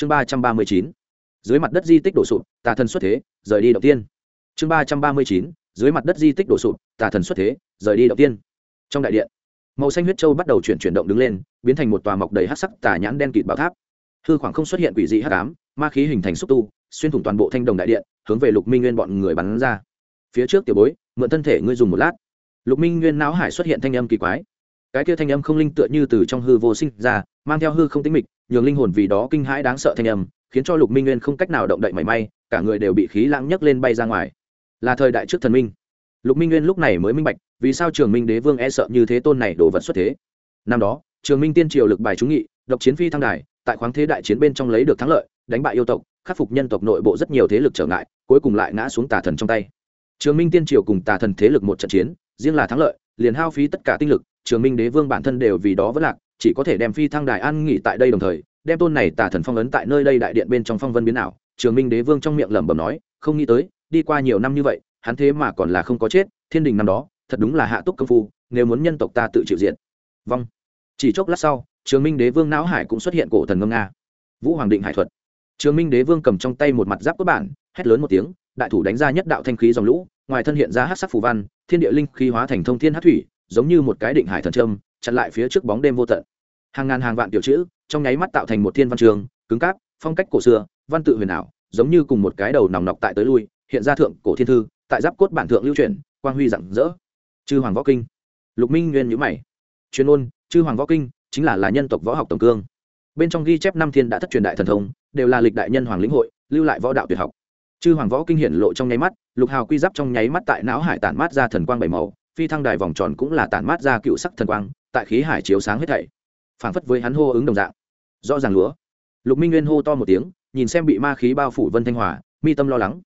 chương ba trăm ba mươi chín, dưới mặt đất di tích đổ sụp, tà thần xuất thế, rời đi đầu tiên. Chương ba trăm ba mươi chín, dưới mặt đất di tích đổ sụp, tà thần xuất thế, rời đi đầu tiên. Trong đại điện, màu xanh huyết châu bắt đầu chuyển chuyển động đứng lên, biến thành một tòa mọc đầy hát sắc tà nhãn đen kịt bảo tháp. Hư khoảng không xuất hiện quỷ dị hát cám ma khí hình thành xúc tu, xuyên thủng toàn bộ thanh đồng đại điện, hướng về lục minh nguyên bọn người bắn ra. Phía trước tiểu bối, mượn thân thể ngươi dùng một lát. Lục minh nguyên não hải xuất hiện thanh âm kỳ quái. Cái kia thanh âm không linh tựa như từ trong hư vô sinh ra, mang theo hư không tính mịch nhường linh hồn vì đó kinh hãi đáng sợ thanh âm, khiến cho lục minh nguyên không cách nào động đậy mảy may, cả người đều bị khí lãng nhấc lên bay ra ngoài. Là thời đại trước thần minh. Lục minh nguyên lúc này mới minh bạch, vì sao trường minh đế vương e sợ như thế tôn này đổ vật xuất thế. Năm đó, trường minh tiên triều lực bài trúng nghị, độc chiến phi thăng đài, tại khoáng thế đại chiến bên trong lấy được thắng lợi, đánh bại yêu tộc, khắc phục nhân tộc nội bộ rất nhiều thế lực trở ngại, cuối cùng lại ngã xuống tà thần trong tay. Trường minh tiên triều cùng tà thần thế lực một trận chiến, riêng là thắng lợi, liền hao phí tất cả tinh lực, trường minh đế vương bản thân đều vì đó vẫn lạc chỉ có thể đem phi thăng đài an nghỉ tại đây đồng thời, đem tôn này tà thần phong ấn tại nơi đây đại điện bên trong phong vân biến ảo. Trường minh đế vương trong miệng lẩm bẩm nói, không nghĩ tới, đi qua nhiều năm như vậy, hắn thế mà còn là không có chết, thiên đình năm đó, thật đúng là hạ túc công phu, nếu muốn nhân tộc ta tự chịu diện. Vong chỉ chốc lát sau, trường minh đế vương não hải cũng xuất hiện cổ thần ngâm nga. Vũ hoàng định hải thuật. Trường minh đế vương cầm trong tay một mặt giáp cốt bản, hét lớn một tiếng, đại thủ đánh ra nhất đạo thanh khí dòng lũ, ngoài thân hiện ra hát sắc phù văn, thiên địa linh khí hóa thành thông thiên hát thủy, giống như một cái định hải thần trâm chặn lại phía trước bóng đêm vô tận. Hàng ngàn hàng vạn tiểu chữ, trong nháy mắt tạo thành một thiên văn trường, cứng cáp, phong cách cổ xưa, văn tự huyền ảo, giống như cùng một cái đầu nòng nọc tại tới lui, hiện ra thượng cổ thiên thư, tại giáp cốt bản thượng lưu truyền quang huy rạng rỡ. Chư hoàng võ kinh. Lục minh nguyên nhữ mày. Chuyên ôn chư hoàng võ kinh chính là là nhân tộc võ học tổng cương. Bên trong ghi chép năm thiên đã thất truyền đại thần thông, đều là lịch đại nhân hoàng lĩnh hội, lưu lại võ đạo tuyệt học. Chư hoàng võ kinh hiển lộ trong nháy mắt, lục hào quy giáp trong nháy mắt tại não hải tản mát ra thần quang bảy màu, phi thăng đài vòng tròn cũng là tản mát ra cựu sắc thần quang tại khí hải chiếu sáng hết thảy, phảng phất với hắn hô ứng đồng dạng. Rõ ràng lúa. Lục minh nguyên hô to một tiếng, nhìn xem bị ma khí bao phủ vân thanh hòa, mi tâm lo lắng.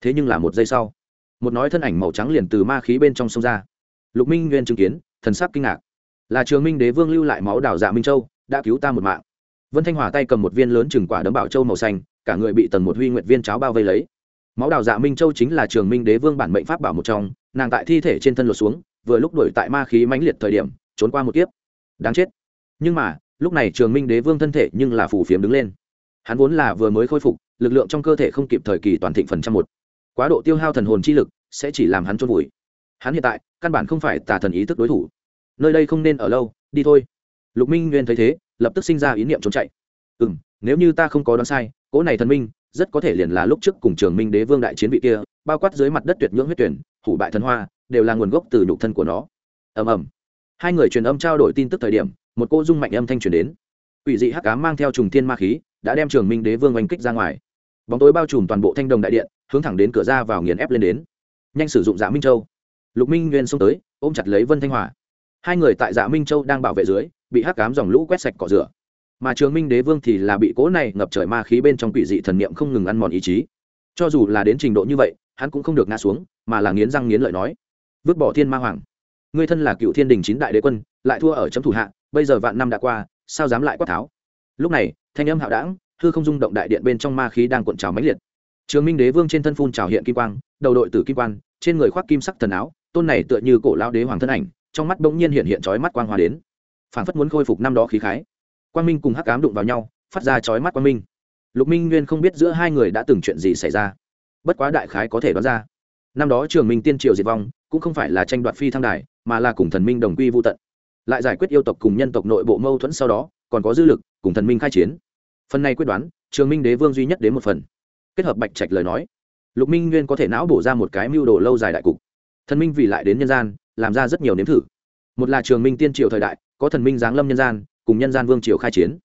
Thế nhưng là một giây sau, một nói thân ảnh màu trắng liền từ ma khí bên trong sông ra. Lục minh nguyên chứng kiến, thần sắc kinh ngạc. Là trường minh đế vương lưu lại máu đảo dạ minh châu, đã cứu ta một mạng. Vân thanh hòa tay cầm một viên lớn chừng quả đấm bảo châu màu xanh, cả người bị tần một huy nguyện viên cháo bao vây lấy. Máu đào dạ minh châu chính là trường minh đế vương bản mệnh pháp bảo một trong, nàng tại thi thể trên thân lột xuống, vừa lúc đuổi tại ma khí mãnh liệt thời điểm trốn qua một kiếp. Đáng chết. Nhưng mà, lúc này trường minh đế vương thân thể nhưng là phủ phiếm đứng lên. Hắn vốn là vừa mới khôi phục, lực lượng trong cơ thể không kịp thời kỳ toàn thịnh phần trăm một. Quá độ tiêu hao thần hồn chi lực sẽ chỉ làm hắn trôn vùi. Hắn hiện tại, căn bản không phải tà thần ý thức đối thủ. Nơi đây không nên ở lâu, đi thôi. Lục minh nguyên thấy thế, lập tức sinh ra ý niệm trốn chạy. Ừ m nếu như ta không có đoán sai, cỗ này thần minh rất có thể liền là lúc trước cùng trường minh đế vương đại chiến vị kia, bao quát dưới mặt đất tuyệt nhưỡng huyết tuyển, hủ bại thần hoa, đều là nguồn gốc từ nhục thân của nó. Ầm ầm hai người truyền âm trao đổi tin tức thời điểm, một cô dung mạnh âm thanh truyền đến. Ủy dị hắc cá mang theo trùng thiên ma khí, đã đem trường minh đế vương oanh kích ra ngoài. Bóng tối bao trùm toàn bộ thanh đồng đại điện, hướng thẳng đến cửa ra vào nghiền ép lên đến. Nhanh sử dụng dạ minh châu. Lục minh nguyên xông tới, ôm chặt lấy vân thanh hòa. Hai người tại dạ minh châu đang bảo vệ dưới, bị hắc cám dòng lũ quét sạch cỏ rửa. Mà trường minh đế vương thì là bị cố này ngập trời ma khí bên trong quỷ dị thần niệm không ngừng ăn mòn ý chí. Cho dù là đến trình độ như vậy, hắn cũng không được ngã xuống, mà là nghiến răng nghiến lợi nói, vứt bỏ thiên ma hoàng ngươi thân là cựu thiên đình chín đại đế quân, lại thua ở chấm thủ hạ, bây giờ vạn năm đã qua, sao dám lại quát tháo? Lúc này, thanh âm hạo đảng, hư không rung động đại điện bên trong ma khí đang cuộn trào mãnh liệt. Trường minh đế vương trên thân phun trào hiện kim quang, đầu đội tử kim quan trên người khoác kim sắc thần áo, tôn này tựa như cổ lao đế hoàng thân ảnh, trong mắt bỗng nhiên hiện hiện trói mắt quang hòa đến. Phản phất muốn khôi phục năm đó khí khái. Quang minh cùng hắc ám đụng vào nhau, phát ra trói mắt quang minh. Lục minh nguyên không biết giữa hai người đã từng chuyện gì xảy ra. Bất quá đại khái có thể đoán ra năm đó trường minh tiên triều diệt vong, cũng không phải là tranh đoạt phi thăng đài, mà là cùng thần minh đồng quy vô tận. Lại giải quyết yêu tộc cùng nhân tộc nội bộ mâu thuẫn sau đó, còn có dư lực, cùng thần minh khai chiến. Phần này quyết đoán, trường minh đế vương duy nhất đến một phần. Kết hợp bạch trạch lời nói, lục minh nguyên có thể não bổ ra một cái mưu đồ lâu dài đại cục. Thần minh vì lại đến nhân gian, làm ra rất nhiều nếm thử. Một là trường minh tiên triều thời đại, có thần minh giáng lâm nhân gian, cùng nhân gian vương triều khai chiến.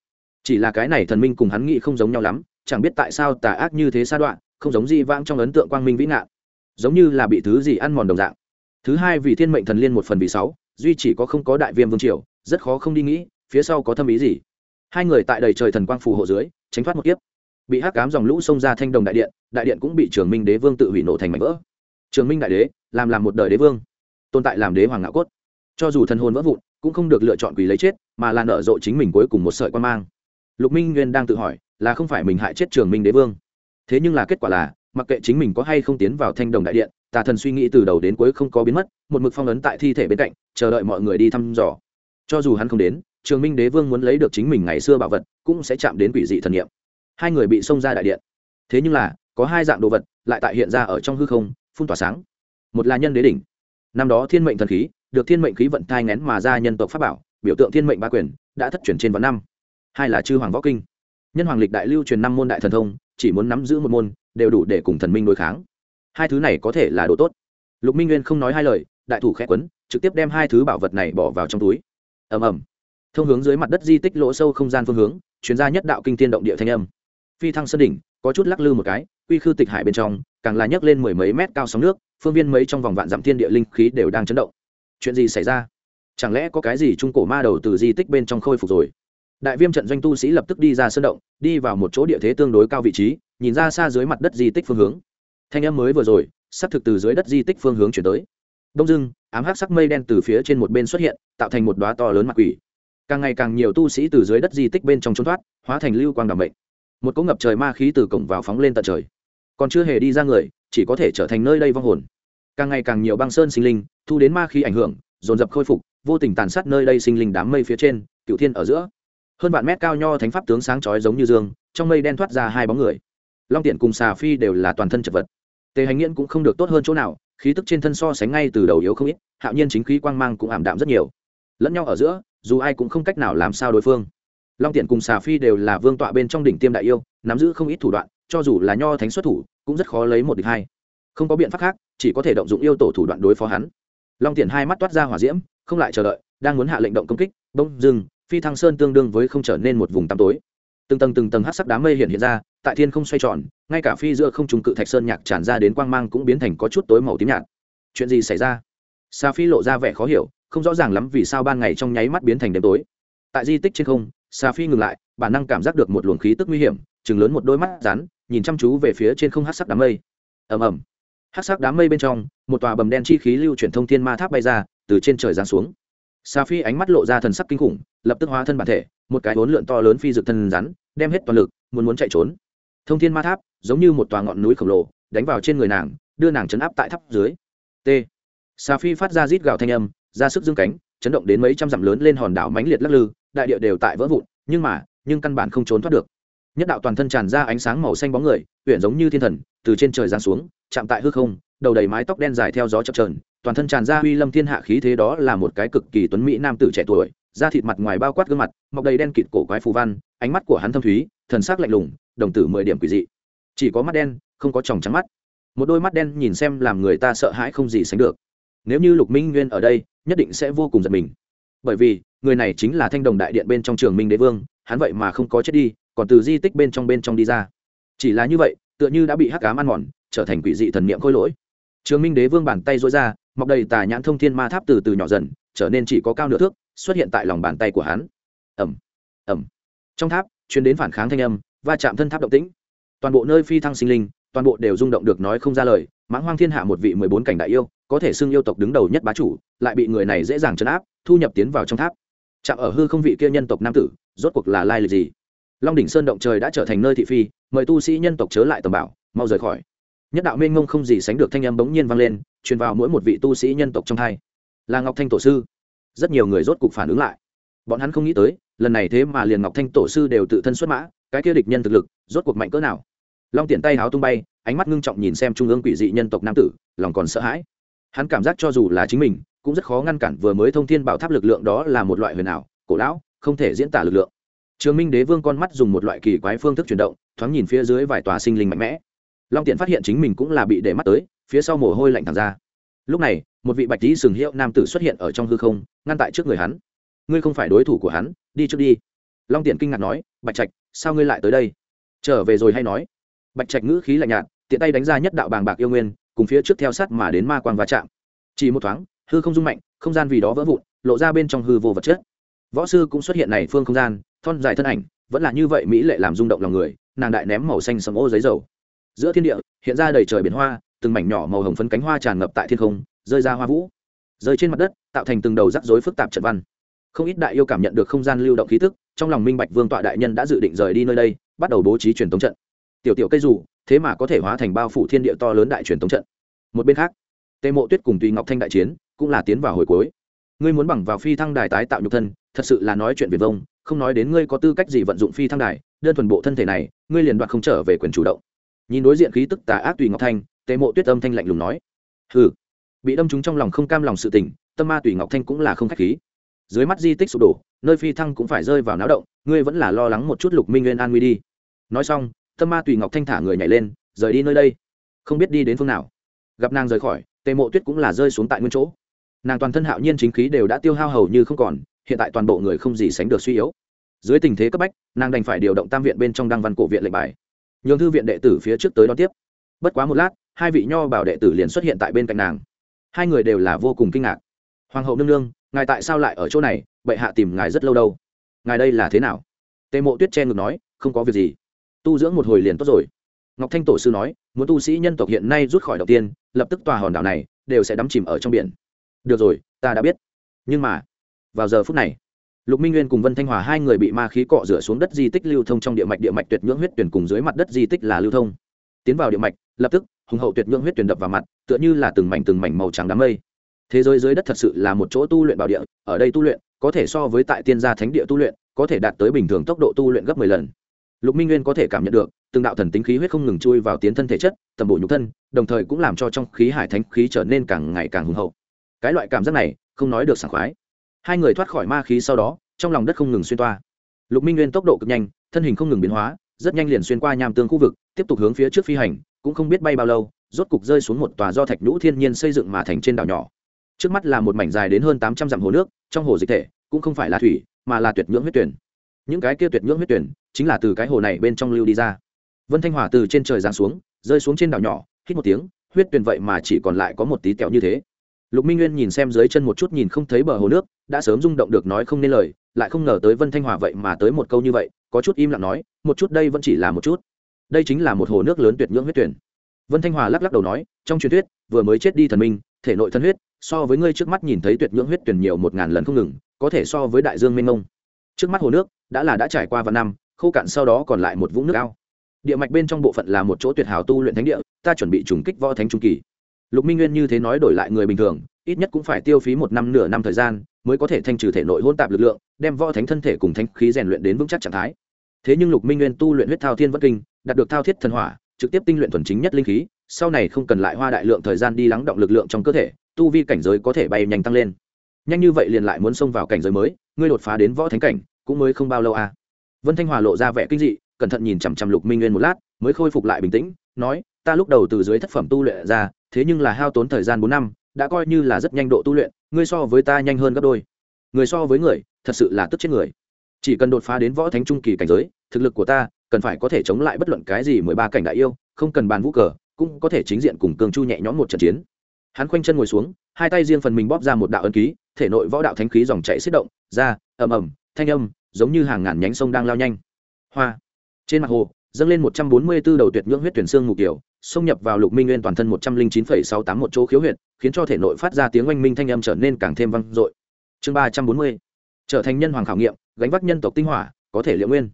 Chỉ là cái này thần minh cùng hắn nghĩ không giống nhau lắm, chẳng biết tại sao tà ác như thế sa đoạn, không giống di vãng trong ấn tượng quang minh vĩ ngạn giống như là bị thứ gì ăn mòn đồng dạng. Thứ hai vì thiên mệnh thần liên một phần vì sáu, duy chỉ có không có đại viêm vương triều, rất khó không đi nghĩ, phía sau có thâm ý gì. Hai người tại đầy trời thần quang phù hộ dưới, tránh thoát một kiếp. Bị hắc cám dòng lũ xông ra thanh đồng đại điện đại điện cũng bị trường minh đế vương tự hủy nổ thành mảnh vỡ. Trường minh đại đế, làm làm một đời đế vương, tồn tại làm đế hoàng ngạo cốt. Cho dù thần hồn vỡ vụn, cũng không được lựa chọn quỷ lấy chết, mà là nở rộ chính mình cuối cùng một sợi quan mang. Lục minh nguyên đang tự hỏi, là không phải mình hại chết trường minh đế vương. Thế nhưng là kết quả là mặc kệ chính mình có hay không tiến vào thanh đồng đại điện, tà thần suy nghĩ từ đầu đến cuối không có biến mất, một mực phong ấn tại thi thể bên cạnh, chờ đợi mọi người đi thăm dò. Cho dù hắn không đến, trường minh đế vương muốn lấy được chính mình ngày xưa bảo vật, cũng sẽ chạm đến quỷ dị thần nghiệm hai người bị xông ra đại điện. Thế nhưng là, có hai dạng đồ vật lại tại hiện ra ở trong hư không, phun tỏa sáng. Một là nhân đế đỉnh. Năm đó thiên mệnh thần khí, được thiên mệnh khí vận thai ngén mà ra nhân tộc pháp bảo, biểu tượng thiên mệnh ba quyền, đã thất truyền trên vạn năm. Hai là chư hoàng võ kinh. Nhân hoàng lịch đại lưu truyền năm môn đại thần thông, chỉ muốn nắm giữ một môn đều đủ để cùng thần minh đối kháng. Hai thứ này có thể là đồ tốt. Lục minh nguyên không nói hai lời, đại thủ khẽ quấn, trực tiếp đem hai thứ bảo vật này bỏ vào trong túi. Ầm ầm. Thông hướng dưới mặt đất di tích lỗ sâu không gian phương hướng chuyên gia nhất đạo kinh tiên động địa thanh âm. Phi thăng sơn đỉnh, có chút lắc lư một cái, quy khư tịch hải bên trong, càng là nhấc lên mười mấy mét cao sóng nước, phương viên mấy trong vòng vạn dặm thiên địa linh khí đều đang chấn động. Chuyện gì xảy ra? Chẳng lẽ có cái gì trung cổ ma đầu từ di tích bên trong khôi phục rồi? Đại viêm trận doanh tu sĩ lập tức đi ra sơn động, đi vào một chỗ địa thế tương đối cao vị trí nhìn ra xa dưới mặt đất di tích phương hướng. Thanh âm mới vừa rồi sắp thực từ dưới đất di tích phương hướng chuyển tới. Đông dưng ám hắc sắc mây đen từ phía trên một bên xuất hiện, tạo thành một đoá to lớn mặt quỷ. Càng ngày càng nhiều tu sĩ từ dưới đất di tích bên trong trốn thoát, hóa thành lưu quang đảm bệnh một cỗ ngập trời ma khí từ cổng vào phóng lên tận trời. Còn chưa hề đi ra người, chỉ có thể trở thành nơi đây vong hồn. Càng ngày càng nhiều băng sơn sinh linh, thu đến ma khí ảnh hưởng, dồn dập khôi phục, vô tình tàn sát nơi đây sinh linh đám mây phía trên cựu thiên ở giữa. Hơn vạn mét cao nho thánh pháp tướng sáng chói giống như dương, trong mây đen thoát ra hai bóng người long tiện cùng xà phi đều là toàn thân chật vật. Tề hành nghiễn cũng không được tốt hơn chỗ nào, khí tức trên thân so sánh ngay từ đầu yếu không ít, hạo nhiên chính khí quang mang cũng ảm đạm rất nhiều. Lẫn nhau ở giữa, dù ai cũng không cách nào làm sao đối phương. Long tiện cùng xà phi đều là vương tọa bên trong đỉnh tiêm đại yêu, nắm giữ không ít thủ đoạn, cho dù là nho thánh xuất thủ, cũng rất khó lấy một địch hai. Không có biện pháp khác, chỉ có thể động dụng yêu tổ thủ đoạn đối phó hắn. Long tiện hai mắt toát ra hỏa diễm, không lại chờ đợi, đang muốn hạ lệnh động công kích bông dừng, phi thăng sơn tương đương với không trở nên một vùng tăm tối từng tầng từng tầng hát sắc đám mây hiện hiện ra, tại thiên không xoay tròn, ngay cả phi giữa không trùng cự thạch sơn nhạc tràn ra đến quang mang cũng biến thành có chút tối màu tím nhạt. Chuyện gì xảy ra? Sa phi lộ ra vẻ khó hiểu, không rõ ràng lắm vì sao ban ngày trong nháy mắt biến thành đêm tối. Tại di tích trên không, sa phi ngừng lại, bản năng cảm giác được một luồng khí tức nguy hiểm chừng lớn một đôi mắt rắn, nhìn chăm chú về phía trên không hát sắc đám mây. Ầm ầm. Hát sắc đám mây bên trong, một tòa bầm đen chi khí lưu chuyển thông thiên ma tháp bay ra, từ trên trời giáng xuống. Sa phi ánh mắt lộ ra thần sắc kinh khủng, lập tức hóa thân bản thể, một cái vốn lượn to lớn phi dược thân rắn đem hết toàn lực, muốn muốn chạy trốn. Thông thiên ma tháp, giống như một tòa ngọn núi khổng lồ, đánh vào trên người nàng, đưa nàng chấn áp tại tháp dưới. T. Sa phi phát ra rít gào thanh âm, ra sức dương cánh, chấn động đến mấy trăm dặm lớn lên hòn đảo mãnh liệt lắc lư, đại địa đều tại vỡ vụn, nhưng mà, nhưng căn bản không trốn thoát được. Nhất đạo toàn thân tràn ra ánh sáng màu xanh bóng người huyện giống như thiên thần, từ trên trời giáng xuống, chạm tại hư không, đầu đầy mái tóc đen dài theo gió chập trờn toàn thân tràn ra uy lâm thiên hạ khí thế đó là một cái cực kỳ tuấn mỹ nam tử trẻ tuổi da thịt mặt ngoài bao quát gương mặt, mọc đầy đen kịt cổ quái phù văn, ánh mắt của hắn thâm thúy, thần sắc lạnh lùng, đồng tử mười điểm quỷ dị. Chỉ có mắt đen, không có tròng trắng mắt. Một đôi mắt đen nhìn xem làm người ta sợ hãi không gì sánh được. Nếu như lục minh nguyên ở đây, nhất định sẽ vô cùng giật mình. Bởi vì, người này chính là thanh đồng đại điện bên trong trường minh đế vương, hắn vậy mà không có chết đi, còn từ di tích bên trong bên trong đi ra. Chỉ là như vậy, tựa như đã bị hắc cám ăn mòn, trở thành quỷ dị thần niệm khôi lỗi. Trường minh đế vương bàn tay dối ra, mọc đầy tà nhãn thông thiên ma tháp từ từ nhỏ dần, trở nên chỉ có cao nửa thước xuất hiện tại lòng bàn tay của hắn. Ẩm ẩm trong tháp chuyến đến phản kháng thanh âm, va chạm thân tháp động tĩnh. Toàn bộ nơi phi thăng sinh linh, toàn bộ đều rung động được nói không ra lời, mãng hoang thiên hạ một vị mười bốn cảnh đại yêu, có thể xưng yêu tộc đứng đầu nhất bá chủ, lại bị người này dễ dàng chấn áp, thu nhập tiến vào trong tháp. Chạm ở hư không vị kia nhân tộc nam tử, rốt cuộc là lai lịch gì? Long đỉnh sơn động trời đã trở thành nơi thị phi, mời tu sĩ nhân tộc chớ lại tầm bảo, mau rời khỏi. Nhất đạo mênh mông không gì sánh được thanh âm bỗng nhiên vang lên, truyền vào mỗi một vị tu sĩ nhân tộc trong hai. Là ngọc thanh tổ sư rất nhiều người rốt cục phản ứng lại. Bọn hắn không nghĩ tới, lần này thế mà liền ngọc thanh tổ sư đều tự thân xuất mã, cái kia địch nhân thực lực, rốt cuộc mạnh cỡ nào. Long tiện tay háo tung bay, ánh mắt ngưng trọng nhìn xem trung ương quỷ dị nhân tộc nam tử, lòng còn sợ hãi. Hắn cảm giác cho dù là chính mình, cũng rất khó ngăn cản vừa mới thông thiên bảo tháp lực lượng đó là một loại huyền ảo, cổ lão, không thể diễn tả lực lượng. Trường minh đế vương con mắt dùng một loại kỳ quái phương thức chuyển động, thoáng nhìn phía dưới vài tòa sinh linh mạnh mẽ. Long tiện phát hiện chính mình cũng là bị để mắt tới, phía sau mồ hôi lạnh thẳng ra. Lúc này một vị bạch tý sừng hiệu nam tử xuất hiện ở trong hư không, ngăn tại trước người hắn. Ngươi không phải đối thủ của hắn, đi trước đi. Long tiện kinh ngạc nói, bạch trạch, sao ngươi lại tới đây? Trở về rồi hay nói. Bạch trạch ngữ khí lạnh nhạt, tiện tay đánh ra nhất đạo bàng bạc yêu nguyên, cùng phía trước theo sát mà đến ma quang va chạm. Chỉ một thoáng, hư không rung mạnh, không gian vì đó vỡ vụn, lộ ra bên trong hư vô vật chất. Võ sư cũng xuất hiện này phương không gian, thon dài thân ảnh, vẫn là như vậy mỹ lệ làm rung động lòng người, nàng đại ném màu xanh sầm ô giấy dầu. Giữa thiên địa, hiện ra đầy trời biển hoa, từng mảnh nhỏ màu hồng phấn cánh hoa tràn ngập tại thiên không rơi ra hoa vũ, rơi trên mặt đất, tạo thành từng đầu rắc rối phức tạp trận văn. Không ít đại yêu cảm nhận được không gian lưu động khí tức, trong lòng minh bạch vương tọa đại nhân đã dự định rời đi nơi đây, bắt đầu bố trí truyền thống trận. Tiểu tiểu cây dù, thế mà có thể hóa thành bao phủ thiên địa to lớn đại truyền thống trận. Một bên khác, tề mộ tuyết cùng tùy ngọc thanh đại chiến cũng là tiến vào hồi cuối. Ngươi muốn bằng vào phi thăng đài tái tạo nhục thân, thật sự là nói chuyện việt vông, không nói đến ngươi có tư cách gì vận dụng phi thăng đài, đơn thuần bộ thân thể này, ngươi liền đoạt không trở về quyền chủ động. Nhìn đối diện khí tức tà ác tùy ngọc thanh, tề mộ tuyết âm thanh lạnh lùng nói, hừ bị đâm trúng trong lòng không cam lòng sự tình, tâm ma tùy ngọc thanh cũng là không khách khí. Dưới mắt di tích sụp đổ, nơi phi thăng cũng phải rơi vào náo động, ngươi vẫn là lo lắng một chút lục minh nguyên an nguy đi. Nói xong, tâm ma tùy ngọc thanh thả người nhảy lên, rời đi nơi đây. Không biết đi đến phương nào. Gặp nàng rời khỏi, tề mộ tuyết cũng là rơi xuống tại nguyên chỗ. Nàng toàn thân hạo nhiên chính khí đều đã tiêu hao hầu như không còn, hiện tại toàn bộ người không gì sánh được suy yếu. Dưới tình thế cấp bách, nàng đành phải điều động tam viện bên trong đăng văn cổ viện lệnh bài. Nhường thư viện đệ tử phía trước tới đón tiếp. Bất quá một lát, hai vị nho bảo đệ tử liền xuất hiện tại bên cạnh nàng hai người đều là vô cùng kinh ngạc. Hoàng hậu nương nương, ngài tại sao lại ở chỗ này? Bệ hạ tìm ngài rất lâu đâu. Ngài đây là thế nào? Tề mộ tuyết che ngực nói, không có việc gì. Tu dưỡng một hồi liền tốt rồi. Ngọc thanh tổ sư nói, muốn tu sĩ nhân tộc hiện nay rút khỏi đầu tiên, lập tức tòa hòn đảo này đều sẽ đắm chìm ở trong biển. Được rồi, ta đã biết. Nhưng mà, vào giờ phút này, lục minh nguyên cùng vân thanh hòa hai người bị ma khí cọ rửa xuống đất di tích lưu thông trong địa mạch địa mạch tuyệt nhưỡng huyết tuyển cùng dưới mặt đất di tích là lưu thông. Tiến vào địa mạch, lập tức hùng hậu tuyệt nhượng huyết tuyển đập vào mặt, tựa như là từng mảnh từng mảnh màu trắng đám mây. Thế giới dưới đất thật sự là một chỗ tu luyện bảo địa, ở đây tu luyện, có thể so với tại tiên gia thánh địa tu luyện, có thể đạt tới bình thường tốc độ tu luyện gấp mười lần. Lục minh nguyên có thể cảm nhận được, từng đạo thần tính khí huyết không ngừng chui vào tiến thân thể chất, tầm bổ nhục thân, đồng thời cũng làm cho trong khí hải thánh khí trở nên càng ngày càng hùng hậu. Cái loại cảm giác này, không nói được sảng khoái. Hai người thoát khỏi ma khí sau đó, trong lòng đất không ngừng xuyên toa. Lục minh nguyên tốc độ cực nhanh, thân hình không ngừng biến hóa, rất nhanh liền xuyên qua nham tương khu vực, tiếp tục hướng phía trước phi hành cũng không biết bay bao lâu, rốt cục rơi xuống một tòa do thạch nhũ thiên nhiên xây dựng mà thành trên đảo nhỏ. Trước mắt là một mảnh dài đến hơn tám trăm dặm hồ nước, trong hồ dịch thể, cũng không phải là thủy, mà là tuyệt nhưỡng huyết tuyển. Những cái kia tuyệt nhưỡng huyết tuyển, chính là từ cái hồ này bên trong lưu đi ra. Vân thanh hòa từ trên trời giáng xuống, rơi xuống trên đảo nhỏ, hít một tiếng, huyết tuyển vậy mà chỉ còn lại có một tí tẹo như thế. Lục minh nguyên nhìn xem dưới chân một chút nhìn không thấy bờ hồ nước, đã sớm rung động được nói không nên lời, lại không ngờ tới vân thanh hòa vậy mà tới một câu như vậy, có chút im lặng nói, một chút đây vẫn chỉ là một chút đây chính là một hồ nước lớn tuyệt nhưỡng huyết tuyển. Vân thanh hòa lắc lắc đầu nói, trong truyền thuyết, vừa mới chết đi thần minh, thể nội thân huyết, so với ngươi trước mắt nhìn thấy tuyệt nhưỡng huyết tuyển nhiều một ngàn lần không ngừng, có thể so với đại dương mênh mông. Trước mắt hồ nước, đã là đã trải qua vài năm, khô cạn sau đó còn lại một vũng nước ao. Địa mạch bên trong bộ phận là một chỗ tuyệt hảo tu luyện thánh địa, ta chuẩn bị trùng kích võ thánh trung kỳ. Lục minh nguyên như thế nói đổi lại người bình thường, ít nhất cũng phải tiêu phí một năm nửa năm thời gian, mới có thể thanh trừ thể nội hôn tạp lực lượng, đem võ thánh thân thể cùng thanh khí rèn luyện đến vững chắc trạng thái. Thế nhưng lục minh nguyên tu luyện huyết thao thiên vất kinh đạt được thao thiết thần hỏa, trực tiếp tinh luyện thuần chính nhất linh khí, sau này không cần lại hoa đại lượng thời gian đi lắng động lực lượng trong cơ thể, tu vi cảnh giới có thể bay nhanh tăng lên. Nhanh như vậy liền lại muốn xông vào cảnh giới mới, ngươi đột phá đến võ thánh cảnh, cũng mới không bao lâu à. Vân thanh hòa lộ ra vẻ kinh dị, cẩn thận nhìn chằm chằm lục minh nguyên một lát, mới khôi phục lại bình tĩnh, nói, ta lúc đầu từ dưới thất phẩm tu luyện ra, thế nhưng là hao tốn thời gian bốn năm, đã coi như là rất nhanh độ tu luyện, ngươi so với ta nhanh hơn gấp đôi. Người so với người, thật sự là tức chết người. Chỉ cần đột phá đến võ thánh trung kỳ cảnh giới, thực lực của ta cần phải có thể chống lại bất luận cái gì mười ba cảnh đại yêu, không cần bàn vũ cờ, cũng có thể chính diện cùng cường chu nhẹ nhõm một trận chiến. Hắn khoanh chân ngồi xuống, hai tay riêng phần mình bóp ra một đạo ân ký, thể nội võ đạo thánh khí dòng chạy xích động, ra, ầm ầm, thanh âm, giống như hàng ngàn nhánh sông đang lao nhanh. Hoa. Trên mặt hồ, dâng lên một trăm bốn mươi 144 đầu tuyệt nhưỡng huyết tuyển xương mù kiểu, xông nhập vào lục minh nguyên toàn thân một trăm linh chín phẩy sáu tám một chỗ khiếu huyệt, khiến cho thể nội phát ra tiếng oanh minh thanh âm trở nên càng thêm vang dội. Chương ba trăm bốn mươi. Trở thành nhân hoàng khảo nghiệm, gánh vác nhân tộc tinh hỏa, có thể liệu nguyên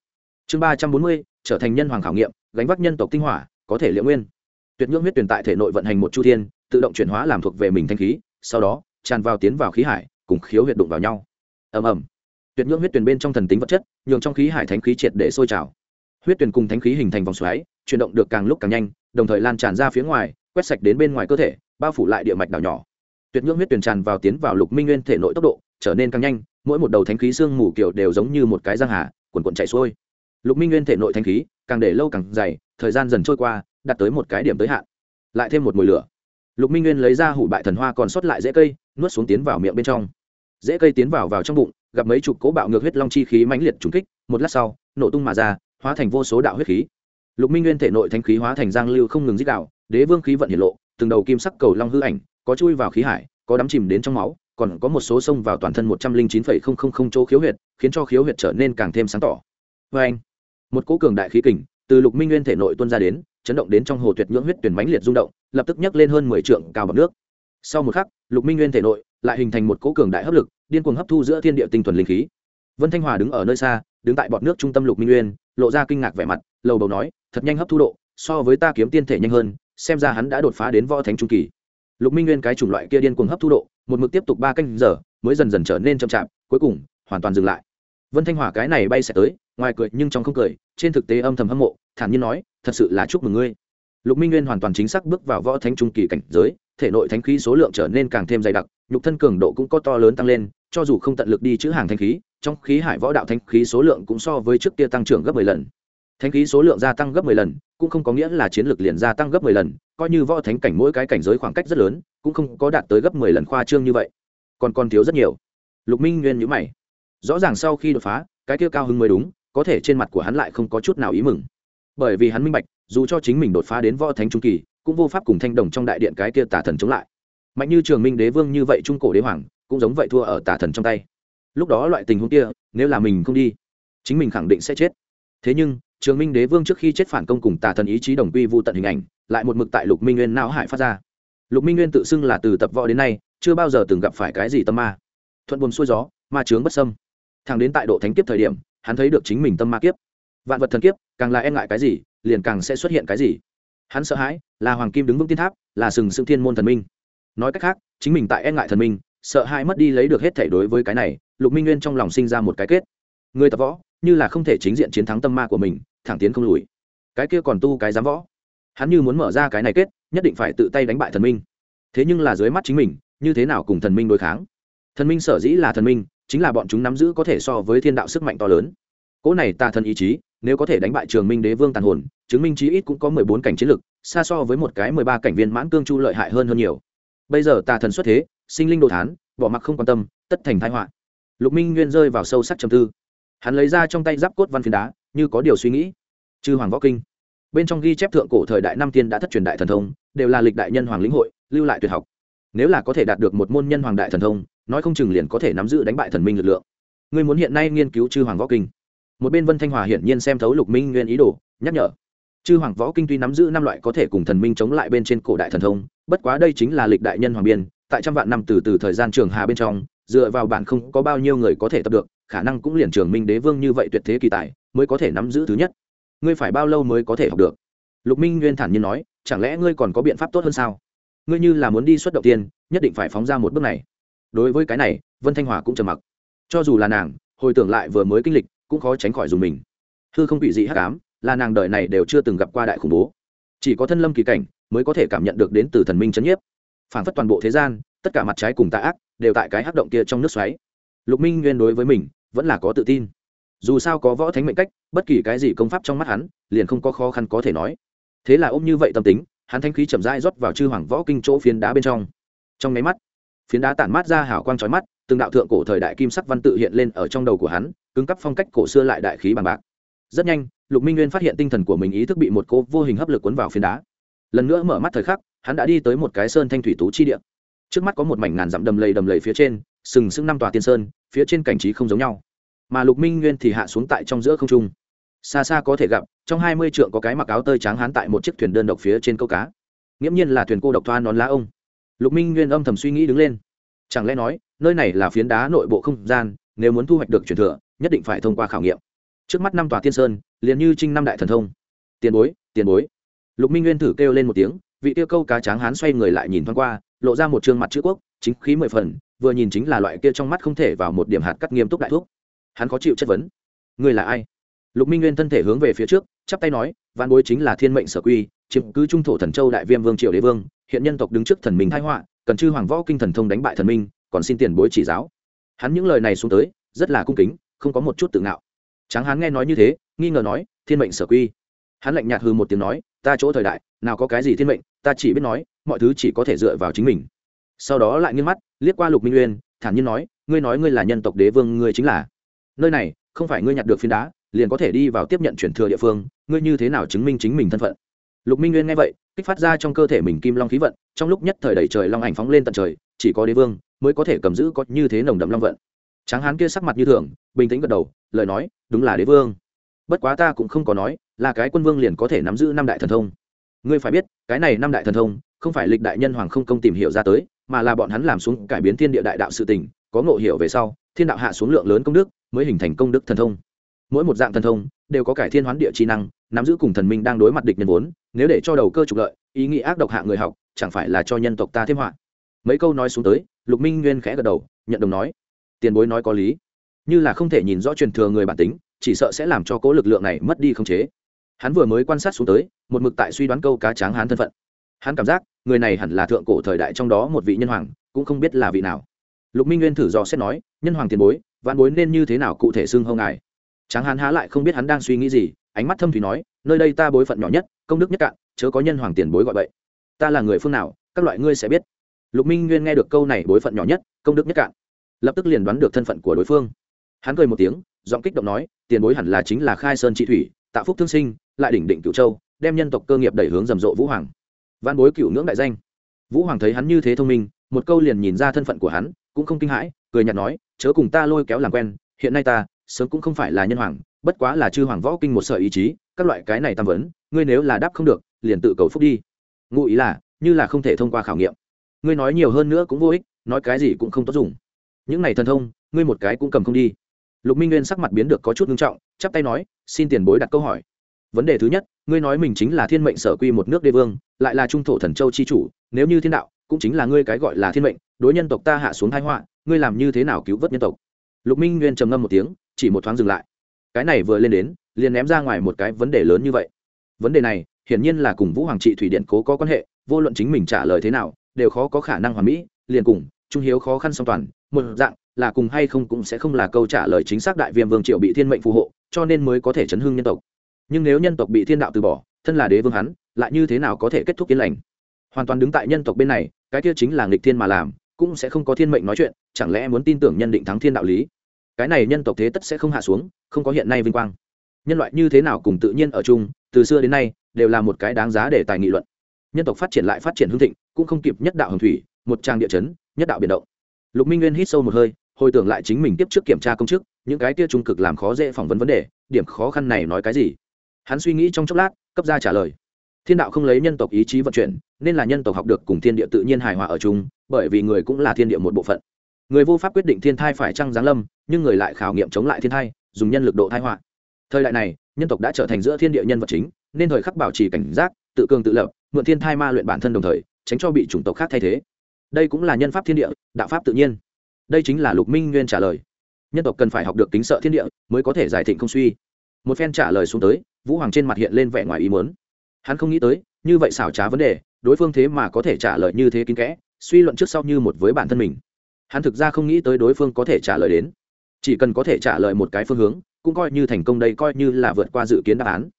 chương ba trăm bốn mươi, trở thành nhân hoàng khảo nghiệm, gánh vác nhân tộc tinh hỏa, có thể liệu nguyên. Tuyệt ngưỡng huyết tuyển tại thể nội vận hành một chu thiên, tự động chuyển hóa làm thuộc về mình thanh khí, sau đó, tràn vào tiến vào khí hải, cùng khiếu huyệt đụng vào nhau. Ầm ầm. Tuyệt ngưỡng huyết tuyển bên trong thần tính vật chất, nhường trong khí hải thánh khí triệt để sôi trào. Huyết tuyển cùng thánh khí hình thành vòng xoáy, chuyển động được càng lúc càng nhanh, đồng thời lan tràn ra phía ngoài, quét sạch đến bên ngoài cơ thể, bao phủ lại địa mạch đảo nhỏ. Tuyệt ngưỡng huyết tuyển tràn vào tiến vào lục minh nguyên thể nội tốc độ, trở nên càng nhanh, mỗi một đầu thánh khí xương mù kiểu đều giống như một cái giang hà quần quần chạy xuôi lục minh nguyên thể nội thanh khí càng để lâu càng dày, thời gian dần trôi qua, đạt tới một cái điểm tới hạn. Lại thêm một mùi lửa. Lục minh nguyên lấy ra hủ bại thần hoa còn sót lại dễ cây, nuốt xuống tiến vào miệng bên trong. Dễ cây tiến vào vào trong bụng, gặp mấy chục cố bạo ngược huyết long chi khí mãnh liệt trùng kích, một lát sau, nổ tung mà ra, hóa thành vô số đạo huyết khí. Lục minh nguyên thể nội thanh khí hóa thành giang lưu không ngừng dích đạo đế vương khí vận hiển lộ, từng đầu kim sắc cầu long hư ảnh, có chui vào khí hải, có đắm chìm đến trong máu, còn có một số sông vào toàn thân một trăm linh chín phẩy không không không chỗ khiếu huyệt, khiến cho khiếu huyệt trở nên càng thêm sáng tỏ. Vê anh một cố cường đại khí kình từ lục minh nguyên thể nội tuôn ra đến, chấn động đến trong hồ tuyệt nhưỡng huyết tuyển mãnh liệt rung động, lập tức nhấc lên hơn mười trượng cao bằng nước. Sau một khắc, lục minh nguyên thể nội lại hình thành một cố cường đại hấp lực, điên cuồng hấp thu giữa thiên địa tinh thuần linh khí. Vân thanh hòa đứng ở nơi xa, đứng tại bọt nước trung tâm lục minh nguyên, lộ ra kinh ngạc vẻ mặt, lầu đầu nói, thật nhanh hấp thu độ, so với ta kiếm tiên thể nhanh hơn, xem ra hắn đã đột phá đến võ thánh trung kỳ. Lục minh nguyên cái chủng loại kia điên cuồng hấp thu độ, một mực tiếp tục ba canh giờ, mới dần dần trở nên chậm chạp, cuối cùng hoàn toàn dừng lại. Vân thanh hòa cái này bay sẽ tới ngoài cười nhưng trong không cười, trên thực tế âm thầm hâm mộ, thản nhiên nói, thật sự là chúc mừng ngươi. Lục minh nguyên hoàn toàn chính xác bước vào võ thánh trung kỳ cảnh giới, thể nội thánh khí số lượng trở nên càng thêm dày đặc, nhục thân cường độ cũng có to lớn tăng lên, cho dù không tận lực đi chữ hàng thanh khí, trong khí hải võ đạo thanh khí số lượng cũng so với trước kia tăng trưởng gấp 10 lần. Thanh khí số lượng gia tăng gấp 10 lần, cũng không có nghĩa là chiến lược liền gia tăng gấp 10 lần, coi như võ thánh cảnh mỗi cái cảnh giới khoảng cách rất lớn, cũng không có đạt tới gấp 10 lần khoa trương như vậy. Còn còn thiếu rất nhiều. Lục minh nguyên nhíu mày. Rõ ràng sau khi đột phá, cái kia cao hứng mới đúng có thể trên mặt của hắn lại không có chút nào ý mừng. Bởi vì hắn minh bạch, dù cho chính mình đột phá đến võ thánh trung kỳ, cũng vô pháp cùng thanh đồng trong đại điện cái kia tà thần chống lại. Mạnh như trường minh đế vương như vậy trung cổ đế hoàng, cũng giống vậy thua ở tà thần trong tay. Lúc đó loại tình huống kia, nếu là mình không đi, chính mình khẳng định sẽ chết. Thế nhưng, trường minh đế vương trước khi chết phản công cùng tà thần ý chí đồng quy vô tận hình ảnh, lại một mực tại lục minh nguyên não hải phát ra. Lục minh nguyên tự xưng là từ tập võ đến nay, chưa bao giờ từng gặp phải cái gì tâm ma. Thuận buồm xuôi gió, ma trướng bất sâm thằng đến tại độ thánh kiếp thời điểm hắn thấy được chính mình tâm ma kiếp. Vạn vật thần kiếp, càng là e ngại cái gì, liền càng sẽ xuất hiện cái gì. Hắn sợ hãi, là hoàng kim đứng vững tiên tháp, là sừng sững thiên môn thần minh. Nói cách khác, chính mình tại e ngại thần minh, sợ hãi mất đi lấy được hết thể đối với cái này, lục minh nguyên trong lòng sinh ra một cái kết. Người tập võ, như là không thể chính diện chiến thắng tâm ma của mình, thẳng tiến không lùi. Cái kia còn tu cái dám võ. Hắn như muốn mở ra cái này kết, nhất định phải tự tay đánh bại thần minh. Thế nhưng là dưới mắt chính mình, như thế nào cùng thần minh đối kháng? Thần minh sở dĩ là thần minh chính là bọn chúng nắm giữ có thể so với thiên đạo sức mạnh to lớn. Cỗ này tà thần ý chí, nếu có thể đánh bại trường minh đế vương tàn hồn, chứng minh chí ít cũng có mười bốn cảnh chiến lực, xa so với một cái mười ba cảnh viên mãn cương chu lợi hại hơn hơn nhiều. Bây giờ tà thần xuất thế, sinh linh đồ thán, bỏ mặc không quan tâm, tất thành thái họa. Lục minh nguyên rơi vào sâu sắc trầm tư. Hắn lấy ra trong tay giáp cốt văn phiến đá, như có điều suy nghĩ. Chư hoàng võ kinh. Bên trong ghi chép thượng cổ thời đại năm tiên đã thất truyền đại thần thông, đều là lịch đại nhân hoàng lĩnh hội, lưu lại tuyệt học. Nếu là có thể đạt được một môn nhân hoàng đại thần thông nói không chừng liền có thể nắm giữ đánh bại thần minh lực lượng. Ngươi muốn hiện nay nghiên cứu chư hoàng võ kinh. Một bên vân thanh hòa hiển nhiên xem thấu lục minh nguyên ý đồ, nhắc nhở. Chư hoàng võ kinh tuy nắm giữ năm loại có thể cùng thần minh chống lại bên trên cổ đại thần thông, bất quá đây chính là lịch đại nhân hoàng biên, tại trăm vạn năm từ từ thời gian trường hà bên trong, dựa vào bản không có bao nhiêu người có thể tập được, khả năng cũng liền trường minh đế vương như vậy tuyệt thế kỳ tài, mới có thể nắm giữ thứ nhất. Ngươi phải bao lâu mới có thể học được? Lục minh nguyên thản nhiên nói, chẳng lẽ ngươi còn có biện pháp tốt hơn sao? Ngươi như là muốn đi xuất động tiên, nhất định phải phóng ra một bước này đối với cái này, vân thanh hòa cũng trầm mặc. Cho dù là nàng, hồi tưởng lại vừa mới kinh lịch, cũng khó tránh khỏi dùng mình. Hư không bị dị hắc ám, là nàng đời này đều chưa từng gặp qua đại khủng bố. Chỉ có thân lâm kỳ cảnh, mới có thể cảm nhận được đến từ thần minh c h ấ n nhiếp. Phản phất toàn bộ thế gian, tất cả mặt trái cùng tạ ác, đều tại cái hắc động kia trong nước xoáy. Lục minh nguyên đối với mình, vẫn là có tự tin. Dù sao có võ thánh mệnh cách, bất kỳ cái gì công pháp trong mắt hắn, liền không có khó khăn có thể nói. Thế là ôm như vậy tâm tính, hắn thanh khí chậm rãi rót vào chư hoàng võ kinh chỗ phiến đá bên trong. Trong máy mắt phiến đá tản mát ra hào quang chói mắt, từng đạo thượng cổ thời đại kim sắc văn tự hiện lên ở trong đầu của hắn, cứng cấp phong cách cổ xưa lại đại khí bằng bạc. Rất nhanh, lục minh nguyên phát hiện tinh thần của mình ý thức bị một cô vô hình hấp lực cuốn vào phiến đá. Lần nữa mở mắt thời khắc, hắn đã đi tới một cái sơn thanh thủy tú chi địa. Trước mắt có một mảnh ngàn dặm đầm lầy đầm lầy phía trên, sừng sững năm tòa tiên sơn, phía trên cảnh trí không giống nhau. Mà lục minh nguyên thì hạ xuống tại trong giữa không trung. Xa xa có thể gặp, trong hai mươi trượng có cái mặc áo tơi trắng hán tại một chiếc thuyền đơn độc phía trên câu cá. Nghiễm nhiên là thuyền cô độc thoa nón lá ông lục minh nguyên âm thầm suy nghĩ đứng lên. Chẳng lẽ nói, nơi này là phiến đá nội bộ không gian, nếu muốn thu hoạch được truyền thừa, nhất định phải thông qua khảo nghiệm. Trước mắt năm tòa thiên sơn, liền như trinh năm đại thần thông. Tiền bối tiền bối. Lục minh nguyên thử kêu lên một tiếng, vị tiêu câu cá tráng hán xoay người lại nhìn thoáng qua, lộ ra một trương mặt chữ quốc, chính khí mười phần, vừa nhìn chính là loại kia trong mắt không thể vào một điểm hạt cắt nghiêm túc đại thuốc. Hắn khó chịu chất vấn. Người là ai? Lục minh nguyên thân thể hướng về phía trước, chắp tay nói văn bối chính là thiên mệnh sở quy, chiếm cứ trung thổ thần châu đại viêm vương triều đế vương hiện nhân tộc đứng trước thần minh thái họa, cần chư hoàng võ kinh thần thông đánh bại thần minh, còn xin tiền bối chỉ giáo. Hắn những lời này xuống tới, rất là cung kính, không có một chút tự ngạo. Tráng Hán nghe nói như thế, nghi ngờ nói, thiên mệnh sở quy. Hắn lạnh nhạt hư một tiếng nói, ta chỗ thời đại, nào có cái gì thiên mệnh, ta chỉ biết nói, mọi thứ chỉ có thể dựa vào chính mình. Sau đó lại nghiêng mắt, liếc qua lục minh uyên, thản nhiên nói, ngươi nói ngươi là nhân tộc đế vương, ngươi chính là. Nơi này, không phải ngươi nhặt được phiến đá, liền có thể đi vào tiếp nhận chuyển thừa địa phương, ngươi như thế nào chứng minh chính mình thân phận? Lục minh nguyên nghe vậy kích phát ra trong cơ thể mình kim long khí vận, trong lúc nhất thời đẩy trời long ảnh phóng lên tận trời, chỉ có đế vương mới có thể cầm giữ có như thế nồng đậm long vận. Tráng hán kia sắc mặt như thường, bình tĩnh gật đầu, lời nói, đúng là đế vương. Bất quá ta cũng không có nói là cái quân vương liền có thể nắm giữ năm đại thần thông. Ngươi phải biết, cái này năm đại thần thông không phải lịch đại nhân hoàng không công tìm hiểu ra tới, mà là bọn hắn làm xuống cải biến thiên địa đại đạo sự tình, có ngộ hiểu về sau, thiên đạo hạ xuống lượng lớn công đức mới hình thành công đức thần thông mỗi một dạng thần thông đều có cải thiên hoán địa trí năng, nắm giữ cùng thần minh đang đối mặt địch nhân vốn, nếu để cho đầu cơ trục lợi, ý nghĩ ác độc hạ người học, chẳng phải là cho nhân tộc ta thêm họa. Mấy câu nói xuống tới, lục minh nguyên khẽ gật đầu, nhận đồng nói, tiền bối nói có lý. Như là không thể nhìn rõ truyền thừa người bản tính, chỉ sợ sẽ làm cho cố lực lượng này mất đi khống chế. Hắn vừa mới quan sát xuống tới, một mực tại suy đoán câu cá tráng hán thân phận. Hắn cảm giác, người này hẳn là thượng cổ thời đại trong đó một vị nhân hoàng, cũng không biết là vị nào. Lục minh nguyên thử dò xét nói, nhân hoàng tiền bối, vạn bối nên như thế nào cụ thể xưng hông ngài? Tráng hán há lại không biết hắn đang suy nghĩ gì, ánh mắt thâm thủy nói, nơi đây ta bối phận nhỏ nhất, công đức nhất cạn, chớ có nhân hoàng tiền bối gọi vậy ta là người phương nào, các loại ngươi sẽ biết. Lục minh nguyên nghe được câu này bối phận nhỏ nhất, công đức nhất cạn, lập tức liền đoán được thân phận của đối phương. Hắn cười một tiếng, giọng kích động nói, tiền bối hẳn là chính là khai sơn trị thủy, tạ phúc thương sinh, lại đỉnh định cựu châu, đem nhân tộc cơ nghiệp đẩy hướng rầm rộ vũ hoàng. Văn bối cựu ngưỡng đại danh. Vũ hoàng thấy hắn như thế thông minh, một câu liền nhìn ra thân phận của hắn, cũng không kinh hãi, cười nhạt nói, chớ cùng ta lôi kéo làm quen, hiện nay ta sớm cũng không phải là nhân hoàng, bất quá là chư hoàng võ kinh một sợi ý chí, các loại cái này tam vấn, ngươi nếu là đáp không được, liền tự cầu phúc đi. Ngụ ý là, như là không thể thông qua khảo nghiệm. Ngươi nói nhiều hơn nữa cũng vô ích, nói cái gì cũng không tốt dùng. Những này thần thông, ngươi một cái cũng cầm không đi. Lục minh nguyên sắc mặt biến được có chút nghiêm trọng, chắp tay nói, xin tiền bối đặt câu hỏi. Vấn đề thứ nhất, ngươi nói mình chính là thiên mệnh sở quy một nước đế vương, lại là trung thổ thần châu chi chủ, nếu như thiên đạo, cũng chính là ngươi cái gọi là thiên mệnh, đối nhân tộc ta hạ xuống thái họa, ngươi làm như thế nào cứu vớt nhân tộc? Lục minh nguyên trầm ngâm một tiếng chỉ một thoáng dừng lại. Cái này vừa lên đến, liền ném ra ngoài một cái vấn đề lớn như vậy. Vấn đề này, hiển nhiên là cùng vũ hoàng trị thủy điện cố có quan hệ, vô luận chính mình trả lời thế nào, đều khó có khả năng hoàn mỹ, liền cùng trung hiếu khó khăn song toàn, một dạng, là cùng hay không cũng sẽ không là câu trả lời chính xác đại viêm vương triệu bị thiên mệnh phù hộ, cho nên mới có thể chấn hưng nhân tộc. Nhưng nếu nhân tộc bị thiên đạo từ bỏ, thân là đế vương hắn, lại như thế nào có thể kết thúc yên lành? Hoàn toàn đứng tại nhân tộc bên này, cái kia chính là nghịch thiên mà làm, cũng sẽ không có thiên mệnh nói chuyện, chẳng lẽ muốn tin tưởng nhân định thắng thiên đạo lý? Cái này nhân tộc thế tất sẽ không hạ xuống, không có hiện nay vinh quang. Nhân loại như thế nào cùng tự nhiên ở chung, từ xưa đến nay, đều là một cái đáng giá để tài nghị luận. Nhân tộc phát triển lại phát triển hương thịnh, cũng không kịp nhất đạo hồng thủy, một trang địa chấn, nhất đạo biển động. Lục minh nguyên hít sâu một hơi, hồi tưởng lại chính mình tiếp trước kiểm tra công chức, những cái kia trung cực làm khó dễ phỏng vấn vấn đề, điểm khó khăn này nói cái gì? Hắn suy nghĩ trong chốc lát, cấp ra trả lời. Thiên đạo không lấy nhân tộc ý chí vận chuyển, nên là nhân tộc học được cùng thiên địa tự nhiên hài hòa ở chung, bởi vì người cũng là thiên địa một bộ phận người vô pháp quyết định thiên thai phải trăng giáng lâm, nhưng người lại khảo nghiệm chống lại thiên thai, dùng nhân lực độ thai họa. Thời đại này, nhân tộc đã trở thành giữa thiên địa nhân vật chính, nên thời khắc bảo trì cảnh giác, tự cường tự lập, mượn thiên thai ma luyện bản thân đồng thời, tránh cho bị chủng tộc khác thay thế. Đây cũng là nhân pháp thiên địa, đạo pháp tự nhiên. Đây chính là lục minh nguyên trả lời. Nhân tộc cần phải học được kính sợ thiên địa, mới có thể giải thịnh không suy. Một phen trả lời xuống tới, vũ hoàng trên mặt hiện lên vẻ ngoài ý muốn. Hắn không nghĩ tới, như vậy xảo trá vấn đề, đối phương thế mà có thể trả lời như thế kín kẽ, suy luận trước sau như một với bản thân mình hắn thực ra không nghĩ tới đối phương có thể trả lời đến. Chỉ cần có thể trả lời một cái phương hướng, cũng coi như thành công đây coi như là vượt qua dự kiến đáp án.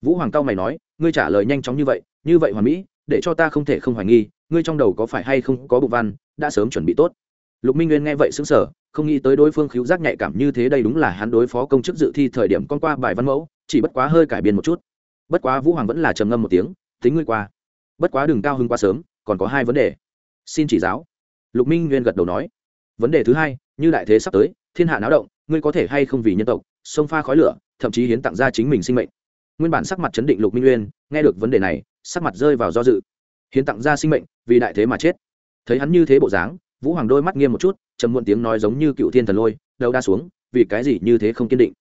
Vũ hoàng cao mày nói, ngươi trả lời nhanh chóng như vậy như vậy hoàn mỹ, để cho ta không thể không hoài nghi, ngươi trong đầu có phải hay không có bụng văn, đã sớm chuẩn bị tốt. Lục minh nguyên nghe vậy xứng sở không nghĩ tới đối phương khiếu giác nhạy cảm như thế đây đúng là hắn đối phó công chức dự thi thời điểm con qua bài văn mẫu, chỉ bất quá hơi cải biên một chút. Bất quá vũ hoàng vẫn là trầm ngâm một tiếng, tính ngươi qua. Bất quá đừng cao hưng quá sớm, còn có hai vấn đề. Xin chỉ giáo. Lục minh nguyên gật đầu nói vấn đề thứ hai như đại thế sắp tới thiên hạ náo động ngươi có thể hay không vì nhân tộc xông pha khói lửa thậm chí hiến tặng ra chính mình sinh mệnh. Nguyên bản sắc mặt chấn định lục minh uyên, nghe được vấn đề này sắc mặt rơi vào do dự. Hiến tặng ra sinh mệnh vì đại thế mà chết. Thấy hắn như thế bộ dáng vũ hoàng đôi mắt nghiêm một chút trầm muộn tiếng nói giống như cựu thiên thần lôi đầu đa xuống vì cái gì như thế không kiên định.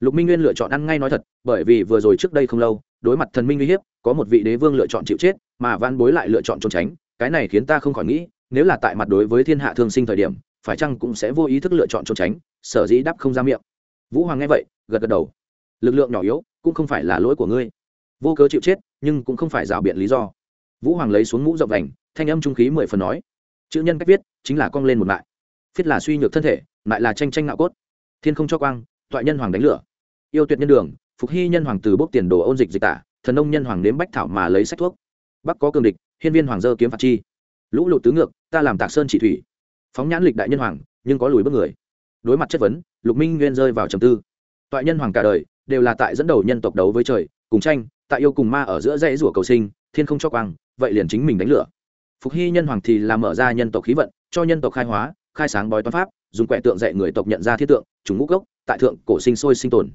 Lục minh nguyên lựa chọn ăn ngay nói thật bởi vì vừa rồi trước đây không lâu đối mặt thần minh uy hiếp có một vị đế vương lựa chọn chịu chết mà van bối lại lựa chọn trốn tránh cái này khiến ta không khỏi nghĩ nếu là tại mặt đối với thiên hạ thương sinh thời điểm phải chăng cũng sẽ vô ý thức lựa chọn trốn tránh, sở dĩ đáp không ra miệng. Vũ hoàng nghe vậy, gật gật đầu. Lực lượng nhỏ yếu cũng không phải là lỗi của ngươi. Vô cớ chịu chết, nhưng cũng không phải rào biện lý do. Vũ hoàng lấy xuống mũ rộng vành, thanh âm trung khí mười phần nói. Chữ nhân cách viết, chính là cong lên một mại phiết là suy nhược thân thể, lại là tranh tranh ngạo cốt. Thiên không cho quang thoại nhân hoàng đánh lửa. Yêu tuyệt nhân đường, phục hy nhân hoàng từ bốc tiền đồ ôn dịch dịch tả, thần ông nhân hoàng nếm bách thảo mà lấy sách thuốc. Bắc có cường địch, hiên viên hoàng dơ kiếm phạt chi. Lũ lụt tứ ngược, ta làm tạc sơn trị thủy phóng nhãn lịch đại nhân hoàng, nhưng có lùi bước người. Đối mặt chất vấn, lục minh nguyên rơi vào trầm tư. Toại nhân hoàng cả đời đều là tại dẫn đầu nhân tộc đấu với trời, cùng tranh, tại yêu cùng ma ở giữa dãy rủa cầu sinh, thiên không cho quang, vậy liền chính mình đánh lửa. Phục hy nhân hoàng thì là mở ra nhân tộc khí vận, cho nhân tộc khai hóa, khai sáng bói toán pháp, dùng quẻ tượng dạy người tộc nhận ra thiết tượng chúng ngũ gốc, tại thượng cổ sinh sôi sinh tồn.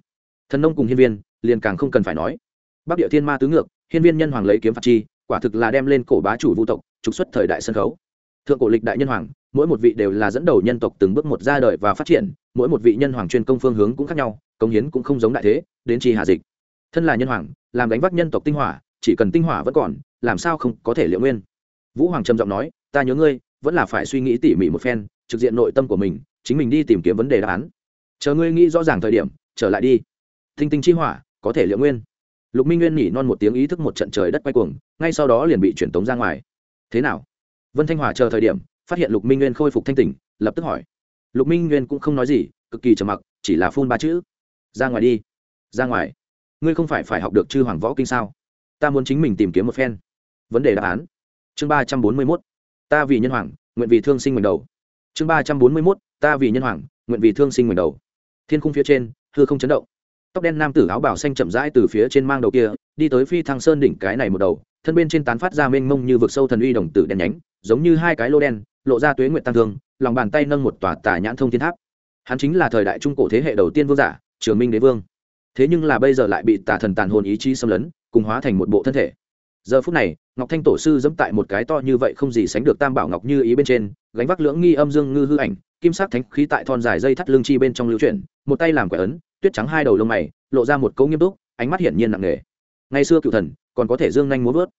Thần nông cùng hiên viên, liền càng không cần phải nói. Bắc địa thiên ma tứ ngược, hiên viên nhân hoàng lấy kiếm phạt chi, quả thực là đem lên cổ bá chủ vũ tộc, trục xuất thời đại sân khấu. Thượng cổ lịch đại nhân hoàng mỗi một vị đều là dẫn đầu nhân tộc từng bước một ra đời và phát triển, mỗi một vị nhân hoàng chuyên công phương hướng cũng khác nhau công hiến cũng không giống đại thế, đến chi hạ dịch. Thân là nhân hoàng, làm đánh vác nhân tộc tinh hỏa, chỉ cần tinh hỏa vẫn còn, làm sao không có thể liệu nguyên? Vũ hoàng trầm giọng nói, ta nhớ ngươi, vẫn là phải suy nghĩ tỉ mỉ một phen, trực diện nội tâm của mình, chính mình đi tìm kiếm vấn đề đáp án. Chờ ngươi nghĩ rõ ràng thời điểm, trở lại đi. Thinh tinh chi hỏa, có thể liệu nguyên. Lục minh nguyên nhỉ non một tiếng ý thức một trận trời đất quay cuồng, ngay sau đó liền bị chuyển tống ra ngoài. Thế nào? Vân thanh hòa chờ thời điểm phát hiện lục minh nguyên khôi phục thanh tỉnh, lập tức hỏi. Lục minh nguyên cũng không nói gì, cực kỳ trầm mặc, chỉ là phun ba chữ. Ra ngoài đi. Ra ngoài. Ngươi không phải phải học được chư hoàng võ kinh sao? Ta muốn chính mình tìm kiếm một phen. Vấn đề đáp án. Chương ba trăm bốn mươi mốt. Ta vì nhân hoàng, nguyện vì thương sinh mình đầu. Chương ba trăm bốn mươi mốt. Ta vì nhân hoàng, nguyện vì thương sinh mình đầu. Thiên khung phía trên, hư không chấn động. Tóc đen nam tử áo bảo xanh chậm rãi từ phía trên mang đầu kia, đi tới phi thăng sơn đỉnh cái này một đầu, thân bên trên tán phát ra mênh mông như vực sâu thần uy đồng tử đen nhánh, giống như hai cái lô đen lộ ra tuế nguyện tăng thương, lòng bàn tay nâng một tòa tả nhãn thông thiên tháp. Hắn chính là thời đại trung cổ thế hệ đầu tiên vương giả, trường minh đế vương. Thế nhưng là bây giờ lại bị tà thần tàn hồn ý chí xâm lấn, cùng hóa thành một bộ thân thể. Giờ phút này, ngọc thanh tổ sư dẫm tại một cái to như vậy không gì sánh được tam bảo ngọc như ý bên trên, gánh vác lưỡng nghi âm dương ngư hư ảnh, kim sắc thánh khí tại thon dài dây thắt lưng chi bên trong lưu chuyển, một tay làm quẻ ấn, tuyết trắng hai đầu lông mày, lộ ra một cấu nghiêm túc, ánh mắt hiển nhiên nặng nề. Ngày xưa cựu thần còn có thể dương nhanh muốn vớt.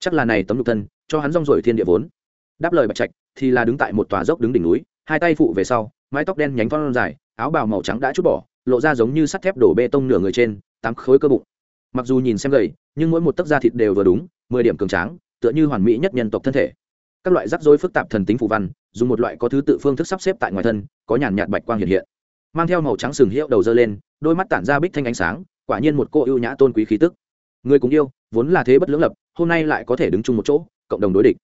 Chắc là này tấm lục thân cho hắn rong rổi thiên địa vốn. Đáp lời bạch trạch thì là đứng tại một tòa dốc đứng đỉnh núi, hai tay phụ về sau, mái tóc đen nhánh phong dài, áo bào màu trắng đã chút bỏ, lộ ra giống như sắt thép đổ bê tông nửa người trên, tám khối cơ bụng. Mặc dù nhìn xem gầy, nhưng mỗi một tấc da thịt đều vừa đúng, mười điểm cường tráng, tựa như hoàn mỹ nhất nhân tộc thân thể. Các loại rắc rối phức tạp thần tính phù văn, dùng một loại có thứ tự phương thức sắp xếp tại ngoài thân, có nhàn nhạt bạch quang hiện hiện. Mang theo màu trắng sừng hiệu đầu dơ lên, đôi mắt tản ra bích thanh ánh sáng, quả nhiên một cô ưu nhã tôn quý khí tức. Người cùng yêu, vốn là thế bất lưỡng lập, hôm nay lại có thể đứng chung một chỗ, cộng đồng đối địch.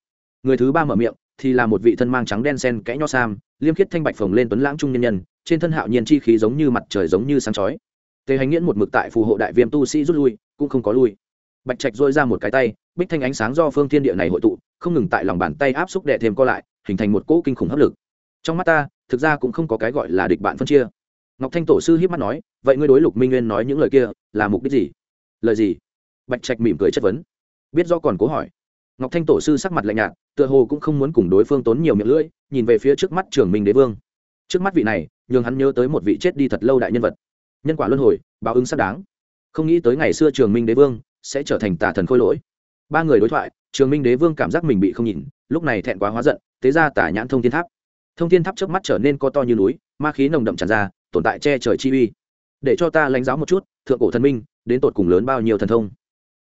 Người thứ ba mở miệng thì là một vị thân mang trắng đen sen kẽ nho sam, liêm khiết thanh bạch phồng lên tuấn lãng trung nhân nhân, trên thân hạo nhiên chi khí giống như mặt trời giống như sáng chói. Tề hành nghiễn một mực tại phù hộ đại viêm tu sĩ rút lui, cũng không có lui. Bạch trạch dôi ra một cái tay, bích thanh ánh sáng do phương thiên địa này hội tụ, không ngừng tại lòng bàn tay áp xúc đệ thêm co lại, hình thành một cỗ kinh khủng hấp lực. Trong mắt ta, thực ra cũng không có cái gọi là địch bạn phân chia. Ngọc thanh tổ sư hiếp mắt nói, vậy ngươi đối lục minh nguyên nói những lời kia, là mục đích gì? Lời gì? Bạch trạch mỉm cười chất vấn. Biết do còn cố hỏi ngọc thanh tổ sư sắc mặt lạnh nhạt, tựa hồ cũng không muốn cùng đối phương tốn nhiều miệng lưỡi, nhìn về phía trước mắt trường minh đế vương. Trước mắt vị này, nhường hắn nhớ tới một vị chết đi thật lâu đại nhân vật. Nhân quả luân hồi, báo ứng xác đáng. Không nghĩ tới ngày xưa trường minh đế vương sẽ trở thành tà thần khôi lỗi. Ba người đối thoại, trường minh đế vương cảm giác mình bị không nhìn, lúc này thẹn quá hóa giận, tế ra tả nhãn thông thiên tháp. Thông thiên tháp trước mắt trở nên co to như núi, ma khí nồng đậm tràn ra, tồn tại che trời chi uy. Để cho ta lãnh giáo một chút, thượng cổ thần minh, đến tột cùng lớn bao nhiêu thần thông.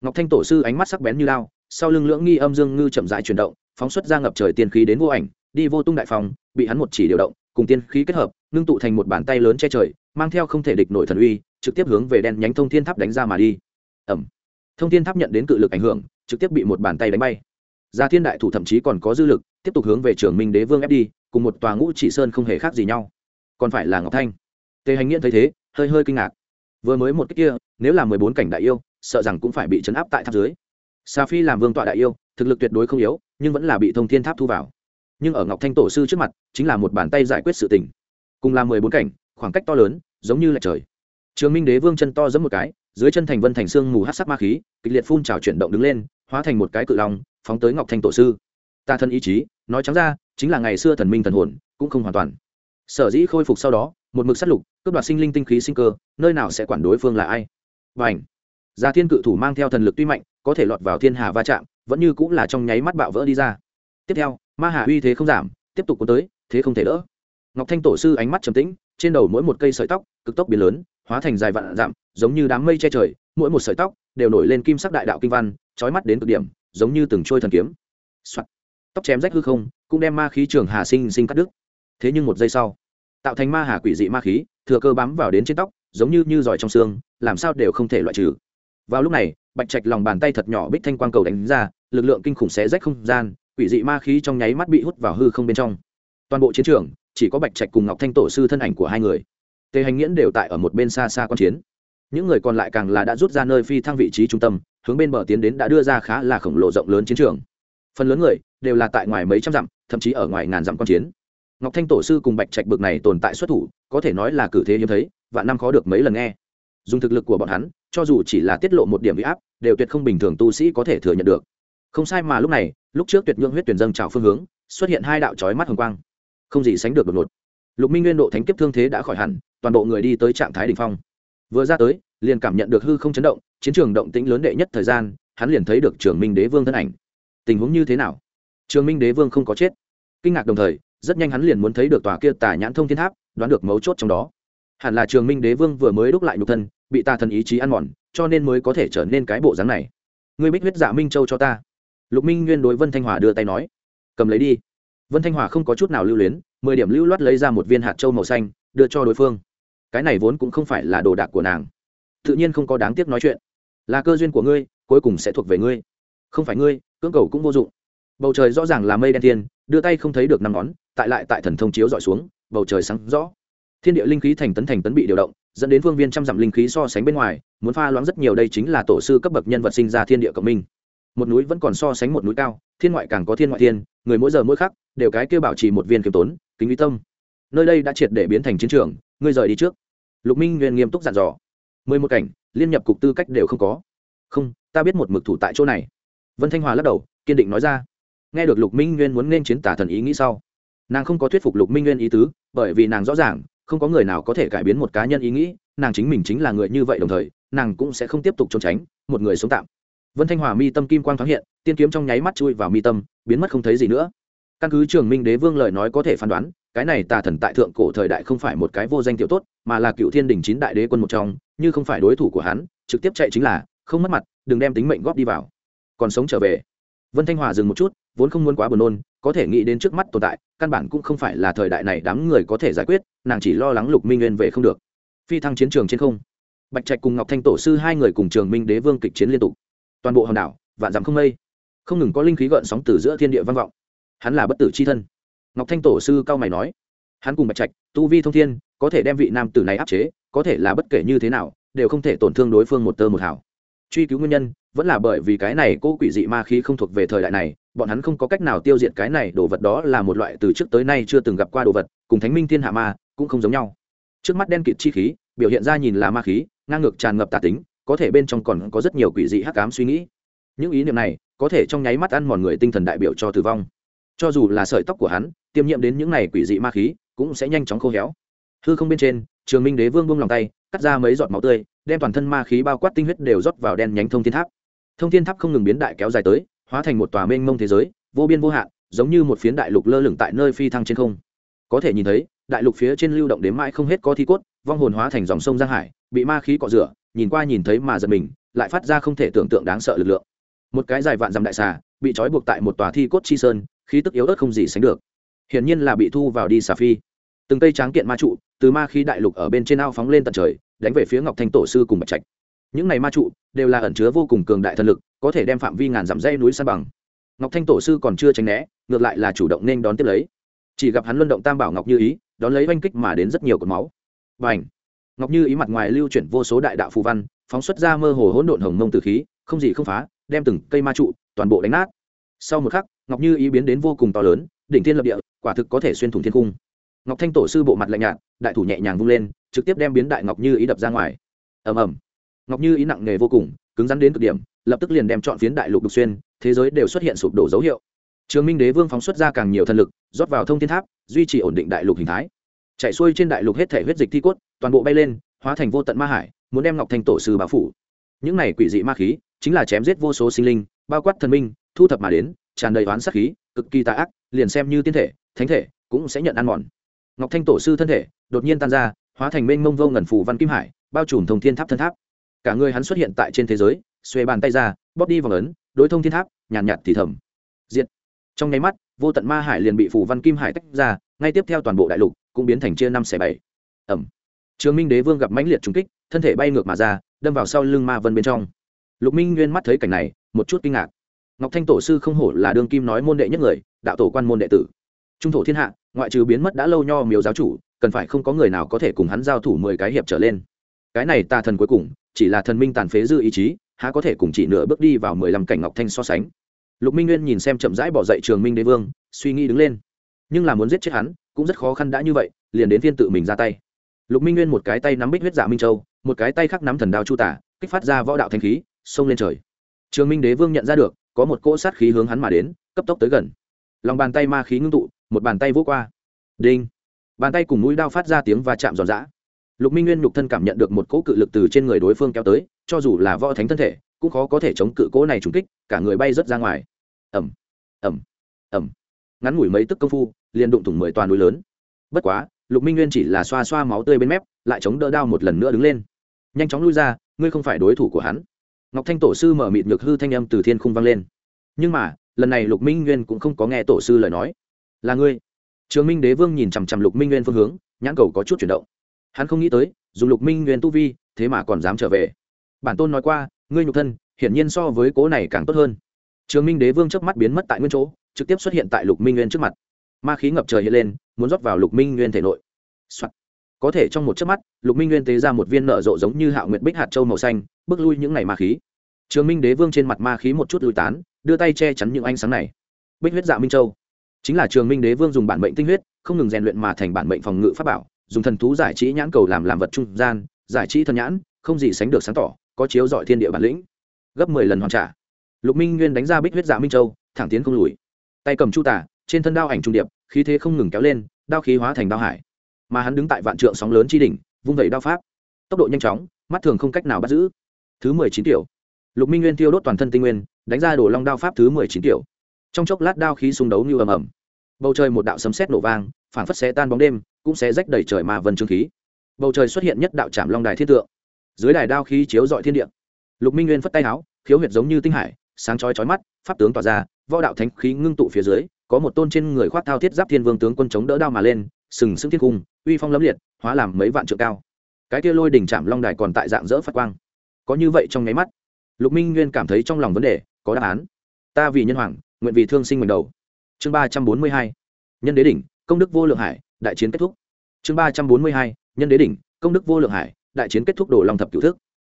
Ngọc thanh tổ sư ánh mắt sắc bén như lao sau lưng lưỡng nghi âm dương ngư chậm rãi chuyển động, phóng xuất ra ngập trời tiên khí đến vô ảnh, đi vô tung đại phòng, bị hắn một chỉ điều động, cùng tiên khí kết hợp, ngưng tụ thành một bàn tay lớn che trời, mang theo không thể địch nổi thần uy, trực tiếp hướng về đen nhánh thông thiên tháp đánh ra mà đi. Ẩm thông thiên tháp nhận đến cự lực ảnh hưởng, trực tiếp bị một bàn tay đánh bay. Gia thiên đại thủ thậm chí còn có dư lực, tiếp tục hướng về trường minh đế vương ép đi, cùng một tòa ngũ chỉ sơn không hề khác gì nhau. Còn phải là ngọc thanh. Tề hành nghiễn thấy thế, hơi hơi kinh ngạc. Vừa mới một cách kia, nếu là mười bốn cảnh đại yêu, sợ rằng cũng phải bị chấn áp tại tháp dưới sa phi làm vương tọa đại yêu, thực lực tuyệt đối không yếu, nhưng vẫn là bị thông thiên tháp thu vào. Nhưng ở ngọc thanh tổ sư trước mặt, chính là một bàn tay giải quyết sự tình. Cùng là mười bốn cảnh, khoảng cách to lớn, giống như là trời. Trường minh đế vương chân to giẫm một cái, dưới chân thành vân thành xương mù hát sắc ma khí, kịch liệt phun trào chuyển động đứng lên, hóa thành một cái cự long, phóng tới ngọc thanh tổ sư. Ta thân ý chí, nói trắng ra, chính là ngày xưa thần minh thần hồn, cũng không hoàn toàn. Sở dĩ khôi phục sau đó, một mực sát lục, cướp đoạt sinh linh tinh khí sinh cơ, nơi nào sẽ quản đối phương là ai? Và ảnh gia thiên cự thủ mang theo thần lực tuy mạnh có thể lọt vào thiên hà va chạm, vẫn như cũng là trong nháy mắt bạo vỡ đi ra. Tiếp theo, ma hà uy thế không giảm, tiếp tục cuốn tới, thế không thể đỡ. Ngọc thanh tổ sư ánh mắt trầm tĩnh, trên đầu mỗi một cây sợi tóc, cực tốc biến lớn, hóa thành dài vạn dặm, giống như đám mây che trời, mỗi một sợi tóc đều nổi lên kim sắc đại đạo kinh văn trói mắt đến cực điểm, giống như từng trôi thần kiếm、Soạn. tóc chém rách hư không, cũng đem ma khí trường hà sinh sinh cắt đứt. Thế nhưng một giây sau, tạo thành ma hà quỷ dị ma khí, thừa cơ bám vào đến trên tóc, giống như như giỏi trong xương, làm sao đều không thể loại trừ. Vào lúc này bạch trạch lòng bàn tay thật nhỏ bích thanh quang cầu đánh ra, lực lượng kinh khủng xé rách không gian, quỷ dị ma khí trong nháy mắt bị hút vào hư không bên trong. Toàn bộ chiến trường, chỉ có bạch trạch cùng ngọc thanh tổ sư thân ảnh của hai người. Tề hành nghiễn đều tại ở một bên xa xa quan chiến. Những người còn lại càng là đã rút ra nơi phi thăng vị trí trung tâm, hướng bên bờ tiến đến đã đưa ra khá là khổng lồ rộng lớn chiến trường. Phần lớn người đều là tại ngoài mấy trăm dặm, thậm chí ở ngoài ngàn dặm quan chiến. Ngọc thanh tổ sư cùng bạch trạch bực này tồn tại xuất thủ, có thể nói là cử thế hiếm thấy và năm khó được mấy lần nghe. Dùng thực lực của bọn hắn, cho dù chỉ là tiết lộ một điểm bị áp đều tuyệt không bình thường tu sĩ có thể thừa nhận được. Không sai mà lúc này, lúc trước tuyệt nhượng huyết tuyển dâng trào phương hướng, xuất hiện hai đạo trói mắt hồng quang. Không gì sánh được đột ngột. Lục minh nguyên độ thánh kiếp thương thế đã khỏi hẳn, toàn bộ người đi tới trạng thái đ ỉ n h phong. Vừa ra tới, liền cảm nhận được hư không chấn động, chiến trường động tĩnh lớn đệ nhất thời gian, hắn liền thấy được trường minh đế vương thân ảnh. Tình huống như thế nào? Trường minh đế vương không có chết. Kinh ngạc đồng thời, rất nhanh hắn liền muốn thấy được tòa kia tả nhãn thông thiên tháp, đoán được mấu chốt trong đó. Hẳn là trường minh đế vương vừa mới đúc lại nhục thân, bị tà thần ý chí ăn mòn cho nên mới có thể trở nên cái bộ dáng này. Ngươi bích huyết dạ minh châu cho ta. Lục minh nguyên đối vân thanh hòa đưa tay nói. Cầm lấy đi. Vân thanh hòa không có chút nào lưu luyến, mười điểm lưu loát lấy ra một viên hạt châu màu xanh, đưa cho đối phương. Cái này vốn cũng không phải là đồ đạc của nàng. Tự nhiên không có đáng tiếc nói chuyện. Là cơ duyên của ngươi, cuối cùng sẽ thuộc về ngươi. Không phải ngươi, cưỡng cầu cũng vô dụng. Bầu trời rõ ràng là mây đen thiên, đưa tay không thấy được năm ngón, tại lại tại thần thông chiếu dọi xuống, bầu trời sáng rõ thiên địa linh khí thành tấn thành tấn bị điều động, dẫn đến phương viên trăm dặm linh khí so sánh bên ngoài, muốn pha loãng rất nhiều đây chính là tổ sư cấp bậc nhân vật sinh ra thiên địa cộng minh. Một núi vẫn còn so sánh một núi cao, thiên ngoại càng có thiên ngoại thiên, người mỗi giờ mỗi khắc, đều cái kêu bảo trì một viên kiêm tốn, kính uy tâm. Nơi đây đã triệt để biến thành chiến trường, ngươi rời đi trước. Lục minh nguyên nghiêm túc dặn dò. Mười một cảnh, liên nhập cục tư cách đều không có. Không, ta biết một mực thủ tại chỗ này. Vân thanh hòa lắc đầu, kiên định nói ra. Nghe được lục minh nguyên muốn nên chiến tả thần ý nghĩ sau, nàng không có thuyết phục lục minh nguyên ý tứ, bởi vì nàng rõ ràng không có người nào có thể cải biến một cá nhân ý nghĩ, nàng chính mình chính là người như vậy đồng thời, nàng cũng sẽ không tiếp tục trốn tránh, một người sống tạm. Vân thanh hòa mi tâm kim quang thoáng hiện, tiên kiếm trong nháy mắt chui vào mi tâm, biến mất không thấy gì nữa. Căn cứ trường minh đế vương lời nói có thể phán đoán, cái này tà thần tại thượng cổ thời đại không phải một cái vô danh tiểu tốt, mà là cựu thiên đình chín đại đế quân một trong, như không phải đối thủ của hắn, trực tiếp chạy chính là, không mất mặt, đừng đem tính mệnh góp đi vào. Còn sống trở về. Vân thanh hòa dừng một chút, vốn không muốn quá buồn nôn có thể nghĩ đến trước mắt tồn tại, căn bản cũng không phải là thời đại này đám người có thể giải quyết, nàng chỉ lo lắng lục minh nguyên về không được. Phi thăng chiến trường trên không. Bạch trạch cùng ngọc thanh tổ sư hai người cùng trường minh đế vương kịch chiến liên tục. Toàn bộ hòn đảo, vạn dặm không mây. Không ngừng có linh khí gợn sóng từ giữa thiên địa vang vọng. Hắn là bất tử c h i thân. Ngọc thanh tổ sư cao mày nói, hắn cùng bạch trạch, tu vi thông thiên, có thể đem vị nam tử này áp chế, có thể là bất kể như thế nào, đều không thể tổn thương đối phương một tơ một hảo truy cứu nguyên nhân vẫn là bởi vì cái này cô quỷ dị ma khí không thuộc về thời đại này, bọn hắn không có cách nào tiêu diệt cái này đồ vật đó là một loại từ trước tới nay chưa từng gặp qua đồ vật, cùng thánh minh thiên hạ ma cũng không giống nhau. Trước mắt đen kịt chi khí, biểu hiện ra nhìn là ma khí, ngang ngược tràn ngập tà tính, có thể bên trong còn có rất nhiều quỷ dị hắc ám suy nghĩ. Những ý niệm này, có thể trong nháy mắt ăn mòn người tinh thần đại biểu cho tử vong. Cho dù là sợi tóc của hắn, tiêm nhiễm đến những này quỷ dị ma khí, cũng sẽ nhanh chóng khô héo. Hư không bên trên, trường minh đế vương buông lòng tay, cắt ra mấy giọt máu tươi, đem toàn thân ma khí bao quát tinh huyết đều rót vào đen nhánh thông thiên tháp thông thiên tháp không ngừng biến đại kéo dài tới, hóa thành một tòa mênh mông thế giới, vô biên vô hạn, giống như một phiến đại lục lơ lửng tại nơi phi thăng trên không. Có thể nhìn thấy, đại lục phía trên lưu động đến mãi không hết có thi cốt, vong hồn hóa thành dòng sông giang hải, bị ma khí cọ rửa, nhìn qua nhìn thấy mà giật mình, lại phát ra không thể tưởng tượng đáng sợ lực lượng. Một cái dài vạn dặm đại xà, bị trói buộc tại một tòa thi cốt chi sơn, khí tức yếu ớt không gì sánh được. Hiển nhiên là bị thu vào đi xà phi. Từng cây tráng kiện ma trụ, từ ma khí đại lục ở bên trên ao phóng lên tận trời, đánh về phía ngọc thanh tổ sư cùng bạch trạch những này ma trụ đều là ẩn chứa vô cùng cường đại thần lực, có thể đem phạm vi ngàn dặm dây núi san bằng. Ngọc thanh tổ sư còn chưa tránh né, ngược lại là chủ động nên đón tiếp lấy. Chỉ gặp hắn luân động tam bảo ngọc như ý, đón lấy oanh kích mà đến rất nhiều cột máu. Và ảnh ngọc như ý mặt ngoài lưu chuyển vô số đại đạo phù văn, phóng xuất ra mơ hồ hỗn độn hồng mông từ khí, không gì không phá, đem từng cây ma trụ toàn bộ đánh nát. Sau một khắc, ngọc như ý biến đến vô cùng to lớn, đỉnh thiên lập địa, quả thực có thể xuyên thủng thiên cung. Ngọc thanh tổ sư bộ mặt lạnh nhạt, đại thủ nhẹ nhàng vung lên, trực tiếp đem biến đại ngọc như ý đập ra ngoài. Ầm ầm ngọc như ý nặng nề vô cùng, cứng rắn đến cực điểm, lập tức liền đem chọn phiến đại lục đục xuyên, thế giới đều xuất hiện sụp đổ dấu hiệu. Trường minh đế vương phóng xuất ra càng nhiều thần lực, rót vào thông thiên tháp, duy trì ổn định đại lục hình thái. Chạy xuôi trên đại lục hết thể huyết dịch thi cốt, toàn bộ bay lên, hóa thành vô tận ma hải, muốn đem ngọc thanh tổ sư báo phủ. Những này quỷ dị ma khí, chính là chém giết vô số sinh linh, bao quát thần minh, thu thập mà đến, tràn đầy oán sát khí, cực kỳ tà ác, liền xem như tiên thể, thánh thể, cũng sẽ nhận ăn mòn. Ngọc thanh tổ sư thân thể, đột nhiên tan ra, hóa thành mênh mông vô ngần phủ văn kim hải, bao trùm thông thiên tháp thân tháp cả người hắn xuất hiện tại trên thế giới xuê bàn tay ra bóp đi vòng ấn đối thông thiên tháp nhàn nhạt, nhạt thì thầm. Diện trong nháy mắt vô tận ma hải liền bị phủ văn kim hải tách ra ngay tiếp theo toàn bộ đại lục cũng biến thành chia năm xẻ bảy. Ẩm. Trường minh đế vương gặp mãnh liệt trúng kích thân thể bay ngược mà ra đâm vào sau lưng ma vân bên trong. Lục minh nguyên mắt thấy cảnh này một chút kinh ngạc. Ngọc thanh tổ sư không hổ là đương kim nói môn đệ nhất người đạo tổ quan môn đệ tử. Trung thổ thiên hạ ngoại trừ biến mất đã lâu nho miếu giáo chủ cần phải không có người nào có thể cùng hắn giao thủ mười cái hiệp trở lên. Cái này tà thần cuối cùng chỉ là thần minh tàn phế dư ý chí, há có thể cùng chỉ nửa bước đi vào mười lăm cảnh ngọc thanh so sánh. Lục minh nguyên nhìn xem chậm rãi bỏ dậy trường minh đế vương, suy nghĩ đứng lên. Nhưng là muốn giết chết hắn, cũng rất khó khăn đã như vậy, liền đến phiên tự mình ra tay. Lục minh nguyên một cái tay nắm bích huyết dạ minh châu, một cái tay khác nắm thần đao chu tả, kích phát ra võ đạo thanh khí, xông lên trời. Trường minh đế vương nhận ra được, có một cỗ sát khí hướng hắn mà đến, cấp tốc tới gần. Lòng bàn tay ma khí ngưng tụ, một bàn tay vỗ qua. Đinh. Bàn tay cùng mũi đao phát ra tiếng và chạm giòn giã lục minh nguyên nhục thân cảm nhận được một cỗ cự lực từ trên người đối phương kéo tới, cho dù là võ thánh thân thể, cũng khó có thể chống cự cỗ này trùng kích, cả người bay rớt ra ngoài. Ẩm ẩm ẩm ngắn ngủi mấy tức công phu, liền đụng thủng mười toàn núi lớn. Bất quá, lục minh nguyên chỉ là xoa xoa máu tươi bên mép, lại chống đỡ đao một lần nữa đứng lên. Nhanh chóng lui ra, ngươi không phải đối thủ của hắn. Ngọc thanh tổ sư mở mịt nhược hư thanh âm từ thiên khung vang lên. Nhưng mà, lần này lục minh nguyên cũng không có nghe tổ sư lời nói. Là ngươi. Trường minh đế vương nhìn chằm chằm lục minh nguyên phương hướng, nhãn cầu có chút chuyển động hắn không nghĩ tới, dùng lục minh nguyên tu vi, thế mà còn dám trở về. Bản tôn nói qua, ngươi nhục thân, hiển nhiên so với cố này càng tốt hơn. Trường minh đế vương chớp mắt biến mất tại nguyên chỗ, trực tiếp xuất hiện tại lục minh nguyên trước mặt. Ma khí ngập trời hiện lên, muốn rót vào lục minh nguyên thể nội、Soạn. có thể trong một chớp mắt, lục minh nguyên tế ra một viên nợ rộ giống như hạo nguyệt bích hạt châu màu xanh, bước lui những ngày ma khí. Trường minh đế vương trên mặt ma khí một chút lùi tán, đưa tay che chắn những ánh sáng này. Bích huyết dạ minh châu. Chính là trường minh đế vương dùng bản mệnh tinh huyết, không ngừng rèn luyện mà thành bản mệnh phòng ngự pháp bảo dùng thần thú giải trí nhãn cầu làm làm vật trung gian, giải trí thần nhãn, không gì sánh được sáng tỏ, có chiếu dọi thiên địa bản lĩnh. Gấp mười lần hoàn trả. Lục minh nguyên đánh ra bích huyết dạ minh châu, thẳng tiến không lùi. Tay cầm chu tả trên thân đao ảnh trung điệp, khí thế không ngừng kéo lên, đao khí hóa thành đao hải. Mà hắn đứng tại vạn trượng sóng lớn chi đỉnh, vung vẩy đao pháp. Tốc độ nhanh chóng, mắt thường không cách nào bắt giữ. Thứ mười chín tiểu. Lục minh nguyên tiêu đốt toàn thân tinh nguyên, đánh ra đổ long đao pháp thứ mười chín tiểu. Trong chốc lát đao khí xung đấu như ầm ầm. Bầu trời một đạo sấm sét nổ vang, phảng phất xé tan bóng đêm cũng sẽ rách đầy trời mà vân trương khí. Bầu trời xuất hiện nhất đạo trạm long đài thiên tượng. Dưới đài đao khí chiếu dọi thiên địa. Lục minh nguyên phất tay áo, khiếu huyệt giống như tinh hải, sáng chói chói mắt, pháp tướng tỏa ra, võ đạo thánh khí ngưng tụ phía dưới, có một tôn trên người khoác thao thiết giáp thiên vương tướng quân chống đỡ đao mà lên, sừng sững thiên cung, uy phong lẫm liệt, hóa làm mấy vạn trượng cao. Cái kia lôi đỉnh chạm long đài còn tại dạng dỡ phát quang. Có như vậy trong nháy mắt, lục minh nguyên cảm thấy trong lòng vấn đề, có đáp án. Ta vì nhân hoàng, nguyện vì thương sinh mình đầu. Chương ba trăm bốn mươi hai. Nhân đế đỉnh, công đức vô lượng hải đại chiến kết thúc. Chương ba trăm bốn mươi hai nhân đế đỉnh công đức vô lượng hải đại chiến kết thúc đổ long thập cửu thức.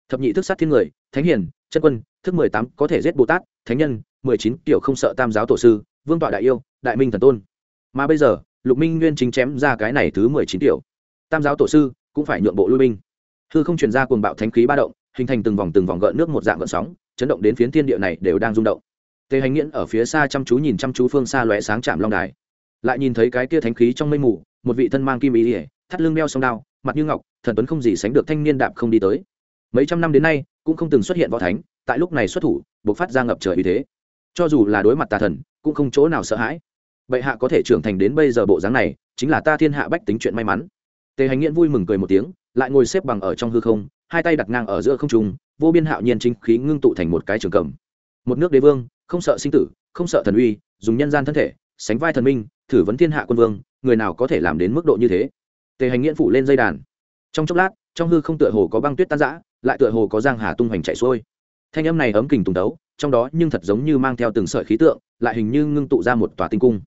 Thập nhị thức sát thiên người thánh hiền chân quân thức mười tám có thể giết bồ tát thánh nhân mười chín kiểu không sợ tam giáo tổ sư vương tọa đại yêu đại minh thần tôn. Mà bây giờ lục minh nguyên chính chém ra cái này thứ mười chín tiểu, tam giáo tổ sư cũng phải nhượng bộ lui binh. Hư không truyền ra cuồng bạo thánh khí ba động hình thành từng vòng từng vòng gợn nước một dạng gợn sóng chấn động đến phiến thiên địa này đều đang rung động. Tề hành nghiễn ở phía xa chăm chú nhìn chăm chú phương xa lóe sáng chạm long đài. Lại nhìn thấy cái kia thánh khí trong mây mù một vị thân mang kim ý ỉa, thắt lưng đeo sông đao, mặt như ngọc, thần tuấn không gì sánh được thanh niên đạp không đi tới. Mấy trăm năm đến nay, cũng không từng xuất hiện võ thánh, tại lúc này xuất thủ buộc phát ra ngập trời uy thế. Cho dù là đối mặt tà thần, cũng không chỗ nào sợ hãi. Bệ hạ có thể trưởng thành đến bây giờ bộ dáng này, chính là ta thiên hạ bách tính chuyện may mắn. Tề hành nghiễn vui mừng cười một tiếng, lại ngồi xếp bằng ở trong hư không, hai tay đặt ngang ở giữa không trung, vô biên hạo nhiên chính khí ngưng tụ thành một cái trường cầm. Một nước đế vương, không sợ sinh tử, không sợ thần uy, dùng nhân gian thân thể, sánh vai thần minh, thử vấn thiên hạ quân vương người nào có thể làm đến mức độ như thế? Tề hành nghiễn phủ lên dây đàn. Trong chốc lát, trong hư không tựa hồ có băng tuyết tan rã, lại tựa hồ có giang hà tung hoành chạy xuôi. Thanh âm này ấm kình tùng đấu trong đó nhưng thật giống như mang theo từng sợi khí tượng, lại hình như ngưng tụ ra một tòa tinh cung.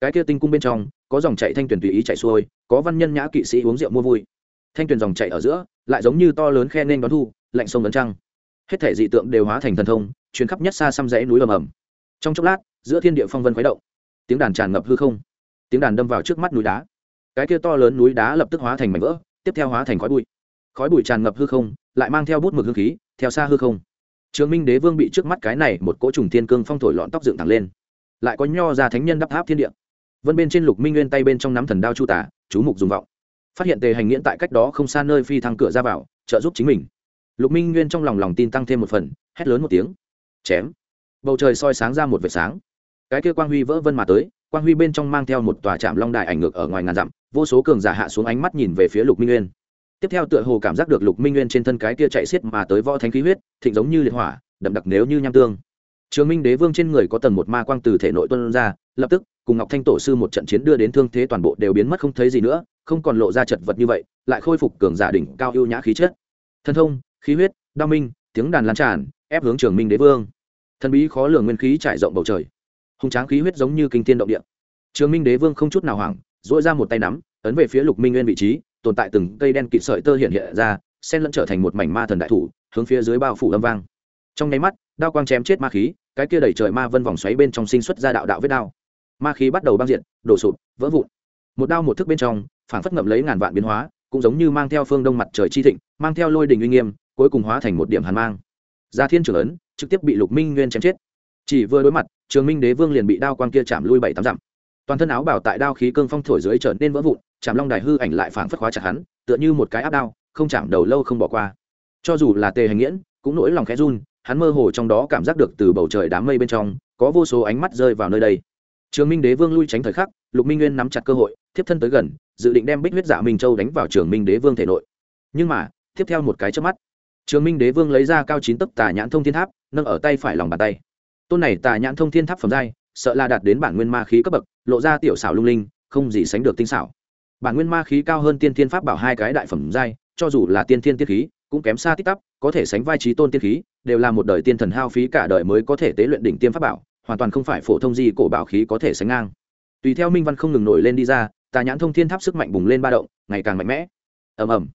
Cái kia tinh cung bên trong, có dòng chạy thanh tuyển tùy ý chạy xuôi, có văn nhân nhã kỵ sĩ uống rượu mua vui. Thanh tuyển dòng chạy ở giữa, lại giống như to lớn khe nên đón thu, lạnh sông đấn trăng. Hết thể dị tượng đều hóa thành thần thông chuyến khắp nhất xa xăm rẽ núi ầm ầm. Trong chốc lát, giữa thiên địa phong vân khuấy động. Tiếng đàn tràn ngập hư không tiếng đàn đâm vào trước mắt núi đá. Cái kia to lớn núi đá lập tức hóa thành mảnh vỡ, tiếp theo hóa thành khói bụi. Khói bụi tràn ngập hư không, lại mang theo bút mực hương khí, theo xa hư không. Trường minh đế vương bị trước mắt cái này một cỗ trùng thiên cương phong thổi lọn tóc dựng thẳng lên. Lại có nho ra thánh nhân đắp tháp thiên địa. Vân bên trên lục minh nguyên tay bên trong nắm thần đao chu tả chú mục dùng vọng. Phát hiện tề hành nghiễn tại cách đó không xa nơi phi thăng cửa ra vào, trợ giúp chính mình. Lục minh nguyên trong lòng lòng tin tăng thêm một phần, hét lớn một tiếng. Chém. Bầu trời soi sáng ra một vệt sáng. Cái kia quang huy vỡ vân mà tới quang huy bên trong mang theo một tòa trạm long đài ảnh ngược ở ngoài ngàn dặm, vô số cường giả hạ xuống ánh mắt nhìn về phía lục minh nguyên. Tiếp theo tựa hồ cảm giác được lục minh nguyên trên thân cái kia chạy xiết mà tới võ thánh khí huyết, thịnh giống như liệt hỏa, đậm đặc nếu như nham tương. Trường minh đế vương trên người có tầng một ma quang từ thể nội tuân ra, lập tức, cùng ngọc thanh tổ sư một trận chiến đưa đến thương thế toàn bộ đều biến mất không thấy gì nữa, không còn lộ ra chật vật như vậy, lại khôi phục cường giả đỉnh cao ưu nhã khí chất. Thân thông, khí huyết, đao minh, tiếng đàn lan tràn, ép hướng trường minh đế vương. Thần bí khó lường nguyên khí trải rộng bầu trời hùng tráng khí huyết giống như kinh thiên động địa. Trường minh đế vương không chút nào hoảng dỗi ra một tay nắm, ấn về phía lục minh nguyên vị trí, tồn tại từng cây đen kịt sợi tơ hiện hiện ra sen lẫn trở thành một mảnh ma thần đại thủ, hướng phía dưới bao phủ âm vang. Trong nháy mắt, đao quang chém chết ma khí, cái kia đẩy trời ma vân vòng xoáy bên trong sinh xuất ra đạo đạo vết đao. Ma khí bắt đầu băng diện đổ sụp, vỡ vụn. Một đao một thức bên trong phản phất ngậm lấy ngàn vạn biến hóa, cũng giống như mang theo phương đông mặt trời chi thịnh, mang theo lôi đình uy nghiêm, cuối cùng hóa thành một điểm hàn mang. Gia thiên trưởng ấn, trực tiếp bị lục minh nguyên chém chết chỉ vừa đối mặt, trường minh đế vương liền bị đao quang kia chạm lui bảy tám dặm. Toàn thân áo bảo tại đao khí cương phong thổi dưới trở nên vỡ vụn chạm long đài hư ảnh lại phảng phất khóa chặt hắn, tựa như một cái áp đao, không chạm đầu lâu không bỏ qua. Cho dù là tề hành nghiễn, cũng nỗi lòng khẽ run, hắn mơ hồ trong đó cảm giác được từ bầu trời đám mây bên trong, có vô số ánh mắt rơi vào nơi đây. Trường minh đế vương lui tránh thời khắc, lục minh nguyên nắm chặt cơ hội, thiếp thân tới gần, dự định đem bích huyết dạ minh châu đánh vào trường minh đế vương thể nội. Nhưng mà, tiếp theo một cái trước mắt, trường minh đế vương lấy ra cao chín tấc tà nhãn thông thiên tháp, nâng ở tay phải lòng bàn tay tôn này tà nhãn thông thiên tháp phẩm giai, sợ là đạt đến bản nguyên ma khí cấp bậc, lộ ra tiểu xảo lung linh, không gì sánh được tinh xảo. Bản nguyên ma khí cao hơn tiên thiên pháp bảo hai cái đại phẩm giai, cho dù là tiên thiên tiết khí, cũng kém xa tích tắp, có thể sánh vai trí tôn tiên khí, đều là một đời tiên thần hao phí cả đời mới có thể tế luyện đỉnh tiêm pháp bảo, hoàn toàn không phải phổ thông gì cổ bảo khí có thể sánh ngang. Tùy theo minh văn không ngừng nổi lên đi ra, tà nhãn thông thiên tháp sức mạnh bùng lên ba động, ngày càng mạnh mẽ. Ầm ầm.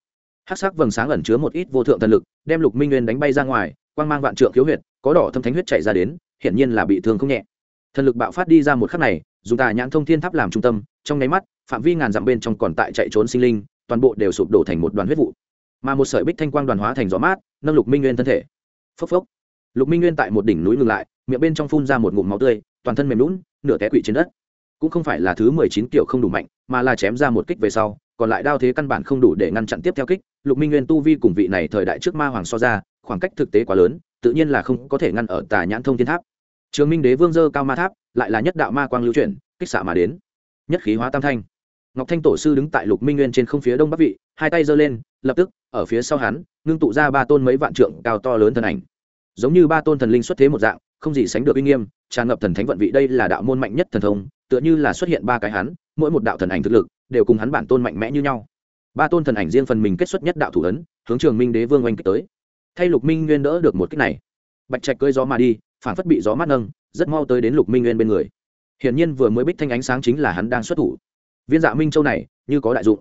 Hắc sắc vầng sáng ẩn chứa một ít vô thượng thần lực, đem lục minh nguyên đánh bay ra ngoài, quang mang vạn trượng khiếu huyệt, có đỏ thâm thánh huyết chảy ra đến hiển nhiên là bị thương không nhẹ. Thần lực bạo phát đi ra một khắc này, dùng tà nhãn thông thiên tháp làm trung tâm, trong nháy mắt, phạm vi ngàn dặm bên trong còn tại chạy trốn sinh linh, toàn bộ đều sụp đổ thành một đoàn huyết vụ. Mà một sợi bích thanh quang đoàn hóa thành gió mát, nâng lục minh nguyên thân thể. Phốc phốc. Lục minh nguyên tại một đỉnh núi ngừng lại, miệng bên trong phun ra một ngụm máu tươi, toàn thân mềm lún nửa té quỵ trên đất. Cũng không phải là thứ mười chín kiểu không đủ mạnh, mà là chém ra một kích về sau, còn lại đao thế căn bản không đủ để ngăn chặn tiếp theo kích. Lục minh nguyên tu vi cùng vị này thời đại trước ma hoàng so ra, khoảng cách thực tế quá lớn, tự nhiên là không có thể ngăn ở tà nhãn thông thiên tháp trường minh đế vương dơ cao ma tháp, lại là nhất đạo ma quang lưu chuyển, kích xạ mà đến. Nhất khí hóa tam thanh. Ngọc thanh tổ sư đứng tại lục minh nguyên trên không phía đông bắc vị, hai tay giơ lên, lập tức, ở phía sau hắn, ngưng tụ ra ba tôn mấy vạn trượng cao to lớn thân ảnh. Giống như ba tôn thần linh xuất thế một dạng, không gì sánh được uy nghiêm, tràn ngập thần thánh vận vị đây là đạo môn mạnh nhất thần thông, tựa như là xuất hiện ba cái hắn, mỗi một đạo thần ảnh thực lực, đều cùng hắn bản tôn mạnh mẽ như nhau. Ba tôn thần ảnh riêng phần mình kết xuất nhất đạo thủ ấn, hướng trường minh đế vương oanh kích tới. Thay lục minh nguyên đỡ được một kích này, bạch trạch cơi gió mà đi phản phất bị gió mát nâng, rất mau tới đến lục minh nguyên bên người. Hiển nhiên vừa mới bích thanh ánh sáng chính là hắn đang xuất thủ. Viên dạ minh châu này, như có đại dụng.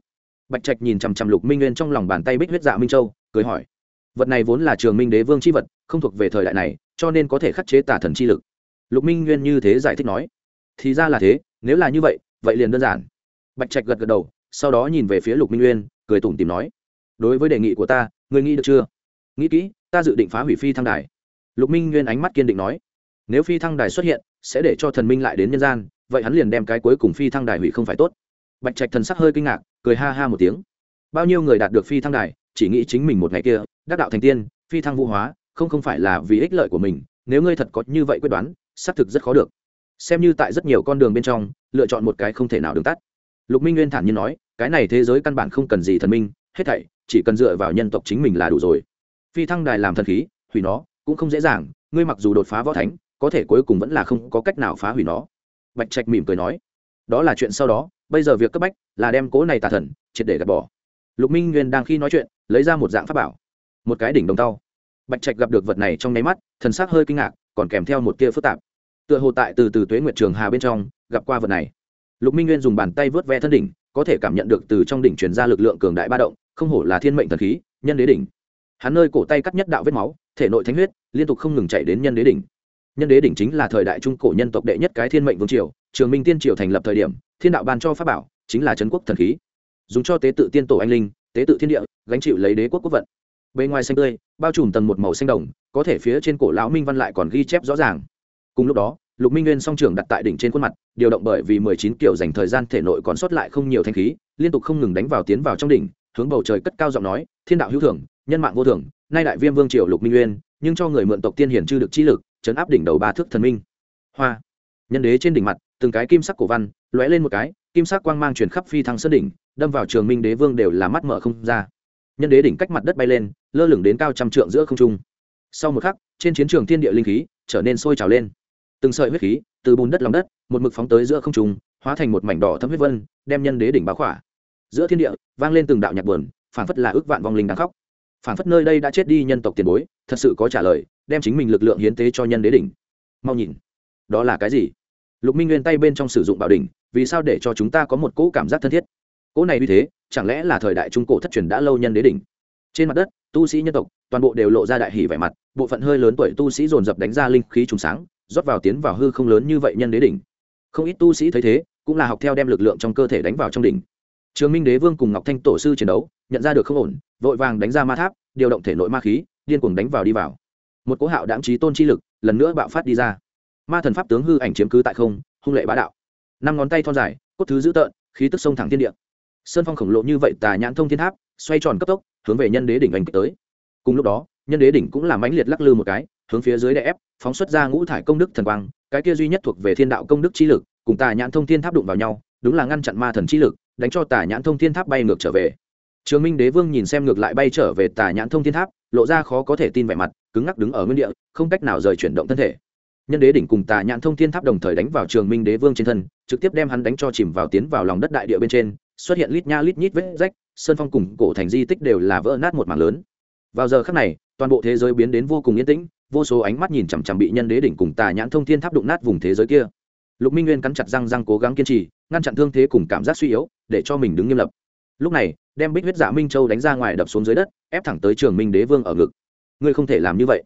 Bạch trạch nhìn chằm chằm lục minh nguyên trong lòng bàn tay bích huyết dạ minh châu, cười hỏi, vật này vốn là trường minh đế vương c h i vật, không thuộc về thời đại này, cho nên có thể khắc chế tả thần chi lực. Lục minh nguyên như thế giải thích nói, thì ra là thế, nếu là như vậy vậy liền đơn giản. Bạch trạch gật gật đầu, sau đó nhìn về phía lục minh nguyên, cười tủm tìm nói, đối với đề nghị của ta, ngươi nghĩ được chưa? Nghĩ kỹ, ta dự định phá hủy phi thăng đài lục minh nguyên ánh mắt kiên định nói, nếu phi thăng đài xuất hiện, sẽ để cho thần minh lại đến nhân gian, vậy hắn liền đem cái cuối cùng phi thăng đài hủy không phải tốt. Bạch trạch thần sắc hơi kinh ngạc, cười ha ha một tiếng. Bao nhiêu người đạt được phi thăng đài, chỉ nghĩ chính mình một ngày kia, đắc đạo thành tiên, phi thăng vũ hóa, không không phải là vì ích lợi của mình, nếu ngươi thật có như vậy quyết đoán, xác thực rất khó được. Xem như tại rất nhiều con đường bên trong, lựa chọn một cái không thể nào đường tắt. Lục minh nguyên thản nhiên nói, cái này thế giới căn bản không cần gì thần minh, hết thảy, chỉ cần dựa vào nhân tộc chính mình là đủ rồi. Phi thăng đài làm thần khí, hủy nó cũng không dễ dàng, ngươi mặc dù đột phá võ thánh, có thể cuối cùng vẫn là không có cách nào phá hủy nó. Bạch trạch mỉm cười nói. Đó là chuyện sau đó, bây giờ việc cấp bách là đem cố này tà thần triệt để gạt bỏ. Lục minh nguyên đang khi nói chuyện, lấy ra một dạng pháp bảo. Một cái đỉnh đồng tao bạch trạch gặp được vật này trong nháy mắt, thần sắc hơi kinh ngạc, còn kèm theo một tia phức tạp. Tựa hồ tại từ từ tuế nguyệt trường hà bên trong, gặp qua vật này. Lục minh nguyên dùng bàn tay vớt ve thân đỉnh, có thể cảm nhận được từ trong đỉnh truyền ra lực lượng cường đại ba động, không hổ là thiên mệnh thần khí, nhân đế đỉnh hắn nơi cổ tay cắt nhất đạo vết máu, thể nội thánh huyết, liên tục không ngừng chạy đến nhân đế đỉnh. Nhân đế đỉnh chính là thời đại trung cổ nhân tộc đệ nhất cái thiên mệnh vương triều, trường minh tiên triều thành lập thời điểm, thiên đạo ban cho pháp bảo chính là trấn quốc thần khí. Dùng cho tế tự tiên tổ anh linh, tế tự thiên địa, gánh chịu lấy đế quốc quốc vận. Bề ngoài xanh tươi, bao trùm tầng một màu xanh đồng, có thể phía trên cổ lão minh văn lại còn ghi chép rõ ràng. Cùng lúc đó, lục minh nguyên song trường đặt tại đỉnh trên khuôn mặt, điều động bởi vì mười chín kiểu dành thời gian thể nội còn sót lại không nhiều thanh khí, liên tục không ngừng đánh vào tiến vào trong đỉnh, hướng bầu trời cất cao giọng nói, thiên đạo hữu thưởng nhân mạng vô thưởng nay đại viêm vương triều lục minh nguyên nhưng cho người mượn tộc tiên hiển chư được chi lực, chấn áp đỉnh đầu ba thước thần minh. Hoa. Nhân đế trên đỉnh mặt, từng cái kim sắc cổ văn, lóe lên một cái, kim sắc quang mang truyền khắp phi thăng sơn đỉnh, đâm vào trường minh đế vương đều là mắt mở không ra. Nhân đế đỉnh cách mặt đất bay lên, lơ lửng đến cao trăm trượng giữa không trung. Sau một khắc, trên chiến trường thiên địa linh khí trở nên sôi trào lên. Từng sợi huyết khí từ bùn đất lòng đất, một mực phóng tới giữa không trung, hóa thành một mảnh đỏ thấm huyết vân, đem nhân đế đỉnh báo khỏa. Giữa thiên địa vang lên từng đạo nhạc buồn phản phất là ước vạn vong linh đang khóc phản phất nơi đây đã chết đi nhân tộc tiền bối, thật sự có trả lời, đem chính mình lực lượng hiến tế cho nhân đế đỉnh. Mau nhìn, đó là cái gì? Lục minh nguyên tay bên trong sử dụng bảo đỉnh, vì sao để cho chúng ta có một cỗ cảm giác thân thiết? Cỗ này như thế, chẳng lẽ là thời đại trung cổ thất truyền đã lâu nhân đế đỉnh? Trên mặt đất, tu sĩ nhân tộc, toàn bộ đều lộ ra đại hỷ vẻ mặt, bộ phận hơi lớn tuổi tu sĩ dồn dập đánh ra linh khí trùng sáng, rót vào tiến vào hư không lớn như vậy nhân đế đỉnh. Không ít tu sĩ thấy thế, cũng là học theo đem lực lượng trong cơ thể đánh vào trong đỉnh. Trường minh đế vương cùng ngọc thanh tổ sư chiến đấu nhận ra được không ổn, vội vàng đánh ra ma tháp, điều động thể nội ma khí, điên cuồng đánh vào đi vào. Một cố hạo đáng trí tôn chi lực, lần nữa bạo phát đi ra. Ma thần pháp tướng hư ảnh chiếm cứ tại không, hung lệ bá đạo. Năm ngón tay thon dài, cốt thứ dữ tợn, khí tức sông thẳng thiên địa. Sơn phong khổng lồ như vậy tà nhãn thông thiên tháp, xoay tròn cấp tốc, hướng về nhân đế đỉnh ảnh tới. Cùng lúc đó, nhân đế đỉnh cũng làm mãnh liệt lắc lư một cái, hướng phía dưới đè ép, phóng xuất ra ngũ thải công đức thần quang, cái kia duy nhất thuộc về thiên đạo công đức chi lực, cùng tà nhãn thông thiên tháp đụng vào nhau, đúng là ngăn chặn ma thần chi lực, đánh cho tà nhãn thông thiên tháp bay ngược trở về trường minh đế vương nhìn xem ngược lại bay trở về tà nhãn thông thiên tháp, lộ ra khó có thể tin vẻ mặt, cứng ngắc đứng ở nguyên địa, không cách nào rời chuyển động thân thể. Nhân đế đỉnh cùng tà nhãn thông thiên tháp đồng thời đánh vào trường minh đế vương trên thân, trực tiếp đem hắn đánh cho chìm vào tiến vào lòng đất đại địa bên trên, xuất hiện lít nha lít nhít vết rách, sơn phong cùng cổ thành di tích đều là vỡ nát một mảng lớn. Vào giờ khắc này, toàn bộ thế giới biến đến vô cùng yên tĩnh, vô số ánh mắt nhìn chằm chằm bị nhân đế đỉnh cùng tà nhãn thông thiên tháp đụng nát vùng thế giới kia. Lục minh nguyên cắn chặt răng răng cố gắng kiên trì, ngăn chặn thương thế cùng cảm giác suy yếu, để cho mình đứng nghiêm lập. Lúc này đem bích huyết dạ minh châu đánh ra ngoài đập xuống dưới đất, ép thẳng tới trường minh đế vương ở ngực. Ngươi không thể làm như vậy.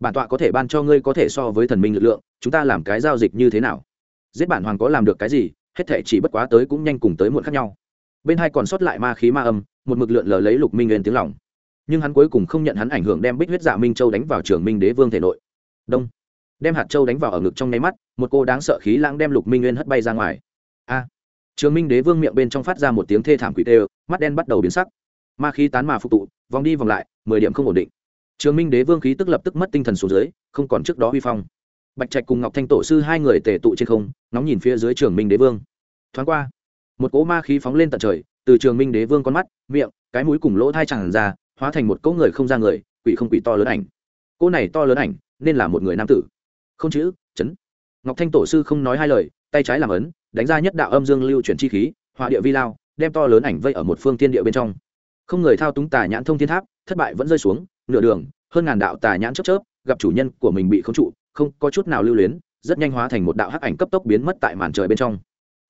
Bản tọa có thể ban cho ngươi có thể so với thần minh lực lượng, chúng ta làm cái giao dịch như thế nào? Giết bản hoàng có làm được cái gì, hết thể chỉ bất quá tới cũng nhanh cùng tới muộn khác nhau. Bên hai còn sót lại ma khí ma âm, một mực lượn lờ lấy lục minh nguyên tiếng lòng. Nhưng hắn cuối cùng không nhận hắn ảnh hưởng đem bích huyết dạ minh châu đánh vào trường minh đế vương thể nội. Đông. Đem hạt châu đánh vào ở ngực trong nháy mắt, một cô đáng sợ khí lãng đem lục minh nguyên hất bay ra ngoài. A. Trường minh đế vương miệng bên trong phát ra một tiếng thê thảm quỷ tê mắt đen bắt đầu biến sắc. Ma khí tán mà phục tụ, vòng đi vòng lại, mười điểm không ổn định. Trường minh đế vương khí tức lập tức mất tinh thần xuống dưới, không còn trước đó huy phong. Bạch trạch cùng ngọc thanh tổ sư hai người tề tụ trên không nóng nhìn phía dưới trường minh đế vương. Thoáng qua, một cỗ ma khí phóng lên tận trời, từ trường minh đế vương con mắt, miệng, cái mũi cùng lỗ thai chẳng ra, hóa thành một cỗ người không ra người, quỷ không quỷ to lớn ảnh. Cỗ này to lớn ảnh, nên là một người nam tử. Không chữ, chấn. Ngọc thanh tổ sư không nói hai lời, tay trái làm ấn, đánh ra nhất đạo âm dương lưu chuyển chi khí họa địa vi lao đem to lớn ảnh vây ở một phương tiên địa bên trong. Không người thao túng tà nhãn thông thiên tháp, thất bại vẫn rơi xuống, nửa đường, hơn ngàn đạo tà nhãn chớp chớp, gặp chủ nhân của mình bị khống trụ, không có chút nào lưu luyến, rất nhanh hóa thành một đạo hắc ảnh cấp tốc biến mất tại màn trời bên trong.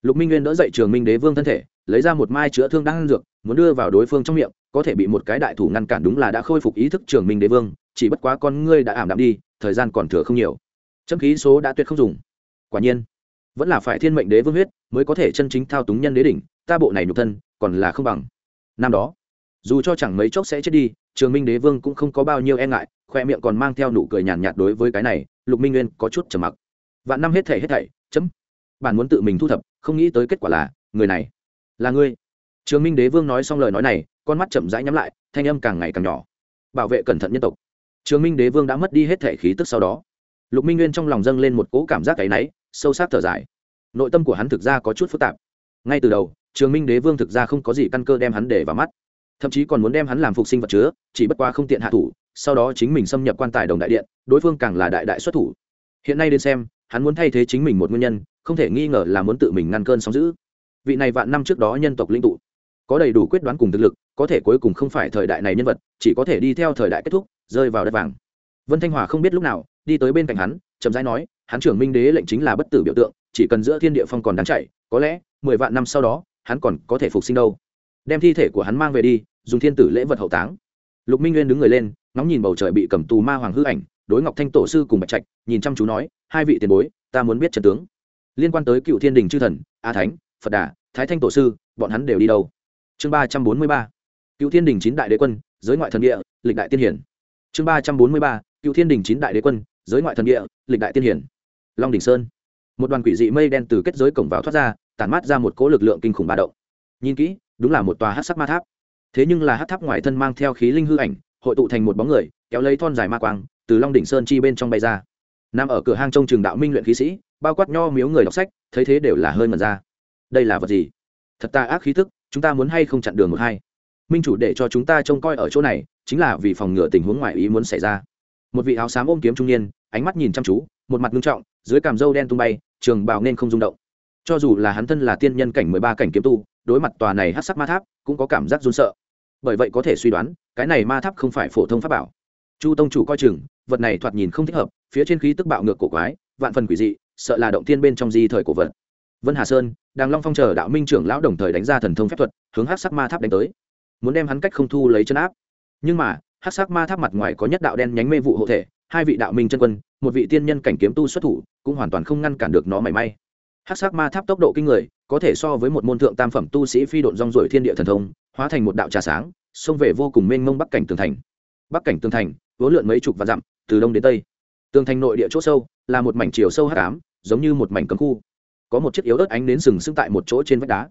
Lục minh nguyên đỡ dậy trường minh đế vương thân thể, lấy ra một mai chữa thương đang dược, muốn đưa vào đối phương trong miệng, có thể bị một cái đại thủ ngăn cản đúng là đã khôi phục ý thức trường minh đế vương, chỉ bất quá con ngươi đã ảm đạm đi, thời gian còn thừa không nhiều. Chấm khí số đã tuyệt không dùng. Quả nhiên, vẫn là phải thiên mệnh đế vương huyết mới có thể chân chính thao túng nhân đế đỉnh ta bộ này nhục thân, còn là không bằng. Năm đó, dù cho chẳng mấy chốc sẽ chết đi, trường minh đế vương cũng không có bao nhiêu e ngại, khoe miệng còn mang theo nụ cười nhàn nhạt đối với cái này, lục minh nguyên có chút trầm mặc. Vạn năm hết thể hết thảy, chấm. Bạn muốn tự mình thu thập, không nghĩ tới kết quả là, người này là ngươi. Trường minh đế vương nói xong lời nói này, con mắt chậm rãi nhắm lại, thanh âm càng ngày càng nhỏ. Bảo vệ cẩn thận nhân tộc. Trường minh đế vương đã mất đi hết thể khí tức sau đó. Lục minh nguyên trong lòng dâng lên một cỗ cảm giác áy náy, sâu sắc thở dài. Nội tâm của hắn thực ra có chút phức tạp. Ngay từ đầu trường minh đế vương thực ra không có gì căn cơ đem hắn để vào mắt. Thậm chí còn muốn đem hắn làm phục sinh vật chứa, chỉ bất qua không tiện hạ thủ, sau đó chính mình xâm nhập quan tài đồng đại điện, đối phương càng là đại đại xuất thủ. Hiện nay đến xem, hắn muốn thay thế chính mình một nguyên nhân, không thể nghi ngờ là muốn tự mình ngăn cơn sóng giữ vị này vạn năm trước đó nhân tộc linh tụ, có đầy đủ quyết đoán cùng thực lực, có thể cuối cùng không phải thời đại này nhân vật, chỉ có thể đi theo thời đại kết thúc, rơi vào đất vàng. Vân thanh hòa không biết lúc nào, đi tới bên cạnh hắn, chậm rãi nói, hắn trưởng minh đế lệnh chính là bất tử biểu tượng, chỉ cần giữa thiên địa phong còn đáng chạy, có lẽ mười vạn năm sau đó hắn còn có thể phục sinh đâu. Đem thi thể của hắn mang về đi, dùng thiên tử lễ vật hậu táng. Lục minh nguyên đứng người lên, ngóng nhìn bầu trời bị cầm tù ma hoàng hư ảnh, đối ngọc thanh tổ sư cùng bạch trạch, nhìn chăm chú nói, hai vị tiền bối, ta muốn biết trần tướng. Liên quan tới cựu thiên đình chư thần, a thánh, phật đà, thái thanh tổ sư, bọn hắn đều đi đâu? Chương ba trăm bốn mươi ba. Cựu thiên đình chín đại đế quân, giới ngoại thần địa, lịch đại tiên hiển. Chương ba trăm bốn mươi ba. Cựu thiên đình chín đại đế quân, giới ngoại thần địa, lịch đại tiên hiển. Long đình sơn một đoàn quỷ dị mây đen từ kết giới cổng vào thoát ra, tản mát ra một cỗ lực lượng kinh khủng ba động. Nhìn kỹ, đúng là một tòa hát sắc ma tháp. Thế nhưng là hát tháp ngoài thân mang theo khí linh hư ảnh, hội tụ thành một bóng người, kéo lấy thon dài ma quang, từ long đỉnh sơn chi bên trong bay ra. Nằm ở cửa hang trông trường đạo minh luyện khí sĩ, bao quát nho miếu người đọc sách, thấy thế đều là hơi mật ra. Đây là vật gì? Thật ta ác khí thức chúng ta muốn hay không chặn đường một hai? Minh chủ để cho chúng ta trông coi ở chỗ này, chính là vì phòng ngừa tình huống ngoại ý muốn xảy ra. Một vị áo xám ôm kiếm trung niên, ánh mắt nhìn chăm chú, một mặt nghiêm trọng dưới cằm râu đen tung bay, trường bào nên không rung động. Cho dù là hắn thân là tiên nhân cảnh mười ba cảnh kiếm tu, đối mặt tòa này hát sắc ma tháp, cũng có cảm giác run sợ. Bởi vậy có thể suy đoán, cái này ma tháp không phải phổ thông pháp bảo. Chu tông chủ coi chừng, vật này thoạt nhìn không thích hợp, phía trên khí tức bạo ngược cổ quái, vạn phần quỷ dị, sợ là động tiên bên trong di thời cổ vật. Vân hà sơn, đàng long phong chờ đạo minh trưởng lão đồng thời đánh ra thần thông phép thuật, hướng hát sắc ma tháp đánh tới. Muốn đem hắn cách không thu lấy chân áp. Nhưng mà hát sắc ma tháp mặt ngoài có nhất đạo đen nhánh mê vụ hộ thể hai vị đạo minh chân quân, một vị tiên nhân cảnh kiếm tu xuất thủ, cũng hoàn toàn không ngăn cản được nó mảy may. Hát sắc ma tháp tốc độ kinh người, có thể so với một môn thượng tam phẩm tu sĩ phi độn rong ruổi thiên địa thần thông, hóa thành một đạo trà sáng, xông về vô cùng mênh mông bắc cảnh tường thành. Bắc cảnh tường thành, vốn lượn mấy chục và dặm, từ đông đến tây. Tường thành nội địa chỗ sâu, là một mảnh chiều sâu hát cám giống như một mảnh cấm khu. Có một chiếc yếu ớt ánh đến sừng sững tại một chỗ trên vách đá.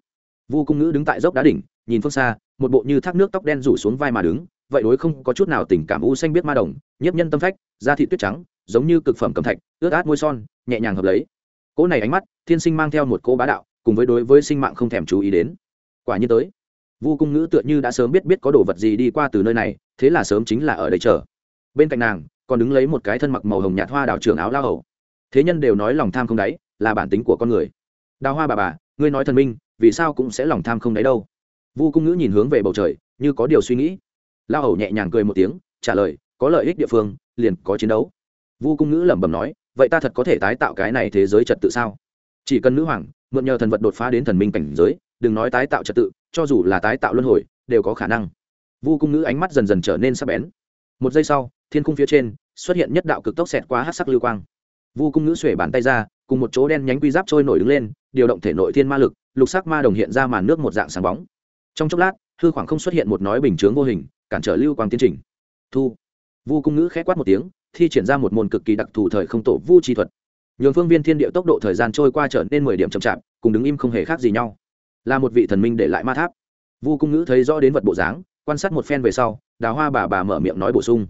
Vu cung ngữ đứng tại dốc đá đỉnh, nhìn phương xa, một bộ như thác nước tóc đen rủ xuống vai mà đứng vậy đối không có chút nào tình cảm u xanh biết ma đồng, nhiếp nhân tâm phách, da thị tuyết trắng, giống như cực phẩm cầm thạch, ướt át môi son, nhẹ nhàng hợp lấy. Cỗ này ánh mắt, thiên sinh mang theo một cỗ bá đạo, cùng với đối với sinh mạng không thèm chú ý đến. Quả nhiên tới. Vu cung ngữ tựa như đã sớm biết biết có đồ vật gì đi qua từ nơi này, thế là sớm chính là ở đây chờ. Bên cạnh nàng, còn đứng lấy một cái thân mặc màu hồng nhạt hoa đào trưởng áo lao hầu. Thế nhân đều nói lòng tham không đáy, là bản tính của con người. Đào hoa bà bà, ngươi nói thần minh, vì sao cũng sẽ lòng tham không đáy đâu? Vu cung ngữ nhìn hướng về bầu trời, như có điều suy nghĩ lao hầu nhẹ nhàng cười một tiếng, trả lời, có lợi ích địa phương, liền có chiến đấu. Vu cung ngữ lẩm bẩm nói, vậy ta thật có thể tái tạo cái này thế giới trật tự sao? Chỉ cần nữ hoàng, mượn nhờ thần vật đột phá đến thần minh cảnh giới, đừng nói tái tạo trật tự, cho dù là tái tạo luân hồi, đều có khả năng. Vu cung ngữ ánh mắt dần dần trở nên sắc bén. Một giây sau, thiên cung phía trên, xuất hiện nhất đạo cực tốc xẹt qua hát sắc lưu quang. Vu cung ngữ xuể bàn tay ra, cùng một chỗ đen nhánh quy giáp trôi nổi đứng lên, điều động thể nội thiên ma lực, lục sắc ma đồng hiện ra màn nước một dạng sáng bóng. Trong chốc lát, hư khoảng không xuất hiện một nói bình chướng vô hình cản trở lưu quang tiến trình. Thu. Vu cung ngữ khẽ quát một tiếng, thi triển ra một môn cực kỳ đặc thù thời không tổ vu chi thuật. Nhường phương viên thiên địa tốc độ thời gian trôi qua trở nên mười điểm chậm chạp, cùng đứng im không hề khác gì nhau. Là một vị thần minh để lại ma tháp. Vu cung ngữ thấy rõ đến vật bộ dáng, quan sát một phen về sau, đào hoa bà bà mở miệng nói bổ sung.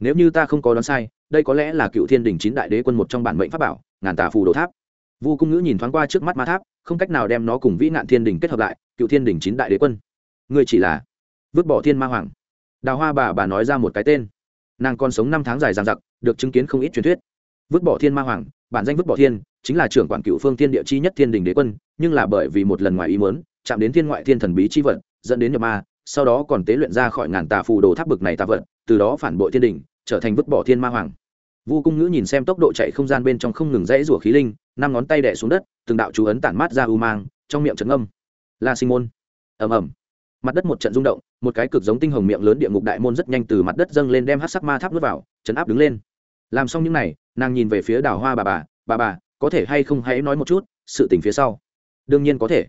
Nếu như ta không có đoán sai, đây có lẽ là cựu thiên đình chín đại đế quân một trong bản mệnh pháp bảo, ngàn tà phù đồ tháp. Vu cung ngữ nhìn thoáng qua trước mắt ma tháp, không cách nào đem nó cùng vĩ nạn thiên đình kết hợp lại, cựu thiên đình chín đại đế quân. Ngươi chỉ là vứt bỏ thiên ma hoàng đào hoa bà bà nói ra một cái tên. Nàng còn sống năm tháng dài dằng dặc, được chứng kiến không ít truyền thuyết. Vứt bỏ thiên ma hoàng, bản danh vứt bỏ thiên, chính là trưởng quản cựu phương thiên địa chi nhất thiên đình đế quân, nhưng là bởi vì một lần ngoài ý muốn, chạm đến thiên ngoại thiên thần bí chi vật, dẫn đến nhập ma, sau đó còn tế luyện ra khỏi ngàn tà phù đồ tháp bực này tà vật, từ đó phản bội thiên đình, trở thành vứt bỏ thiên ma hoàng. Vu cung ngữ nhìn xem tốc độ chạy không gian bên trong không ngừng rẽ rủa khí linh, năm ngón tay đẻ xuống đất, từng đạo chú ấn tản mát ra u mang, trong miệng trấn âm. La sinh môn. Ầm ầm mặt đất một trận rung động, một cái cực giống tinh hồng miệng lớn địa ngục đại môn rất nhanh từ mặt đất dâng lên đem hát sắc ma tháp nuốt vào chấn áp đứng lên. Làm xong những n à y nàng nhìn về phía đào hoa bà bà bà bà, có thể hay không hãy nói một chút sự tình phía sau? Đương nhiên có thể.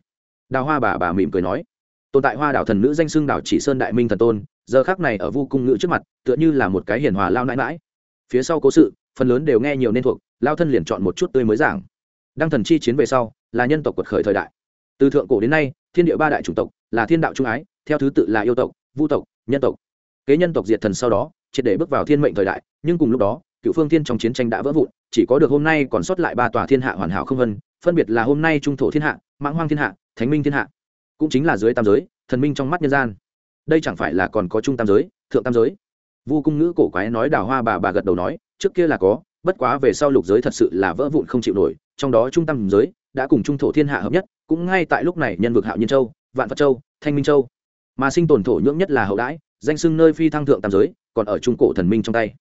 Đào hoa bà bà mỉm cười nói. Tồn tại hoa đảo thần nữ danh xưng đảo chỉ sơn đại minh thần tôn, giờ khác này ở vu cung ngữ trước mặt, tựa như là một cái hiền hòa lao nãi mãi phía sau cố sự, phần lớn đều nghe nhiều nên thuộc, lao thân liền chọn một chút tươi mới giảng. Đăng thần chi chiến về sau, là nhân tộc quật khởi thời đại. Từ thượng cổ đến nay thiên địa ba đại chủng tộc là thiên đạo trung ái, theo thứ tự là yêu tộc, vu tộc, nhân tộc. Kế nhân tộc diệt thần sau đó, triệt để bước vào thiên mệnh thời đại, nhưng cùng lúc đó, cựu phương thiên trong chiến tranh đã vỡ vụn, chỉ có được hôm nay còn sót lại ba tòa thiên hạ hoàn hảo không vân phân biệt là hôm nay trung thổ thiên hạ, mãng hoang thiên hạ, thánh minh thiên hạ. Cũng chính là dưới tam giới, thần minh trong mắt nhân gian. Đây chẳng phải là còn có trung tam giới, thượng tam giới? Vu cung ngữ cổ quái nói đào hoa bà bà gật đầu nói, trước kia là có, bất quá về sau lục giới thật sự là vỡ vụn không chịu nổi, trong đó trung tam giới đã cùng trung thổ thiên hạ hợp nhất, cũng ngay tại lúc này nhân vực hạo nhiên châu, vạn phật châu, thanh minh châu. Mà sinh tồn thổ nhưỡng nhất là hậu đãi, danh sưng nơi phi thăng thượng tam giới, còn ở trung cổ thần minh trong tay.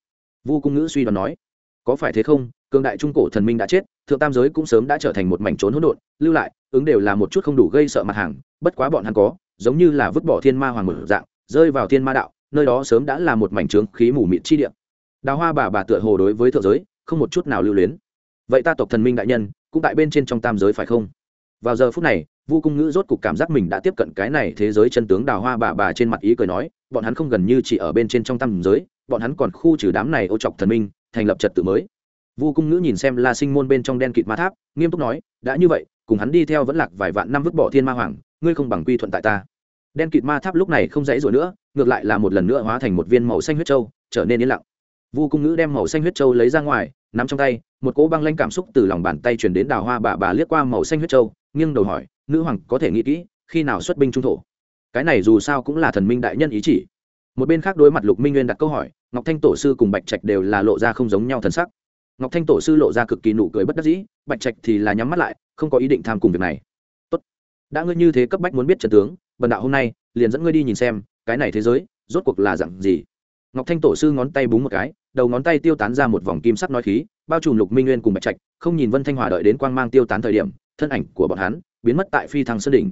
Vu cung ngữ suy đoán nói, có phải thế không? Cường đại trung cổ thần minh đã chết, thượng tam giới cũng sớm đã trở thành một mảnh trốn hỗn độn, lưu lại, ứng đều là một chút không đủ gây sợ mặt hàng, bất quá bọn hắn có, giống như là vứt bỏ thiên ma hoàng một dạng, rơi vào thiên ma đạo, nơi đó sớm đã là một mảnh trướng khí mù mịt chi địa. Đào hoa bà bà tựa hồ đối với thượng giới, không một chút nào lưu luyến. Vậy ta tộc thần minh đại nhân cũng tại bên trên trong tam giới phải không? Vào giờ phút này, vu cung ngữ rốt cục cảm giác mình đã tiếp cận cái này thế giới chân tướng đào hoa bà bà trên mặt ý cười nói, bọn hắn không gần như chỉ ở bên trên trong tam giới, bọn hắn còn khu trừ đám này ô chọc thần minh, thành lập trật tự mới. Vu cung ngữ nhìn xem la sinh môn bên trong đen kịt ma tháp, nghiêm túc nói, đã như vậy, cùng hắn đi theo vẫn lạc vài vạn năm vứt bỏ thiên ma hoàng, ngươi không bằng quy thuận tại ta. Đen kịt ma tháp lúc này không dãy rồi nữa, ngược lại là một lần nữa hóa thành một viên màu xanh huyết trâu trở nên yên lặng vu cung ngữ đem màu xanh huyết châu lấy ra ngoài nắm trong tay một cỗ băng lanh cảm xúc từ lòng bàn tay truyền đến đào hoa bà bà liếc qua màu xanh huyết châu, nghiêng đầu hỏi nữ hoàng có thể nghĩ kỹ khi nào xuất binh trung thổ? Cái này dù sao cũng là thần minh đại nhân ý chỉ. Một bên khác đối mặt lục minh nguyên đặt câu hỏi ngọc thanh tổ sư cùng bạch trạch đều là lộ ra không giống nhau thần sắc. Ngọc thanh tổ sư lộ ra cực kỳ nụ cười bất đắc dĩ bạch trạch thì là nhắm mắt lại không có ý định tham cùng việc này. Tốt đã ngươi như thế cấp bách muốn biết trần tướng bần đạo hôm nay liền dẫn ngươi đi nhìn xem cái này thế giới rốt cuộc là dặn gì? Ngọc thanh tổ sư ngón tay búng một cái, đầu ngón tay tiêu tán ra một vòng kim sắc nói khí, bao trùm lục minh nguyên cùng bạch trạch, không nhìn vân thanh hòa đợi đến quang mang tiêu tán thời điểm, thân ảnh của bọn hắn biến mất tại phi thăng sơn đỉnh.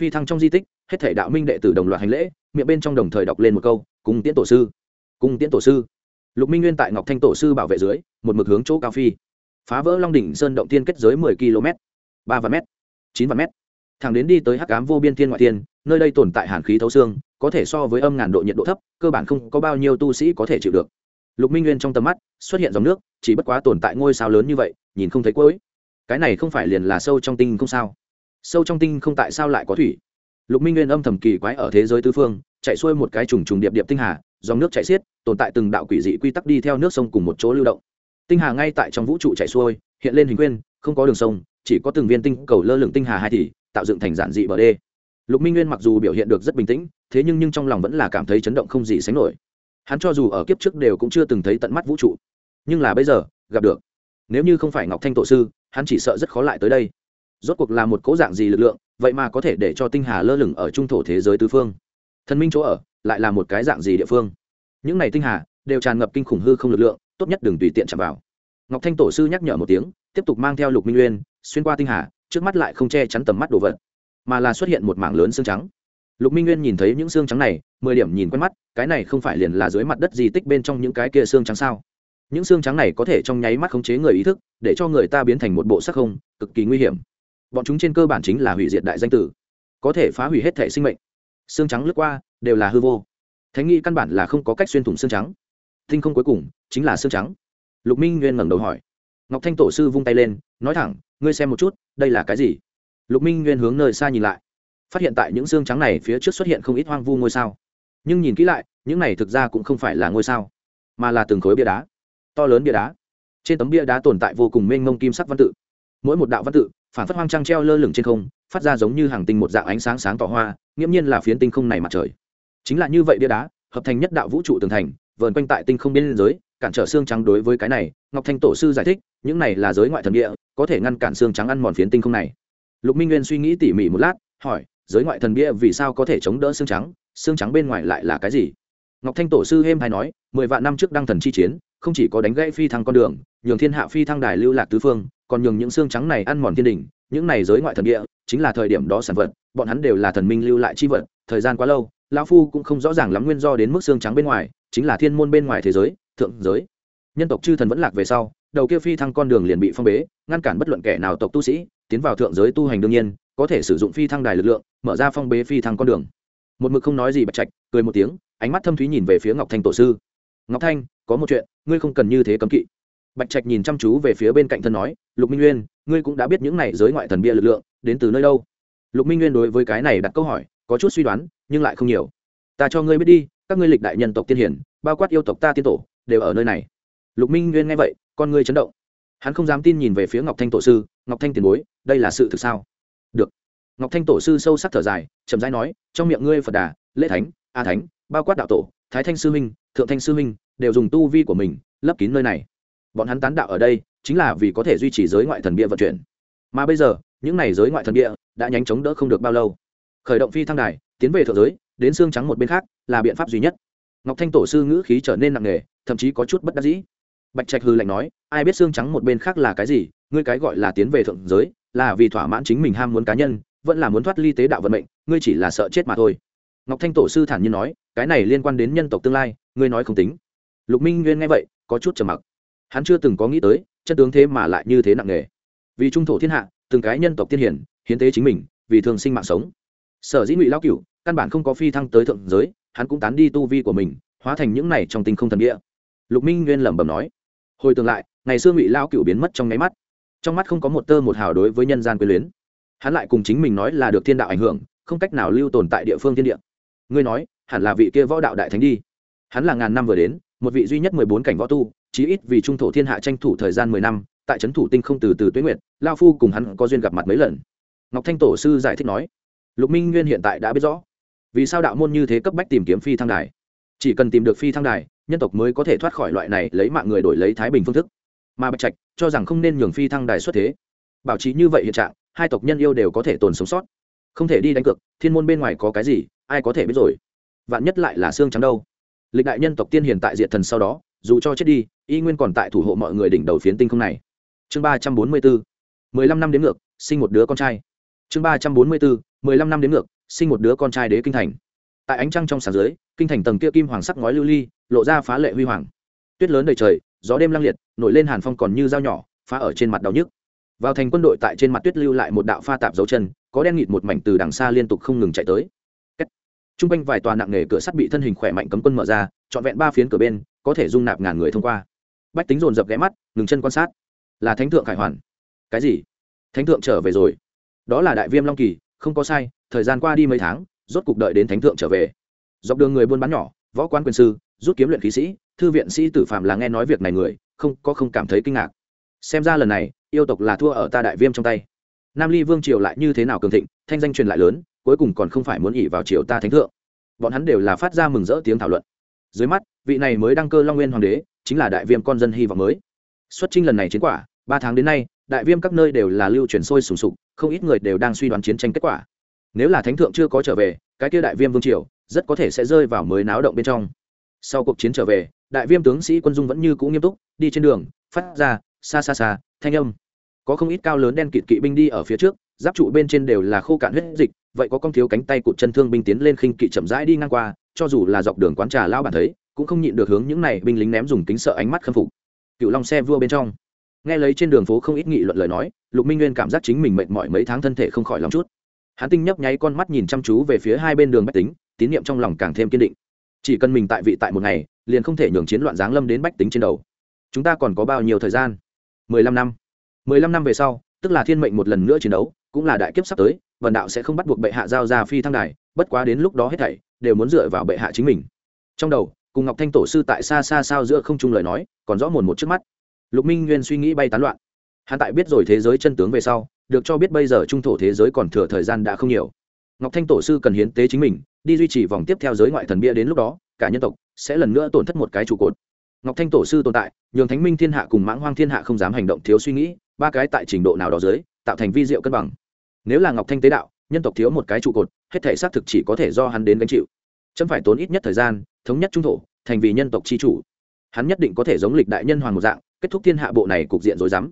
Phi thăng trong di tích, hết thể đạo minh đệ tử đồng loạt hành lễ, miệng bên trong đồng thời đọc lên một câu, cung tiễn tổ sư, cung tiễn tổ sư. Lục minh nguyên tại ngọc thanh tổ sư bảo vệ dưới, một mực hướng chỗ cao phi. Phá vỡ long đỉnh sơn động tiên kết giới mười km, ba vạn m chín vạn m thẳng đến đi tới hắc ám vô biên thiên ngoại thiên, nơi đây tồn tại hàn khí thấu xương có thể so với âm ngàn độ nhiệt độ thấp, cơ bản không có bao nhiêu tu sĩ có thể chịu được. Lục minh nguyên trong tầm mắt, xuất hiện dòng nước, chỉ bất quá tồn tại ngôi sao lớn như vậy, nhìn không thấy cuối. Cái này không phải liền là sâu trong tinh không sao? Sâu trong tinh không tại sao lại có thủy? Lục minh nguyên âm thầm kỳ quái ở thế giới tư phương, chạy xuôi một cái trùng trùng điệp điệp tinh hà, dòng nước chạy xiết, tồn tại từng đạo quỷ dị quy tắc đi theo nước sông cùng một chỗ lưu động. Tinh hà ngay tại trong vũ trụ chạy xuôi, hiện lên hình quyên không có đường sông, chỉ có từng viên tinh cầu lơ lửng tinh hà hai thì, tạo dựng thành giản dị bờ đê. Lục minh nguyên mặc dù biểu hiện được rất bình tĩnh thế nhưng nhưng trong lòng vẫn là cảm thấy chấn động không gì sánh nổi. Hắn cho dù ở kiếp trước đều cũng chưa từng thấy tận mắt vũ trụ. Nhưng là bây giờ, gặp được. Nếu như không phải ngọc thanh tổ sư, hắn chỉ sợ rất khó lại tới đây. Rốt cuộc là một cố dạng gì lực lượng, vậy mà có thể để cho tinh hà lơ lửng ở trung thổ thế giới tứ phương? Thần minh chỗ ở, lại là một cái dạng gì địa phương? Những này tinh hà, đều tràn ngập kinh khủng hư không lực lượng, tốt nhất đừng tùy tiện chạm vào. Ngọc thanh tổ sư nhắc nhở một tiếng, tiếp tục mang theo lục minh uyên, xuyên qua tinh hà, trước mắt lại không che chắn tầm mắt đồ vật, mà là xuất hiện một mảng lớn xương trắng lục minh nguyên nhìn thấy những xương trắng này, mười điểm nhìn quen mắt, cái này không phải liền là dưới mặt đất di tích bên trong những cái kia xương trắng sao? Những xương trắng này có thể trong nháy mắt khống chế người ý thức, để cho người ta biến thành một bộ sắc không, cực kỳ nguy hiểm. Bọn chúng trên cơ bản chính là hủy diệt đại danh tử, có thể phá hủy hết thể sinh mệnh. Xương trắng lướt qua, đều là hư vô. Thánh nghĩ căn bản là không có cách xuyên thủng xương trắng. Tinh không cuối cùng, chính là xương trắng. Lục minh nguyên ngẩng đầu hỏi. Ngọc thanh tổ sư vung tay lên, nói thẳng, ngươi xem một chút, đây là cái gì? Lục minh nguyên hướng nơi xa nhìn lại phát hiện tại những xương trắng này phía trước xuất hiện không ít hoang vu ngôi sao. Nhưng nhìn kỹ lại, những này thực ra cũng không phải là ngôi sao, mà là từng khối bia đá. To lớn bia đá. Trên tấm bia đá tồn tại vô cùng mênh mông kim sắc văn tự. Mỗi một đạo văn tự, phản phất hoang trăng treo lơ lửng trên không, phát ra giống như hàng tinh một dạng ánh sáng sáng tỏ hoa, nghiễm nhiên là phiến tinh không này mặt trời. Chính là như vậy bia đá, hợp thành nhất đạo vũ trụ tường thành, vờn quanh tại tinh không biên giới, cản trở xương trắng đối với cái này, ngọc thanh tổ sư giải thích, những này là giới ngoại thần địa, có thể ngăn cản xương trắng ăn mòn phiến tinh không này. Lục minh nguyên suy nghĩ tỉ mỉ một lát, hỏi giới ngoại thần bia vì sao có thể chống đỡ xương trắng xương trắng bên ngoài lại là cái gì? Ngọc thanh tổ sư êm hay nói, mười vạn năm trước đăng thần chi chiến, không chỉ có đánh gãy phi thăng con đường, nhường thiên hạ phi thăng đài lưu lạc tứ phương, còn nhường những xương trắng này ăn mòn thiên đình, những này giới ngoại thần địa chính là thời điểm đó sản vật, bọn hắn đều là thần minh lưu lại chi vật, thời gian quá lâu, lão phu cũng không rõ ràng lắm nguyên do đến mức xương trắng bên ngoài, chính là thiên môn bên ngoài thế giới, thượng giới. Nhân tộc chư thần vẫn lạc về sau, đầu kia phi thăng con đường liền bị phong bế, ngăn cản bất luận kẻ nào tộc tu sĩ, tiến vào thượng giới tu hành đương nhiên có thể sử dụng phi thăng đài lực lượng, mở ra phong bế phi thăng con đường. Một mực không nói gì bạch trạch, cười một tiếng, ánh mắt thâm thúy nhìn về phía ngọc thanh tổ sư. Ngọc thanh, có một chuyện, ngươi không cần như thế cấm kỵ. Bạch trạch nhìn chăm chú về phía bên cạnh thân nói, lục minh nguyên, ngươi cũng đã biết những này giới ngoại thần bia lực lượng, đến từ nơi đâu? Lục minh nguyên đối với cái này đặt câu hỏi, có chút suy đoán, nhưng lại không nhiều. Ta cho ngươi biết đi, các ngươi lịch đại nhân tộc tiên hiển bao quát yêu tộc ta tiên tổ, đều ở nơi này. Lục minh nguyên nghe vậy, con ngươi chấn động. Hắn không dám tin nhìn về phía ngọc thanh tổ sư, ngọc thanh tiền bối, đây là sự thực sao? Được. Ngọc thanh tổ sư sâu sắc thở dài, chậm rãi nói, trong miệng ngươi phật đà, lễ thánh, a thánh, bao quát đạo tổ, thái thanh sư minh, thượng thanh sư minh, đều dùng tu vi của mình lấp kín nơi này. Bọn hắn tán đạo ở đây, chính là vì có thể duy trì giới ngoại thần bia vận chuyển. Mà bây giờ, những này giới ngoại thần bia đã nhanh chóng đỡ không được bao lâu. Khởi động phi thăng đài, tiến về thượng giới, đến xương trắng một bên khác là biện pháp duy nhất. Ngọc thanh tổ sư ngữ khí trở nên nặng nề, thậm chí có chút bất đắc dĩ. Bạch trạch hư lạnh nói, ai biết xương trắng một bên khác là cái gì, ngươi cái gọi là tiến về thượng giới là vì thỏa mãn chính mình ham muốn cá nhân, vẫn là muốn thoát ly tế đạo vận mệnh, ngươi chỉ là sợ chết mà thôi. Ngọc thanh tổ sư thản nhiên nói, cái này liên quan đến nhân tộc tương lai, ngươi nói không tính. Lục minh nguyên nghe vậy, có chút trầm mặc. Hắn chưa từng có nghĩ tới, chân tướng thế mà lại như thế nặng nề. Vì trung thổ thiên hạ, từng cái nhân tộc tiên hiển, hiến tế chính mình, vì thường sinh mạng sống. Sở dĩ ngụy lao Cựu căn bản không có phi thăng tới thượng giới, hắn cũng tán đi tu vi của mình, hóa thành những này trong tinh không thần địa. Lục minh nguyên lẩm bẩm nói, hồi tương lại, ngày xưa ngụy lao Cựu biến mất trong nháy mắt trong mắt không có một tơ một hào đối với nhân gian quyền luyến. Hắn lại cùng chính mình nói là được thiên đạo ảnh hưởng, không cách nào lưu tồn tại địa phương thiên địa. Ngươi nói, hẳn là vị kia võ đạo đại thánh đi. Hắn là ngàn năm vừa đến, một vị duy nhất mười bốn cảnh võ tu, chí ít vì trung thổ thiên hạ tranh thủ thời gian mười năm, tại trấn thủ tinh không từ từ tuyến nguyệt, lao phu cùng hắn có duyên gặp mặt mấy lần. Ngọc thanh tổ sư giải thích nói, lục minh nguyên hiện tại đã biết rõ, vì sao đạo môn như thế cấp bách tìm kiếm phi thăng đài. Chỉ cần tìm được phi thăng đài, nhân tộc mới có thể thoát khỏi loại này lấy mạng người đổi lấy thái bình phương thức mà bạch trạch cho rằng không nên nhường phi thăng đài xuất thế. Bảo trì như vậy hiện trạng, hai tộc nhân yêu đều có thể tồn sống sót. Không thể đi đánh cược, thiên môn bên ngoài có cái gì, ai có thể biết rồi. Vạn nhất lại là xương trắng đâu. Lịch đại nhân tộc tiên hiền tại diệt thần sau đó, dù cho chết đi, y nguyên còn tại thủ hộ mọi người đỉnh đầu phiến tinh không này. Chương ba trăm bốn mươi bốn mười lăm năm đến ngược, sinh một đứa con trai. Chương ba trăm bốn mươi bốn mười lăm năm đến ngược, sinh một đứa con trai đế kinh thành. Tại ánh trăng trong sàn dưới, kinh thành tầng kia kim hoàng sắc ngói lưu ly, lộ ra phá lệ huy hoàng. Tuyết lớn đầy trời gió đêm lăng liệt, nổi lên hàn phong còn như dao nhỏ, phá ở trên mặt đau nhức. Vào thành quân đội tại trên mặt tuyết lưu lại một đạo pha tạp dấu chân, có đen nghịt một mảnh từ đằng xa liên tục không ngừng chạy tới. T r u n g quanh vài tòa nặng nề cửa sắt bị thân hình khỏe mạnh cấm quân mở ra, trọn vẹn ba phiến cửa bên, có thể dung nạp ngàn người thông qua. Bách tính dồn dập ghé mắt, ngừng chân quan sát. Là thánh thượng khải hoàn. Cái gì? Thánh thượng trở về rồi. Đó là đại viêm long kỳ, không có sai, thời gian qua đi mấy tháng, rốt cục đợi đến thánh thượng trở về. Dọc đường người buôn bán nhỏ, võ quan quyền sư, rút kiếm luyện khí sĩ thư viện sĩ tử phạm là nghe nói việc này người, không, có không cảm thấy kinh ngạc. Xem ra lần này, yêu tộc là thua ở ta đại viêm trong tay. Nam ly vương triều lại như thế nào cường thịnh, thanh danh truyền lại lớn, cuối cùng còn không phải muốn ỉ vào triều ta thánh thượng. Bọn hắn đều là phát ra mừng rỡ tiếng thảo luận. Dưới mắt, vị này mới đăng cơ long nguyên hoàng đế, chính là đại viêm con dân hy vọng mới. Xuất trinh lần này chiến quả, ba tháng đến nay, đại viêm các nơi đều là lưu truyền sôi sùng sục, không ít người đều đang suy đoán chiến tranh kết quả. Nếu là thánh thượng chưa có trở về, cái kia đại viêm vương triều, rất có thể sẽ rơi vào mới náo động bên trong sau cuộc chiến trở về, đại viêm tướng sĩ quân dung vẫn như cũ nghiêm túc, đi trên đường, phát ra xa xa xa thanh âm. Có không ít cao lớn đen kịt kỵ binh đi ở phía trước, giáp trụ bên trên đều là khô cạn huyết dịch, vậy có con thiếu cánh tay cụt chân thương binh tiến lên khinh kỵ chậm rãi đi ngang qua, cho dù là dọc đường quán trà lao bản thấy, cũng không nhịn được hướng những này binh lính ném dùng kính sợ ánh mắt khâm phục. Cựu long xe vua bên trong. Nghe lấy trên đường phố không ít nghị luận lời nói, lục minh nguyên cảm giác chính mình mệt mỏi mấy tháng thân thể không khỏi lòng chút. Hắn tinh nhấp nháy con mắt nhìn chăm chú về phía hai bên đường bách tính, tín nhiệm trong lòng càng thêm kiên định chỉ cần mình tại vị tại một ngày, liền không thể nhường chiến loạn giáng lâm đến bách tính trên đầu. Chúng ta còn có bao nhiêu thời gian? Mười lăm năm. Mười lăm năm về sau, tức là thiên mệnh một lần nữa chiến đấu, cũng là đại kiếp sắp tới, vần đạo sẽ không bắt buộc bệ hạ giao ra phi thăng đài, bất quá đến lúc đó hết thảy, đều muốn dựa vào bệ hạ chính mình. Trong đầu, cùng ngọc thanh tổ sư tại xa xa sao giữa không trung lời nói, còn rõ mồn một trước mắt. Lục minh nguyên suy nghĩ bay tán loạn. Hắn tại biết rồi thế giới chân tướng về sau, được cho biết bây giờ trung thổ thế giới còn thừa thời gian đã không nhiều. Ngọc thanh tổ sư cần hiến tế chính mình đi duy trì vòng tiếp theo giới ngoại thần bia đến lúc đó, cả nhân tộc sẽ lần nữa tổn thất một cái trụ cột. Ngọc thanh tổ sư tồn tại, nhường thánh minh thiên hạ cùng mãng hoang thiên hạ không dám hành động thiếu suy nghĩ, ba cái tại trình độ nào đó dưới, tạo thành vi diệu cân bằng. Nếu là ngọc thanh tế đạo, nhân tộc thiếu một cái trụ cột, hết thể xác thực chỉ có thể do hắn đến gánh chịu. Chấm phải tốn ít nhất thời gian, thống nhất trung thổ, thành vì nhân tộc chi chủ. Hắn nhất định có thể giống lịch đại nhân hoàng một dạng, kết thúc thiên hạ bộ này cục diện rối rắm.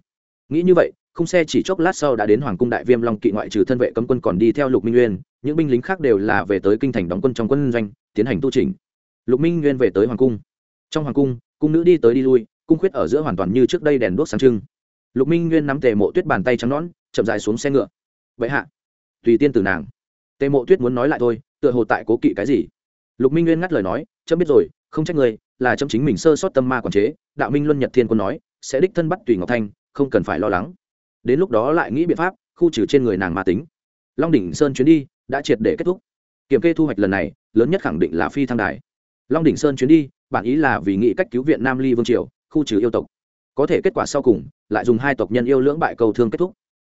Nghĩ như vậy, khung xe chỉ chốc lát sau đã đến hoàng cung đại viêm long kỵ ngoại trừ thân vệ cấm quân còn đi theo lục minh nguyên những binh lính khác đều là về tới kinh thành đóng quân trong quân doanh, tiến hành tu trình lục minh nguyên về tới hoàng cung. Trong hoàng cung cung nữ đi tới đi lui, cung khuyết ở giữa hoàn toàn như trước đây đèn đuốc sáng trưng. Lục minh nguyên nắm tề mộ tuyết bàn tay trắng nõn, chậm dài xuống xe ngựa. Vậy hạ. Tùy tiên từ nàng. Tề mộ tuyết muốn nói lại thôi, tựa hồ tại cố kỵ cái gì. Lục minh nguyên ngắt lời nói, chấm biết rồi, không trách người là chấm chính mình sơ sót tâm ma quản chế, đạo minh luân nhật thiên quân nói, sẽ đích thân bắt tùy ngọc thanh, không cần phải lo lắng. Đến lúc đó lại nghĩ biện pháp, khu trừ trên người nàng ma tính. Long đỉnh sơn chuyến đi đã triệt để kết thúc. Kiểm kê thu hoạch lần này, lớn nhất khẳng định là phi thăng đài. Long đỉnh sơn chuyến đi bản ý là vì nghị cách cứu viện nam ly vương triều, khu trừ yêu tộc. Có thể kết quả sau cùng, lại dùng hai tộc nhân yêu lưỡng bại cầu thương kết thúc.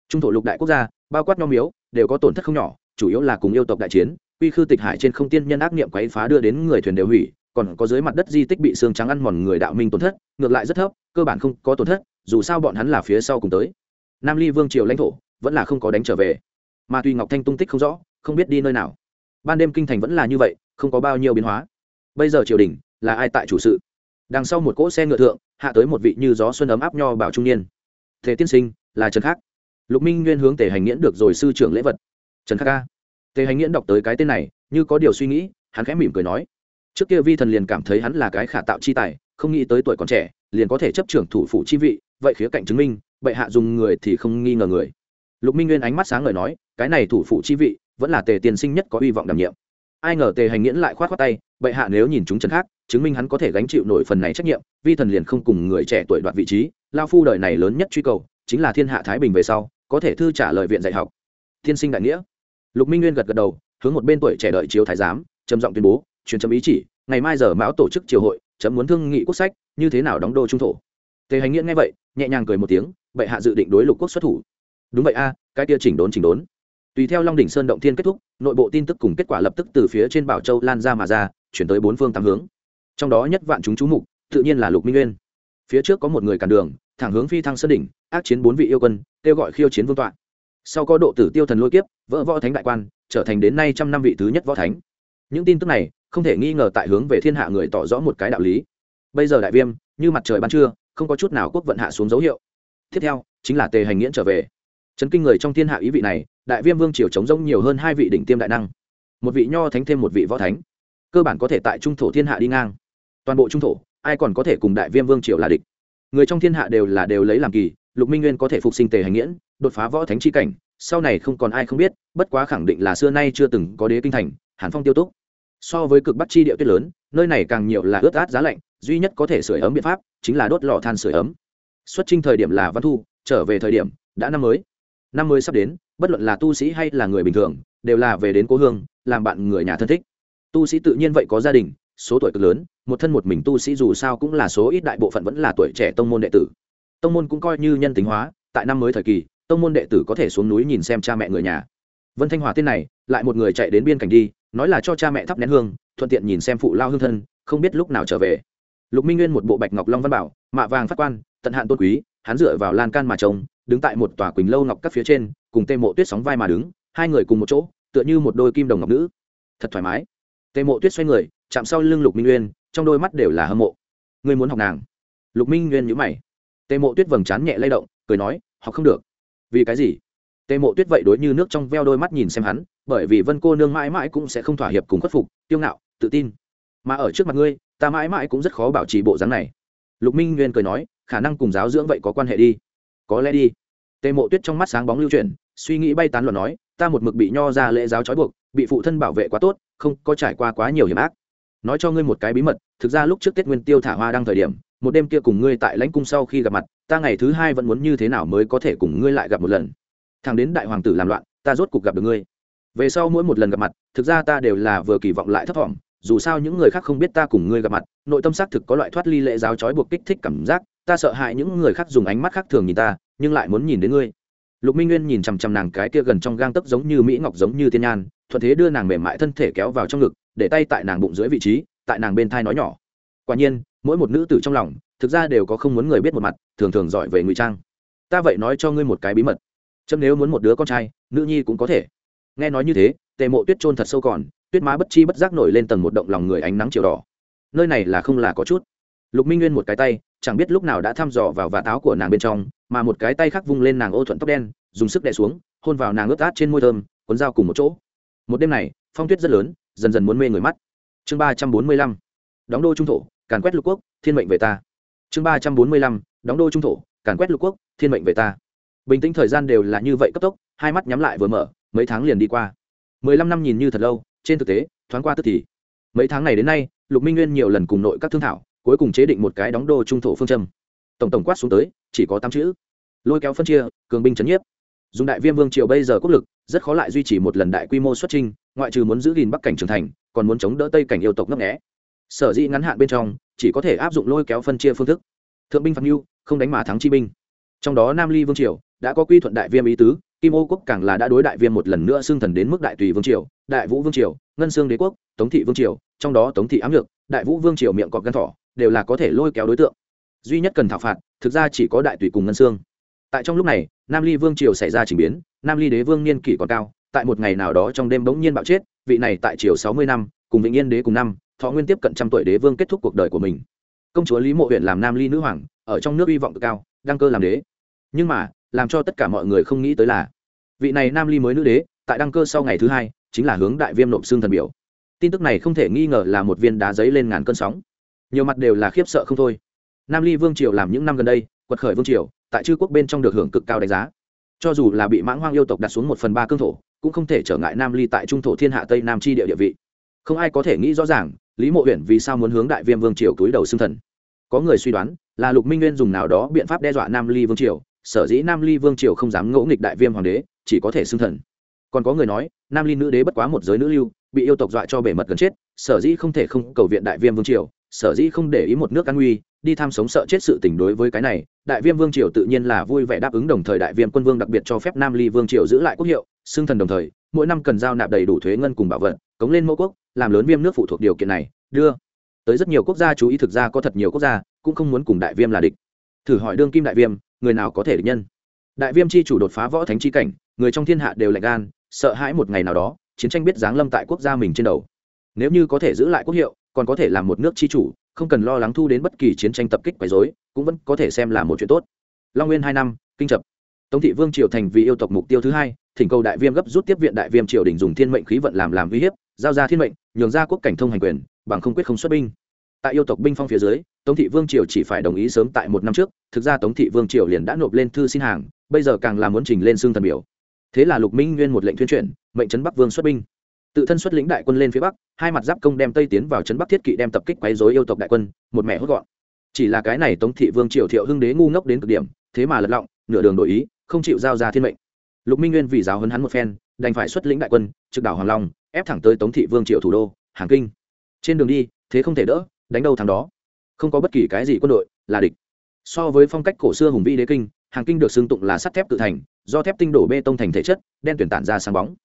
Trung thổ lục đại quốc gia, bao quát nho miếu, đều có tổn thất không nhỏ, chủ yếu là cùng yêu tộc đại chiến, quy khư tịch hải trên không tiên nhân ác niệm quấy phá đưa đến người thuyền đều hủy, còn có dưới mặt đất di tích bị xương trắng ăn mòn người đạo minh tổn thất, ngược lại rất thấp, cơ bản không có tổn thất, dù sao bọn hắn là phía sau cùng tới. Nam ly vương triều lãnh thổ, vẫn là không có đánh trở về. Mà tuy ngọc thanh tung tích không rõ không biết đi nơi nào. Ban đêm kinh thành vẫn là như vậy, không có bao nhiêu biến hóa. Bây giờ triều đình là ai tại chủ sự? Đằng sau một cỗ xe ngựa thượng, hạ tới một vị như gió xuân ấm áp nho bảo trung niên. Thế tiên sinh, là trần khắc. Lục minh nguyên hướng tề hành nghiễn được rồi sư trưởng lễ vật. Trần khắc ca. Tề hành nghiễn đọc tới cái tên này, như có điều suy nghĩ, hắn khẽ mỉm cười nói. Trước kia vi thần liền cảm thấy hắn là cái khả tạo chi tài, không nghĩ tới tuổi còn trẻ, liền có thể chấp trưởng thủ phủ chi vị, vậy khía cạnh chứng minh, bệ hạ dùng người thì không nghi ngờ người. Lục minh nguyên ánh mắt sáng ngời nói, cái này thủ phủ chi vị vẫn là tề tiên sinh nhất có hy vọng đảm nhiệm. Ai ngờ tề hành nghiễn lại khoát khoát tay, bệ hạ nếu nhìn chúng trần khác, chứng minh hắn có thể gánh chịu nổi phần này trách nhiệm, vi thần liền không cùng người trẻ tuổi đoạt vị trí, lao phu đời này lớn nhất truy cầu, chính là thiên hạ thái bình về sau, có thể thư trả lời viện dạy học. Tiên sinh đại nghĩa. Lục minh nguyên gật gật đầu, hướng một bên tuổi trẻ đợi chiếu thái giám, trầm giọng tuyên bố, truyền chấm ý chỉ, ngày mai giờ mão tổ chức triều hội, chấm muốn thương nghị quốc sách, như thế nào đóng đô trung thổ. Tề hành nghĩa nghe vậy, nhẹ nhàng cười một tiếng, bệ hạ dự định đối lục quốc xuất thủ. Đúng vậy a, cái kia chỉnh đốn chỉnh đốn tùy theo long đỉnh sơn động thiên kết thúc, nội bộ tin tức cùng kết quả lập tức từ phía trên bảo châu lan ra mà ra, chuyển tới bốn phương tám hướng. Trong đó nhất vạn chúng chú mục, tự nhiên là lục minh nguyên. Phía trước có một người cản đường, thẳng hướng phi thăng sơn đỉnh, ác chiến bốn vị yêu quân, kêu gọi khiêu chiến vương tọa. Sau có độ tử tiêu thần lôi kiếp, vỡ võ thánh đại quan, trở thành đến nay trăm năm vị thứ nhất võ thánh. Những tin tức này, không thể nghi ngờ tại hướng về thiên hạ người tỏ rõ một cái đạo lý. Bây giờ đại viêm, như mặt trời ban trưa, không có chút nào quốc vận hạ xuống dấu hiệu. Tiếp theo, chính là tề hành nghiễn trở về. Chấn kinh người trong thiên hạ ý vị này đại viêm vương triều chống rông nhiều hơn hai vị đỉnh tiêm đại năng. Một vị nho thánh thêm một vị võ thánh. Cơ bản có thể tại trung thổ thiên hạ đi ngang. Toàn bộ trung thổ, ai còn có thể cùng đại viêm vương triều là địch? Người trong thiên hạ đều là đều lấy làm kỳ, lục minh nguyên có thể phục sinh tề hành nghiễn, đột phá võ thánh chi cảnh, sau này không còn ai không biết, bất quá khẳng định là xưa nay chưa từng có đế kinh thành, hàn phong tiêu túc. So với cực bắc chi địa tuyết lớn, nơi này càng nhiều là ướt át giá lạnh, duy nhất có thể sửa ấm biện pháp chính là đốt lò than sửa ấm. Xuất trình thời điểm là văn thu, trở về thời điểm, đã năm mới năm mới sắp đến, bất luận là tu sĩ hay là người bình thường, đều là về đến cố hương, làm bạn người nhà thân thích. Tu sĩ tự nhiên vậy có gia đình, số tuổi cực lớn, một thân một mình tu sĩ dù sao cũng là số ít đại bộ phận vẫn là tuổi trẻ tông môn đệ tử. Tông môn cũng coi như nhân tính hóa, tại năm mới thời kỳ, tông môn đệ tử có thể xuống núi nhìn xem cha mẹ người nhà. Vân thanh hòa tên này, lại một người chạy đến biên cảnh đi, nói là cho cha mẹ thắp nén hương, thuận tiện nhìn xem phụ lao hương thân, không biết lúc nào trở về. Lục minh nguyên một bộ bạch ngọc long văn bảo, mạ vàng phát quan, tận hạn tôn quý, hắn dựa vào lan can mà trông đứng tại một tòa quỳnh lâu ngọc các phía trên, cùng tê mộ tuyết sóng vai mà đứng, hai người cùng một chỗ, tựa như một đôi kim đồng ngọc nữ. Thật thoải mái. Tê mộ tuyết xoay người, chạm sau lưng lục minh nguyên, trong đôi mắt đều là hâm mộ. Ngươi muốn học nàng? Lục minh nguyên nhữ mày. Tê mộ tuyết vầng trán nhẹ lay động, cười nói, học không được. Vì cái gì? Tê mộ tuyết vậy đối như nước trong veo đôi mắt nhìn xem hắn, bởi vì vân cô nương mãi mãi cũng sẽ không thỏa hiệp cùng khuất phục tiêu ngạo, tự tin. Mà ở trước mặt ngươi, ta mãi mãi cũng rất khó bảo trì bộ dáng này. Lục minh nguyên cười nói, khả năng cùng giáo dưỡng vậy có quan hệ đi có lẽ đi. Tề mộ tuyết trong mắt sáng bóng lưu chuyển, suy nghĩ bay tán luận nói, ta một mực bị nho ra lễ giáo trói buộc, bị phụ thân bảo vệ quá tốt, không có trải qua quá nhiều hiểm ác. Nói cho ngươi một cái bí mật, thực ra lúc trước tết nguyên tiêu thả hoa đang thời điểm, một đêm kia cùng ngươi tại lãnh cung sau khi gặp mặt, ta ngày thứ hai vẫn muốn như thế nào mới có thể cùng ngươi lại gặp một lần? Thằng đến đại hoàng tử làm loạn, ta rốt cuộc gặp được ngươi. Về sau mỗi một lần gặp mặt, thực ra ta đều là vừa kỳ vọng lại thấp thỏm, dù sao những người khác không biết ta cùng ngươi gặp mặt, nội tâm xác thực có loại thoát ly lệ giáo trói buộc kích thích cảm giác ta sợ hãi những người khác dùng ánh mắt khác thường nhìn ta, nhưng lại muốn nhìn đến ngươi. Lục minh nguyên nhìn chằm chằm nàng cái kia gần trong gang tấc giống như mỹ ngọc giống như tiên nhan, thuận thế đưa nàng mềm mại thân thể kéo vào trong ngực, để tay tại nàng bụng dưới vị trí, tại nàng bên thai nói nhỏ. Quả nhiên, mỗi một nữ tử trong lòng, thực ra đều có không muốn người biết một mặt, thường thường giỏi về ngụy trang. Ta vậy nói cho ngươi một cái bí mật. Chấm nếu muốn một đứa con trai, nữ nhi cũng có thể. Nghe nói như thế, tề mộ tuyết trôn thật sâu còn, tuyết má bất chi bất giác nổi lên tầng một động lòng người ánh nắng chiều đỏ. Nơi này là không là có chút. Lục minh nguyên một cái tay chẳng biết lúc nào đã thăm dò vào và táo của nàng bên trong, mà một cái tay khác vung lên nàng ô thuận tóc đen, dùng sức đè xuống, hôn vào nàng ướt át trên môi thơm, cuốn dao cùng một chỗ. Một đêm này, phong tuyết rất lớn, dần dần muốn mê người mắt. Chương ba trăm bốn mươi lăm, đóng đô trung thổ, càn quét lục quốc, thiên mệnh về ta. Chương ba trăm bốn mươi lăm, đóng đô trung thổ, càn quét lục quốc, thiên mệnh về ta. Bình tĩnh thời gian đều là như vậy cấp tốc, hai mắt nhắm lại vừa mở, mấy tháng liền đi qua. Mười lăm năm nhìn như thật lâu, trên thực tế, thoáng qua tức thì. Mấy tháng này đến nay, lục minh nguyên nhiều lần cùng nội các thương thảo cuối cùng chế định một cái đóng đô trung thổ phương châm. Tổng tổng quát xuống tới, chỉ có tám chữ. Lôi kéo phân chia, cường binh chấn nhiếp. Dùng đại viêm vương triều bây giờ quốc lực, rất khó lại duy trì một lần đại quy mô xuất trinh ngoại trừ muốn giữ gìn bắc cảnh trưởng thành, còn muốn chống đỡ tây cảnh yêu tộc ngấp nghẽ sở dĩ ngắn hạn bên trong, chỉ có thể áp dụng lôi kéo phân chia phương thức. Thượng binh phạt mưu, không đánh mà thắng chi binh. Trong đó nam ly vương triều đã có quy thuận đại viêm ý tứ, kim ô quốc càng là đã đối đại viêm một lần nữa xưng thần đến mức đại tùy vương triều, đại vũ vương triều, ngân sương đế quốc, tống thị vương triều, trong đó tống thị ám lược đại vũ vương triều miệng cọp gan thỏ đều là có thể lôi kéo đối tượng. Duy nhất cần thảo phạt, thực ra chỉ có đại tùy cùng ngân sương. Tại trong lúc này, nam ly vương triều xảy ra trình biến, nam ly đế vương niên kỷ còn cao, tại một ngày nào đó trong đêm bỗng nhiên bạo chết, vị này tại triều sáu mươi năm, cùng vĩnh yên đế cùng năm, thọ nguyên tiếp cận trăm tuổi đế vương kết thúc cuộc đời của mình. Công chúa lý mộ huyện làm nam ly nữ hoàng, ở trong nước hy vọng cực cao, đăng cơ làm đế. Nhưng mà, làm cho tất cả mọi người không nghĩ tới là, vị này nam ly mới nữ đế, tại đăng cơ sau ngày thứ hai, chính là hướng đại viêm nộp xương thần biểu. Tin tức này không thể nghi ngờ là một viên đá giấy lên ngàn cơn sóng nhiều mặt đều là khiếp sợ không thôi. Nam ly vương triều làm những năm gần đây, quật khởi vương triều, tại chư quốc bên trong được hưởng cực cao đánh giá. Cho dù là bị mãng hoang yêu tộc đặt xuống một phần ba cương thổ, cũng không thể trở ngại nam ly tại trung thổ thiên hạ tây nam chi địa địa vị. Không ai có thể nghĩ rõ ràng, lý mộ huyện vì sao muốn hướng đại viêm vương triều túi đầu xưng thần. Có người suy đoán, là lục minh nguyên dùng nào đó biện pháp đe dọa nam ly vương triều, sở dĩ nam ly vương triều không dám ngỗ nghịch đại viêm hoàng đế, chỉ có thể xưng thần. Còn có người nói, nam ly nữ đế bất quá một giới nữ lưu, bị yêu tộc dọa cho bể mật gần chết, sở dĩ không thể không cầu viện đại viêm vương triều sở dĩ không để ý một nước an nguy, đi tham sống sợ chết sự tình đối với cái này, đại viêm vương triều tự nhiên là vui vẻ đáp ứng đồng thời đại viêm quân vương đặc biệt cho phép nam ly vương triều giữ lại quốc hiệu, xưng thần đồng thời, mỗi năm cần giao nạp đầy đủ thuế ngân cùng bảo vật, cống lên mẫu quốc, làm lớn viêm nước phụ thuộc điều kiện này, đưa tới rất nhiều quốc gia chú ý thực ra có thật nhiều quốc gia cũng không muốn cùng đại viêm là địch. Thử hỏi đương kim đại viêm, người nào có thể địch nhân? Đại viêm chi chủ đột phá võ thánh chi cảnh, người trong thiên hạ đều lạnh gan, sợ hãi một ngày nào đó, chiến tranh biết giáng lâm tại quốc gia mình trên đầu. Nếu như có thể giữ lại quốc hiệu còn có thể làm một nước chi chủ, không cần lo lắng thu đến bất kỳ chiến tranh tập kích quấy dối cũng vẫn có thể xem là một chuyện tốt. Long nguyên hai năm, kinh chập. Tống thị vương triều thành vì yêu tộc mục tiêu thứ hai, thỉnh cầu đại viêm gấp rút tiếp viện đại viêm triều đình dùng thiên mệnh khí vận làm làm uy hiếp, giao ra thiên mệnh, nhường ra quốc cảnh thông hành quyền, bằng không quyết không xuất binh. Tại yêu tộc binh phong phía dưới, tống thị vương triều chỉ phải đồng ý sớm tại một năm trước, thực ra tống thị vương triều liền đã nộp lên thư xin hàng, bây giờ càng là muốn trình lên xương thần biểu. Thế là lục minh nguyên một lệnh tuyên truyền, mệnh trấn bắc vương xuất binh tự thân xuất lĩnh đại quân lên phía bắc, hai mặt giáp công đem tây tiến vào trấn bắc thiết kỵ đem tập kích quấy dối yêu tộc đại quân, một mẹ hốt gọn. Chỉ là cái này tống thị vương triều thiệu hưng đế ngu ngốc đến cực điểm, thế mà lật lọng, nửa đường đổi ý, không chịu giao ra thiên mệnh. Lục minh nguyên vì giáo hấn hắn một phen, đành phải xuất lĩnh đại quân, trực đảo hoàng long, ép thẳng tới tống thị vương triều thủ đô, hàng kinh. Trên đường đi, thế không thể đỡ, đánh đâu thằng đó. Không có bất kỳ cái gì quân đội là địch. So với phong cách cổ xưa hùng vĩ đế kinh, hàng kinh được xưng tụng là sắt thép tự thành, do thép tinh đổ bê tông thành thể chất, đen tuyển tản ra sáng bóng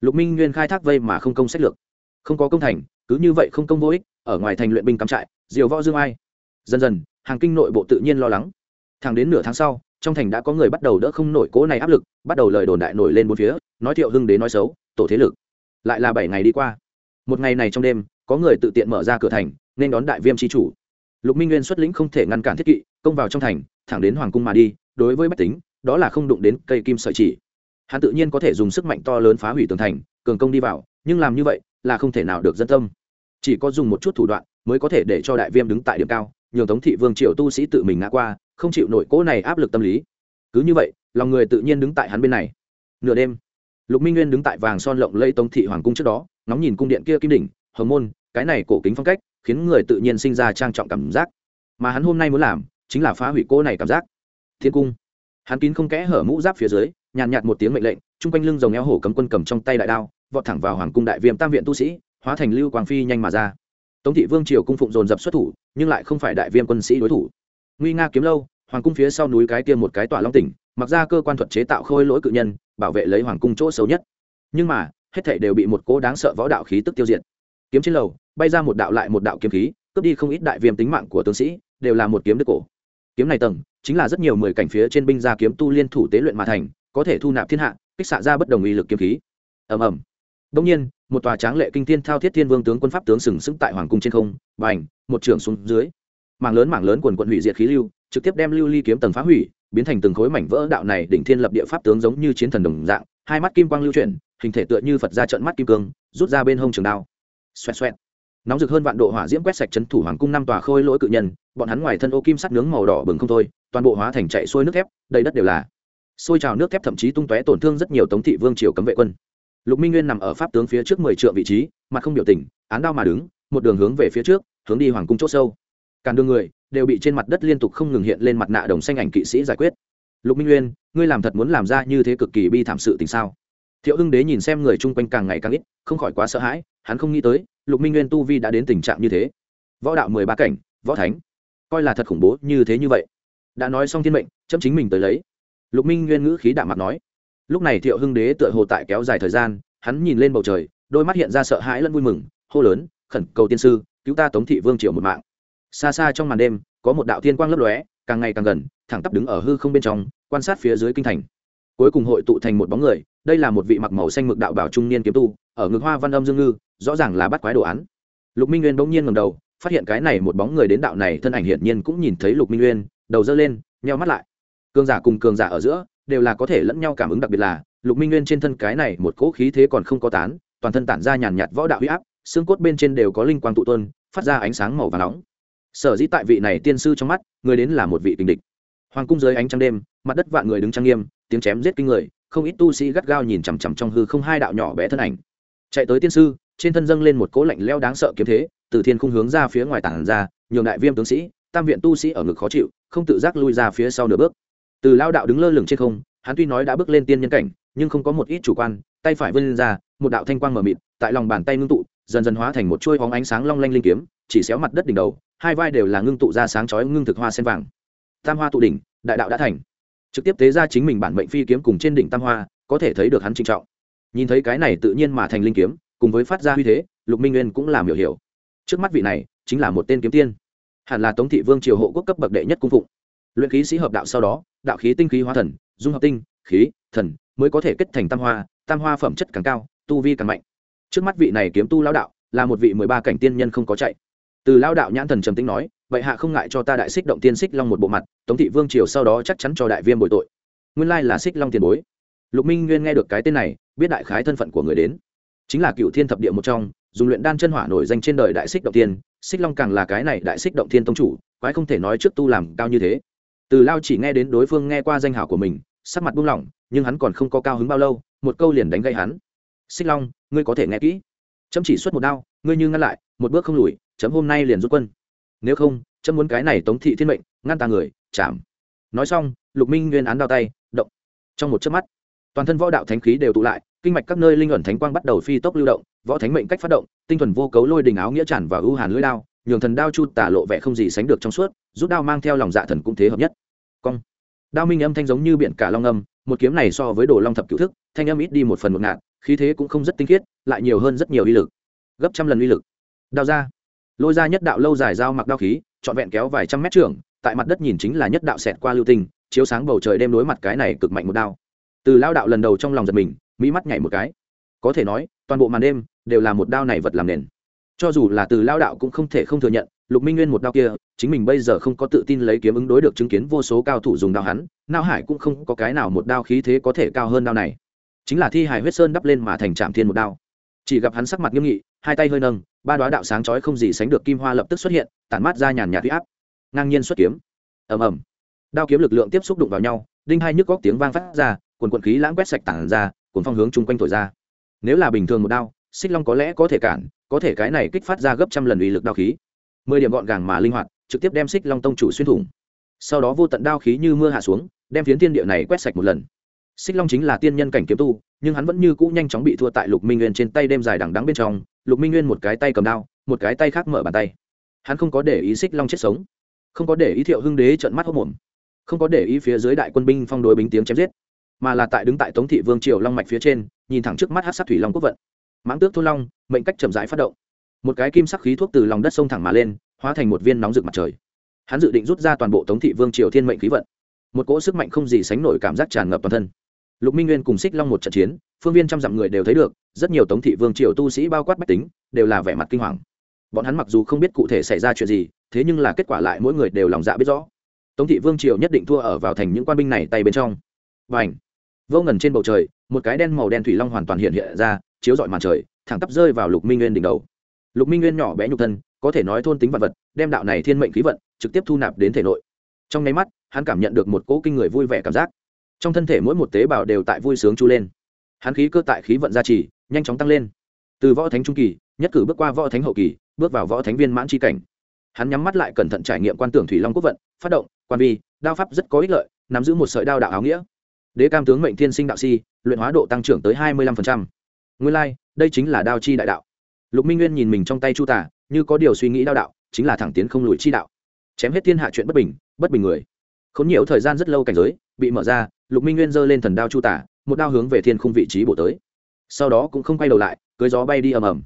lục minh nguyên khai thác vây mà không công sách lược. Không có công thành, cứ như vậy không công vô ích, ở ngoài thành luyện binh cắm trại, diều võ dương ai. Dần dần, hàng kinh nội bộ tự nhiên lo lắng. Thẳng đến nửa tháng sau, trong thành đã có người bắt đầu đỡ không nổi cố này áp lực, bắt đầu lời đồn đại nổi lên bốn phía, nói thiệu hưng đến nói xấu, tổ thế lực. Lại là bảy ngày đi qua. Một ngày này trong đêm, có người tự tiện mở ra cửa thành, nên đón đại viêm tri chủ. Lục minh nguyên xuất lĩnh không thể ngăn cản thiết kỵ, công vào trong thành, thẳng đến hoàng cung mà đi, đối với bách tính, đó là không đụng đến cây kim sợi chỉ hắn tự nhiên có thể dùng sức mạnh to lớn phá hủy tường thành, cường công đi vào, nhưng làm như vậy là không thể nào được dân tâm. Chỉ có dùng một chút thủ đoạn mới có thể để cho đại viêm đứng tại điểm cao, nhường tống thị vương triều tu sĩ tự mình ngã qua, không chịu nổi cỗ này áp lực tâm lý. Cứ như vậy, lòng người tự nhiên đứng tại hắn bên này. Nửa đêm, lục minh nguyên đứng tại vàng son lộng lây tống thị hoàng cung trước đó, ngóng nhìn cung điện kia kim đỉnh, hồng môn, cái này cổ kính phong cách, khiến người tự nhiên sinh ra trang trọng cảm giác. Mà hắn hôm nay muốn làm chính là phá hủy cỗ này cảm giác. Thiên cung, hắn kín không kẽ hở mũ giáp phía dưới nhàn nhạt một tiếng mệnh lệnh, chung quanh lưng rồng eo hổ cấm quân cầm trong tay đại đao, vọt thẳng vào hoàng cung đại viêm tam viện tu sĩ, hóa thành lưu quang phi nhanh mà ra. Tống thị vương triều cung phụng dồn dập xuất thủ, nhưng lại không phải đại viêm quân sĩ đối thủ. Nguy nga kiếm lâu, hoàng cung phía sau núi cái kia một cái tỏa long tỉnh, mặc ra cơ quan thuật chế tạo khôi lỗi cự nhân, bảo vệ lấy hoàng cung chỗ xấu nhất. Nhưng mà, hết thảy đều bị một cố đáng sợ võ đạo khí tức tiêu diệt. Kiếm trên lầu, bay ra một đạo lại một đạo kiếm khí, cướp đi không ít đại viêm tính mạng của tướng sĩ, đều là một kiếm đức cổ. Kiếm này tầng, chính là rất nhiều mười cảnh phía trên binh gia kiếm tu liên thủ tế luyện mà thành có thể thu nạp thiên hạ, kích xạ ra bất đồng uy lực kiếm khí. Ầm ầm. Đông nhiên, một tòa tráng lệ kinh thiên thao thiết thiên vương tướng quân pháp tướng sừng sững tại hoàng cung trên không, bành, một trưởng xuống dưới. Mảng lớn mảng lớn quần quận hủy diệt khí lưu, trực tiếp đem lưu ly kiếm tầng phá hủy, biến thành từng khối mảnh vỡ đạo này đỉnh thiên lập địa pháp tướng giống như chiến thần đồng dạng, hai mắt kim quang lưu chuyển, hình thể tựa như phật ra trận mắt kim cương, rút ra bên hông trường đao. Xoẹt xoẹt. Nóng rực hơn vạn độ hỏa diễm quét sạch chấn thủ hoàng cung năm tòa khôi lỗi cự nhân, bọn hắn ngoài thân ô kim sắt nướng màu đỏ bừng không thôi, toàn bộ hóa thành chạy xuôi nước thép, đầy đất đều là xôi trào nước thép thậm chí tung tóe tổn thương rất nhiều tống thị vương triều cấm vệ quân. Lục minh nguyên nằm ở pháp tướng phía trước mười triệu vị trí, mặt không biểu tình, án đao mà đứng, một đường hướng về phía trước, hướng đi hoàng cung c h ỗ sâu. Càn đường người đều bị trên mặt đất liên tục không ngừng hiện lên mặt nạ đồng xanh ảnh kỵ sĩ giải quyết. Lục minh nguyên, ngươi làm thật muốn làm ra như thế cực kỳ bi thảm sự tình sao? Thiệu hưng đế nhìn xem người chung quanh càng ngày càng ít, không khỏi quá sợ hãi, hắn không nghĩ tới, lục minh nguyên tu vi đã đến tình trạng như thế. Võ đạo mười ba cảnh, võ thánh, coi là thật khủng bố như thế như vậy. Đã nói xong thiên mệnh, chấm chính mình tới lấy lục minh nguyên ngữ khí đạm mặt nói. Lúc này thiệu hưng đế tựa hồ tại kéo dài thời gian, hắn nhìn lên bầu trời, đôi mắt hiện ra sợ hãi lẫn vui mừng, hô lớn, khẩn cầu tiên sư, cứu ta tống thị vương triều một mạng. Xa xa trong màn đêm, có một đạo thiên quang lấp lóe, càng ngày càng gần, thẳng tắp đứng ở hư không bên trong, quan sát phía dưới kinh thành. Cuối cùng hội tụ thành một bóng người, đây là một vị mặc màu xanh mực đạo bảo trung niên kiếm tu, ở ngực hoa văn âm dương ngư, rõ ràng là bắt quái đồ án. Lục minh nguyên bỗng nhiên ngầm đầu, phát hiện cái này một bóng người đến đạo này thân ảnh hiển nhiên cũng nhìn thấy lục minh nguyên, đầu dơ lên, nheo mắt lại cường giả cùng cường giả ở giữa đều là có thể lẫn nhau cảm ứng đặc biệt là, lục minh nguyên trên thân cái này một cỗ khí thế còn không có tán, toàn thân tản ra nhàn nhạt võ đạo huy áp, xương cốt bên trên đều có linh quang tụ tuân phát ra ánh sáng màu và nóng. Sở dĩ tại vị này tiên sư trong mắt, người đến là một vị tình địch. Hoàng cung dưới ánh trăng đêm, mặt đất vạn người đứng trang nghiêm, tiếng chém giết kinh người, không ít tu sĩ gắt gao nhìn chằm chằm trong hư không hai đạo nhỏ bé thân ảnh. Chạy tới tiên sư, trên thân dâng lên một cỗ lạnh leo đáng sợ kiếm thế, từ thiên khung hướng ra phía ngoài tảng ra, nhường đại viêm tướng sĩ, tam viện tu sĩ ở ngực khó chịu, không tự giác lui ra phía sau nửa bước từ lao đạo đứng lơ lửng trên không, hắn tuy nói đã bước lên tiên nhân cảnh, nhưng không có một ít chủ quan, tay phải vươn ra, một đạo thanh quang mờ mịt, tại lòng bàn tay ngưng tụ, dần dần hóa thành một chuôi hóng ánh sáng long lanh linh kiếm, chỉ xéo mặt đất đỉnh đầu, hai vai đều là ngưng tụ ra sáng chói ngưng thực hoa sen vàng. Tam hoa tụ đỉnh, đại đạo đã thành. Trực tiếp tế ra chính mình bản mệnh phi kiếm cùng trên đỉnh tam hoa, có thể thấy được hắn trinh trọng. Nhìn thấy cái này tự nhiên mà thành linh kiếm, cùng với phát ra uy thế, lục minh nguyên cũng làm hiểu hiểu. Trước mắt vị này, chính là một tên kiếm tiên. Hẳn là tống thị vương triều hộ quốc cấp bậc đệ nhất cung phụng luyện khí sĩ hợp đạo sau đó, đạo khí tinh khí hóa thần, dung hợp tinh, khí, thần mới có thể kết thành tam hoa tam hoa phẩm chất càng cao, tu vi càng mạnh. Trước mắt vị này kiếm tu lao đạo là một vị mười ba cảnh tiên nhân không có chạy. Từ lao đạo nhãn thần trầm tính nói, vậy hạ không ngại cho ta đại xích động tiên xích long một bộ mặt, tống thị vương triều sau đó chắc chắn cho đại viêm bồi tội. Nguyên lai là xích long tiền bối. Lục minh nguyên nghe được cái tên này, biết đại khái thân phận của người đến. Chính là cựu thiên thập địa một trong, dùng luyện đan chân hỏa nổi danh trên đời đại xích động tiên, xích long càng là cái này đại xích động thiên tông chủ, quái không thể nói trước tu làm cao như thế từ lao chỉ nghe đến đối phương nghe qua danh hảo của mình, sắc mặt buông lỏng, nhưng hắn còn không có cao hứng bao lâu, một câu liền đánh gây hắn. Xích long, ngươi có thể nghe kỹ. Chấm chỉ xuất một đao, ngươi như ngăn lại, một bước không lùi, chấm hôm nay liền rút quân. Nếu không, chấm muốn cái này tống thị thiên mệnh, ngăn ta người chạm nói xong, lục minh nguyên án đao tay, động. Trong một chớp mắt, toàn thân võ đạo thánh khí đều tụ lại, kinh mạch các nơi linh ẩn thánh quang bắt đầu phi tốc lưu động, võ thánh mệnh cách phát động, tinh thuần vô cấu lôi đình áo nghĩa tràn và ưu hàn lưỡi đao nhường thần đao chu tả lộ vẻ không gì sánh được trong suốt, rút đao mang theo lòng dạ thần cũng thế hợp nhất. Cong. Đao minh âm thanh giống như biển cả long âm, một kiếm này so với đồ long thập cựu thức, thanh âm ít đi một phần một ngạn, khí thế cũng không rất tinh khiết, lại nhiều hơn rất nhiều uy lực. Gấp trăm lần uy lực. Đao ra. Lôi ra nhất đạo lâu dài dao mặc đao khí, trọn vẹn kéo vài trăm mét trường tại mặt đất nhìn chính là nhất đạo xẹt qua lưu tinh, chiếu sáng bầu trời đêm đối mặt cái này cực mạnh một đao. Từ lao đạo lần đầu trong lòng giật mình mỹ mắt nhảy một cái. Có thể nói, toàn bộ màn đêm đều là một đao này vật làm nền cho dù là từ lao đạo cũng không thể không thừa nhận, lục minh nguyên một đao kia, chính mình bây giờ không có tự tin lấy kiếm ứng đối được chứng kiến vô số cao thủ dùng đao hắn, nao hải cũng không có cái nào một đao khí thế có thể cao hơn đao này. Chính là thi hài huyết sơn đắp lên mà thành trạm thiên một đao. Chỉ gặp hắn sắc mặt nghiêm nghị, hai tay hơi nâng, ba đoá đạo sáng chói không gì sánh được kim hoa lập tức xuất hiện, tản mát ra nhàn nhạt huy áp. Ngang nhiên xuất kiếm. Ầm ầm. Đao kiếm lực lượng tiếp xúc đụng vào nhau, đinh hai nhức góc tiếng vang phát ra quần quần khí lãng quét sạch tản ra cuốn phong hướng chung quanh thổi ra. Nếu là bình thường một đao, xích long có lẽ có thể cản có thể cái này kích phát ra gấp trăm lần uy lực đao khí. Mười điểm gọn gàng mà linh hoạt, trực tiếp đem xích long tông chủ xuyên thủng. Sau đó vô tận đao khí như mưa hạ xuống, đem phiến thiên địa này quét sạch một lần. Xích long chính là tiên nhân cảnh kiếm tu, nhưng hắn vẫn như cũ nhanh chóng bị thua tại lục minh nguyên trên tay đêm dài đằng đắng bên trong. Lục minh nguyên một cái tay cầm đao, một cái tay khác mở bàn tay. Hắn không có để ý xích long chết sống, không có để ý thiệu hưng đế trận mắt hốc mồm không có để ý phía dưới đại quân binh phong đối bính tiếng chém giết, mà là tại đứng tại tống thị vương triều long mạch phía trên, nhìn thẳng trước mắt hát sát thủy long quốc vận mãng tước thôn long, mệnh cách chậm rãi phát động. Một cái kim sắc khí thuốc từ lòng đất sông thẳng mà lên, hóa thành một viên nóng rực mặt trời. Hắn dự định rút ra toàn bộ tống thị vương triều thiên mệnh khí vận. Một cỗ sức mạnh không gì sánh nổi cảm giác tràn ngập toàn thân. Lục minh nguyên cùng xích long một trận chiến, phương viên trăm dặm người đều thấy được, rất nhiều tống thị vương triều tu sĩ bao quát bách tính, đều là vẻ mặt kinh hoàng. Bọn hắn mặc dù không biết cụ thể xảy ra chuyện gì, thế nhưng là kết quả lại mỗi người đều lòng dạ biết rõ. Tống thị vương triều nhất định thua ở vào thành những quan binh này tay bên trong. Và ảnh vô ngần trên bầu trời, một cái đen màu đen thủy long hoàn toàn hiện hiện ra chiếu rọi màn trời, thẳng tắp rơi vào lục minh nguyên đỉnh đầu. Lục minh nguyên nhỏ bé nhục thân, có thể nói thôn tính vật vật, đem đạo này thiên mệnh khí vận trực tiếp thu nạp đến thể nội. Trong nháy mắt, hắn cảm nhận được một cỗ kinh người vui vẻ cảm giác. Trong thân thể mỗi một tế bào đều tại vui sướng chu lên. Hắn khí cơ tại khí vận gia trì, nhanh chóng tăng lên. Từ võ thánh trung kỳ, nhất cử bước qua võ thánh hậu kỳ, bước vào võ thánh viên mãn chi cảnh. Hắn nhắm mắt lại cẩn thận trải nghiệm quan tưởng thủy long quốc vận, phát động, quan vi, đao pháp rất có ích lợi, nắm giữ một sợi đao đạo áo nghĩa. Đế cam tướng mệnh thiên sinh đạo si, luyện hóa độ tăng trưởng tới hai mươi lăm nguyên lai、like, đây chính là đao chi đại đạo. Lục minh nguyên nhìn mình trong tay chu tả như có điều suy nghĩ đao đạo chính là thẳng tiến không lùi chi đạo. Chém hết thiên hạ chuyện bất bình bất bình người. K h ố n nhiều thời gian rất lâu cảnh giới bị mở ra lục minh nguyên giơ lên thần đao chu tả một đao hướng về thiên khung vị trí bổ tới. Sau đó cũng không quay đầu lại cưới gió bay đi ầm ầm.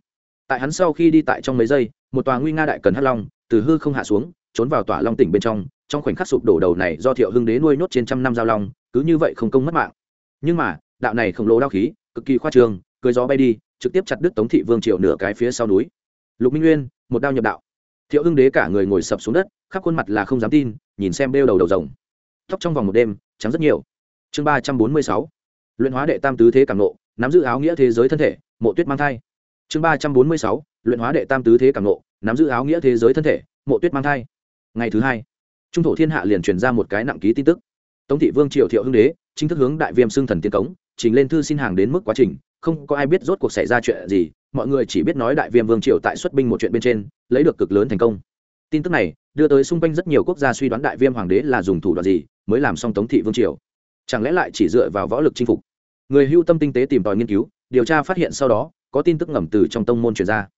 Tại hắn sau khi đi tại trong mấy giây một tòa nguy nga đại cần hắc long từ hư không hạ xuống trốn vào tỏa long tỉnh bên trong trong khoảnh khắc sụp đổ đầu này do thiệu hưng đế nuôi nhốt trên trăm năm giao long cứ như vậy không công mất mạng. Nhưng mà đạo này khổng lồ đao khí cực kỳ khoa trương cưới gió bay đi, trực tiếp chặt đứt tống thị vương triều nửa cái phía sau núi. Lục minh nguyên, một đao nhập đạo. Thiệu hưng đế cả người ngồi sập xuống đất, khắp khuôn mặt là không dám tin, nhìn xem bêu đầu đầu rồng. Tóc trong vòng một đêm, trắng rất nhiều. Chương ba trăm bốn mươi sáu. Luyện hóa đệ tam tứ thế cảm nộ, nắm giữ áo nghĩa thế giới thân thể, mộ tuyết mang thai. Chương ba trăm bốn mươi sáu, luyện hóa đệ tam tứ thế cảm nộ, nắm giữ áo nghĩa thế giới thân thể, mộ tuyết mang thai. Ngày thứ hai, trung thổ thiên hạ liền truyền ra một cái nặng ký tin tức. Tống thị vương triều thiệu hưng đế, chính thức hướng đại viêm xưng thần tiên cống trình lên thư xin hàng đến mức quá trình, không có ai biết rốt cuộc xảy ra chuyện gì, mọi người chỉ biết nói đại viêm vương triều tại xuất binh một chuyện bên trên, lấy được cực lớn thành công. Tin tức này đưa tới xung quanh rất nhiều quốc gia suy đoán đại viêm hoàng đế là dùng thủ đoạn gì mới làm xong tống thị vương triều. Chẳng lẽ lại chỉ dựa vào võ lực chinh phục? Người hưu tâm tinh tế tìm tòi nghiên cứu, điều tra phát hiện sau đó, có tin tức ngầm từ trong tông môn truyền ra.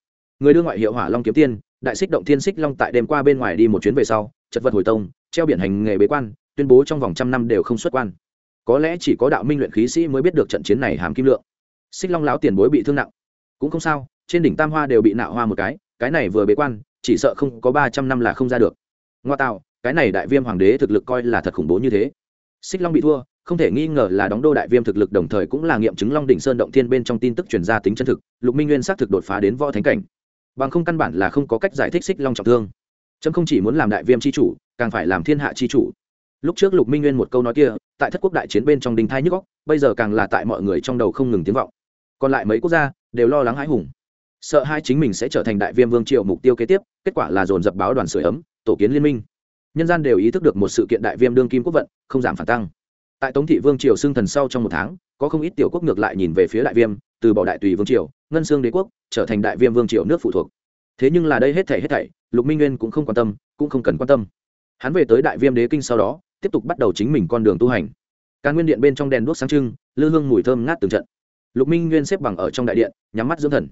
Người đưa ngoại hiệu hỏa long kiếm tiên, đại xích động thiên xích long tại đêm qua bên ngoài đi một chuyến về sau, chật vật hồi tông, treo biển hành nghề bế quan, tuyên bố trong vòng trăm năm đều không xuất quan có lẽ chỉ có đạo minh luyện khí sĩ mới biết được trận chiến này hàm kim lượng. Xích long láo tiền bối bị thương nặng. Cũng không sao, trên đỉnh tam hoa đều bị nạo hoa một cái cái này vừa bế quan, chỉ sợ không có ba trăm năm là không ra được. Ngoa tạo, cái này đại viêm hoàng đế thực lực coi là thật khủng bố như thế. Xích long bị thua, không thể nghi ngờ là đóng đô đại viêm thực lực đồng thời cũng là nghiệm chứng long đỉnh sơn động thiên bên trong tin tức truyền ra tính chân thực, lục minh nguyên xác thực đột phá đến võ thánh cảnh. Bằng không căn bản là không có cách giải thích xích long trọng thương. Trâm không chỉ muốn làm đại viêm c h i chủ, càng phải làm thiên hạ c h i chủ. Lúc trước lục minh nguyên một câu nói kia tại thất quốc đại chiến bên trong đình thai nhức góc, bây giờ càng là tại mọi người trong đầu không ngừng tiếng vọng. Còn lại mấy quốc gia đều lo lắng hãi hùng. Sợ hai chính mình sẽ trở thành đại viêm vương triều mục tiêu kế tiếp, kết quả là dồn dập báo đoàn sửa ấm, tổ kiến liên minh. Nhân gian đều ý thức được một sự kiện đại viêm đương kim quốc vận, không giảm phản tăng. Tại tống thị vương triều xưng thần sau trong một tháng, có không ít tiểu quốc ngược lại nhìn về phía đại viêm, từ bỏ đại tùy vương triều, ngân xương đế quốc, trở thành đại viêm vương triều nước phụ thuộc. Thế nhưng là đây hết thảy hết thảy, lục minh nguyên cũng không quan tâm, cũng không cần quan tâm. Hắn về tới đại viêm đế kinh sau đó tiếp tục bắt đầu chính mình con đường tu hành. Càn nguyên điện bên trong đèn đuốc sáng trưng, lư hương mùi thơm ngát từng trận. Lục minh nguyên xếp bằng ở trong đại điện, nhắm mắt dưỡng thần.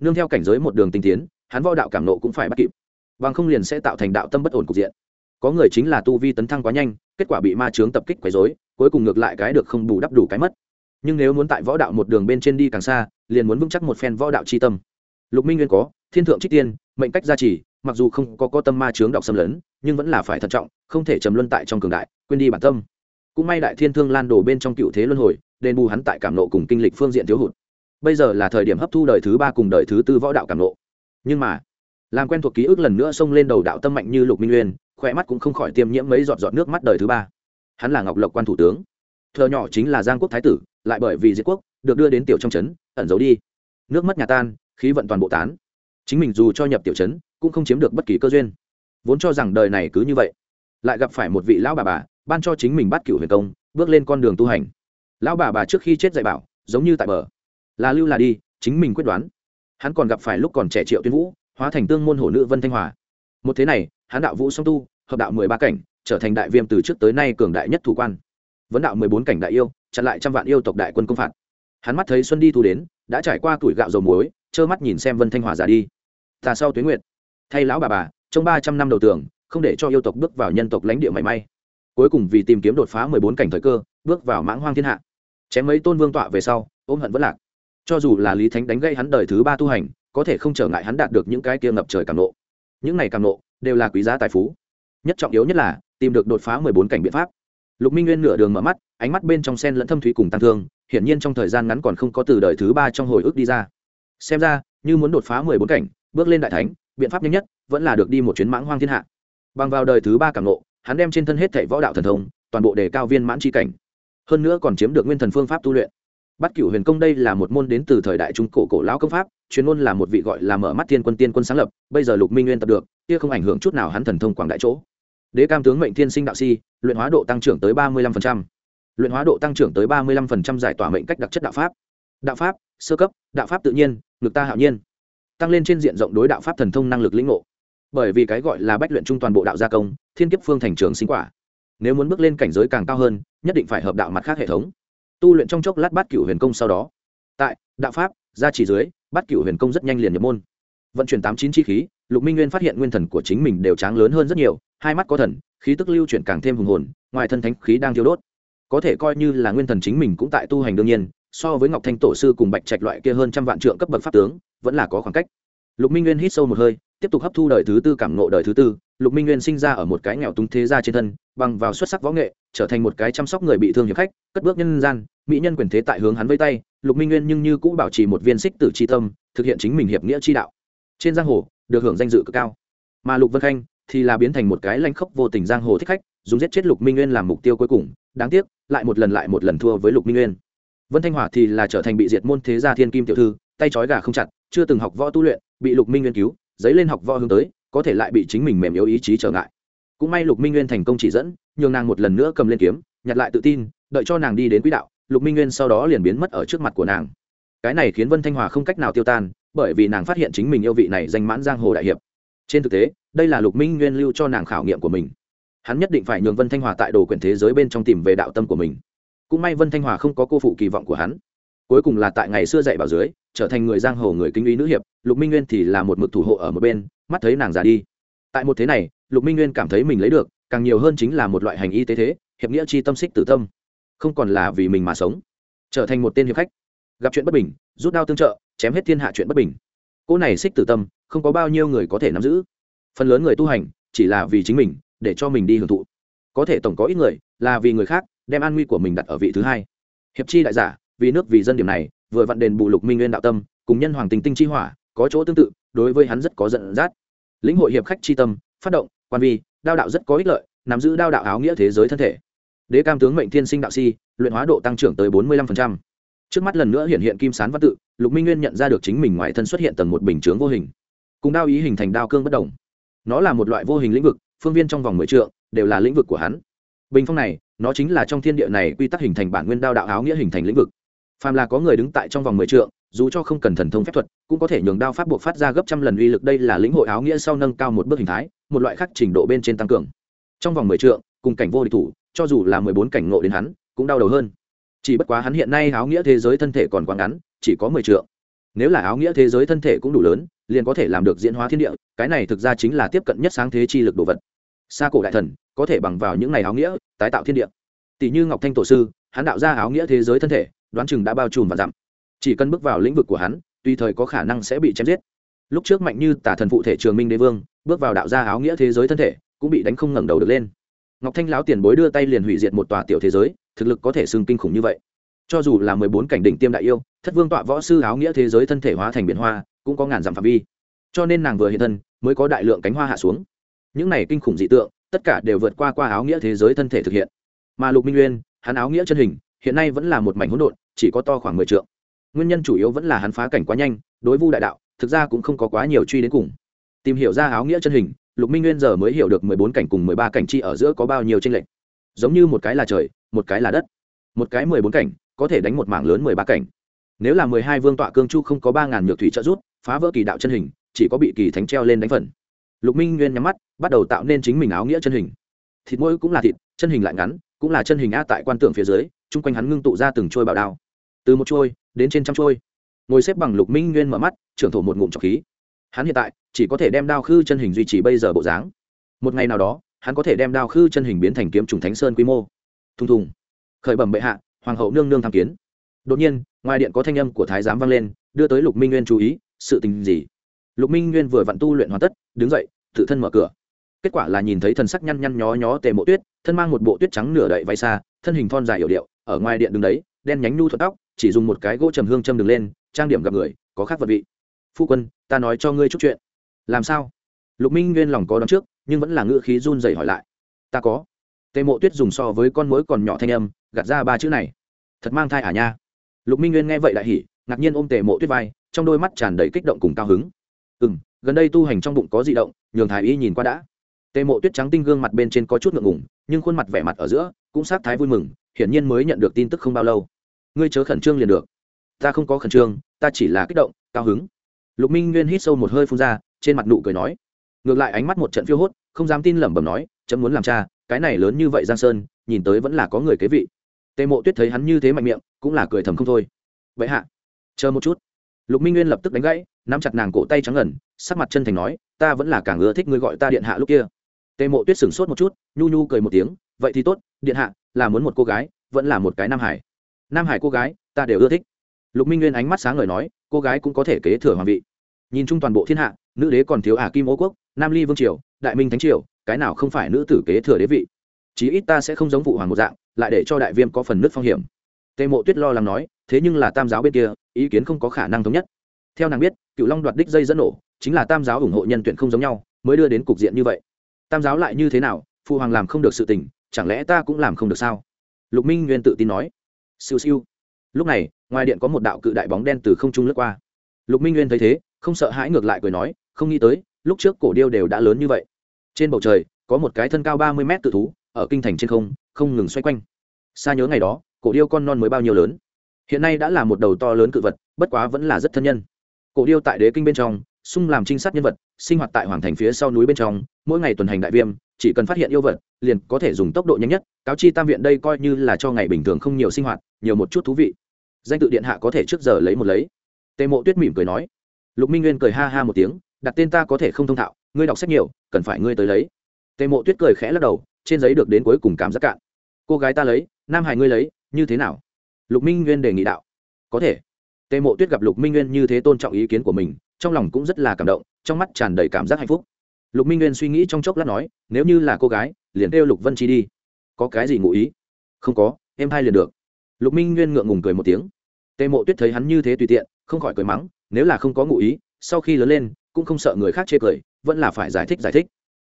Nương theo cảnh giới một đường tinh tiến, hắn võ đạo cảm nộ cũng phải bắt kịp. Bằng không liền sẽ tạo thành đạo tâm bất ổn cục diện. Có người chính là tu vi tấn thăng quá nhanh, kết quả bị ma chướng tập kích quấy dối cuối cùng ngược lại cái được không bù đắp đủ cái mất. Nhưng nếu muốn tại võ đạo một đường bên trên đi càng xa, liền muốn vững chắc một phen võ đạo c tâm. Lục minh nguyên có, thiên thượng trích tiên, mệnh cách gia trì mặc dù không có có tâm ma chướng đọc xâm lấn, nhưng vẫn là phải thận trọng, không thể trầm luân tại trong cường đại, quên đi bản tâm. Cũng may đại thiên thương lan đổ bên trong cựu thế luân hồi, đền bù hắn tại cảm nộ cùng kinh lịch phương diện thiếu hụt. Bây giờ là thời điểm hấp thu đời thứ ba cùng đời thứ tư võ đạo cảm nộ. Nhưng mà, làm quen thuộc ký ức lần nữa xông lên đầu đạo tâm mạnh như lục minh nguyên khỏe mắt cũng không khỏi tiêm nhiễm mấy giọt giọt nước mắt đời thứ ba. Hắn là ngọc lộc quan thủ tướng. Thợ nhỏ chính là giang quốc thái tử, lại bởi vì diệt quốc, được đưa đến tiểu trong trấn, ẩn giấu đi. Nước mất nhà tan, khí vận toàn bộ tán. Chính mình dù cho nhập tiểu trấn cũng không chiếm được bất kỳ cơ duyên. Vốn cho rằng đời này cứ như vậy, lại gặp phải một vị lão bà bà, ban cho chính mình bắt cựu huyền công, bước lên con đường tu hành. Lão bà bà trước khi chết dạy bảo, giống như tại bờ. Là lưu là đi, chính mình quyết đoán. Hắn còn gặp phải lúc còn trẻ triệu tuyên vũ, hóa thành tương môn hổ nữ vân thanh hòa. Một thế này, hắn đạo vũ song tu, hợp đạo mười ba cảnh, trở thành đại viêm từ trước tới nay cường đại nhất thủ quan. Vấn đạo mười bốn cảnh đại yêu, chặn lại trăm vạn yêu tộc đại quân công phạt. Hắn mắt thấy xuân đi thu đến, đã trải qua tuổi gạo dầu muối, trơ mắt nhìn xem vân thanh hòa già đi. Tà sau tuyến nguyệt thay lão bà bà trong ba trăm năm đầu tường, không để cho yêu tộc bước vào nhân tộc lãnh địa mảy may. Cuối cùng vì tìm kiếm đột phá mười bốn cảnh thời cơ, bước vào mãng hoang thiên hạ. Chém mấy tôn vương tọa về sau, ôm hận vẫn lạc. Cho dù là lý thánh đánh gây hắn đời thứ ba tu hành, có thể không trở ngại hắn đạt được những cái kia ngập trời càng nộ. Những này càng nộ đều là quý giá tài phú. Nhất trọng yếu nhất là tìm được đột phá mười bốn cảnh biện pháp. Lục minh nguyên nửa đường mở mắt, ánh mắt bên trong sen lẫn thâm thúy cùng tăng thương, hiển nhiên trong thời gian ngắn còn không có từ đời thứ ba trong hồi ức đi ra. Xem ra, như muốn đột phá mười bốn cảnh, bước lên đại thánh biện pháp nhanh nhất vẫn là được đi một chuyến mãng hoang thiên hạ. Bằng vào đời thứ ba cảm nộ hắn đem trên thân hết thảy võ đạo thần thông, toàn bộ đề cao viên mãn chi cảnh. Hơn nữa còn chiếm được nguyên thần phương pháp tu luyện. Bắt cửu huyền công đây là một môn đến từ thời đại trung cổ cổ lão công pháp, chuyên môn là một vị gọi là mở mắt thiên quân tiên quân sáng lập, bây giờ lục minh nguyên tập được, kia không ảnh hưởng chút nào hắn thần thông quảng đại chỗ. Đế cam tướng mệnh thiên sinh đạo si, luyện hóa độ tăng trưởng tới ba mươi lăm luyện hóa độ tăng trưởng tới ba mươi lăm giải tỏa mệnh cách đặc chất đạo pháp. Đạo pháp, sơ cấp, đạo pháp tự nhiên, ngực ta hạo nhiên tăng lên trên diện rộng đối đạo pháp thần thông năng lực lĩnh ngộ. Bởi vì cái gọi là bách luyện trung toàn bộ đạo gia công, thiên kiếp phương thành trường sinh quả. Nếu muốn bước lên cảnh giới càng cao hơn, nhất định phải hợp đạo mặt khác hệ thống. Tu luyện trong chốc lát bát cửu huyền công sau đó. Tại, đạo pháp, gia chỉ dưới, bát cửu huyền công rất nhanh liền nhập môn. Vận chuyển tám chín chi khí, lục minh nguyên phát hiện nguyên thần của chính mình đều tráng lớn hơn rất nhiều, hai mắt có thần, khí tức lưu chuyển càng thêm hùng hồn, ngoài thân thánh khí đang thiêu đốt. Có thể coi như là nguyên thần chính mình cũng tại tu hành đương nhiên so với ngọc thanh tổ sư cùng bạch trạch loại kia hơn trăm vạn trượng cấp bậc pháp tướng, vẫn là có khoảng cách. Lục minh nguyên hít sâu một hơi, tiếp tục hấp thu đời thứ tư cảm ngộ đời thứ tư, lục minh nguyên sinh ra ở một cái nghèo túng thế gia trên thân, bằng vào xuất sắc võ nghệ, trở thành một cái chăm sóc người bị thương hiệp khách, cất bước nhân gian, mỹ nhân quyền thế tại hướng hắn vây tay, lục minh nguyên nhưng như cũ bảo trì một viên xích tử tri tâm, thực hiện chính mình hiệp nghĩa chi đạo. Trên giang hồ, được hưởng danh dự cực cao. Mà lục vân khanh thì là biến thành một cái lanh khốc vô tình giang hồ thích khách, dùng giết chết lục minh nguyên làm mục tiêu cuối cùng, đáng tiếc, lại một lần lại một lần thua với lục minh nguyên vân thanh hòa thì là trở thành bị diệt môn thế gia thiên kim tiểu thư, tay trói gà không chặt, chưa từng học võ tu luyện, bị lục minh nguyên cứu giấy lên học võ hướng tới, có thể lại bị chính mình mềm yếu ý chí trở ngại. Cũng may lục minh nguyên thành công chỉ dẫn, nhường nàng một lần nữa cầm lên kiếm, nhặt lại tự tin, đợi cho nàng đi đến quỹ đạo, lục minh nguyên sau đó liền biến mất ở trước mặt của nàng. Cái này khiến vân thanh hòa không cách nào tiêu tan, bởi vì nàng phát hiện chính mình yêu vị này danh mãn giang hồ đại hiệp. Trên thực tế, đây là lục minh nguyên lưu cho nàng khảo nghiệm của mình. Hắn nhất định phải nhường vân thanh hòa tại đồ quyển thế giới bên trong tìm về đạo tâm của mình cũng may vân thanh hòa không có cô phụ kỳ vọng của hắn. Cuối cùng là tại ngày xưa dạy bảo dưới, trở thành người giang hồ người kinh uy nữ hiệp, lục minh nguyên thì là một mực thủ hộ ở một bên, mắt thấy nàng già đi. Tại một thế này, lục minh nguyên cảm thấy mình lấy được, càng nhiều hơn chính là một loại hành y tế thế, hiệp nghĩa chi tâm xích tử tâm. Không còn là vì mình mà sống. Trở thành một tên hiệp khách. Gặp chuyện bất bình, rút đao tương trợ, chém hết thiên hạ chuyện bất bình. Cô này xích tử tâm, không có bao nhiêu người có thể nắm giữ. Phần lớn người tu hành, chỉ là vì chính mình, để cho mình đi hưởng thụ. Có thể tổng có ít người, là vì người khác đem an nguy của mình đặt ở vị thứ hai. Hiệp chi đại giả, vì nước vì dân điểm này, vừa vặn đền bù lục minh nguyên đạo tâm, cùng nhân hoàng tình tinh chi hỏa, có chỗ tương tự, đối với hắn rất có giận dắt. Lĩnh hội hiệp khách chi tâm, phát động, quan vi, đao đạo rất có ích lợi, nắm giữ đao đạo áo nghĩa thế giới thân thể. Đế cam tướng mệnh thiên sinh đạo si, luyện hóa độ tăng trưởng tới bốn mươi lăm trước mắt lần nữa hiện hiện kim sán văn tự, lục minh nguyên nhận ra được chính mình ngoài thân xuất hiện tầng một bình chướng vô hình. Cùng đao ý hình thành đao cương bất đồng. Nó là một loại vô hình lĩnh vực, phương viên trong vòng mười trượng, đều là lĩnh vực của hắn. Bình phong này nó chính là trong thiên địa này quy tắc hình thành bản nguyên đao đạo áo nghĩa hình thành lĩnh vực. Phàm là có người đứng tại trong vòng mười trượng, dù cho không cần thần thông phép thuật, cũng có thể nhường đao pháp buộc phát ra gấp trăm lần uy lực đây là lĩnh hội áo nghĩa sau nâng cao một bước hình thái, một loại khác trình độ bên trên tăng cường. Trong vòng mười trượng, cùng cảnh vô địch thủ, cho dù là mười bốn cảnh ngộ đến hắn, cũng đau đầu hơn. Chỉ bất quá hắn hiện nay áo nghĩa thế giới thân thể còn quá ngắn, chỉ có mười trượng. Nếu là áo nghĩa thế giới thân thể cũng đủ lớn, liền có thể làm được diễn hóa thiên địa, cái này thực ra chính là tiếp cận nhất sáng thế chi lực đồ vật xa cổ đại thần, có thể bằng vào những này áo nghĩa, tái tạo thiên địa. Tỷ như ngọc thanh tổ sư, hắn đạo ra áo nghĩa thế giới thân thể, đoán chừng đã bao trùm và dặm. Chỉ cần bước vào lĩnh vực của hắn, tùy thời có khả năng sẽ bị chém giết. Lúc trước mạnh như tả thần phụ thể trường minh đế vương, bước vào đạo gia áo nghĩa thế giới thân thể, cũng bị đánh không ngẩng đầu được lên. Ngọc thanh lão tiền bối đưa tay liền hủy diệt một tòa tiểu thế giới, thực lực có thể xưng kinh khủng như vậy. Cho dù là mười bốn cảnh đỉnh tiêm đại yêu, thất vương tọa võ sư áo nghĩa thế giới thân thể hóa thành biển hoa, cũng có ngàn dặm phạm vi. Cho nên nàng vừa hiện thân, mới có đại lượng cánh hoa hạ xuống những này kinh khủng dị tượng, tất cả đều vượt qua qua áo nghĩa thế giới thân thể thực hiện. Mà lục minh nguyên, hắn áo nghĩa chân hình, hiện nay vẫn là một mảnh hỗn độn, chỉ có to khoảng mười t nguyên nhân chủ yếu vẫn là hắn phá cảnh quá nhanh, đối vu đại đạo, thực ra cũng không có quá nhiều truy đến cùng. Tìm hiểu ra áo nghĩa chân hình, lục minh nguyên giờ mới hiểu được mười bốn cảnh cùng mười ba cảnh chi ở giữa có bao nhiêu tranh lệch. Giống như một cái là trời, một cái là đất. Một cái mười bốn cảnh, có thể đánh một mảng lớn mười ba cảnh. Nếu là mười hai vương tọa cương chu không có ba ngàn nhược thủy trợ rút phá vỡ kỳ đạo chân hình, chỉ có bị kỳ thánh treo lên đánh phần lục minh nguyên nhắm mắt, bắt đầu tạo nên chính mình áo nghĩa chân hình. Thịt mũi cũng là thịt, chân hình lại ngắn, cũng là chân hình a tại quan tượng phía dưới, chung quanh hắn ngưng tụ ra từng trôi bảo đao. Từ một trôi, đến trên trăm trôi. Ngồi xếp bằng lục minh nguyên mở mắt, trưởng thổ một ngụm trọc khí. Hắn hiện tại, chỉ có thể đem đao khư chân hình duy trì bây giờ bộ dáng. Một ngày nào đó, hắn có thể đem đao khư chân hình biến thành kiếm trùng thánh sơn quy mô. Thùng thùng. Khởi bẩm bệ hạ, hoàng hậu nương nương tham kiến. Đột nhiên, ngoài điện có thanh âm của thái giám vang lên, đưa tới lục minh nguyên chú ý, sự tình gì? Lục minh nguyên vừa vặn tu luyện hoàn tất, đứng dậy, tự thân mở cửa. Kết quả là nhìn thấy thần sắc nhăn nhăn nhó nhó tề mộ tuyết, thân mang một bộ tuyết trắng nửa đậy vay xa thân hình thon dài yểu điệu, ở ngoài điện đứng đấy, đen nhánh nhu thuật tóc, chỉ dùng một cái gỗ trầm hương châm đường lên, trang điểm gặp người, có khác vật vị. Phu quân, ta nói cho ngươi chút chuyện. Làm sao? Lục minh nguyên lòng có đón trước, nhưng vẫn là ngữ khí run rẩy hỏi lại. Ta có. Tề mộ tuyết dùng so với con mối còn nhỏ thanh âm, gạt ra ba chữ này. Thật mang thai à nha? Lục minh nguyên nghe vậy đại hỉ, ngạc nhiên ôm tề mộ tuyết vai, trong đôi mắt tràn đầy kích động cùng cao hứng ừ m gần đây tu hành trong bụng có di động, nhường thái y nhìn qua đã. Tề mộ tuyết trắng tinh gương mặt bên trên có chút ngượng ngủng nhưng khuôn mặt vẻ mặt ở giữa cũng sát thái vui mừng, hiển nhiên mới nhận được tin tức không bao lâu. Ngươi chớ khẩn trương liền được. Ta không có khẩn trương, ta chỉ là kích động, cao hứng. Lục minh nguyên hít sâu một hơi phun ra, trên mặt nụ cười nói. Ngược lại ánh mắt một trận phiêu hốt, không dám tin lẩm bẩm nói, chấm muốn làm cha, cái này lớn như vậy giang sơn, nhìn tới vẫn là có người kế vị. Tề mộ tuyết thấy hắn như thế mạnh miệng, cũng là cười thầm không thôi. Vậy hạ, chờ một chút. Lục minh nguyên lập tức đánh gãy nắm chặt nàng cổ tay trắng ngần, sắc mặt chân thành nói, ta vẫn là càng ưa thích ngươi gọi ta điện hạ lúc kia. Tề mộ tuyết sửng sốt một chút, nhu nhu cười một tiếng, vậy thì tốt, điện hạ, là muốn một cô gái, vẫn là một cái nam hải. Nam hải cô gái, ta đều ưa thích. Lục minh nguyên ánh mắt sáng ngời nói, cô gái cũng có thể kế thừa hoàng vị. Nhìn chung toàn bộ thiên hạ, nữ đế còn thiếu ả kim ô quốc, nam ly vương triều, đại minh thánh triều, cái nào không phải nữ tử kế thừa đế vị? Chí ít ta sẽ không giống vụ hoàng một dạng, lại để cho đại viêm có phần nước phong hiểm. Tề mộ tuyết lo lắng nói, thế nhưng là tam giáo bên kia, ý kiến không có khả năng thống nhất theo nàng biết cựu long đoạt đích dây dẫn nổ, chính là tam giáo ủng hộ nhân tuyển không giống nhau, mới đưa đến cục diện như vậy. Tam giáo lại như thế nào phụ hoàng làm không được sự tình, chẳng lẽ ta cũng làm không được sao? Lục minh nguyên tự tin nói. Siêu siêu. Lúc này, ngoài điện có một đạo cự đại bóng đen từ không trung lướt qua. Lục minh nguyên thấy thế, không sợ hãi ngược lại cười nói, không nghĩ tới, lúc trước cổ điêu đều đã lớn như vậy. Trên bầu trời, có một cái thân cao ba mươi mét tự thú, ở kinh thành trên không không ngừng xoay quanh. Xa nhớ ngày đó, cổ điêu con non mới bao nhiêu lớn. Hiện nay đã là một đầu to lớn cự vật, bất quá vẫn là rất thân nhân cổ điêu tại đế kinh bên trong, sung làm trinh sát nhân vật, sinh hoạt tại hoàng thành phía sau núi bên trong, mỗi ngày tuần hành đại viêm, chỉ cần phát hiện yêu vật, liền có thể dùng tốc độ nhanh nhất. Cáo chi tam viện đây coi như là cho ngày bình thường không nhiều sinh hoạt, nhiều một chút thú vị. Danh tự điện hạ có thể trước giờ lấy một lấy. Tề mộ tuyết mỉm cười nói. Lục minh nguyên cười ha ha một tiếng, đặt tên ta có thể không thông thạo, ngươi đọc sách nhiều, cần phải ngươi tới lấy. Tề mộ tuyết cười khẽ lắc đầu, trên giấy được đến cuối cùng cảm giác cạn. Cô gái ta lấy, nam hải ngươi lấy, như thế nào? Lục minh nguyên đề nghị đạo. Có thể tề mộ tuyết gặp lục minh nguyên như thế tôn trọng ý kiến của mình, trong lòng cũng rất là cảm động, trong mắt tràn đầy cảm giác hạnh phúc. Lục minh nguyên suy nghĩ trong chốc lát nói, nếu như là cô gái, liền kêu lục vân chi đi. Có cái gì ngụ ý? Không có, em hai liền được. Lục minh nguyên ngượng ngùng cười một tiếng. Tề mộ tuyết thấy hắn như thế tùy tiện, không khỏi cười mắng, nếu là không có ngụ ý, sau khi lớn lên, cũng không sợ người khác chê cười, vẫn là phải giải thích giải thích.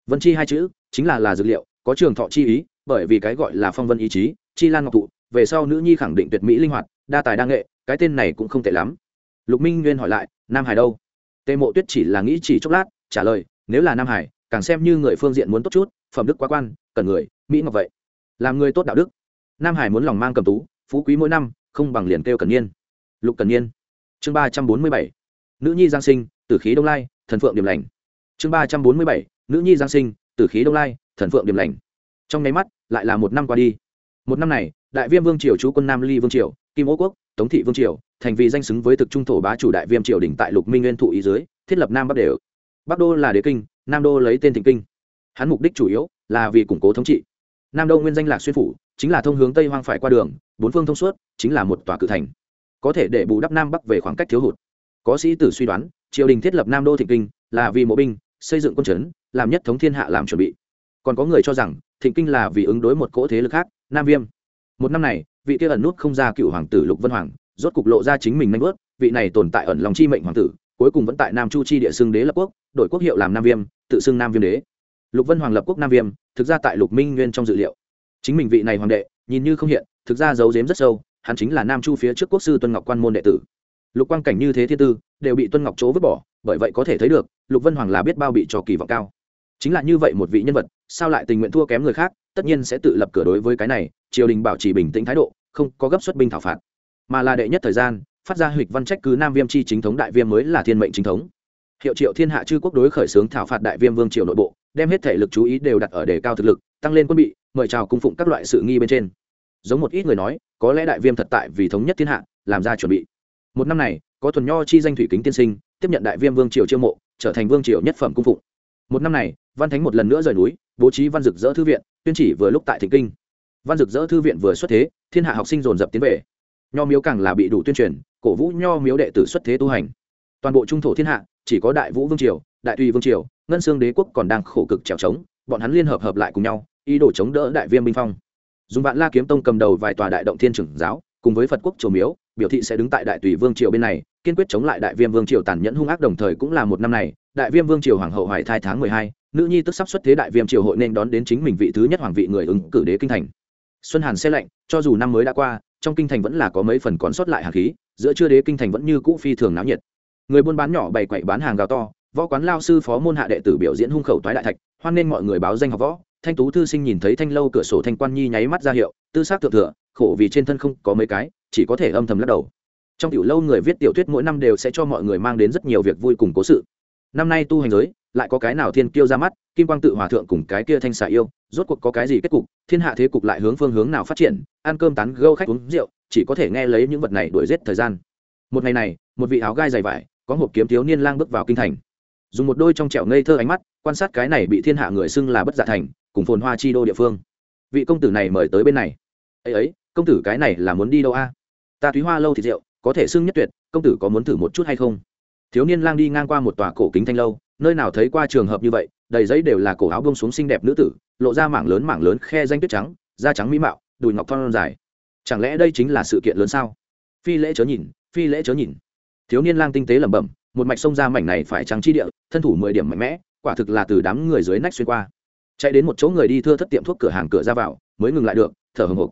Vân chi hai chữ, chính là là dược liệu, có trường thọ chi ý, bởi vì cái gọi là phong vân ý chí, chi lan ngọc thụ, về sau nữ nhi khẳng định tuyệt mỹ linh hoạt đa tài đa nghệ, cái tên này cũng không tệ lắm. Lục minh nguyên hỏi lại, nam hải đâu? Tề mộ tuyết chỉ là nghĩ chỉ chốc lát, trả lời, nếu là nam hải, càng xem như người phương diện muốn tốt chút, phẩm đức quá quan, cần người, mỹ ngọc vậy. Làm người tốt đạo đức. Nam hải muốn lòng mang cầm tú, phú quý mỗi năm, không bằng liền kêu cần niên. Lục cần niên. Chương ba trăm bốn mươi bảy. Nữ nhi giang sinh, tử khí đông lai, thần phượng điểm lành. Chương ba trăm bốn mươi bảy. Nữ nhi giang sinh, tử khí đông lai, thần phượng điểm lành. Trong nháy mắt, lại là một năm qua đi. Một năm này, đại viêm vương triều chú quân nam ly vương triều kim ô quốc, tống thị vương triều, thành vì danh xứng với thực trung thổ bá chủ đại viêm triều đình tại lục minh nguyên thụ ý dưới, thiết lập nam bắc đều. Bắc đô là đế kinh, nam đô lấy tên thịnh kinh. Hắn mục đích chủ yếu là vì củng cố thống trị. Nam đô nguyên danh lạc xuyên phủ, chính là thông hướng tây hoang phải qua đường, bốn phương thông suốt, chính là một tòa cự thành. Có thể để bù đắp nam bắc về khoảng cách thiếu hụt. Có sĩ tử suy đoán, triều đình thiết lập nam đô thịnh kinh là vì mộ binh, xây dựng quân trấn làm nhất thống thiên hạ làm chuẩn bị. Còn có người cho rằng, thịnh kinh là vì ứng đối một cỗ thế lực khác, nam viêm. Một năm này vị kia ẩn nút không ra cựu hoàng tử lục vân hoàng, rốt cục lộ ra chính mình nanh vớt vị này tồn tại ẩn lòng chi mệnh hoàng tử, cuối cùng vẫn tại nam chu chi địa xưng đế lập quốc, đổi quốc hiệu làm nam viêm, tự xưng nam viêm đế. Lục vân hoàng lập quốc nam viêm, thực ra tại lục minh nguyên trong dự liệu. Chính mình vị này hoàng đệ, nhìn như không hiện, thực ra giấu giếm rất sâu, hắn chính là nam chu phía trước quốc sư tuân ngọc quan môn đệ tử. Lục quan cảnh như thế thiên tư, đều bị tuân ngọc chỗ vứt bỏ, bởi vậy có thể thấy được, lục vân hoàng là biết bao bị trò kỳ vọng cao. Chính là như vậy một vị nhân vật, sao lại tình nguyện thua kém người khác, tất nhiên sẽ tự lập cửa đối với cái này triều đình bảo trì bình tĩnh thái độ, không có gấp xuất binh thảo phạt. Mà là đệ nhất thời gian, phát ra hịch văn trách cứ nam viêm chi chính thống đại viêm mới là thiên mệnh chính thống. Hiệu triệu thiên hạ chư quốc đối khởi xướng thảo phạt đại viêm vương triều nội bộ, đem hết thể lực chú ý đều đặt ở đề cao thực lực, tăng lên quân bị, mời chào cung phụng các loại sự nghi bên trên. Giống một ít người nói, có lẽ đại viêm thật tại vì thống nhất thiên hạ, làm ra chuẩn bị. Một năm này, có thuần nho chi danh thủy kính tiên sinh, tiếp nhận đại viêm vương triều chiêu mộ, trở thành vương triều nhất phẩm cung phụng. Một năm này, văn thánh một lần nữa rời núi, bố trí văn dực dỡ thư viện, tuyên chỉ vừa lúc tại thịnh kinh văn dực dỡ thư viện vừa xuất thế, thiên hạ học sinh dồn dập tiến về. Nho miếu càng là bị đủ tuyên truyền, cổ vũ nho miếu đệ tử xuất thế tu hành. Toàn bộ trung thổ thiên hạ, chỉ có đại vũ vương triều, đại tùy vương triều, ngân sương đế quốc còn đang khổ cực trèo trống, bọn hắn liên hợp hợp lại cùng nhau, ý đồ chống đỡ đại viêm binh phong. Dùng vạn la kiếm tông cầm đầu vài tòa đại động thiên trưởng giáo, cùng với phật quốc triều miếu, biểu thị sẽ đứng tại đại tùy vương triều bên này, kiên quyết chống lại đại viêm vương triều tàn nhẫn hung ác đồng thời cũng là một năm này, đại viêm vương triều hoàng hậu hoài thai tháng mười hai, nữ nhi tức sắp xuất thế đại viêm triều hội nên đón đến chính mình vị thứ nhất hoàng vị người ứng cử đế kinh thành xuân hàn xe lạnh, cho dù năm mới đã qua, trong kinh thành vẫn là có mấy phần còn sót lại hàn khí, giữa chưa đế kinh thành vẫn như cũ phi thường náo nhiệt. Người buôn bán nhỏ bày quậy bán hàng gào to, võ quán lao sư phó môn hạ đệ tử biểu diễn hung khẩu toái đại thạch, hoan nên mọi người báo danh học võ. Thanh tú thư sinh nhìn thấy thanh lâu cửa sổ thanh quan nhi nháy mắt ra hiệu, tư xác thượng thừa, khổ vì trên thân không có mấy cái, chỉ có thể âm thầm lắc đầu. Trong tiểu lâu người viết tiểu thuyết mỗi năm đều sẽ cho mọi người mang đến rất nhiều việc vui cùng cố sự. Năm nay tu hành giới, lại có cái nào thiên kiêu ra mắt, kim quang tự hòa thượng cùng cái kia thanh xà yêu rốt cuộc có cái gì kết cục, thiên hạ thế cục lại hướng phương hướng nào phát triển, ăn cơm tán gâu khách uống rượu, chỉ có thể nghe lấy những vật này đuổi giết thời gian. Một ngày này, một vị áo gai dày vải, có hộp kiếm thiếu niên lang bước vào kinh thành. Dùng một đôi trong trẻo ngây thơ ánh mắt, quan sát cái này bị thiên hạ người xưng là bất giả thành, cùng phồn hoa chi đô địa phương. Vị công tử này mời tới bên này. Ấy ấy, công tử cái này là muốn đi đâu a? Ta thúy hoa lâu thì rượu, có thể xưng nhất tuyệt, công tử có muốn thử một chút hay không? Thiếu niên lang đi ngang qua một tòa cổ kính thanh lâu, nơi nào thấy qua trường hợp như vậy, đầy giấy đều là cổ áo bông xuống xinh đẹp nữ tử lộ ra mảng lớn mảng lớn khe danh tuyết trắng, da trắng mỹ mạo, đùi ngọc thon dài. Chẳng lẽ đây chính là sự kiện lớn sao? Phi lễ chớ nhìn, phi lễ chớ nhìn. Thiếu niên lang tinh tế lẩm bẩm, một mạch sông ra mảnh này phải trắng chi địa, thân thủ mười điểm mạnh mẽ, quả thực là từ đám người dưới nách xuyên qua. Chạy đến một chỗ người đi thưa thất tiệm thuốc cửa hàng cửa ra vào, mới ngừng lại được, thở hồng hộc.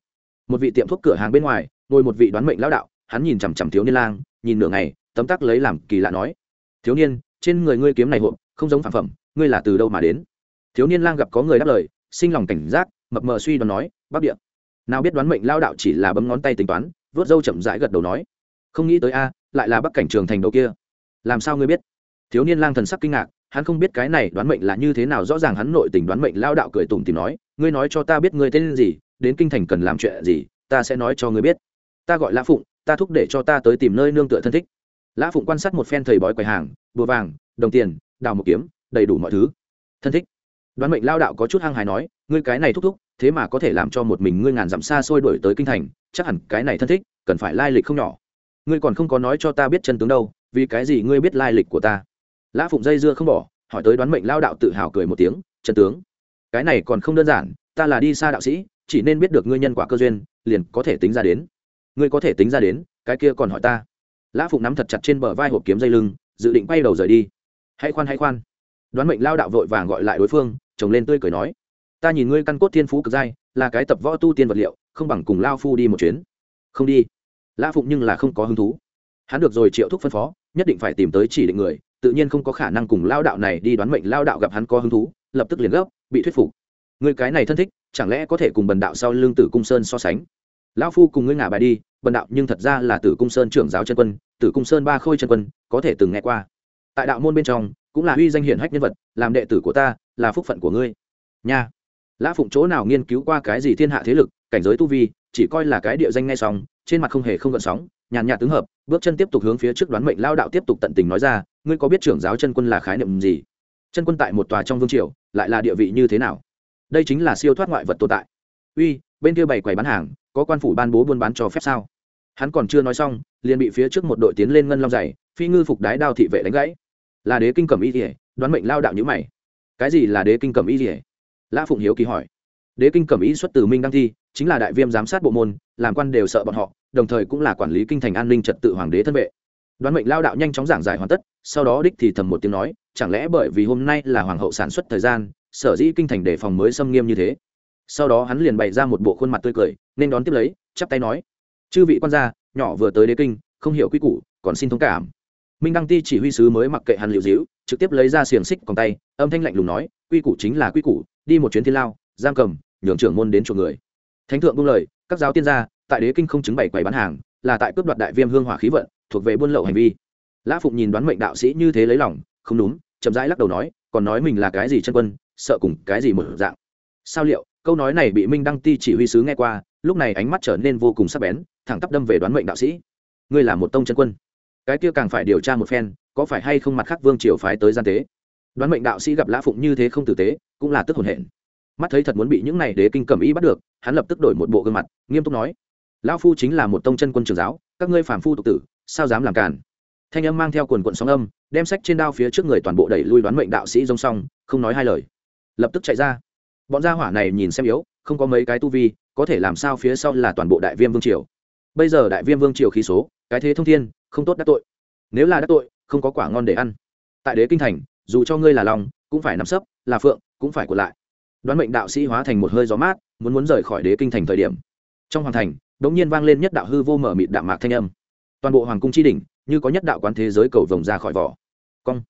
Một vị tiệm thuốc cửa hàng bên ngoài, ngồi một vị đoán mệnh lão đạo, hắn nhìn chằm chằm thiếu niên lang, nhìn nửa ngày, tấm tắc lấy làm kỳ lạ nói, thiếu niên, trên người ngươi kiếm này hộp, không giống phản phẩm, ngươi là từ đâu mà đến? Thiếu niên lang gặp có người đáp lời sinh lòng cảnh giác, mập mờ suy đoán nói bắc địa, nào biết đoán mệnh lao đạo chỉ là bấm ngón tay tính toán, vớt râu chậm rãi gật đầu nói, không nghĩ tới a, lại là bắc cảnh trường thành đầu kia. Làm sao ngươi biết? Thiếu niên lang thần sắc kinh ngạc, hắn không biết cái này đoán mệnh là như thế nào, rõ ràng hắn nội tình đoán mệnh lao đạo cười tủm tìm nói, ngươi nói cho ta biết ngươi tên gì, đến kinh thành cần làm chuyện gì, ta sẽ nói cho ngươi biết. Ta gọi lã phụng, ta thúc để cho ta tới tìm nơi nương tựa thân thích. Lã phụng quan sát một phen thầy bói quầy hàng, bùa vàng, đồng tiền, đào một kiếm, đầy đủ mọi thứ. Thân thích đoán mệnh lao đạo có chút hăng hài nói, ngươi cái này thúc thúc, thế mà có thể làm cho một mình ngươi ngàn dặm xa xôi đổi tới kinh thành, chắc hẳn cái này thân thích, cần phải lai lịch không nhỏ. Ngươi còn không có nói cho ta biết chân tướng đâu, vì cái gì ngươi biết lai lịch của ta? Lã phụng dây dưa không bỏ, hỏi tới đoán mệnh lao đạo tự hào cười một tiếng, chân tướng, cái này còn không đơn giản, ta là đi xa đạo sĩ, chỉ nên biết được ngươi nhân quả cơ duyên, liền có thể tính ra đến. Ngươi có thể tính ra đến, cái kia còn hỏi ta. Lã phụng nắm thật chặt trên bờ vai hộp kiếm dây lưng, dự định bay đầu rời đi. Hãy khoan hãy khoan đoán mệnh lao đạo vội vàng gọi lại đối phương, chồng lên tươi cười nói, ta nhìn ngươi căn cốt thiên phú cực dai, là cái tập võ tu tiên vật liệu, không bằng cùng lao phu đi một chuyến. Không đi. Lã phụng nhưng là không có hứng thú. Hắn được rồi triệu thúc phân phó, nhất định phải tìm tới chỉ định người, tự nhiên không có khả năng cùng lao đạo này đi đoán mệnh lao đạo gặp hắn có hứng thú, lập tức liền gấp, bị thuyết phục. Người cái này thân thích, chẳng lẽ có thể cùng bần đạo sau lưng tử cung sơn so sánh? Lão phu cùng ngươi ngả bài đi, bần đạo nhưng thật ra là tử cung sơn trưởng giáo chân quân, tử cung sơn ba khôi chân quân, có thể từng nghe qua tại đạo môn bên trong cũng là uy danh hiển hách nhân vật làm đệ tử của ta là phúc phận của ngươi. Nha. Lã phụng chỗ nào nghiên cứu qua cái gì thiên hạ thế lực cảnh giới tu vi chỉ coi là cái địa danh ngay sóng, trên mặt không hề không gợn sóng nhàn nhạt tướng hợp bước chân tiếp tục hướng phía trước đoán mệnh lao đạo tiếp tục tận tình nói ra ngươi có biết trưởng giáo chân quân là khái niệm gì? Chân quân tại một tòa trong vương triều lại là địa vị như thế nào? Đây chính là siêu thoát ngoại vật tồn tại. Uy bên kia bày quầy bán hàng có quan phủ ban bố buôn bán cho phép sao? Hắn còn chưa nói xong liền bị phía trước một đội tiến lên ngân long dày phi ngư phục đái đao thị vệ đánh gãy là đế kinh cầm y kỉa đoán mệnh lao đạo nhữ mày. Cái gì là đế kinh cầm y kỉa lã phụng hiếu kỳ hỏi. Đế kinh cầm y xuất từ minh đăng thi, chính là đại viêm giám sát bộ môn, làm quan đều sợ bọn họ, đồng thời cũng là quản lý kinh thành an ninh trật tự hoàng đế thân vệ. Đoán mệnh lao đạo nhanh chóng giảng giải hoàn tất, sau đó đích thì thầm một tiếng nói, chẳng lẽ bởi vì hôm nay là hoàng hậu sản xuất thời gian, sở dĩ kinh thành đề phòng mới xâm nghiêm như thế? Sau đó hắn liền bày ra một bộ khuôn mặt tươi cười, nên đón tiếp lấy, chắp tay nói. Chư vị quan gia, nhỏ vừa tới đế kinh, không hiểu quy củ, còn xin thông cảm minh đăng ti chỉ huy sứ mới mặc kệ hắn liệu dĩu, trực tiếp lấy ra xiềng xích còn tay, âm thanh lạnh lùng nói, quy củ chính là quy củ, đi một chuyến thiên lao, giam cầm, nhường trưởng môn đến chuộc người. Thánh thượng buông lời, các giáo tiên gia, tại đế kinh không chứng bày quầy bán hàng, là tại cướp đoạt đại viêm hương hỏa khí vận, thuộc về buôn lậu hành vi. Lã phụng nhìn đoán mệnh đạo sĩ như thế lấy lòng, không đúng, chậm rãi lắc đầu nói, còn nói mình là cái gì chân quân, sợ cùng cái gì một dạng? Sao liệu, câu nói này bị minh đăng ti chỉ huy sứ nghe qua, lúc này ánh mắt trở nên vô cùng sắc bén, thẳng tắp đâm về đoán mệnh đạo sĩ. Ngươi là một tông chân quân cái kia càng phải điều tra một phen, có phải hay không mặt khác vương triều phái tới gian tế? Đoán mệnh đạo sĩ gặp lã phụng như thế không tử tế, cũng là tức hồn hển. Mắt thấy thật muốn bị những này đế kinh cầm ý bắt được, hắn lập tức đổi một bộ gương mặt, nghiêm túc nói, lão phu chính là một tông chân quân trường giáo, các ngươi phản phu tục tử, sao dám làm cản thanh âm mang theo quần quận sóng âm, đem sách trên đao phía trước người toàn bộ đẩy lui đoán mệnh đạo sĩ rông xong không nói hai lời. Lập tức chạy ra. Bọn gia hỏa này nhìn xem yếu, không có mấy cái tu vi, có thể làm sao phía sau là toàn bộ đại viêm vương triều. Bây giờ đại viêm vương triều khí số, cái thế thông thiên không tốt đắc tội. Nếu là đắc tội, không có quả ngon để ăn. Tại đế kinh thành, dù cho ngươi là lòng, cũng phải nắm sấp, là phượng, cũng phải của lại. Đoán mệnh đạo sĩ hóa thành một hơi gió mát, muốn muốn rời khỏi đế kinh thành thời điểm. Trong hoàng thành đ ỗ n g nhiên vang lên nhất đạo hư vô mở mịt đạm mạc thanh âm. Toàn bộ hoàng cung tri đỉnh, như có nhất đạo quán thế giới cầu vồng ra khỏi vỏ. Cong.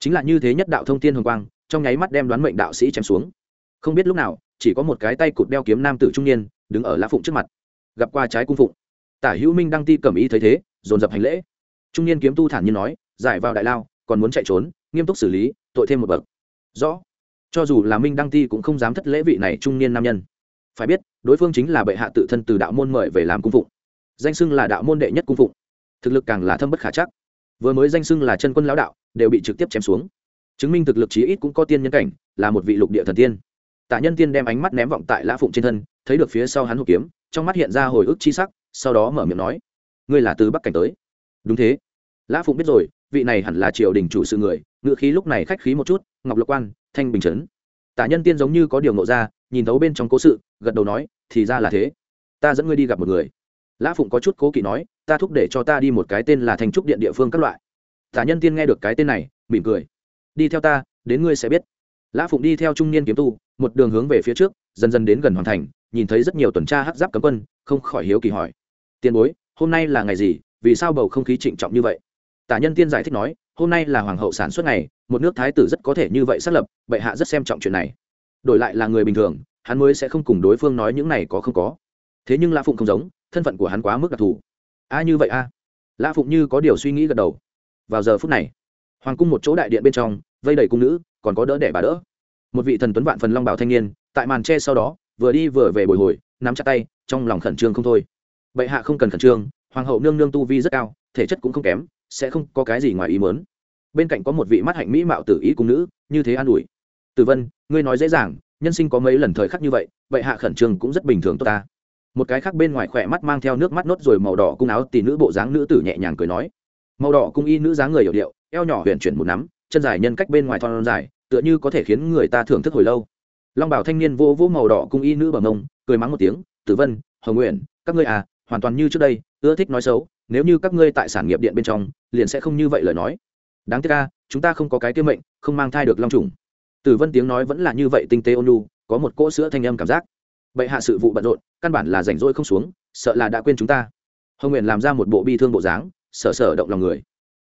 Chính là như thế nhất đạo thông tin hồng quang, trong nháy mắt đem đoán mệnh đạo sĩ chém xuống. Không biết lúc nào, chỉ có một cái tay cụt đeo kiếm nam tử trung niên, đứng ở lá phụng trước mặt. Gặp qua trái cung phụng. Tả hữu minh đăng ti cầm ý thấy thế dồn dập hành lễ. Trung niên kiếm tu thản nhiên nói, giải vào đại lao, còn muốn chạy trốn, nghiêm túc xử lý, tội thêm một bậc. Rõ. Cho dù là minh đăng ti cũng không dám thất lễ vị này trung niên nam nhân. Phải biết, đối phương chính là bệ hạ tự thân từ đạo môn mời về làm cung phụng. Danh xưng là đạo môn đệ nhất cung phụng. Thực lực càng là thâm bất khả chắc. Vừa mới danh xưng là chân quân lão đạo, đều bị trực tiếp chém xuống. Chứng minh thực lực chí ít cũng có tiên nhân cảnh, là một vị lục địa thần tiên. Tạ nhân tiên đem ánh mắt ném vọng tại lã phụng trên thân, thấy được phía sau hắn hộp kiếm, trong mắt hiện ra hồi ức chi sắc, sau đó mở miệng nói ngươi là từ bắc cảnh tới. Đúng thế. Lã phụng biết rồi, vị này hẳn là triều đình chủ sự người ngự khí lúc này khách khí một chút, ngọc lộc quan, thanh bình chấn tạ nhân tiên giống như có điều ngộ ra, nhìn thấu bên trong cố sự, gật đầu nói, thì ra là thế. Ta dẫn ngươi đi gặp một người. Lã phụng có chút cố kỵ nói, ta thúc để cho ta đi một cái tên là thành trúc điện địa phương các loại. Tạ nhân tiên nghe được cái tên này, mỉm cười. Đi theo ta, đến ngươi sẽ biết. Lã phụng đi theo trung niên kiếm tu, một đường hướng về phía trước, dần dần đến gần hoàn thành, nhìn thấy rất nhiều tuần tra hắc giáp cấm quân, không khỏi hiếu kỳ hỏi. Tiền bối hôm nay là ngày gì, vì sao bầu không khí trịnh trọng như vậy? Tả nhân tiên giải thích nói, hôm nay là hoàng hậu sản xuất ngày, một nước thái tử rất có thể như vậy xác lập, bệ hạ rất xem trọng chuyện này. Đổi lại là người bình thường, hắn mới sẽ không cùng đối phương nói những này có không có. Thế nhưng lã phụng không giống, thân phận của hắn quá mức đặc thù. A như vậy a. Lã phụng như có điều suy nghĩ gật đầu. Vào giờ phút này, hoàng cung một chỗ đại điện bên trong, vây đầy cung nữ, còn có đỡ để bà đỡ. Một vị thần tuấn vạn phần long bảo thanh niên, tại màn tre sau đó, vừa đi vừa về bồi hồi, nắm chặt tay, trong lòng khẩn trương không thôi bệ hạ không cần khẩn trương, hoàng hậu nương nương tu vi rất cao, thể chất cũng không kém, sẽ không có cái gì ngoài ý mớn bên cạnh có một vị mắt hạnh mỹ mạo tử ý cung nữ, như thế an ủi. Tử vân, ngươi nói dễ dàng, nhân sinh có mấy lần thời khắc như vậy, bệ hạ khẩn trương cũng rất bình thường tốt ta. Một cái khác bên ngoài khỏe mắt mang theo nước mắt nốt rồi màu đỏ cung áo tỷ nữ bộ dáng nữ tử nhẹ nhàng cười nói. Màu đỏ cung y nữ dáng người hiệu điệu, eo nhỏ huyền chuyển một nắm, chân dài nhân cách bên ngoài thon dài, tựa như có thể khiến người ta thưởng thức hồi lâu. Long bảo thanh niên vô vô màu đỏ cung y nữ bằng mông, cười mắng một tiếng, tử vân, hồng nguyện, các ngươi à hoàn toàn như trước đây, ưa thích nói xấu, nếu như các ngươi tại sản nghiệp điện bên trong, liền sẽ không như vậy lời nói. Đáng tiếc ca chúng ta không có cái tiêu mệnh, không mang thai được long trùng. Tử vân tiếng nói vẫn là như vậy tinh tế ôn lu có một cỗ sữa thanh âm cảm giác. Bệ hạ sự vụ bận rộn, căn bản là rảnh rỗi không xuống, sợ là đã quên chúng ta. Hồng nguyện làm ra một bộ bi thương bộ dáng sợ sợ động lòng người.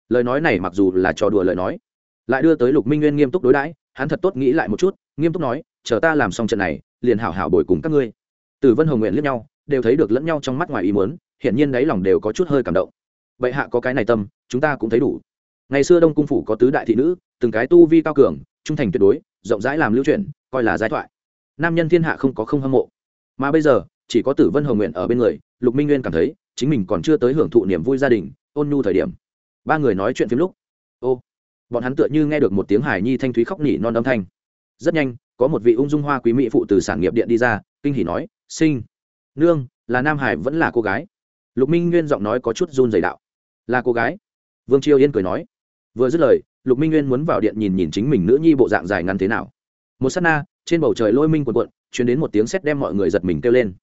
Lời nói này mặc dù là trò đùa lời nói, lại đưa tới lục minh nguyên nghiêm túc đối đãi, hắn thật tốt nghĩ lại một chút, nghiêm túc nói, chờ ta làm xong trận này, liền hảo hảo bồi cùng các ngươi. Tử vân hồng nguyện liếc nhau đều thấy được lẫn nhau trong mắt ngoài ý muốn hiện nhiên đáy lòng đều có chút hơi cảm động. Bệ hạ có cái này tâm, chúng ta cũng thấy đủ. Ngày xưa đông cung phủ có tứ đại thị nữ, từng cái tu vi cao cường, trung thành tuyệt đối, rộng rãi làm lưu truyền coi là giai thoại. Nam nhân thiên hạ không có không hâm mộ. Mà bây giờ, chỉ có tử vân hồng nguyện ở bên người, lục minh nguyên cảm thấy, chính mình còn chưa tới hưởng thụ niềm vui gia đình, ôn nhu thời điểm. Ba người nói chuyện phim lúc. Ô, bọn hắn tựa như nghe được một tiếng hải nhi thanh thúy khóc nỉ non âm thanh. Rất nhanh, có một vị ung dung hoa quý mỹ phụ từ sản nghiệp điện đi ra, kinh hỉ nói, sinh nương, là nam hải vẫn là cô gái. Lục minh nguyên giọng nói có chút run dày đạo. Là cô gái. Vương chiêu yên cười nói. Vừa dứt lời, lục minh nguyên muốn vào điện nhìn nhìn chính mình nữ nhi bộ dạng dài ngắn thế nào. Một s á t na, trên bầu trời lôi minh quần quận chuyển đến một tiếng sét đem mọi người giật mình kêu lên.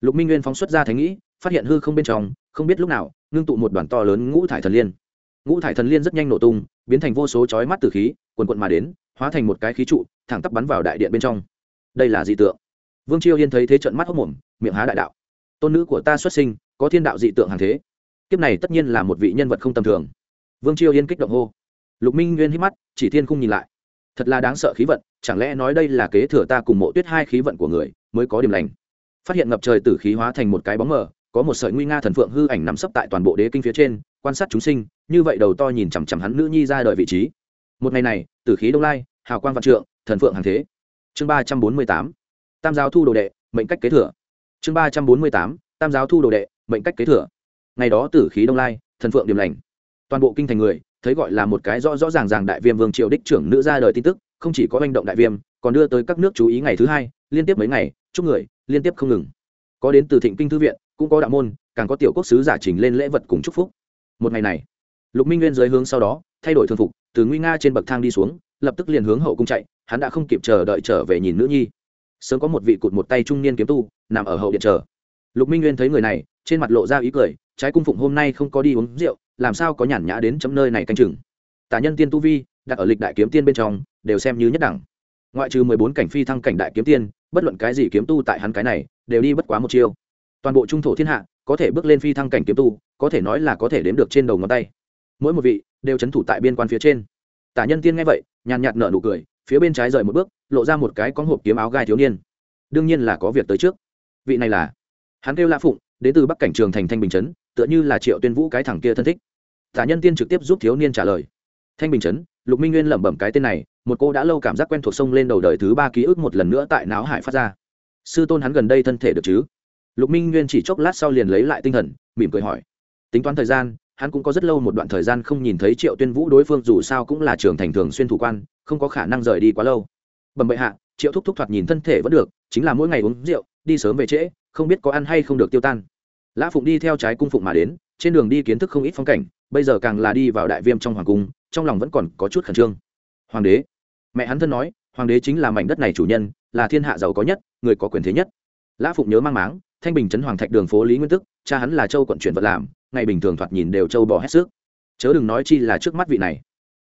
Lục minh nguyên phóng xuất ra thánh nghĩ, phát hiện hư không bên trong, không biết lúc nào, ngưng tụ một đoàn to lớn ngũ thải thần liên. Ngũ thải thần liên rất nhanh nổ tung, biến thành vô số chói mắt từ khí quần quận mà đến, hóa thành một cái khí trụ, thẳng tắp bắn vào đại điện bên trong. Đây là dị tượng vương chiêu yên thấy thế trận mắt hốc mồm, miệng há đại đạo. Tôn nữ của ta xuất sinh, có thiên đạo dị tượng hàng thế. Kiếp này tất nhiên là một vị nhân vật không tầm thường. Vương chiêu yên kích động hô. Lục minh nguyên hít mắt, chỉ thiên không nhìn lại. Thật là đáng sợ khí vận, chẳng lẽ nói đây là kế thừa ta cùng mộ tuyết hai khí vận của người, mới có điểm lành? Phát hiện ngập trời tử khí hóa thành một cái bóng mờ, có một sợi nguy nga thần phượng hư ảnh nằm sấp tại toàn bộ đế kinh phía trên, quan sát chúng sinh, như vậy đầu to nhìn chằm chằm hắn nữ nhi ra đợi vị trí. Một ngày này, tử khí đông lai, hào quang vạn trượng, thần phượng hàng thế. Chương ba trăm bốn mươi tám tam giáo thu đồ đệ, mệnh cách kế thừa. Chương ba trăm bốn mươi tám, tam giáo thu đồ đệ, mệnh cách kế thừa. Ngày đó tử khí đông lai, thần phượng điểm lành. Toàn bộ kinh thành người, thấy gọi là một cái rõ rõ ràng ràng đại viêm vương triều đích trưởng nữ ra đời tin tức, không chỉ có manh động đại viêm, còn đưa tới các nước chú ý ngày thứ hai, liên tiếp mấy ngày, chúc người, liên tiếp không ngừng. Có đến từ thịnh kinh thư viện, cũng có đạo môn, càng có tiểu quốc sứ giả trình lên lễ vật cùng chúc phúc. Một ngày này, lục minh nguyên dưới hướng sau đó, thay đổi thường phục, từ nguy nga trên bậc thang đi xuống, lập tức liền hướng hậu cung chạy, hắn đã không kịp chờ đợi trở về nhìn nữ nhi sớm có một vị cụt một tay trung niên kiếm tu, nằm ở hậu điện chờ. Lục minh nguyên thấy người này, trên mặt lộ ra ý cười, trái cung phụng hôm nay không có đi uống rượu, làm sao có nhàn nhã đến chấm nơi này canh chừng? Tả nhân tiên tu vi, đặt ở lịch đại kiếm tiên bên trong, đều xem như nhất đẳng. Ngoại trừ mười bốn cảnh phi thăng cảnh đại kiếm tiên, bất luận cái gì kiếm tu tại hắn cái này, đều đi bất quá một chiêu. Toàn bộ trung thổ thiên hạ, có thể bước lên phi thăng cảnh kiếm tu, có thể nói là có thể đếm được trên đầu ngón tay. Mỗi một vị, đều c h ấ n thủ tại biên quan phía trên. Tả nhân tiên nghe vậy, nhàn nhạt nở nụ cười phía bên trái rời một bước, lộ ra một cái con hộp kiếm áo gai thiếu niên. Đương nhiên là có việc tới trước. Vị này là? Hắn kêu lã phụng, đến từ bắc cảnh trường thành thanh bình chấn tựa như là triệu tuyên vũ cái thằng kia thân thích. Tả nhân tiên trực tiếp giúp thiếu niên trả lời. Thanh bình chấn lục minh nguyên lẩm bẩm cái tên này, một cô đã lâu cảm giác quen thuộc sông lên đầu đời thứ ba ký ức một lần nữa tại náo hải phát ra. Sư tôn hắn gần đây thân thể được chứ? Lục minh nguyên chỉ chốc lát sau liền lấy lại tinh thần, mỉm cười hỏi. Tính toán thời gian, hắn cũng có rất lâu một đoạn thời gian không nhìn thấy triệu tuyên vũ đối phương dù sao cũng là trường thành thường xuyên thủ quan không có khả năng rời đi quá lâu. Bẩm bệ hạ, triệu thúc thúc thoạt nhìn thân thể vẫn được, chính là mỗi ngày uống rượu, đi sớm về trễ, không biết có ăn hay không được tiêu tan. Lã phụng đi theo trái cung phụng mà đến, trên đường đi kiến thức không ít phong cảnh, bây giờ càng là đi vào đại viêm trong hoàng cung, trong lòng vẫn còn có chút khẩn trương. Hoàng đế, mẹ hắn thân nói, hoàng đế chính là mảnh đất này chủ nhân, là thiên hạ giàu có nhất, người có quyền thế nhất. Lã phụng nhớ mang máng, thanh bình trấn hoàng thạch đường phố lý nguyên tức, cha hắn là châu quận chuyển vật làm, ngày bình thường thoạt nhìn đều châu bò hết sức. Chớ đừng nói chi là trước mắt vị này.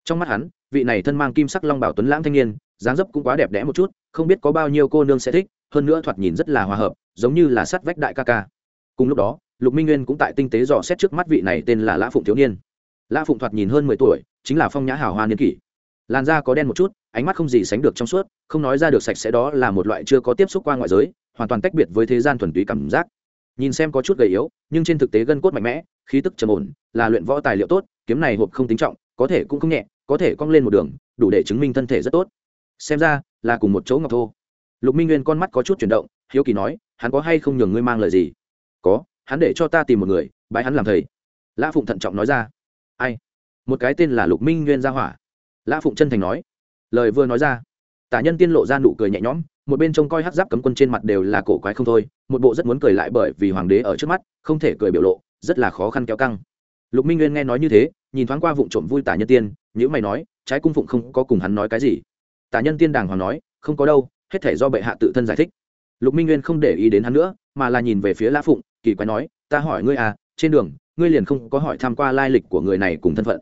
Trong mắt hắn vị này thân mang kim sắc long bảo tuấn lãng thanh niên, dáng dấp cũng quá đẹp đẽ một chút, không biết có bao nhiêu cô nương sẽ thích, hơn nữa thoạt nhìn rất là hòa hợp, giống như là sắt vách đại ca ca. Cùng lúc đó, lục minh nguyên cũng tại tinh tế dò xét trước mắt vị này tên là lã phụng thiếu niên. Lã phụng thoạt nhìn hơn mười tuổi, chính là phong nhã hào hoa niên kỷ. Làn da có đen một chút, ánh mắt không gì sánh được trong suốt, không nói ra được sạch sẽ đó là một loại chưa có tiếp xúc qua ngoại giới, hoàn toàn tách biệt với thế gian thuần túy cảm giác. Nhìn xem có chút gầy yếu, nhưng trên thực tế gân cốt mạnh mẽ, khí tức trầm ổn, là luyện võ tài liệu tốt, kiếm này hộp không tính trọng, có thể cũng không nhẹ có thể cong lên một đường, đủ để chứng minh thân thể rất tốt. Xem ra, là cùng một chỗ ngọc thô. Lục minh nguyên con mắt có chút chuyển động, hiếu kỳ nói, hắn có hay không nhường ngươi mang lời gì? Có, hắn để cho ta tìm một người, bái hắn làm thầy. Lã phụng thận trọng nói ra. Ai? Một cái tên là lục minh nguyên gia hỏa. Lã phụng chân thành nói. Lời vừa nói ra, tả nhân tiên lộ ra nụ cười nhẹ nhõm, một bên trông coi hát giáp cấm quân trên mặt đều là cổ quái không thôi, một bộ rất muốn cười lại bởi vì hoàng đế ở trước mắt, không thể cười biểu lộ, rất là khó khăn kéo căng. Lục minh nguyên nghe nói như thế nhìn thoáng qua vụ trộm vui tả nhân tiên nhữ mày nói, trái cung phụng không có cùng hắn nói cái gì. Tả nhân tiên đàng hoàng nói, không có đâu, hết thể do bệ hạ tự thân giải thích. Lục minh nguyên không để ý đến hắn nữa, mà là nhìn về phía lã phụng, kỳ quái nói, ta hỏi ngươi à trên đường, ngươi liền không có hỏi tham q u a lai lịch của người này cùng thân phận.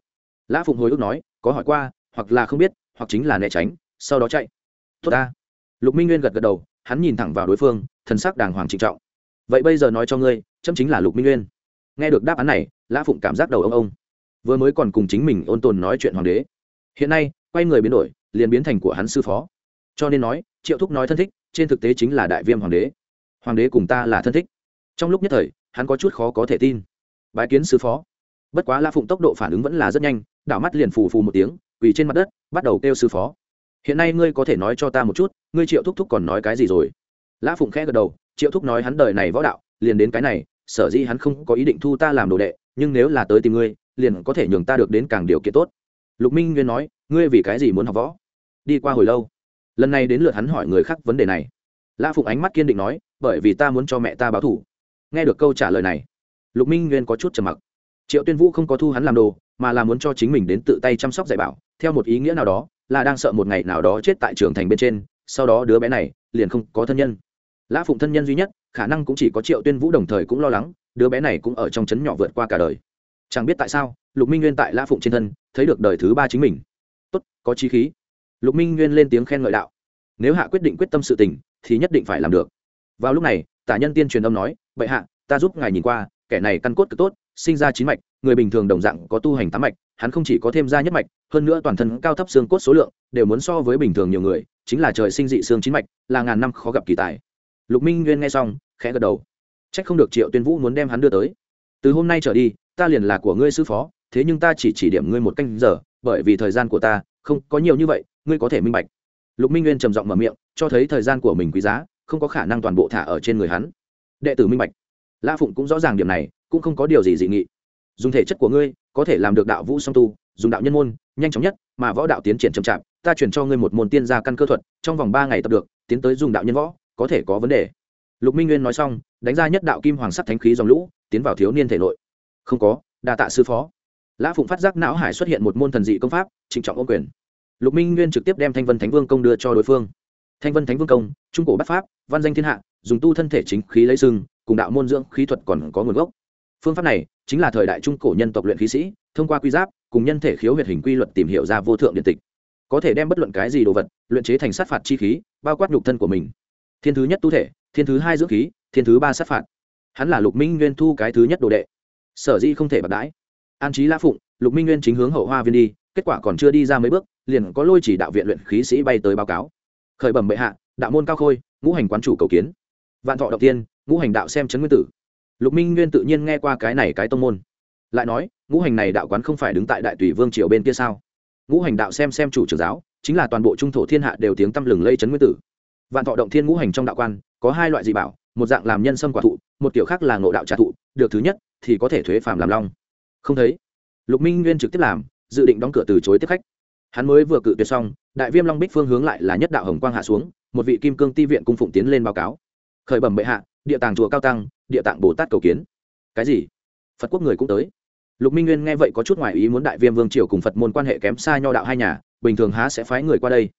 Lã phụng hồi ức nói, có hỏi qua, hoặc là không biết, hoặc chính là né tránh, sau đó chạy. Tốt ta. Lục minh nguyên gật gật đầu, hắn nhìn thẳng vào đối phương, thần sắc đàng hoàng trịnh trọng. Vậy bây giờ nói cho ngươi, chấm chính là lục minh nguyên. Nghe được đáp án này, lã phụng cảm giác đầu ông ông vừa mới còn cùng chính mình ôn tồn nói chuyện hoàng đế. Hiện nay, quay người biến đổi, liền biến thành của hắn sư phó. Cho nên nói, triệu thúc nói thân thích, trên thực tế chính là đại viêm hoàng đế. Hoàng đế cùng ta là thân thích. Trong lúc nhất thời, hắn có chút khó có thể tin. Bái kiến sư phó. Bất quá la phụng tốc độ phản ứng vẫn là rất nhanh, đảo mắt liền phù phù một tiếng, quỳ trên mặt đất, bắt đầu kêu sư phó. Hiện nay ngươi có thể nói cho ta một chút, ngươi triệu thúc thúc còn nói cái gì rồi? Lã phụng khẽ gật đầu, triệu thúc nói hắn đời này võ đạo, liền đến cái này, sở dĩ hắn không có ý định thu ta làm đồ đệ, nhưng nếu là tới tìm ngươi liền có thể nhường ta được đến càng điều kiện tốt. Lục minh nguyên nói, ngươi vì cái gì muốn học võ? Đi qua hồi lâu, lần này đến lượt hắn hỏi người khác vấn đề này. Lã phụng ánh mắt kiên định nói, bởi vì ta muốn cho mẹ ta báo thủ nghe được câu trả lời này, lục minh nguyên có chút trầm mặc. Triệu tuyên vũ không có thu hắn làm đồ, mà là muốn cho chính mình đến tự tay chăm sóc dạy bảo. Theo một ý nghĩa nào đó, là đang sợ một ngày nào đó chết tại trường thành bên trên, sau đó đứa bé này liền không có thân nhân. Lã phụng thân nhân duy nhất, khả năng cũng chỉ có triệu tuyên vũ đồng thời cũng lo lắng, đứa bé này cũng ở trong trấn nhỏ vượt qua cả đời chẳng biết tại sao, lục minh nguyên tại lã phụng trên thân, thấy được đời thứ ba chính mình. Tốt, có chi khí. Lục minh nguyên lên tiếng khen ngợi đạo. Nếu hạ quyết định quyết tâm sự tình, thì nhất định phải làm được. Vào lúc này, tả nhân tiên truyền âm nói, bệ hạ, ta giúp ngài nhìn qua, kẻ này căn cốt cực tốt, sinh ra chín mạch, người bình thường đồng dạng có tu hành tám mạch, hắn không chỉ có thêm ra nhất mạch, hơn nữa toàn thân cao thấp xương cốt số lượng, đều muốn so với bình thường nhiều người, chính là trời sinh dị xương chín mạch, là ngàn năm khó gặp kỳ tài. Lục minh nguyên nghe xong, khẽ gật đầu. Trách không được triệu tuyên vũ muốn đem hắn đưa tới. Từ hôm nay trở đi ta liền là của ngươi sư phó, thế nhưng ta chỉ chỉ điểm ngươi một canh giờ, bởi vì thời gian của ta không có nhiều như vậy, ngươi có thể minh bạch. Lục minh nguyên trầm giọng mở miệng, cho thấy thời gian của mình quý giá, không có khả năng toàn bộ thả ở trên người hắn. Đệ tử minh bạch. La phụng cũng rõ ràng điểm này, cũng không có điều gì dị nghị. Dùng thể chất của ngươi, có thể làm được đạo vũ song tu, dùng đạo nhân môn, nhanh chóng nhất, mà võ đạo tiến triển chậm chạp, ta chuyển cho ngươi một môn tiên gia căn cơ thuật, trong vòng ba ngày tập được, tiến tới dùng đạo nhân võ, có thể có vấn đề. Lục minh nguyên nói xong, đánh ra nhất đạo kim hoàng sắt thánh khí dòng lũ, tiến vào thiếu niên thể nội không có, đa tạ sư phó. Lã phụng phát giác não hải xuất hiện một môn thần dị công pháp, trịnh trọng ô quyền. Lục minh nguyên trực tiếp đem thanh vân thánh vương công đưa cho đối phương. Thanh vân thánh vương công, trung cổ bắc pháp, văn danh thiên hạ, dùng tu thân thể chính khí lấy sừng, cùng đạo môn dưỡng khí thuật còn có nguồn gốc. Phương pháp này chính là thời đại trung cổ nhân tộc luyện khí sĩ, thông qua quy giáp, cùng nhân thể khiếu huyệt hình quy luật tìm hiểu ra vô thượng điện tịch. Có thể đem bất luận cái gì đồ vật, luyện chế thành sát phạt chi khí, bao quát nhục thân của mình. Thiên thứ nhất tu thể, thiên thứ hai dưỡng khí, thiên thứ ba sát phạt. Hắn là lục minh nguyên thu cái thứ nhất đồ đệ sở di không thể bạc đãi. An trí lã phụng, lục minh nguyên chính hướng hậu hoa viên đi, kết quả còn chưa đi ra mấy bước, liền có lôi chỉ đạo viện luyện khí sĩ bay tới báo cáo. Khởi bẩm bệ hạ, đạo môn cao khôi, ngũ hành quán chủ cầu kiến. Vạn thọ đầu tiên, ngũ hành đạo xem chấn nguyên tử. Lục minh nguyên tự nhiên nghe qua cái này cái tông môn. Lại nói, ngũ hành này đạo quán không phải đứng tại đại tùy vương triều bên kia sao? Ngũ hành đạo xem xem chủ trưởng giáo, chính là toàn bộ trung thổ thiên hạ đều tiếng tăm lừng lây chấn nguyên tử. Vạn thọ động thiên ngũ hành trong đạo quan, có hai loại dị bảo, một dạng làm nhân sâm quả thụ, một kiểu khác là ngộ đạo trà thụ, được thứ nhất thì có thể thuế phàm làm long. Không thấy. Lục minh nguyên trực tiếp làm, dự định đóng cửa từ chối tiếp khách. Hắn mới vừa cự tuyệt xong, đại viêm long bích phương hướng lại là nhất đạo hồng quang hạ xuống, một vị kim cương ti viện cung phụng tiến lên báo cáo. Khởi bẩm bệ hạ, địa tàng chùa cao tăng, địa tạng bồ tát cầu kiến. Cái gì? Phật quốc người cũng tới. Lục minh nguyên nghe vậy có chút ngoại ý muốn đại viêm vương triều cùng phật môn quan hệ kém xa nho đạo hai nhà, bình thường há sẽ phái người qua đây?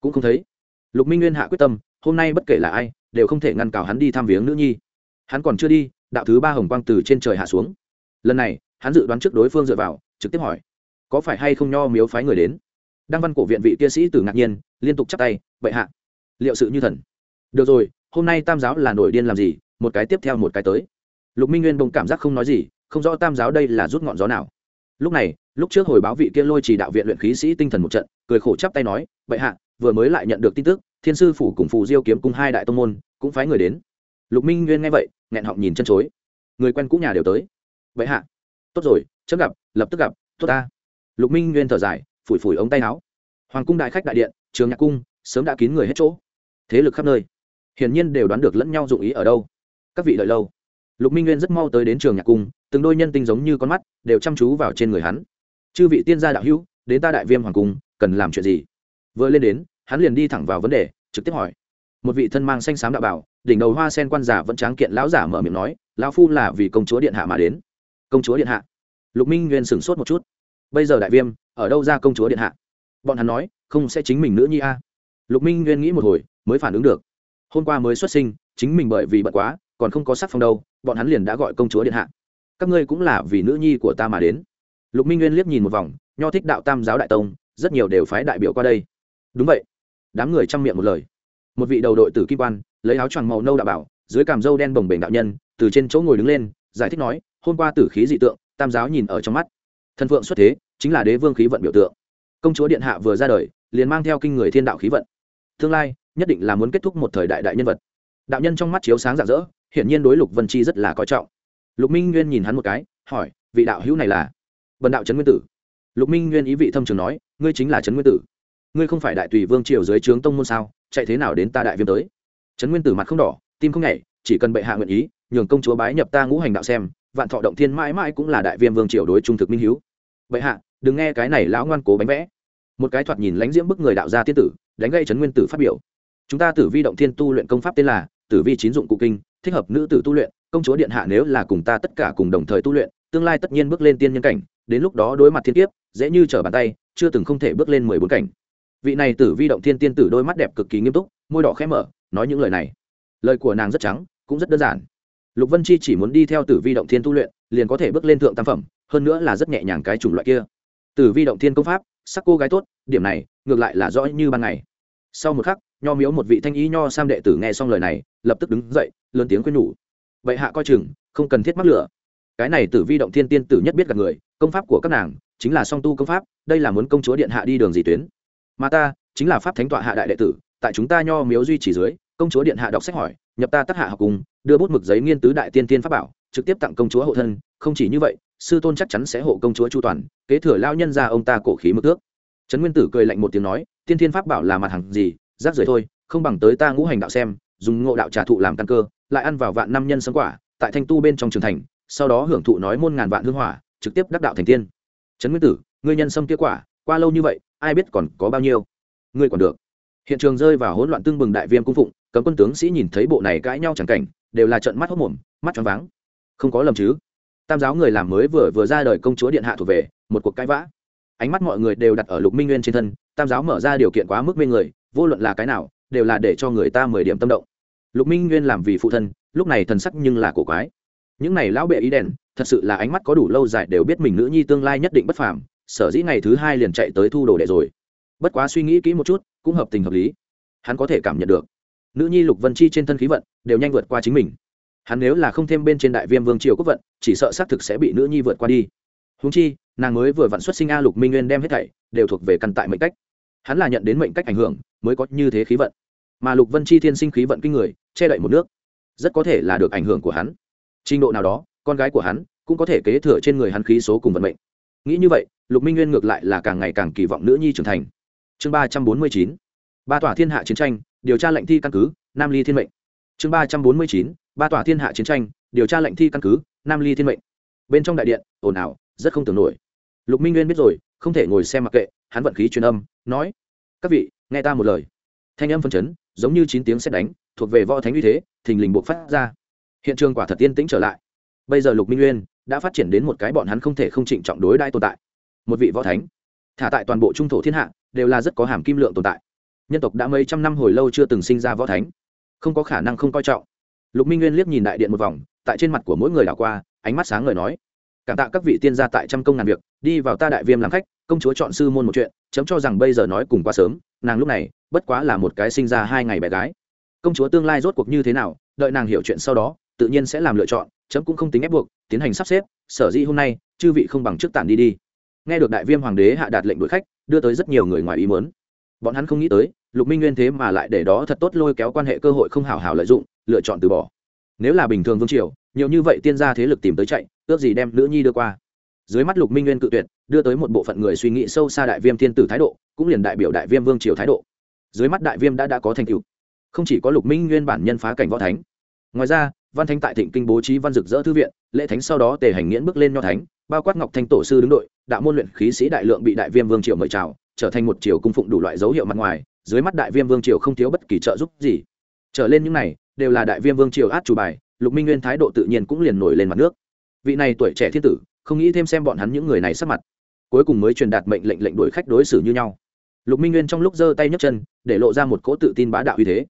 Cũng không thấy. Lục minh nguyên hạ quyết tâm, hôm nay bất kể là ai, đều không thể ngăn cản hắn đi thăm viếng nữ nhi. Hắn còn chưa đi đạo thứ ba hồng quang từ trên trời hạ xuống. Lần này, hắn dự đoán trước đối phương dựa vào, trực tiếp hỏi, có phải hay không nho miếu phái người đến? Đăng văn cổ viện vị kia sĩ tử ngạc nhiên, liên tục chắp tay bệ hạ, liệu sự như thần. Được rồi, hôm nay tam giáo là nổi điên làm gì? Một cái tiếp theo một cái tới. Lục minh nguyên bông cảm giác không nói gì, không rõ tam giáo đây là rút ngọn gió nào. Lúc này, lúc trước hồi báo vị kia lôi chỉ đạo viện luyện khí sĩ tinh thần một trận, cười khổ chắp tay nói bệ hạ, vừa mới lại nhận được tin tức, thiên sư phủ cùng phù diêu kiếm cung hai đại tông môn, cũng phái người đến lục minh nguyên nghe vậy, nghẹn họng nhìn chân chối. Người quen cũ nhà đều tới. Vậy hạ. Tốt rồi, chấm gặp, lập tức gặp, tốt ta. Lục minh nguyên thở dài, phủi phủi ống tay áo. Hoàng cung đại khách đại điện, trường nhạc cung, sớm đã kín người hết chỗ. Thế lực khắp nơi. Hiển nhiên đều đoán được lẫn nhau dụng ý ở đâu. Các vị đợi lâu. Lục minh nguyên rất mau tới đến trường nhạc cung, từng đôi nhân tinh giống như con mắt, đều chăm chú vào trên người hắn. Chư vị tiên gia đạo hữu, đến ta đại viêm hoàng cung, cần làm chuyện gì? Vừa lên đến, hắn liền đi thẳng vào vấn đề, trực tiếp hỏi. Một vị thân mang xanh xám đạo bảo đỉnh đầu hoa sen quan giả vẫn tráng kiện lão giả mở miệng nói, lão phu là vì công chúa điện hạ mà đến. Công chúa điện hạ? Lục minh nguyên sửng sốt một chút. Bây giờ đại viêm, ở đâu ra công chúa điện hạ? Bọn hắn nói, không sẽ chính mình nữa nhi a. Lục minh nguyên nghĩ một hồi, mới phản ứng được. Hôm qua mới xuất sinh, chính mình bởi vì bận quá, còn không có sắc phong đâu, bọn hắn liền đã gọi công chúa điện hạ. Các ngươi cũng là vì nữ nhi của ta mà đến. Lục minh nguyên liếc nhìn một vòng, nho thích đạo tam giáo đại tông, rất nhiều đều phái đại biểu qua đây. Đúng vậy. Đám người chăm miệng một lời. Một vị đầu đội tử kim quan lấy áo choàng màu nâu đạo bảo, dưới càm râu đen bồng bềnh đạo nhân, từ trên chỗ ngồi đứng lên, giải thích nói, hôm qua tử khí dị tượng, tam giáo nhìn ở trong mắt. Thân phượng xuất thế, chính là đế vương khí vận biểu tượng. Công chúa điện hạ vừa ra đời, liền mang theo kinh người thiên đạo khí vận. Tương lai, nhất định là muốn kết thúc một thời đại đại nhân vật. Đạo nhân trong mắt chiếu sáng rạng rỡ, hiển nhiên đối lục vân chi rất là coi trọng. Lục minh nguyên nhìn hắn một cái, hỏi, vị đạo hữu này là? Vần đạo trấn nguyên tử. Lục minh nguyên ý vị thâm trường nói, ngươi chính là trấn nguyên tử. Ngươi không phải đại tùy vương triều dưới trướng tông môn sao? Chạy thế nào đến ta đại viêm tới? Trấn nguyên tử mặt không đỏ, tim không nhảy, chỉ cần bệ hạ nguyện ý, nhường công chúa bái nhập ta ngũ hành đạo xem, vạn thọ động thiên mãi mãi cũng là đại viêm vương triều đối trung thực minh hiếu. Bệ hạ, đừng nghe cái này lão ngoan cố bánh vẽ. Một cái thoạt nhìn lánh diễm bức người đạo gia tiên tử, đánh gây trấn nguyên tử phát biểu. Chúng ta tử vi động thiên tu luyện công pháp tên là tử vi chín dụng cụ kinh, thích hợp nữ tử tu luyện, công chúa điện hạ nếu là cùng ta tất cả cùng đồng thời tu luyện, tương lai tất nhiên bước lên tiên nhân cảnh, đến lúc đó đối mặt thiên kiếp, dễ như trở bàn tay, chưa từng không thể bước lên mười bốn cảnh. Vị này tử vi động thiên tiên tử đôi mắt đẹp cực kỳ nghiêm túc, môi đỏ khẽ mở nói những lời này. Lời của nàng rất trắng, cũng rất đơn giản. Lục vân chi chỉ muốn đi theo tử vi động thiên tu luyện, liền có thể bước lên thượng tam phẩm, hơn nữa là rất nhẹ nhàng cái chủng loại kia. Tử vi động thiên công pháp, sắc cô gái tốt, điểm này, ngược lại là rõ như ban ngày. Sau một khắc, nho miếu một vị thanh ý nho sam đệ tử nghe xong lời này, lập tức đứng dậy, lớn tiếng khuyên nhủ. Vậy hạ coi chừng, không cần thiết mắc lửa. Cái này tử vi động thiên tiên tử nhất biết gặp người, công pháp của các nàng chính là song tu công pháp, đây là muốn công chúa điện hạ đi đường gì tuyến. Mà ta, chính là pháp thánh tọa hạ đại đệ tử tại chúng ta nho miếu duy trì dưới, công chúa điện hạ đọc sách hỏi, nhập ta tác hạ học cùng, đưa bút mực giấy nghiên tứ đại tiên tiên pháp bảo, trực tiếp tặng công chúa hộ thân, không chỉ như vậy, sư tôn chắc chắn sẽ hộ công chúa chu toàn, kế thừa lao nhân ra ông ta cổ khí mực ước. Trấn nguyên tử cười lạnh một tiếng nói, tiên tiên pháp bảo là mặt hàng gì, rác rưởi thôi, không bằng tới ta ngũ hành đạo xem, dùng ngộ đạo trà thụ làm căn cơ, lại ăn vào vạn năm nhân sấm quả, tại thanh tu bên trong trường thành, sau đó hưởng thụ nói môn ngàn vạn hương hỏa, trực tiếp đắc đạo thành tiên. Trấn nguyên tử, ngươi nhân sâm kia quả, qua lâu như vậy, ai biết còn có bao nhiêu? Ngươi còn được hiện trường rơi vào hỗn loạn tương bừng đại viêm cung phụng, cấm quân tướng sĩ nhìn thấy bộ này cãi nhau chẳng cảnh, đều là trận mắt hốc mồm, mắt tròn váng. Không có lầm chứ? Tam giáo người làm mới vừa vừa ra đời công chúa điện hạ thuộc về, một cuộc cãi vã. Ánh mắt mọi người đều đặt ở lục minh nguyên trên thân, tam giáo mở ra điều kiện quá mức mê người, vô luận là cái nào, đều là để cho người ta mười điểm tâm động. Lục minh nguyên làm vì phụ thân, lúc này thần sắc nhưng là cổ quái. Những này lão bệ ý đèn, thật sự là ánh mắt có đủ lâu dài đều biết mình nữ nhi tương lai nhất định bất phàm, sở dĩ ngày thứ hai liền chạy tới thu đồ đệ rồi. Bất quá suy nghĩ kỹ một chút cũng hợp tình hợp lý. Hắn có thể cảm nhận được. Nữ nhi lục vân chi trên thân khí vận đều nhanh vượt qua chính mình. Hắn nếu là không thêm bên trên đại viêm vương triều quốc vận, chỉ sợ xác thực sẽ bị nữ nhi vượt qua đi. Húng chi, nàng mới vừa vặn xuất sinh a lục minh nguyên đem hết thảy đều thuộc về căn tại mệnh cách. Hắn là nhận đến mệnh cách ảnh hưởng, mới có như thế khí vận. Mà lục vân chi thiên sinh khí vận kinh người, che đậy một nước, rất có thể là được ảnh hưởng của hắn. Trình độ nào đó, con gái của hắn cũng có thể kế thừa trên người hắn khí số cùng vận mệnh. Nghĩ như vậy, lục minh nguyên ngược lại là càng ngày càng kỳ vọng nữ nhi trưởng thành chương ba trăm bốn mươi chín. Ba tòa thiên hạ chiến tranh, điều tra lệnh thi căn cứ, nam ly thiên mệnh. Chương ba trăm bốn mươi chín, ba tòa thiên hạ chiến tranh, điều tra lệnh thi căn cứ, nam ly thiên mệnh. Bên trong đại điện, ồn ào, rất không tưởng nổi. Lục minh nguyên biết rồi, không thể ngồi xem mặc kệ, hắn vận khí truyền âm, nói, các vị, nghe ta một lời. Thanh âm phân chấn, giống như chín tiếng xét đánh, thuộc về võ thánh uy thế, thình lình buộc phát ra. Hiện trường quả thật tiên tĩnh trở lại. Bây giờ lục minh nguyên đã phát triển đến một cái bọn hắn không thể không trịnh trọng đối đai tồn tại. Một vị võ thánh thả tại toàn bộ trung thổ thiên hạ, đều là rất có hàm kim lượng tồn tại. Nhân tộc đã mấy trăm năm hồi lâu chưa từng sinh ra võ thánh, không có khả năng không coi trọng. Lục minh nguyên liếc nhìn đại điện một vòng, tại trên mặt của mỗi người đảo qua, ánh mắt sáng ngời nói, cảm tạ các vị tiên gia tại trăm công ngàn việc, đi vào ta đại viêm làm khách, công chúa chọn sư môn một chuyện, chấm cho rằng bây giờ nói cùng quá sớm, nàng lúc này, bất quá là một cái sinh ra hai ngày bé gái. Công chúa tương lai rốt cuộc như thế nào, đợi nàng hiểu chuyện sau đó, tự nhiên sẽ làm lựa chọn, chấm cũng không tính ép buộc, tiến hành sắp xếp, sở dĩ hôm nay, chư vị không bằng trước tản đi đi nghe được đại viêm hoàng đế hạ đạt lệnh đuổi khách, đưa tới rất nhiều người ngoài ý muốn. Bọn hắn không nghĩ tới, lục minh nguyên thế mà lại để đó thật tốt lôi kéo quan hệ cơ hội không hào hào lợi dụng, lựa chọn từ bỏ. Nếu là bình thường vương triều, nhiều như vậy tiên gia thế lực tìm tới chạy, ước gì đem nữ nhi đưa qua. Dưới mắt lục minh nguyên cự tuyệt, đưa tới một bộ phận người suy nghĩ sâu xa đại viêm thiên tử thái độ, cũng liền đại biểu đại viêm vương triều thái độ. Dưới mắt đại viêm đã đã có thành tựu. Không chỉ có lục minh nguyên bản nhân phá cảnh võ thánh. Ngoài ra, văn thánh tại thịnh kinh bố trí văn dực dỡ thư viện, lễ thánh sau đó tề hành nghiễn bước lên nho thánh, bao quát ngọc thanh tổ sư đứng đội đạo môn luyện khí sĩ đại lượng bị đại viêm vương triều mời chào, trở thành một triều cung phụng đủ loại dấu hiệu mặt ngoài, dưới mắt đại viêm vương triều không thiếu bất kỳ trợ giúp gì. Trở lên những này, đều là đại viêm vương triều át chủ bài, lục minh nguyên thái độ tự nhiên cũng liền nổi lên mặt nước. Vị này tuổi trẻ thiên tử, không nghĩ thêm xem bọn hắn những người này sắp mặt. Cuối cùng mới truyền đạt mệnh lệnh lệnh đuổi khách đối xử như nhau. Lục minh nguyên trong lúc giơ tay nhấc chân, để lộ ra một cỗ tự tin bá đạo uy thế.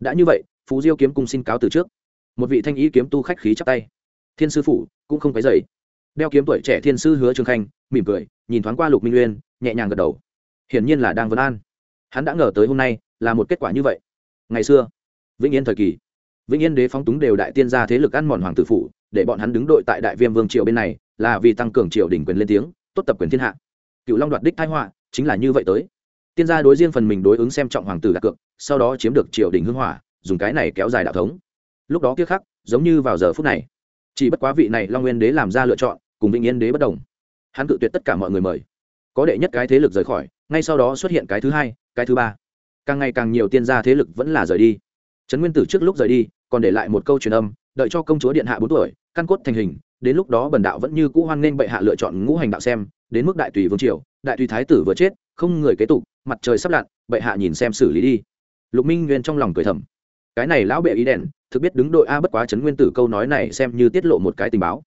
Đã như vậy, phú diêu kiếm cung xin cáo từ trước. Một vị thanh ý kiếm tu khách khí chắp tay. Thiên sư phủ, cũng không phải dậy đeo kiếm tuổi trẻ thiên sư hứa trường khanh mỉm cười, nhìn thoáng qua lục minh nguyên nhẹ nhàng gật đầu. Hiển nhiên là đang vấn an. Hắn đã ngờ tới hôm nay là một kết quả như vậy. Ngày xưa, vĩnh yên thời kỳ, vĩnh yên đế phóng túng đều đại tiên gia thế lực ăn mòn hoàng tử phủ, để bọn hắn đứng đội tại đại viêm vương triều bên này, là vì tăng cường triều đỉnh quyền lên tiếng, tốt tập quyền thiên hạ. Cựu long đoạt đích thái họa, chính là như vậy tới. Tiên gia đối riêng phần mình đối ứng xem trọng hoàng tử đặt cược, sau đó chiếm được triều đình hưng hỏa, dùng cái này kéo dài đạo thống. Lúc đó kia khắc, giống như vào giờ phút này. Chỉ bất quá vị này long nguyên đế làm ra lựa chọn, cùng vĩnh yên đế bất đồng hắn cự tuyệt tất cả mọi người mời. Có đệ nhất cái thế lực rời khỏi, ngay sau đó xuất hiện cái thứ hai, cái thứ ba. Càng ngày càng nhiều tiên gia thế lực vẫn là rời đi. Trấn nguyên tử trước lúc rời đi, còn để lại một câu truyền âm, đợi cho công chúa điện hạ bốn tuổi, căn cốt thành hình, đến lúc đó bần đạo vẫn như cũ hoan nghênh bệ hạ lựa chọn ngũ hành đạo xem, đến mức đại tùy vương triều, đại tùy thái tử vừa chết, không người kế tục, mặt trời sắp lặn, bệ hạ nhìn xem xử lý đi. Lục minh nguyên trong lòng cười thầm. Cái này lão bệ ý đèn, thực biết đứng đội a bất quá chấn nguyên tử câu nói này xem như tiết lộ một cái tình báo.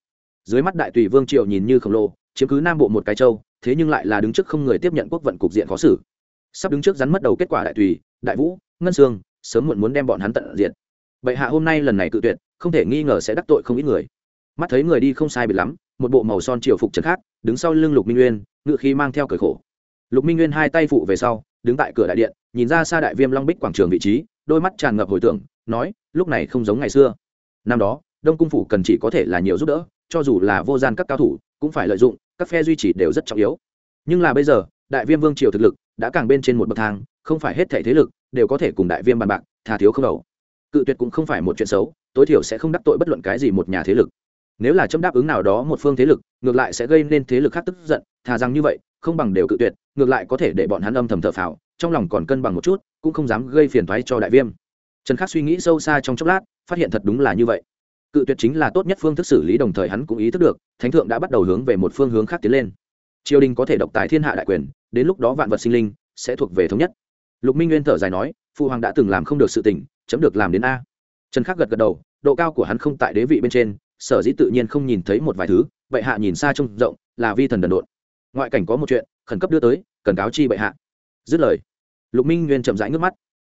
Dưới mắt đại tùy vương triều nhìn như khổng lồ chiếm cứ nam bộ một cái châu, thế nhưng lại là đứng trước không người tiếp nhận quốc vận cục diện khó xử. Sắp đứng trước rắn mất đầu kết quả đại tùy, đại vũ, ngân sương, sớm muộn muốn đem bọn hắn tận diện vậy hạ hôm nay lần này cự tuyệt, không thể nghi ngờ sẽ đắc tội không ít người. Mắt thấy người đi không sai bị lắm, một bộ màu son triều phục trần khác, đứng sau lưng lục minh nguyên ngự khí mang theo cởi khổ. Lục minh nguyên hai tay phụ về sau, đứng tại cửa đại điện, nhìn ra xa đại viêm long bích quảng trường vị trí, đôi mắt tràn ngập hồi tưởng, nói, lúc này không giống ngày xưa. Năm đó, đông cung phủ cần chỉ có thể là nhiều giúp đỡ, cho dù là vô gian các cao thủ, cũng phải lợi dụng các phe duy trì đều rất trọng yếu. Nhưng là bây giờ, đại viêm vương triều thực lực đã càng bên trên một bậc thang, không phải hết thể thế lực đều có thể cùng đại viêm bàn bạc thà thiếu không đầu. Cự tuyệt cũng không phải một chuyện xấu, tối thiểu sẽ không đắc tội bất luận cái gì một nhà thế lực. Nếu là chấm đáp ứng nào đó một phương thế lực, ngược lại sẽ gây nên thế lực khác tức giận, thà rằng như vậy, không bằng đều cự tuyệt, ngược lại có thể để bọn hắn âm thầm thở phào, trong lòng còn cân bằng một chút, cũng không dám gây phiền thoái cho đại viêm. Trần khắc suy nghĩ sâu xa trong chốc lát, phát hiện thật đúng là như vậy cự tuyệt chính là tốt nhất phương thức xử lý đồng thời hắn cũng ý thức được, thánh thượng đã bắt đầu hướng về một phương hướng khác tiến lên. Triều đình có thể độc tài thiên hạ đại quyền, đến lúc đó vạn vật sinh linh sẽ thuộc về thống nhất. Lục minh nguyên thở dài nói phụ hoàng đã từng làm không được sự tỉnh chấm được làm đến a. Trần khắc gật gật đầu, độ cao của hắn không tại đế vị bên trên, sở dĩ tự nhiên không nhìn thấy một vài thứ, bệ hạ nhìn xa trông rộng, là vi thần đần độn. Ngoại cảnh có một chuyện, khẩn cấp đưa tới, cần cáo chi bệ hạ. Dứt lời, lục minh nguyên chậm rãi nước mắt.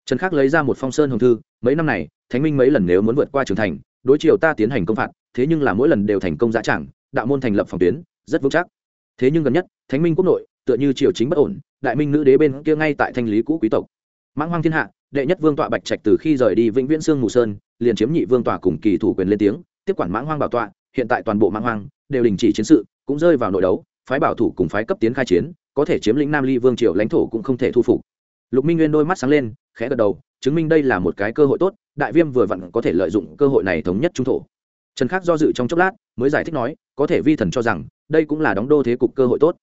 Trần khắc lấy ra một phong sơn hồng thư, mấy năm này, thánh minh mấy lần nếu muốn vượt qua trưởng thành đối chiều ta tiến hành công phạt, thế nhưng là mỗi lần đều thành công dã trảng đạo môn thành lập phòng tuyến, rất vững chắc. Thế nhưng gần nhất, thánh minh quốc nội, tựa như triều chính bất ổn, đại minh nữ đế bên kia ngay tại thanh lý cũ quý tộc. Mãng hoang thiên hạ, đệ nhất vương tọa bạch trạch từ khi rời đi vĩnh viễn sương mù sơn, liền chiếm nhị vương tọa cùng kỳ thủ quyền lên tiếng, tiếp quản mãng hoang bảo tọa, hiện tại toàn bộ mãng hoang đều đình chỉ chiến sự, cũng rơi vào nội đấu, phái bảo thủ cùng phái cấp tiến khai chiến, có thể chiếm lĩnh nam ly vương triều lãnh thổ cũng không thể thu phục. Lục minh nguyên đôi mắt sáng lên, khẽ gật đầu chứng minh đây là một cái cơ hội tốt, đại viêm vừa vặn có thể lợi dụng cơ hội này thống nhất trung thổ. Trần khắc do dự trong chốc lát, mới giải thích nói, có thể vi thần cho rằng, đây cũng là đóng đô thế cục cơ hội tốt.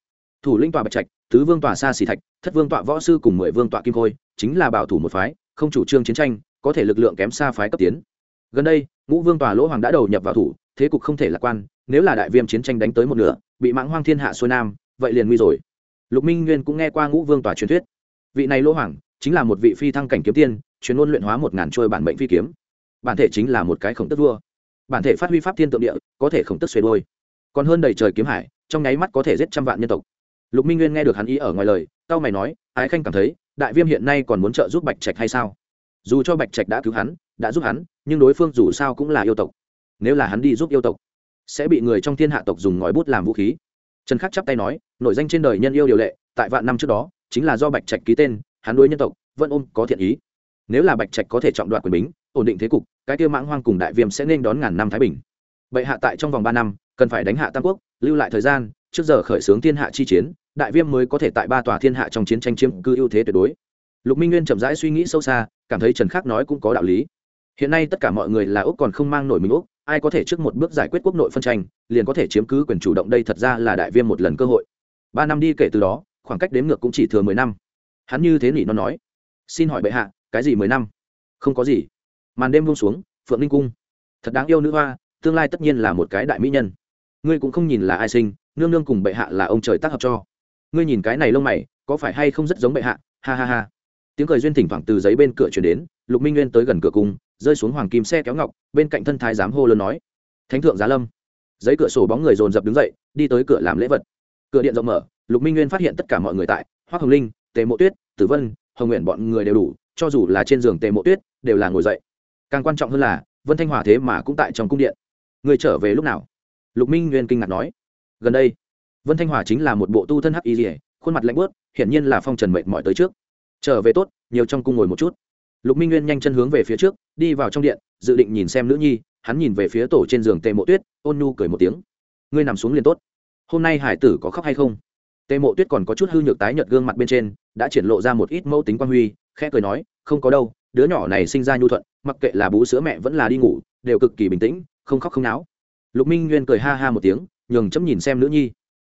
Thủ linh tọa bạch trạch, tứ vương tọa sa xỉ thạch, thất vương tọa võ sư cùng mười vương tọa kim khôi, chính là bảo thủ một phái, không chủ trương chiến tranh, có thể lực lượng kém xa phái cấp tiến. Gần đây, ngũ vương tòa lỗ hoàng đã đầu nhập vào thủ, thế cục không thể lạc quan, nếu là đại viêm chiến tranh đánh tới một nửa, bị mãng hoang thiên hạ xuôi nam, vậy liền nguy rồi. Lục minh nguyên cũng nghe qua ngũ vương tòa truyền thuyết. Vị này lỗ hoàng, chính là một vị phi thăng cảnh kiếm tiên chuyên môn luyện hóa một ngàn trôi bản mệnh phi kiếm. Bản thể chính là một cái khổng tức vua. Bản thể phát huy pháp thiên tượng địa, có thể khổng tức xuề đôi còn hơn đầy trời kiếm hải, trong nháy mắt có thể giết trăm vạn nhân tộc. Lục minh nguyên nghe được hắn ý ở ngoài lời tao mày nói, ái khanh cảm thấy, đại viêm hiện nay còn muốn trợ giúp bạch trạch hay sao? Dù cho bạch trạch đã cứu hắn, đã giúp hắn, nhưng đối phương dù sao cũng là yêu tộc. Nếu là hắn đi giúp yêu tộc, sẽ bị người trong thiên hạ tộc dùng ngòi bút làm vũ khí. Trần khắc chắp tay nói, nội danh trên đời nhân yêu điều lệ, tại vạn năm trước đó, chính là do bạch trạch ký tên, hắn đối nhân tộc vẫn ôm có thiện ý nếu là bạch trạch có thể trọng đoạt quyền bính, ổn định thế cục, cái tiêu mãng hoang cùng đại viêm sẽ nên đón ngàn năm thái bình. Bệ hạ tại trong vòng ba năm, cần phải đánh hạ tam quốc, lưu lại thời gian, trước giờ khởi xướng thiên hạ chi chiến, đại viêm mới có thể tại ba tòa thiên hạ trong chiến tranh chiếm cư ưu thế tuyệt đối. Lục minh nguyên chậm rãi suy nghĩ sâu xa, cảm thấy trần khắc nói cũng có đạo lý. Hiện nay tất cả mọi người là úc còn không mang nổi mình úc, ai có thể trước một bước giải quyết quốc nội phân tranh, liền có thể chiếm cứ quyền chủ động đây thật ra là đại viêm một lần cơ hội. Ba năm đi kể từ đó, khoảng cách đếm ngược cũng chỉ thừa mười năm. Hắn như thế nỉ nó nói. Xin hỏi bệ hạ cái gì mười năm? Không có gì. Màn đêm buông xuống, phượng linh cung. Thật đáng yêu nữ hoa, tương lai tất nhiên là một cái đại mỹ nhân. Ngươi cũng không nhìn là ai sinh, nương nương cùng bệ hạ là ông trời tác hợp cho. Ngươi nhìn cái này lông mày, có phải hay không rất giống bệ hạ? Ha ha ha. Tiếng cười duyên thỉnh thoảng từ giấy bên cửa chuyển đến, lục minh nguyên tới gần cửa cung, rơi xuống hoàng kim xe kéo ngọc, bên cạnh thân thái giám hô lớn nói. Thánh thượng giá lâm. Giấy cửa sổ bóng người dồn dập đứng dậy, đi tới cửa làm lễ vật. Cửa điện rộng mở, lục minh nguyên phát hiện tất cả mọi người tại. Hoa hồng linh, tề mộ tuyết, tử vân, hồng nguyện bọn người đều đủ cho dù là trên giường tề mộ tuyết, đều là ngồi dậy. Càng quan trọng hơn là, vân thanh hòa thế mà cũng tại trong cung điện. Người trở về lúc nào? Lục minh nguyên kinh ngạc nói. Gần đây, vân thanh hòa chính là một bộ tu thân hắc y dỉa khuôn mặt lạnh bớt hiển nhiên là phong trần mệnh mọi tới trước. Trở về tốt, nhiều trong cung ngồi một chút. Lục minh nguyên nhanh chân hướng về phía trước, đi vào trong điện, dự định nhìn xem nữ nhi, hắn nhìn về phía tổ trên giường tề mộ tuyết, ôn nhu cười một tiếng. Ngươi nằm xuống liền tốt. Hôm nay hải tử có khóc hay không? Tề mộ tuyết còn có chút hư nhược tái nhợt gương mặt bên trên, đã triển lộ ra một ít mẫu tính quan huy khẽ cười nói, không có đâu, đứa nhỏ này sinh ra nhu thuận, mặc kệ là bú sữa mẹ vẫn là đi ngủ, đều cực kỳ bình tĩnh, không khóc không náo. Lục minh nguyên cười ha ha một tiếng, nhường chấm nhìn xem nữ nhi.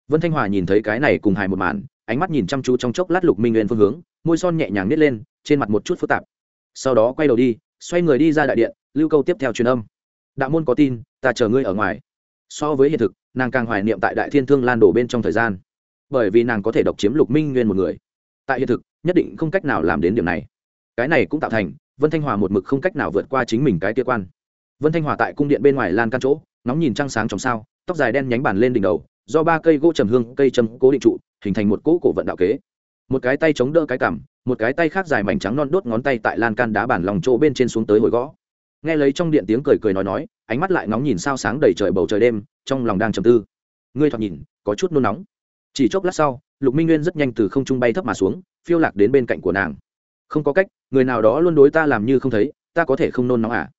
Vân thanh hòa nhìn thấy cái này cùng hài một màn, ánh mắt nhìn chăm chú trong chốc lát lục minh nguyên phương hướng, môi son nhẹ nhàng nít lên, trên mặt một chút phức tạp. Sau đó quay đầu đi, xoay người đi ra đại điện, lưu câu tiếp theo truyền âm. Đạo môn có tin, ta chờ ngươi ở ngoài. So với hiện thực, nàng càng hoài niệm tại đại thiên thương lan đổ bên trong thời gian. Bởi vì nàng có thể độc chiếm lục minh nguyên một người tại hiện thực, nhất định không cách nào làm đến điểm này. Cái này cũng tạo thành, vân thanh hòa một mực không cách nào vượt qua chính mình cái kia quan. Vân thanh hòa tại cung điện bên ngoài lan căn chỗ nóng nhìn trăng sáng trong sao, tóc dài đen nhánh bản lên đỉnh đầu, do ba cây gỗ trầm hương, cây châm cố định trụ, hình thành một cỗ cổ vận đạo kế. Một cái tay chống đỡ cái cằm, một cái tay khác dài mảnh trắng non đốt ngón tay tại lan can đá bản lòng chỗ bên trên xuống tới hồi gõ. Nghe lấy trong điện tiếng cười cười nói nói, ánh mắt lại ngóng nhìn sao sáng đầy trời bầu trời đêm, trong lòng đang trầm tư. Ngươi thoạt nhìn, có chút nôn nóng. Chỉ chốc lát sau lục minh nguyên rất nhanh từ không trung bay thấp mà xuống, phiêu lạc đến bên cạnh của nàng. Không có cách, người nào đó luôn đối ta làm như không thấy, ta có thể không nôn nóng à?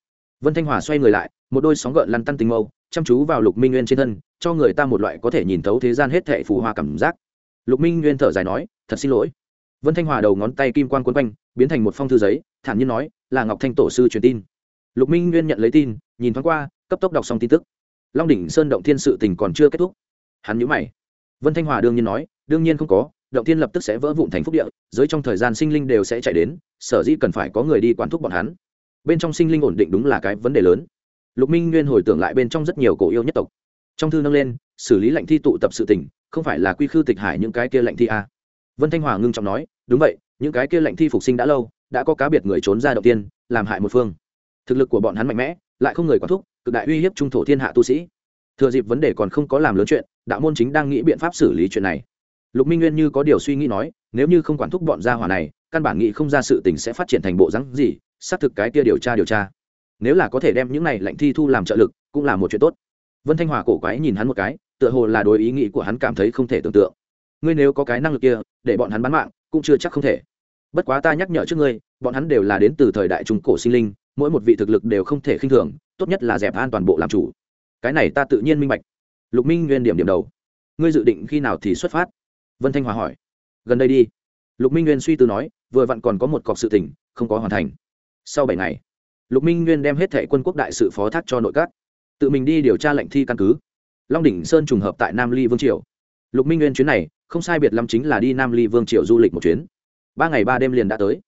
Vân thanh hòa xoay người lại, một đôi sóng gợn lăn tăn tình mâu, chăm chú vào lục minh nguyên trên thân, cho người ta một loại có thể nhìn thấu thế gian hết thệ phù hoa cảm giác. Lục minh nguyên thở dài nói, thật xin lỗi. Vân thanh hòa đầu ngón tay kim quan quấn quanh, biến thành một phong thư giấy, thản nhiên nói, là ngọc thanh tổ sư truyền tin. Lục minh nguyên nhận lấy tin, nhìn thoáng qua, cấp tốc đọc xong tin tức. Long đỉnh sơn động thiên sự tình còn chưa kết thúc. Hắn nhữ mày. Vân thanh hòa đương nhiên nói đương nhiên không có, động thiên lập tức sẽ vỡ vụn thành phúc địa, giới trong thời gian sinh linh đều sẽ chạy đến, sở dĩ cần phải có người đi quản thúc bọn hắn. Bên trong sinh linh ổn định đúng là cái vấn đề lớn. Lục minh nguyên hồi tưởng lại bên trong rất nhiều cổ yêu nhất tộc. Trong thư nâng lên, xử lý lệnh thi tụ tập sự tỉnh không phải là quy khư tịch hải những cái kia lệnh thi a. Vân thanh hòa ngưng trọng nói, đúng vậy, những cái kia lệnh thi phục sinh đã lâu, đã có cá biệt người trốn ra đầu tiên làm hại một phương. Thực lực của bọn hắn mạnh mẽ, lại không người quản thúc, cực đại uy hiếp trung thổ thiên hạ tu sĩ. Thừa dịp vấn đề còn không có làm lớn chuyện, đạo môn chính đang nghĩ biện pháp xử lý chuyện này lục minh nguyên như có điều suy nghĩ nói, nếu như không quản thúc bọn gia hỏa này, căn bản nghĩ không ra sự tình sẽ phát triển thành bộ rắn gì, xác thực cái kia điều tra điều tra. Nếu là có thể đem những này lệnh thi thu làm trợ lực, cũng là một chuyện tốt. Vân thanh hòa cổ quái nhìn hắn một cái, tựa hồ là đối ý nghĩ của hắn cảm thấy không thể tưởng tượng. Ngươi nếu có cái năng lực kia, để bọn hắn bán mạng, cũng chưa chắc không thể. Bất quá ta nhắc nhở trước ngươi, bọn hắn đều là đến từ thời đại trung cổ sinh linh, mỗi một vị thực lực đều không thể khinh thường, tốt nhất là dẹp an toàn bộ làm chủ. Cái này ta tự nhiên minh bạch. Lục minh nguyên điểm điểm đầu. Ngươi dự định khi nào thì xuất phát? Vân thanh hòa hỏi. Gần đây đi. Lục minh nguyên suy tư nói, vừa vặn còn có một cọc sự tỉnh không có hoàn thành. Sau bảy ngày, lục minh nguyên đem hết thẻ quân quốc đại sự phó thác cho nội các. Tự mình đi điều tra lệnh thi căn cứ. Long đỉnh sơn trùng hợp tại nam ly vương triều. Lục minh nguyên chuyến này, không sai biệt lắm chính là đi nam ly vương triều du lịch một chuyến. Ba ngày ba đêm liền đã tới.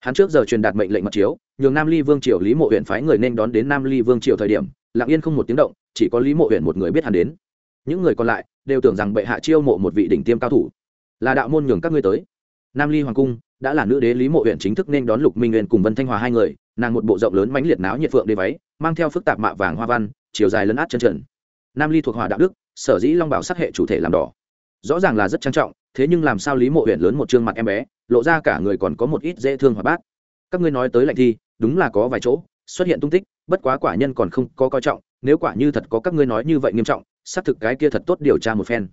Hắn trước giờ truyền đạt mệnh lệnh mật chiếu, nhường nam ly vương triều lý mộ huyện phái người nên đón đến nam ly vương triều thời điểm, lặng yên không một tiếng động, chỉ có lý mộ huyện một người biết hắn đến. Những người còn lại đều tưởng rằng bệ hạ chiêu mộ một vị đỉnh tiêm cao thủ là đạo môn nhường các ngươi tới. Nam ly hoàng cung đã là nữ đế lý mộ huyện chính thức nên đón lục minh nguyên cùng vân thanh hòa hai người, nàng một bộ rộng lớn mãnh liệt náo nhiệt phượng đế váy, mang theo phức tạp mạ vàng hoa văn, chiều dài lấn át chân trần. Nam ly thuộc hòa đạo đức, sở dĩ long bảo sắc hệ chủ thể làm đỏ. Rõ ràng là rất trang trọng, thế nhưng làm sao lý mộ huyện lớn một chương mặt em bé, lộ ra cả người còn có một ít dễ thương hoạt bát. Các ngươi nói tới lạnh thi đúng là có vài chỗ xuất hiện tung tích, bất quá quả nhân còn không có coi trọng, nếu quả như thật có các ngươi nói như vậy nghiêm trọng, xác thực cái kia thật tốt điều tra một phen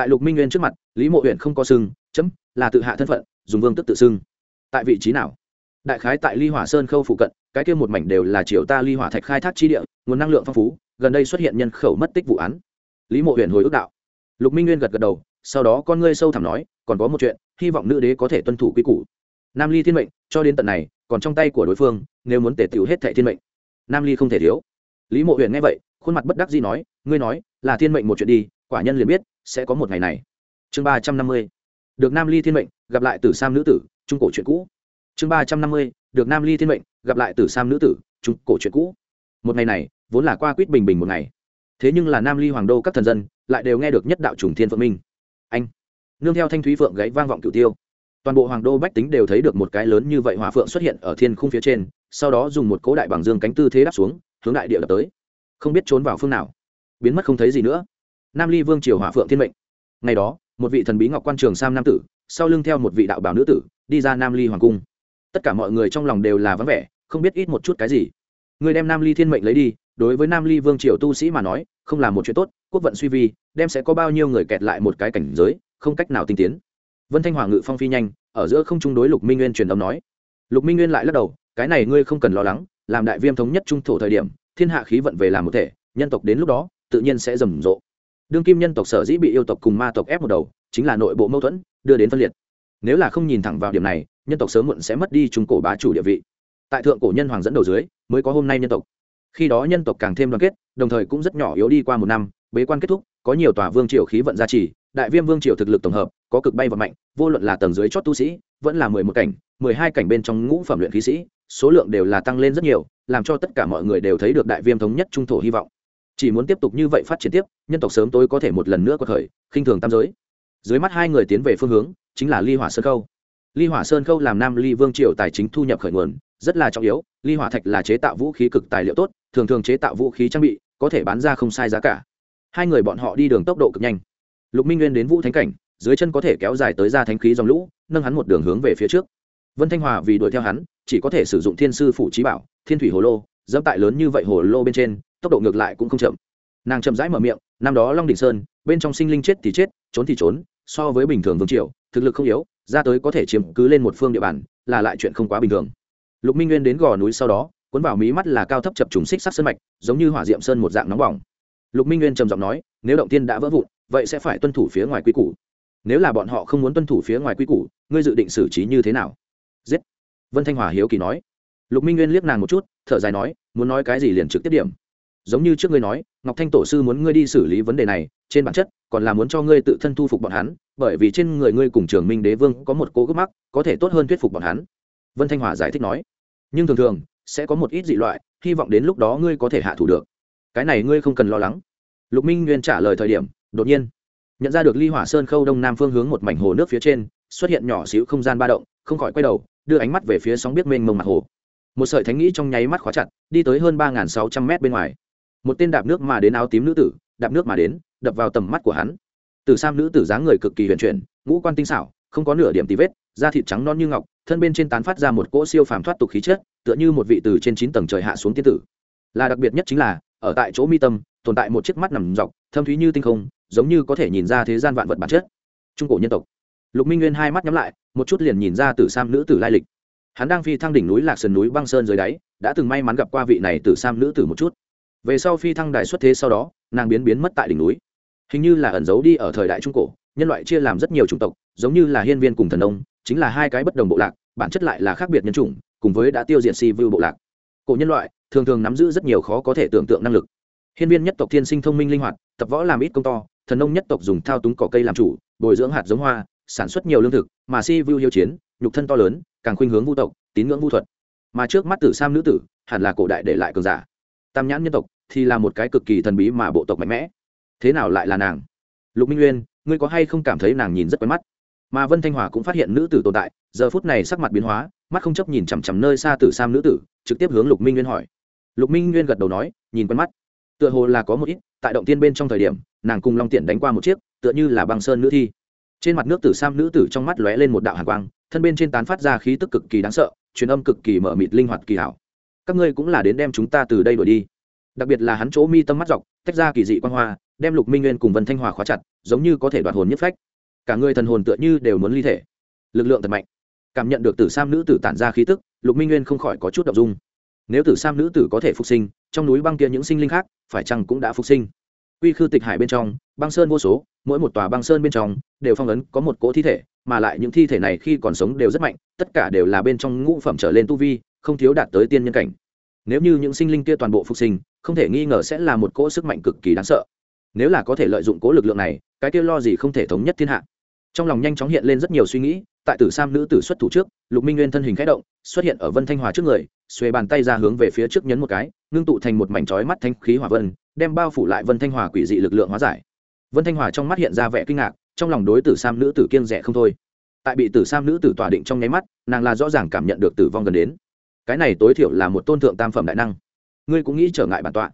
tại lục minh nguyên trước mặt, lý mộ huyện không có sưng, chấm, là tự hạ thân phận, dùng vương tức tự xưng tại vị trí nào? Đại khái tại ly hỏa sơn khâu phụ cận, cái kia một mảnh đều là triều ta ly hỏa thạch khai thác chi địa, nguồn năng lượng phong phú, gần đây xuất hiện nhân khẩu mất tích vụ án. Lý mộ huyện hồi ước đạo. Lục minh nguyên gật gật đầu, sau đó con ngươi sâu thẳm nói, còn có một chuyện, hy vọng nữ đế có thể tuân thủ quy củ. Nam ly thiên mệnh, cho đến tận này, còn trong tay của đối phương, nếu muốn tể tiểu hết thệ thiên mệnh. Nam ly không thể thiếu. Lý mộ huyện nghe vậy, khuôn mặt bất đắc dĩ nói, ngươi nói, là thiên mệnh một chuyện đi, quả nhân liền biết sẽ có một ngày này. Chương ba trăm năm mươi. Được nam ly thiên mệnh, gặp lại tử sam nữ tử, trung cổ chuyện cũ. Chương ba trăm năm mươi. Được nam ly thiên mệnh, gặp lại tử sam nữ tử, trung cổ chuyện cũ. Một ngày này, vốn là qua quýt bình bình một ngày. Thế nhưng là nam ly hoàng đô các thần dân lại đều nghe được nhất đạo trùng thiên phượng minh. Anh! Nương theo thanh thúy phượng gáy vang vọng cửu tiêu. Toàn bộ hoàng đô bách tính đều thấy được một cái lớn như vậy hòa phượng xuất hiện ở thiên khung phía trên, sau đó dùng một cố đại bằng dương cánh tư thế đáp xuống, hướng đại địa đập tới. Không biết trốn vào phương nào. Biến mất không thấy gì nữa nam ly vương triều hỏa phượng thiên mệnh. Ngày đó, một vị thần bí ngọc quan trường sam nam tử, sau lưng theo một vị đạo bảo nữ tử, đi ra nam ly hoàng cung. Tất cả mọi người trong lòng đều là vắng vẻ, không biết ít một chút cái gì. Người đem nam ly thiên mệnh lấy đi, đối với nam ly vương triều tu sĩ mà nói, không là một chuyện tốt, quốc vận suy vi, đem sẽ có bao nhiêu người kẹt lại một cái cảnh giới, không cách nào tinh tiến. Vân thanh hoàng ngự phong phi nhanh, ở giữa không chung đối lục minh nguyên truyền âm nói. Lục minh nguyên lại lắc đầu, cái này ngươi không cần lo lắng, làm đại viêm thống nhất trung thổ thời điểm, thiên hạ khí vận về làm một thể, nhân tộc đến lúc đó, tự nhiên sẽ rầm rộ đương kim nhân tộc sở dĩ bị yêu tộc cùng ma tộc ép một đầu, chính là nội bộ mâu thuẫn, đưa đến phân liệt. Nếu là không nhìn thẳng vào điểm này, nhân tộc sớm muộn sẽ mất đi trung cổ bá chủ địa vị. Tại thượng cổ nhân hoàng dẫn đầu dưới, mới có hôm nay nhân tộc. Khi đó nhân tộc càng thêm đoàn kết, đồng thời cũng rất nhỏ yếu đi qua một năm, bế quan kết thúc, có nhiều tòa vương triều khí vận gia trì, đại viêm vương triều thực lực tổng hợp, có cực bay và mạnh, vô luận là tầng dưới chót tu sĩ, vẫn là mười một cảnh, mười hai cảnh bên trong ngũ phẩm luyện khí sĩ, số lượng đều là tăng lên rất nhiều, làm cho tất cả mọi người đều thấy được đại viêm thống nhất trung thổ hy vọng chỉ muốn tiếp tục như vậy phát triển tiếp, nhân tộc sớm tối có thể một lần nữa có thời, khinh thường tam giới. Dưới mắt hai người tiến về phương hướng, chính là ly hỏa sơn khâu. Ly hỏa sơn khâu làm nam ly vương triều tài chính thu nhập khởi nguồn, rất là trọng yếu, ly hỏa thạch là chế tạo vũ khí cực tài liệu tốt, thường thường chế tạo vũ khí trang bị, có thể bán ra không sai giá cả. Hai người bọn họ đi đường tốc độ cực nhanh. Lục minh nguyên đến vũ thánh cảnh, dưới chân có thể kéo dài tới ra thánh khí dòng lũ, nâng hắn một đường hướng về phía trước. Vân thanh hòa vì đuổi theo hắn, chỉ có thể sử dụng thiên sư phủ trí bảo, thiên thủy hồ lô, dẫm tại lớn như vậy hồ lô bên trên tốc độ ngược lại cũng không chậm. Nàng chậm rãi mở miệng, năm đó long đình sơn, bên trong sinh linh chết thì chết, trốn thì trốn, so với bình thường vương triều, thực lực không yếu, ra tới có thể chiếm cứ lên một phương địa bàn, là lại chuyện không quá bình thường. Lục minh nguyên đến gò núi sau đó, cuốn vào mí mắt là cao thấp chập trùng xích sắc sơn mạch, giống như hỏa diệm sơn một dạng nóng bỏng. Lục minh nguyên trầm giọng nói, nếu động tiên đã vỡ vụn, vậy sẽ phải tuân thủ phía ngoài quy củ. Nếu là bọn họ không muốn tuân thủ phía ngoài quy củ, ngươi dự định xử trí như thế nào? Giết. Vân thanh hòa hiếu kỳ nói. Lục minh nguyên liếc nàng một chút, thở dài nói, muốn nói cái gì liền trực tiếp điểm giống như trước ngươi nói, ngọc thanh tổ sư muốn ngươi đi xử lý vấn đề này, trên bản chất, còn là muốn cho ngươi tự thân thu phục bọn hắn, bởi vì trên người ngươi cùng trường minh đế vương có một cố gốc mắc, có thể tốt hơn thuyết phục bọn hắn. Vân thanh hòa giải thích nói. Nhưng thường thường, sẽ có một ít dị loại, hy vọng đến lúc đó ngươi có thể hạ thủ được. Cái này ngươi không cần lo lắng. Lục minh nguyên trả lời thời điểm, đột nhiên, nhận ra được ly hỏa sơn khâu đông nam phương hướng một mảnh hồ nước phía trên, xuất hiện nhỏ xíu không gian ba động, không khỏi quay đầu, đưa ánh mắt về phía sóng biết mênh mông mặt hồ. Một sợi thánh nghĩ trong nháy mắt khóa chặt, đi tới hơn ba sáu trăm mét bên ngoài một tên đạp nước mà đến áo tím nữ tử, đạp nước mà đến, đập vào tầm mắt của hắn. Từ sam nữ tử dáng người cực kỳ huyền chuyển, ngũ quan tinh xảo, không có nửa điểm tì vết, da thịt trắng non như ngọc, thân bên trên tán phát ra một cỗ siêu phàm thoát tục khí chất, tựa như một vị từ trên chín tầng trời hạ xuống tiên tử. Là đặc biệt nhất chính là, ở tại chỗ mi tâm, tồn tại một chiếc mắt nằm dọc, thâm thúy như tinh không, giống như có thể nhìn ra thế gian vạn vật bản chất. Trung cổ nhân tộc. Lục minh nguyên hai mắt nhắm lại, một chút liền nhìn ra từ sam nữ tử lai lịch. Hắn đang phi thăng đỉnh núi lạc sườn núi băng sơn dưới đáy, đã từng may mắn gặp qua vị này từ sam nữ tử một chút về sau phi thăng đại xuất thế sau đó, nàng biến biến mất tại đỉnh núi. Hình như là ẩn giấu đi ở thời đại trung cổ, nhân loại chia làm rất nhiều chủng tộc, giống như là hiên viên cùng thần ông, chính là hai cái bất đồng bộ lạc, bản chất lại là khác biệt nhân chủng, cùng với đã tiêu diệt si vưu bộ lạc. Cổ nhân loại thường thường nắm giữ rất nhiều khó có thể tưởng tượng năng lực. Hiên viên nhất tộc thiên sinh thông minh linh hoạt, tập võ làm ít công to, thần nông nhất tộc dùng thao túng cỏ cây làm chủ, bồi dưỡng hạt giống hoa, sản xuất nhiều lương thực, mà si vưu hiếu chiến, nhục thân to lớn, càng khuynh hướng vu tộc, tín ngưỡng vu thuật. Mà trước mắt tử sam nữ tử, hẳn là cổ đại để lại cường giả tam nhãn nhân tộc thì là một cái cực kỳ thần bí mà bộ tộc mạnh mẽ. Thế nào lại là nàng? Lục minh nguyên ngươi có hay không cảm thấy nàng nhìn rất quen mắt? Mà vân thanh hòa cũng phát hiện nữ tử tồn tại, giờ phút này sắc mặt biến hóa, mắt không chấp nhìn chằm chằm nơi xa tử sam nữ tử, trực tiếp hướng lục minh nguyên hỏi. Lục minh nguyên gật đầu nói, nhìn quen mắt. Tựa hồ là có một ít, tại động tiên bên trong thời điểm, nàng cùng long tiện đánh qua một chiếc, tựa như là băng sơn nữ thi. Trên mặt nước tử sam nữ tử trong mắt lóe lên một đạo hàn quang, thân bên trên tán phát ra khí tức cực kỳ đáng sợ, truyền âm cực kỳ mở mịt linh hoạt kỳ hảo các ngươi cũng là đến đem chúng ta từ đây đuổi đi. Đặc biệt là hắn chỗ mi tâm mắt dọc, tách ra kỳ dị quan hoa, đem lục minh nguyên cùng vân thanh hòa khóa chặt, giống như có thể đoạt hồn nhất phách. Cả người thần hồn tựa như đều muốn ly thể. Lực lượng thật mạnh. Cảm nhận được tử sam nữ tử tản ra khí tức, lục minh nguyên không khỏi có chút đ ộ n g dung. Nếu tử sam nữ tử có thể phục sinh, trong núi băng kia những sinh linh khác, phải chăng cũng đã phục sinh? Quy khư tịch hải bên trong, băng sơn vô số, mỗi một tòa băng sơn bên trong, đều phong ấn có một cỗ thi thể, mà lại những thi thể này khi còn sống đều rất mạnh, tất cả đều là bên trong ngũ phẩm trở lên tu vi, không thiếu đạt tới tiên nhân cảnh nếu như những sinh linh kia toàn bộ phục sinh, không thể nghi ngờ sẽ là một cỗ sức mạnh cực kỳ đáng sợ. Nếu là có thể lợi dụng cỗ lực lượng này, cái kia lo gì không thể thống nhất thiên hạ. Trong lòng nhanh chóng hiện lên rất nhiều suy nghĩ, tại tử sam nữ tử xuất thủ trước, lục minh nguyên thân hình k h ẽ động, xuất hiện ở vân thanh hòa trước người, xuề bàn tay ra hướng về phía trước nhấn một cái, ngưng tụ thành một mảnh trói mắt thanh khí hỏa vân, đem bao phủ lại vân thanh hòa quỷ dị lực lượng hóa giải. Vân thanh hòa trong mắt hiện ra vẻ kinh ngạc, trong lòng đối tử sam nữ tử kiên rẻ không thôi. Tại bị tử sam nữ tử tỏa định trong nháy mắt, nàng là rõ ràng cảm nhận được tử vong gần đến cái này tối thiểu là một tôn thượng tam phẩm đại năng. Ngươi cũng nghĩ trở ngại bản tọa.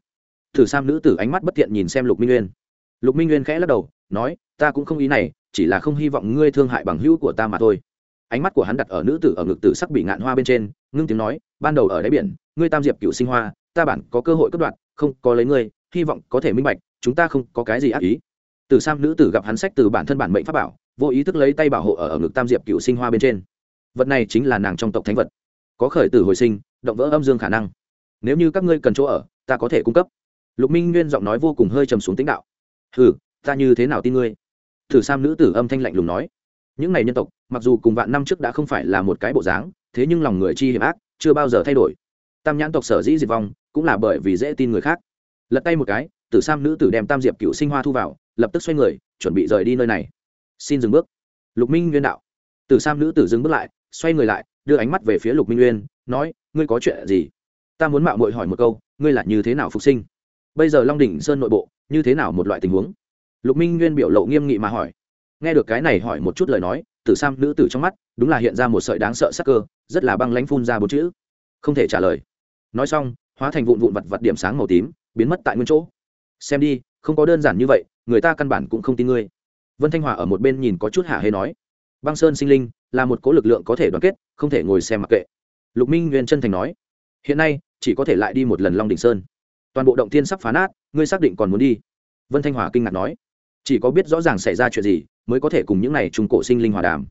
Thử sam nữ tử ánh mắt bất thiện nhìn xem lục minh nguyên. Lục minh nguyên khẽ lắc đầu nói ta cũng không ý này chỉ là không hy vọng ngươi thương hại bằng hữu của ta mà thôi. Ánh mắt của hắn đặt ở nữ tử ở ngực tử sắc bị ngạn hoa bên trên ngưng tiếng nói ban đầu ở đáy biển ngươi tam diệp cựu sinh hoa ta bản có cơ hội cất đoạn không có lấy ngươi hy vọng có thể minh bạch chúng ta không có cái gì ác ý. Từ sam nữ tử gặp hắn sách từ bản thân bản mệnh pháp bảo vô ý thức lấy tay bảo hộ ở, ở ngực tam diệp cựu sinh hoa bên trên. Vật này chính là nàng trong tộc thánh vật có khởi tử hồi sinh, động vỡ âm dương khả năng. Nếu như các ngươi cần chỗ ở, ta có thể cung cấp. Lục minh nguyên giọng nói vô cùng hơi trầm xuống tính đạo. Ừ ta như thế nào tin ngươi? Thử sam nữ tử âm thanh lạnh lùng nói. Những n à y nhân tộc, mặc dù cùng vạn năm trước đã không phải là một cái bộ dáng, thế nhưng lòng người chi hiểm ác, chưa bao giờ thay đổi. Tam nhãn tộc sở dĩ diệt vong, cũng là bởi vì dễ tin người khác. Lật tay một cái, tử sam nữ tử đem tam diệp cựu sinh hoa thu vào, lập tức xoay người, chuẩn bị rời đi nơi này. Xin dừng bước. Lục minh nguyên đạo. Tử sam nữ tử dừng bước lại, xoay người lại đưa ánh mắt về phía lục minh nguyên nói, ngươi có chuyện gì? Ta muốn mạo mội hỏi một câu, ngươi là như thế nào phục sinh? Bây giờ long đỉnh sơn nội bộ, như thế nào một loại tình huống? Lục minh nguyên biểu lộ nghiêm nghị mà hỏi. Nghe được cái này hỏi một chút lời nói, tử sam nữ tử trong mắt, đúng là hiện ra một sợi đáng sợ sắc cơ, rất là băng lánh phun ra bốn chữ. Không thể trả lời. Nói xong, hóa thành vụn vụn vặt vặt điểm sáng màu tím, biến mất tại nguyên chỗ. Xem đi, không có đơn giản như vậy, người ta căn bản cũng không tin ngươi. Vân thanh hòa ở một bên nhìn có chút hạ hê nói. Băng sơn sinh linh là một cố lực lượng có thể đoàn kết, không thể ngồi xem mặc kệ. Lục minh nguyên chân thành nói, hiện nay, chỉ có thể lại đi một lần long đình sơn. Toàn bộ động tiên sắp phá nát, ngươi xác định còn muốn đi. Vân thanh hòa kinh ngạc nói, chỉ có biết rõ ràng xảy ra chuyện gì, mới có thể cùng những này trung cổ sinh linh hòa đàm.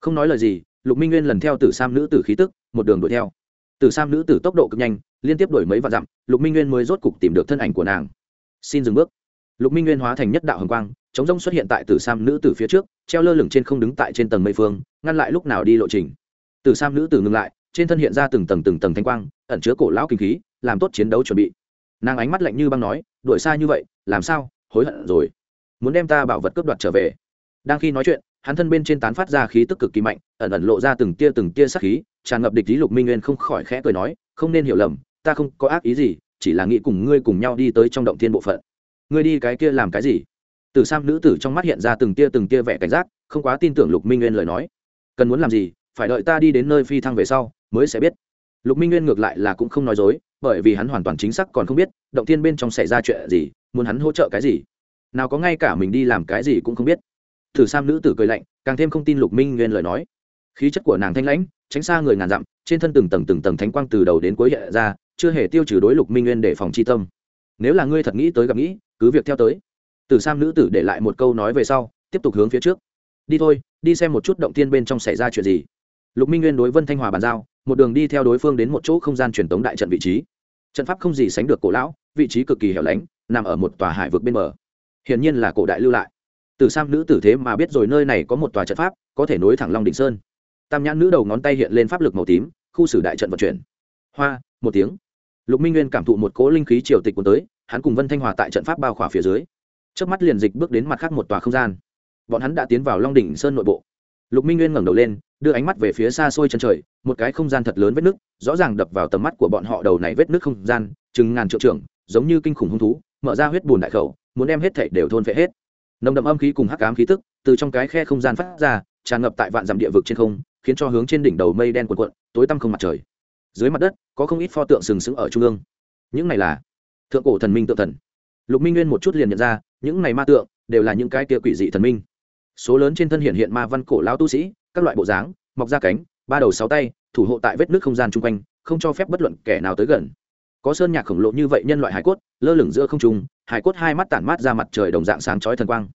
Không nói lời gì, lục minh nguyên lần theo tử sam nữ tử khí tức, một đường đuổi theo. Tử sam nữ tử tốc độ cực nhanh, liên tiếp đổi mấy vạn dặm, lục minh nguyên mới rốt cục tìm được thân ảnh của nàng. Xin dừng bước. Lục minh nguyên hóa thành nhất đạo hồng quang, chống rông xuất hiện tại tử sam nữ tử phía trước, treo lơ lửng trên không đứng tại trên tầng mây phương ngăn lại lúc nào đi lộ trình. Từ sam nữ tử ngừng lại, trên thân hiện ra từng tầng từng tầng thanh quang, ẩn chứa cổ lão kinh khí, làm tốt chiến đấu chuẩn bị. Nàng ánh mắt lạnh như băng nói, đuổi xa như vậy, làm sao? Hối hận rồi. Muốn đem ta bảo vật cướp đoạt trở về. Đang khi nói chuyện, hắn thân bên trên tán phát ra khí tức cực kỳ mạnh, ẩn ẩn lộ ra từng tia từng tia sắc khí, tràn ngập địch ý lục minh nguyên không khỏi khẽ cười nói, không nên hiểu lầm, ta không có ác ý gì, chỉ là nghĩ cùng ngươi cùng nhau đi tới trong động thiên bộ phận. Ngươi đi cái kia làm cái gì? Từ sam nữ tử trong mắt hiện ra từng tia từng tia vẻ cảnh giác, không quá tin tưởng lục minh nguyên lời nói cần muốn làm gì, phải đợi ta đi đến nơi phi thăng về sau mới sẽ biết. Lục minh nguyên ngược lại là cũng không nói dối, bởi vì hắn hoàn toàn chính xác còn không biết, động thiên bên trong xảy ra chuyện gì, muốn hắn hỗ trợ cái gì. Nào có ngay cả mình đi làm cái gì cũng không biết. Thử sam nữ tử cười lạnh, càng thêm không tin lục minh nguyên lời nói. Khí chất của nàng thanh lãnh, tránh xa người ngàn dặm, trên thân từng tầng từng tầng thánh quang từ đầu đến cuối hiện ra, chưa hề tiêu trừ đối lục minh nguyên để phòng chi tâm. Nếu là ngươi thật nghĩ tới gặp nghĩ, cứ việc theo tới. Từ sam nữ tử để lại một câu nói về sau, tiếp tục hướng phía trước. Đi thôi đi xem một chút động tiên bên trong xảy ra chuyện gì. Lục minh nguyên đối vân thanh hòa bàn giao, một đường đi theo đối phương đến một chỗ không gian truyền tống đại trận vị trí. Trận pháp không gì sánh được cổ lão, vị trí cực kỳ hẻo lánh, nằm ở một tòa hải vực bên bờ. Hiển nhiên là cổ đại lưu lại. Từ sam nữ tử thế mà biết rồi nơi này có một tòa trận pháp, có thể nối thẳng long đỉnh sơn. Tam nhãn nữ đầu ngón tay hiện lên pháp lực màu tím, khu xử đại trận vận chuyển. Hoa, một tiếng. Lục minh nguyên cảm thụ một cỗ linh khí triều tịch cuốn tới, hắn cùng vân thanh hòa tại trận pháp bao khỏa phía dưới. Trước mắt liền dịch bước đến mặt khác một tòa không gian bọn hắn đã tiến vào long đỉnh sơn nội bộ. Lục minh nguyên ngẩng đầu lên, đưa ánh mắt về phía xa xôi chân trời, một cái không gian thật lớn vết nước rõ ràng đập vào tầm mắt của bọn họ đầu này vết nước không gian, chừng ngàn triệu trưởng, giống như kinh khủng hung thú, mở ra huyết bùn đại khẩu, muốn đem hết thảy đều thôn phệ hết. Nồng đậm âm khí cùng hắc ám khí tức từ trong cái khe không gian phát ra, tràn ngập tại vạn dặm địa vực trên không, khiến cho hướng trên đỉnh đầu mây đen cuộn cuộn, tối tăm không mặt trời. Dưới mặt đất, có không ít pho tượng sừng sững ở trung ương. Những này là thượng cổ thần minh tự thần. Lục minh nguyên một chút liền nhận ra, những này ma tượng đều là những cái kia quỷ dị thần minh số lớn trên thân hiện hiện ma văn cổ lao tu sĩ, các loại bộ dáng, mọc ra cánh, ba đầu sáu tay, thủ hộ tại vết nước không gian chung quanh, không cho phép bất luận kẻ nào tới gần. Có sơn nhạc khổng lồ như vậy nhân loại hải cốt, lơ lửng giữa không trung, hải cốt hai mắt tản mát ra mặt trời đồng dạng sáng chói thần quang.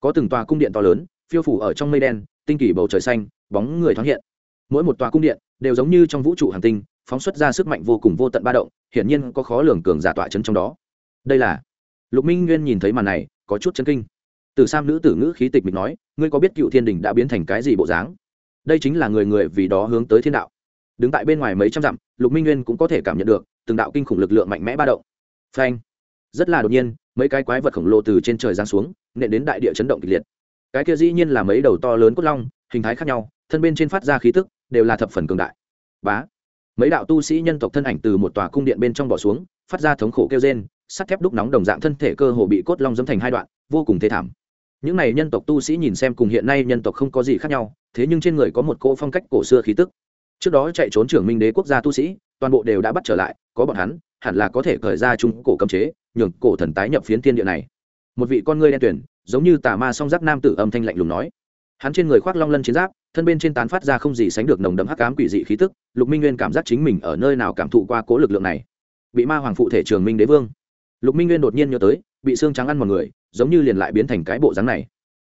Có từng tòa cung điện to lớn, phiêu phủ ở trong mây đen, tinh kỳ bầu trời xanh, bóng người thoáng hiện. Mỗi một tòa cung điện đều giống như trong vũ trụ hành tinh, phóng xuất ra sức mạnh vô cùng vô tận ba động, hiển nhiên có khó lường cường giả tọa chấn trong đó. Đây là lục minh nguyên nhìn thấy màn này, có chút chấn kinh từ sam nữ tử ngữ khí tịch mịch nói, ngươi có biết cựu thiên đình đã biến thành cái gì bộ dáng? Đây chính là người người vì đó hướng tới thiên đạo. Đứng tại bên ngoài mấy trăm dặm, lục minh nguyên cũng có thể cảm nhận được, từng đạo kinh khủng lực lượng mạnh mẽ ba động. Phanh! Rất là đột nhiên, mấy cái quái vật khổng lồ từ trên trời giáng xuống, nện đến đại địa chấn động kịch liệt. Cái kia dĩ nhiên là mấy đầu to lớn cốt long, hình thái khác nhau, thân bên trên phát ra khí tức, đều là thập phần cường đại. Bá! Mấy đạo tu sĩ nhân tộc thân ảnh từ một tòa cung điện bên trong bỏ xuống, phát ra thống khổ kêu rên, sắt thép đúc nóng đồng dạng thân thể cơ hồ bị cốt long dẫm thành hai đoạn, vô cùng thê thảm những này nhân tộc tu sĩ nhìn xem cùng hiện nay nhân tộc không có gì khác nhau, thế nhưng trên người có một cỗ phong cách cổ xưa khí tức. Trước đó chạy trốn trưởng minh đế quốc gia tu sĩ, toàn bộ đều đã bắt trở lại, có bọn hắn, hẳn là có thể khởi ra trung cổ cấm chế, nhường cổ thần tái nhập phiến thiên địa này. Một vị con ngươi đen tuyển giống như tà ma song giáp nam tử âm thanh lạnh lùng nói. Hắn trên người khoác long lân chiến giáp, thân bên trên tán phát ra không gì sánh được nồng đậm hắc ám quỷ dị khí tức, lục minh nguyên cảm giác chính mình ở nơi nào cảm thụ qua cố lực lượng này. Bị ma hoàng phụ thể trường minh đế vương lục minh nguyên đột nhiên nhớ tới, bị xương trắng ăn một người, giống như liền lại biến thành cái bộ dáng này.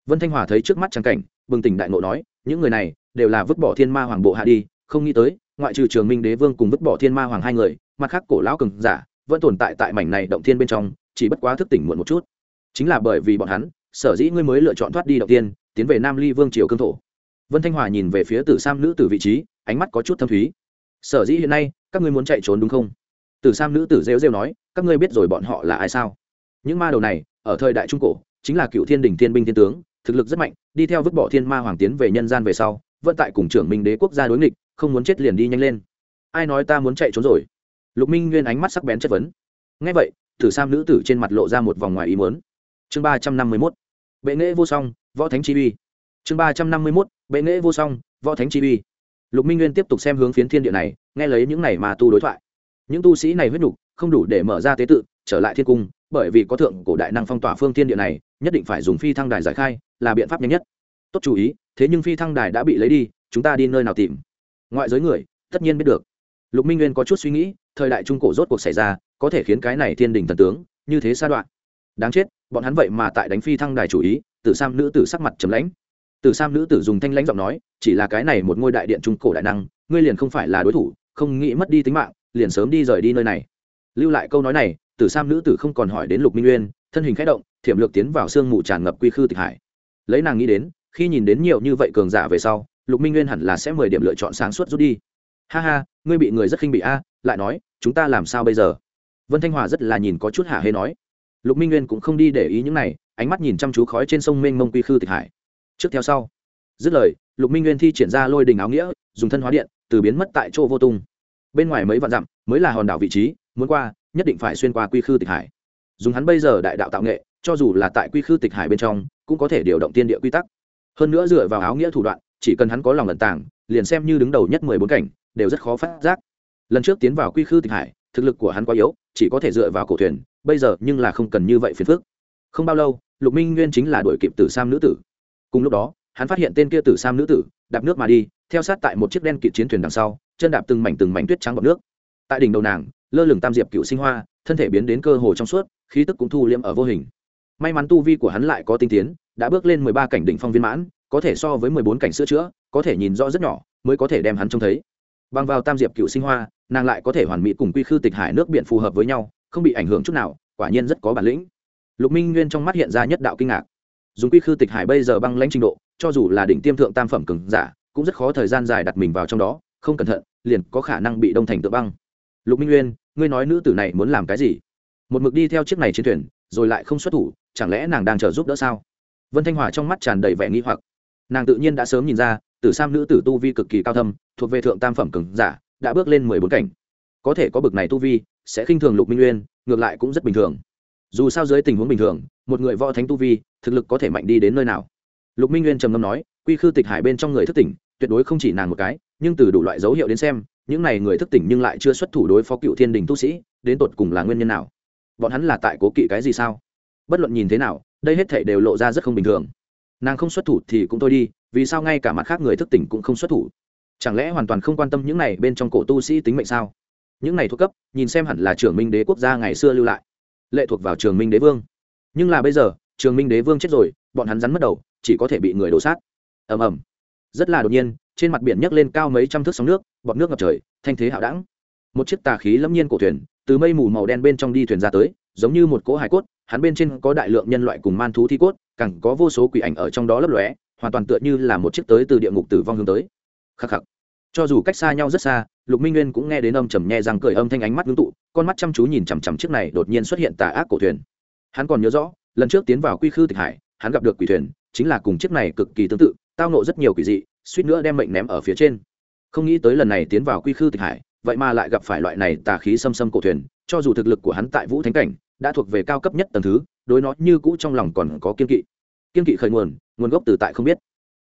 Vân thanh hòa thấy trước mắt trắng cảnh, bừng tỉnh đại ngộ nói, những người này đều là vứt bỏ thiên ma hoàng bộ hạ đi, không nghĩ tới, ngoại trừ trường minh đế vương cùng vứt bỏ thiên ma hoàng hai người, mặt khác cổ lão cường giả vẫn tồn tại tại mảnh này động thiên bên trong, chỉ bất quá thức tỉnh muộn một chút. Chính là bởi vì bọn hắn, sở dĩ ngươi mới lựa chọn thoát đi động tiên tiến về nam ly vương triều cương thổ. Vân thanh hòa nhìn về phía tử sam nữ tử vị trí, ánh mắt có chút thâm thúy. Sở dĩ hiện nay, các ngươi muốn chạy trốn đúng không? Tử sam nữ tử rêu rêu nói các ngươi biết rồi bọn họ là ai sao? Những ma đầu này, ở thời đại trung cổ, chính là cựu thiên đình thiên binh thiên tướng, thực lực rất mạnh, đi theo vứt bỏ thiên ma hoàng tiến về nhân gian về sau, vẫn tại cùng trưởng minh đế quốc gia đối nghịch, không muốn chết liền đi nhanh lên. Ai nói ta muốn chạy trốn rồi? Lục minh nguyên ánh mắt sắc bén chất vấn. Ngay vậy, thử sam nữ tử trên mặt lộ ra một vòng ngoài ý muốn. Chương ba trăm năm mươi mốt. Bệ nghệ vô song, võ thánh chi uy. Chương ba trăm năm mươi mốt. Bệ nghệ vô song, võ thánh chi uy. Lục minh nguyên tiếp tục xem hướng phiến thiên địa này, nghe lấy những này mà tu đối thoại những tu sĩ này huyết nhục, không đủ để mở ra tế tự, trở lại thiên cung, bởi vì có thượng cổ đại năng phong tỏa phương thiên địa này, nhất định phải dùng phi thăng đài giải khai, là biện pháp nhanh nhất. Tốt chú ý, thế nhưng phi thăng đài đã bị lấy đi, chúng ta đi nơi nào tìm? Ngoại giới người, tất nhiên biết được. Lục minh nguyên có chút suy nghĩ, thời đại trung cổ rốt cuộc xảy ra, có thể khiến cái này thiên đình thần tướng, như thế sa đoạn. Đáng chết, bọn hắn vậy mà tại đánh phi thăng đài chủ ý, tử sam nữ tử sắc mặt trầm lãnh. Tử sam nữ tử dùng thanh lãnh giọng nói, chỉ là cái này một ngôi đại điện trung cổ đại năng, ngươi liền không phải là đối thủ, không nghĩ mất đi tính mạng liền sớm đi rời đi nơi này. Lưu lại câu nói này, tử sam nữ tử không còn hỏi đến lục minh nguyên thân hình khẽ động, thiểm lược tiến vào sương mù tràn ngập quy khư tịch hải. Lấy nàng nghĩ đến, khi nhìn đến nhiều như vậy cường giả về sau, lục minh nguyên hẳn là sẽ mười điểm lựa chọn sáng suốt rút đi. Ha ha, ngươi bị người rất khinh bị a, lại nói, chúng ta làm sao bây giờ? Vân thanh hòa rất là nhìn có chút hả hê nói. Lục minh nguyên cũng không đi để ý những này, ánh mắt nhìn chăm chú khói trên sông mênh mông quy khư tịch hải. Trước theo sau, dứt lời, lục minh nguyên thi triển ra lôi đình áo nghĩa, dùng thân hóa điện, từ biến mất tại chỗ vô tung bên ngoài mấy vạn dặm mới là hòn đảo vị trí, muốn qua, nhất định phải xuyên qua quy khư tịch hải. Dùng hắn bây giờ đại đạo tạo nghệ, cho dù là tại quy khư tịch hải bên trong, cũng có thể điều động tiên địa quy tắc. Hơn nữa dựa vào áo nghĩa thủ đoạn, chỉ cần hắn có lòng lận tàng, liền xem như đứng đầu nhất mười bốn cảnh, đều rất khó phát giác. Lần trước tiến vào quy khư tịch hải, thực lực của hắn quá yếu, chỉ có thể dựa vào cổ thuyền, bây giờ nhưng là không cần như vậy phiền phức. Không bao lâu, lục minh nguyên chính là đuổi kịp tử sam nữ tử. Cùng lúc đó hắn phát hiện tên kia tử sam nữ tử, đạp nước mà đi, theo sát tại một chiếc đen kịt chiến thuyền đằng sau, chân đạp từng mảnh từng mảnh tuyết trắng bọc nước. Tại đỉnh đầu nàng, lơ lửng tam diệp cựu sinh hoa, thân thể biến đến cơ hồ trong suốt, khí tức cũng thu liêm ở vô hình. May mắn tu vi của hắn lại có tinh tiến, đã bước lên mười ba cảnh đỉnh phong viên mãn, có thể so với mười bốn cảnh sữa chữa, có thể nhìn rõ rất nhỏ, mới có thể đem hắn trông thấy. Bằng vào tam diệp cựu sinh hoa, nàng lại có thể hoàn mỹ cùng quy khư tịch hải nước biển phù hợp với nhau, không bị ảnh hưởng chút nào, quả nhiên rất có bản lĩnh. Lục minh nguyên trong mắt hiện ra nhất đạo kinh ngạc dùng quy khư tịch hải bây giờ băng lãnh trình độ, cho dù là đỉnh tiêm thượng tam phẩm cường giả, cũng rất khó thời gian dài đặt mình vào trong đó, không cẩn thận, liền có khả năng bị đông thành tự băng. Lục minh nguyên, ngươi nói nữ tử này muốn làm cái gì? Một mực đi theo chiếc này trên thuyền, rồi lại không xuất thủ, chẳng lẽ nàng đang chờ giúp đỡ sao? Vân thanh hòa trong mắt tràn đầy vẻ nghi hoặc. Nàng tự nhiên đã sớm nhìn ra, tử sam nữ tử tu vi cực kỳ cao thâm, thuộc về thượng tam phẩm cường giả, đã bước lên mười bốn cảnh. Có thể có bực này tu vi, sẽ khinh thường lục minh nguyên, ngược lại cũng rất bình thường dù sao dưới tình huống bình thường, một người võ thánh tu vi, thực lực có thể mạnh đi đến nơi nào. Lục minh nguyên trầm ngâm nói, quy khư tịch hải bên trong người thức tỉnh, tuyệt đối không chỉ nàng một cái, nhưng từ đủ loại dấu hiệu đến xem, những này người thức tỉnh nhưng lại chưa xuất thủ đối phó cựu thiên đình tu sĩ, đến tột cùng là nguyên nhân nào? Bọn hắn là tại cố kỵ cái gì sao? Bất luận nhìn thế nào, đây hết thể đều lộ ra rất không bình thường. Nàng không xuất thủ thì cũng thôi đi, vì sao ngay cả mặt khác người thức tỉnh cũng không xuất thủ? Chẳng lẽ hoàn toàn không quan tâm những này bên trong cổ tu sĩ tính mệnh sao? Những này thuộc cấp, nhìn xem hẳn là trưởng minh đế quốc gia ngày xưa lưu lại lệ thuộc vào trường minh đế vương. Nhưng là bây giờ, trường minh đế vương chết rồi, bọn hắn rắn mất đầu, chỉ có thể bị người đổ sát. Ầm ầm. Rất là đột nhiên, trên mặt biển nhấc lên cao mấy trăm thước sóng nước, bọt nước ngập trời, thanh thế hạo đẳng. Một chiếc tà khí lâm nhiên cổ thuyền, từ mây mù màu đen bên trong đi thuyền ra tới, giống như một cỗ hải cốt, hắn bên trên có đại lượng nhân loại cùng man thú thi cốt, càng có vô số quỷ ảnh ở trong đó lấp lóe, hoàn toàn tựa như là một chiếc tới từ địa ngục tử vong hướng tới. Khắc khắc cho dù cách xa nhau rất xa, lục minh nguyên cũng nghe đến âm trầm nhẹ rằng cười âm thanh ánh mắt ngưng tụ, con mắt chăm chú nhìn chằm chằm chiếc này đột nhiên xuất hiện tà ác cổ thuyền. Hắn còn nhớ rõ, lần trước tiến vào quy khư tịch hải, hắn gặp được quỷ thuyền, chính là cùng chiếc này cực kỳ tương tự, tao nộ rất nhiều quỷ dị, suýt nữa đem mệnh ném ở phía trên. Không nghĩ tới lần này tiến vào quy khư tịch hải, vậy mà lại gặp phải loại này tà khí xâm xâm cổ thuyền, cho dù thực lực của hắn tại vũ thánh cảnh, đã thuộc về cao cấp nhất tầng thứ, đối nó như cũ trong lòng còn có kiên kỵ. Kiên kỵ khởi nguồn nguồn gốc từ tại không biết.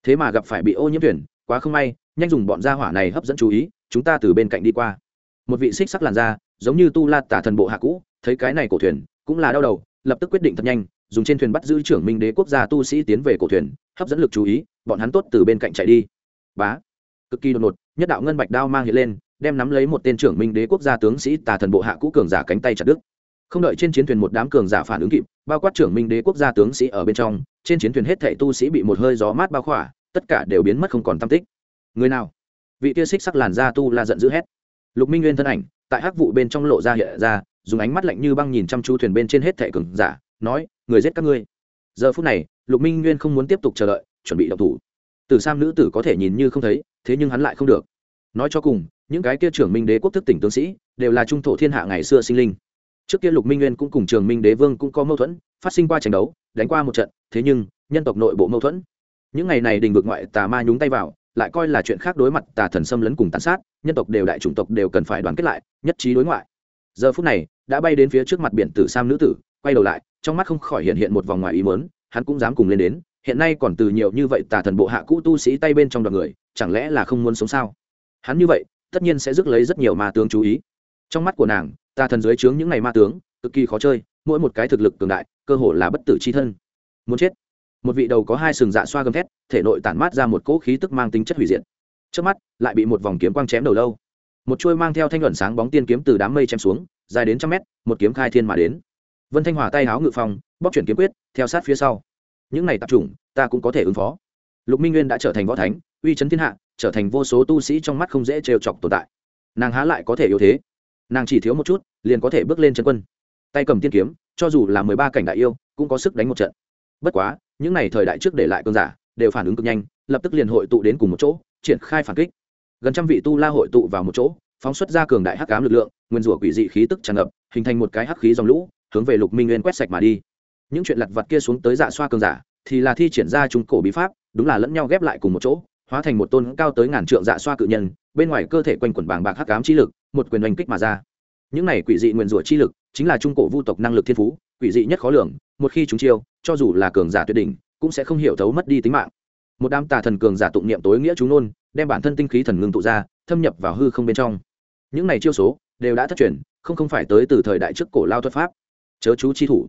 Thế mà gặp phải bị ô nhiễm thuyền, quá không may nhanh dùng bọn gia hỏa này hấp dẫn chú ý, chúng ta từ bên cạnh đi qua. Một vị xích sắc làn da, giống như tu la tả thần bộ hạ cũ, thấy cái này cổ thuyền, cũng là đau đầu, lập tức quyết định thật nhanh, dùng trên thuyền bắt giữ trưởng minh đế quốc gia tu sĩ tiến về cổ thuyền, hấp dẫn lực chú ý, bọn hắn tốt từ bên cạnh chạy đi. Bá. Cực kỳ đột ngột, nhất đạo ngân bạch đao mang hiện lên, đem nắm lấy một tên trưởng minh đế quốc gia tướng sĩ tà thần bộ hạ cũ cường giả cánh tay chặt đứt. Không đợi trên chiến thuyền một đám cường giả phản ứng kịp, bao quát trưởng minh đế quốc gia tướng sĩ ở bên trong, trên chiến thuyền hết thảy tu sĩ bị một hơi gió mát bao khỏa, tất cả đều biến mất không còn tâm tích người nào? Vị kia xích sắc làn da tu la giận dữ hét. Lục minh nguyên thân ảnh, tại hắc vụ bên trong lộ ra hiện ra, dùng ánh mắt lạnh như băng nhìn chăm chú thuyền bên trên hết thảy cường giả, nói, người giết các ngươi. Giờ phút này, lục minh nguyên không muốn tiếp tục chờ đợi, chuẩn bị động thủ. Từ sam nữ tử có thể nhìn như không thấy, thế nhưng hắn lại không được. Nói cho cùng, những cái kia trưởng minh đế quốc thức tỉnh tướng sĩ, đều là trung thổ thiên hạ ngày xưa sinh linh. Trước kia lục minh nguyên cũng cùng trường minh đế vương cũng có mâu thuẫn, phát sinh qua tranh đấu, đánh qua một trận, thế nhưng, nhân tộc nội bộ mâu thuẫn. Những ngày này đình vực ngoại tà ma nhúng tay vào lại coi là chuyện khác đối mặt tà thần xâm lấn cùng tàn sát, nhân tộc đều đại chủng tộc đều cần phải đoàn kết lại, nhất trí đối ngoại. Giờ phút này, đã bay đến phía trước mặt biển tử sam nữ tử, quay đầu lại, trong mắt không khỏi hiện hiện một vòng ngoài ý mớn hắn cũng dám cùng lên đến, hiện nay còn từ nhiều như vậy tà thần bộ hạ cũ tu sĩ tay bên trong đoàn người, chẳng lẽ là không muốn sống sao? Hắn như vậy, tất nhiên sẽ rước lấy rất nhiều ma tướng chú ý. Trong mắt của nàng, tà thần dưới trướng những ngày ma tướng, cực kỳ khó chơi, mỗi một cái thực lực cường đại, cơ hồ là bất tử c h i thân. Muốn chết một vị đầu có hai sừng dạ xoa gầm thét, thể nội tản mát ra một cỗ khí tức mang tính chất hủy diệt. Trước mắt, lại bị một vòng kiếm quang chém đầu lâu. Một chuôi mang theo thanh luận sáng bóng tiên kiếm từ đám mây chém xuống, dài đến trăm mét, một kiếm khai thiên mà đến. Vân thanh hòa tay háo ngự phòng bóc chuyển kiếm quyết, theo sát phía sau. Những này tập trung ta cũng có thể ứng phó. Lục minh nguyên đã trở thành võ thánh, uy chấn thiên hạ, trở thành vô số tu sĩ trong mắt không dễ trêu chọc tồn tại. Nàng há lại có thể yếu thế? Nàng chỉ thiếu một chút, liền có thể bước lên chân quân. Tay cầm tiên kiếm, cho dù là mười ba cảnh đại yêu, cũng có sức đánh một trận. Bất quá những n à y thời đại trước để lại cơn giả, đều phản ứng cực nhanh, lập tức liền hội tụ đến cùng một chỗ, triển khai phản kích. Gần trăm vị tu la hội tụ vào một chỗ, phóng xuất ra cường đại hắc cám lực lượng, nguyên rủa quỷ dị khí tức tràn ngập, hình thành một cái hắc khí dòng lũ, hướng về lục minh nguyên quét sạch mà đi. Những chuyện lặt vặt kia xuống tới dạ xoa cường giả, thì là thi triển ra trung cổ bí pháp, đúng là lẫn nhau ghép lại cùng một chỗ, hóa thành một tôn cao tới ngàn trượng dạ xoa cự nhân, bên ngoài cơ thể quanh quẩn bàng bạc hắc cám chi lực, một quyền oanh kích mà ra. Những này quỷ dị nguyên rủa chi lực, chính là trung cổ vu tộc năng lực thiên phú quỷ dị nhất khó lường, một khi chúng chiêu, cho dù là cường giả tuyệt đỉnh, cũng sẽ không hiểu thấu mất đi tính mạng. Một đám tà thần cường giả tụng niệm tối nghĩa chúng nôn đem bản thân tinh khí thần ngưng tụ ra, thâm nhập vào hư không bên trong. Những này chiêu số đều đã thất truyền, không không phải tới từ thời đại trước cổ lao thuật pháp. Chớ chú chi thủ.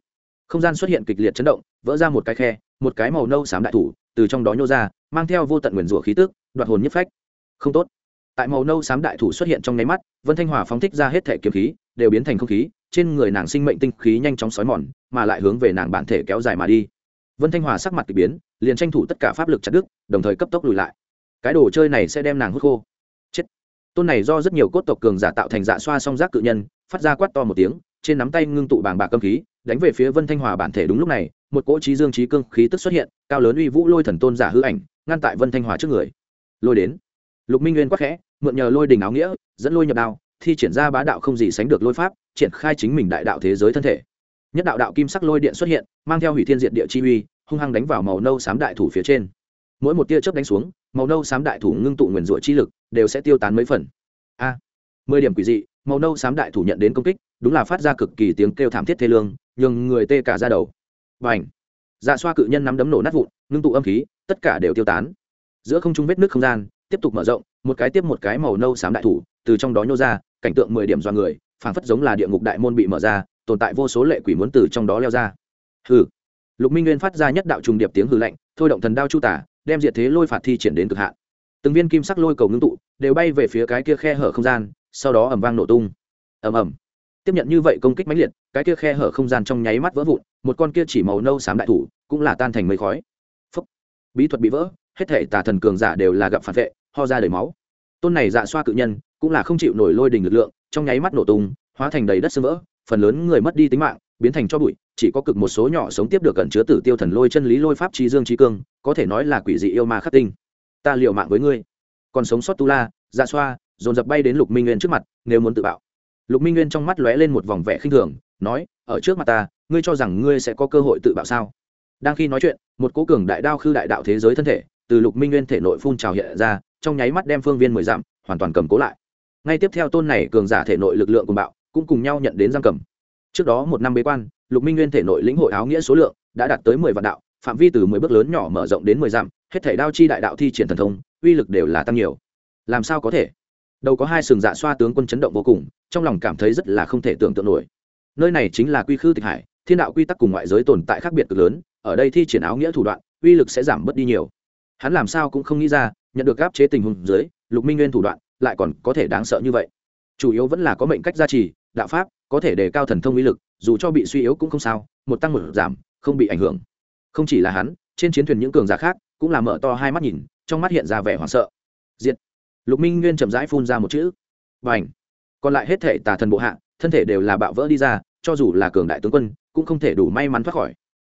Không gian xuất hiện kịch liệt chấn động, vỡ ra một cái khe, một cái màu nâu xám đại thủ, từ trong đó nhô ra, mang theo vô tận nguyền rủa khí tức, đoạt hồn nhất phách. Không tốt. Tại màu nâu xám đại thủ xuất hiện trong nháy mắt, vân thanh hòa phóng thích ra hết thể kiếm khí, đều biến thành không khí trên người nàng sinh mệnh tinh khí nhanh chóng xói mòn, mà lại hướng về nàng bản thể kéo dài mà đi. Vân thanh hòa sắc mặt k ỳ biến, liền tranh thủ tất cả pháp lực chặt đứt, đồng thời cấp tốc lùi lại. Cái đồ chơi này sẽ đem nàng hút khô. Chết. Tôn này do rất nhiều cốt tộc cường giả tạo thành dạ xoa song giác cự nhân, phát ra quát to một tiếng, trên nắm tay ngưng tụ bàng bạc cơ khí, đánh về phía vân thanh hòa bản thể đúng lúc này, một cỗ trí dương trí cương khí tức xuất hiện, cao lớn uy vũ lôi thần tôn giả hư ảnh, ngăn tại vân thanh hòa trước người. Lôi đến. Lục minh nguyên quắc khẽ, mượn nhờ lôi đình áo nghĩa, dẫn lôi nhập đao thi triển ra bá đạo không gì sánh được lôi pháp, triển khai chính mình đại đạo thế giới thân thể. Nhất đạo đạo kim sắc lôi điện xuất hiện, mang theo hủy thiên diện địa chi uy, hung hăng đánh vào màu nâu xám đại thủ phía trên. Mỗi một tia chớp đánh xuống, màu nâu xám đại thủ ngưng tụ nguyền rủa chi lực, đều sẽ tiêu tán mấy phần. A, mười điểm quỷ dị, màu nâu xám đại thủ nhận đến công kích, đúng là phát ra cực kỳ tiếng kêu thảm thiết thê lương, nhường người tê cả ra đầu. Và ảnh dạ xoa cự nhân nắm đấm nổ nát vụn, ngưng tụ âm khí, tất cả đều tiêu tán. Giữa không trung vết nước không gian, tiếp tục mở rộng, một cái tiếp một cái màu nâu xám đại thủ, từ trong đó nhô ra cảnh tượng mười điểm do người, phảng phất giống là địa ngục đại môn bị mở ra, tồn tại vô số lệ quỷ muốn từ trong đó leo ra. Hừ. Lục minh nguyên phát ra nhất đạo trùng điệp tiếng hư lạnh, thôi động thần đao chu tả, đem diệt thế lôi phạt thi triển đến cực hạn. Từng viên kim sắc lôi cầu ngưng tụ, đều bay về phía cái kia khe hở không gian, sau đó ầm vang nổ tung. Ầm ầm. Tiếp nhận như vậy công kích mãnh liệt, cái kia khe hở không gian trong nháy mắt vỡ vụn, một con kia chỉ màu nâu xám đại thủ cũng là tan thành mây khói. Phúc. bí thuật bị vỡ, hết thể tà thần cường giả đều là gặp phản vệ, ho ra đầy máu. Tôn này dạ xoa cự nhân cũng là không chịu nổi lôi đình lực lượng, trong nháy mắt nổ tung, hóa thành đầy đất sơ vỡ, phần lớn người mất đi tính mạng, biến thành cho bụi, chỉ có cực một số nhỏ sống tiếp được cẩn chứa tử tiêu thần lôi chân lý lôi pháp trí dương trí cương, có thể nói là quỷ dị yêu ma khắc tinh. Ta liệu mạng với ngươi. Còn sống sót tu la dạ xoa, dồn dập bay đến lục minh nguyên trước mặt, nếu muốn tự bạo. Lục minh nguyên trong mắt lóe lên một vòng vẻ khinh thường, nói, ở trước mặt ta, ngươi cho rằng ngươi sẽ có cơ hội tự bạo sao? Đang khi nói chuyện, một cố cường đại đao khư đại đạo thế giới thân thể, từ lục minh nguyên thể nội phun trào hiện ra, trong nháy mắt đem phương viên mười dặm hoàn toàn cầm cố lại ngay tiếp theo tôn này cường giả thể nội lực lượng cùng bạo, cũng cùng nhau nhận đến giam cầm. Trước đó một năm bế quan, lục minh nguyên thể nội lĩnh hội áo nghĩa số lượng đã đạt tới mười vạn đạo, phạm vi từ mười bước lớn nhỏ mở rộng đến mười dặm, hết thể đao chi đại đạo thi triển thần thông, uy lực đều là tăng nhiều. Làm sao có thể? Đầu có hai sừng dạ xoa tướng quân chấn động vô cùng, trong lòng cảm thấy rất là không thể tưởng tượng nổi. Nơi này chính là quy khư tịch hải, thiên đạo quy tắc cùng ngoại giới tồn tại khác biệt cực lớn, ở đây thi triển áo nghĩa thủ đoạn, uy lực sẽ giảm bớt đi nhiều. Hắn làm sao cũng không nghĩ ra, nhận được áp chế tình huống dưới, lục minh nguyên thủ đoạn lại còn có thể đáng sợ như vậy. Chủ yếu vẫn là có mệnh cách gia trì, đạo pháp, có thể đề cao thần thông uy lực, dù cho bị suy yếu cũng không sao, một tăng một giảm, không bị ảnh hưởng. Không chỉ là hắn, trên chiến thuyền những cường giả khác cũng là mở to hai mắt nhìn, trong mắt hiện ra vẻ hoảng sợ. Diệt. Lục minh nguyên chậm rãi phun ra một chữ. Và ảnh còn lại hết thể tà thần bộ hạ, thân thể đều là bạo vỡ đi ra, cho dù là cường đại tướng quân, cũng không thể đủ may mắn thoát khỏi.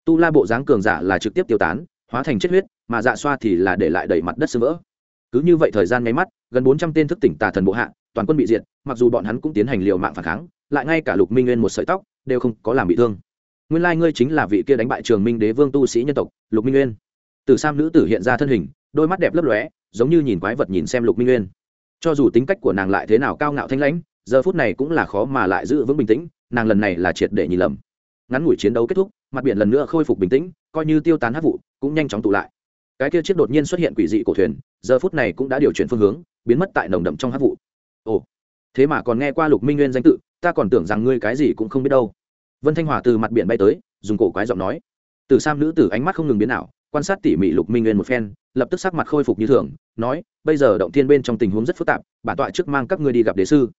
Tu la bộ dáng cường giả là trực tiếp tiêu tán, hóa thành chết huyết, mà dạ xoa thì là để lại đầy mặt đất sơ vỡ. Cứ như vậy thời gian nháy mắt gần bốn trăm tên thức tỉnh tà thần bộ hạ, toàn quân bị diệt, mặc dù bọn hắn cũng tiến hành liều mạng phản kháng, lại ngay cả lục minh nguyên một sợi tóc đều không có làm bị thương. Nguyên lai ngươi chính là vị kia đánh bại trường minh đế vương tu sĩ nhân tộc, lục minh nguyên. Từ sam nữ tử hiện ra thân hình, đôi mắt đẹp lấp lóe, giống như nhìn quái vật nhìn xem lục minh nguyên. Cho dù tính cách của nàng lại thế nào cao ngạo thanh lãnh, giờ phút này cũng là khó mà lại giữ vững bình tĩnh, nàng lần này là triệt để nhìn lầm. Ngắn ngủi chiến đấu kết thúc, mặt biển lần nữa khôi phục bình tĩnh, coi như tiêu tán hát vụ, cũng nhanh chóng tụ lại. Cái kia chiếc đột nhiên xuất hiện quỷ dị cổ thuyền, giờ phút này cũng đã điều chuyển phương hướng biến mất tại nồng đậm trong hát vụ. Ồ, thế mà còn nghe qua lục minh nguyên danh tự, ta còn tưởng rằng ngươi cái gì cũng không biết đâu. Vân thanh hòa từ mặt biển bay tới, dùng cổ quái giọng nói. Từ sam nữ tử ánh mắt không ngừng biến nào quan sát tỉ mỉ lục minh nguyên một phen, lập tức sắc mặt khôi phục như thường, nói, bây giờ động thiên bên trong tình huống rất phức tạp, bản tọa trước mang các ngươi đi gặp đế sư.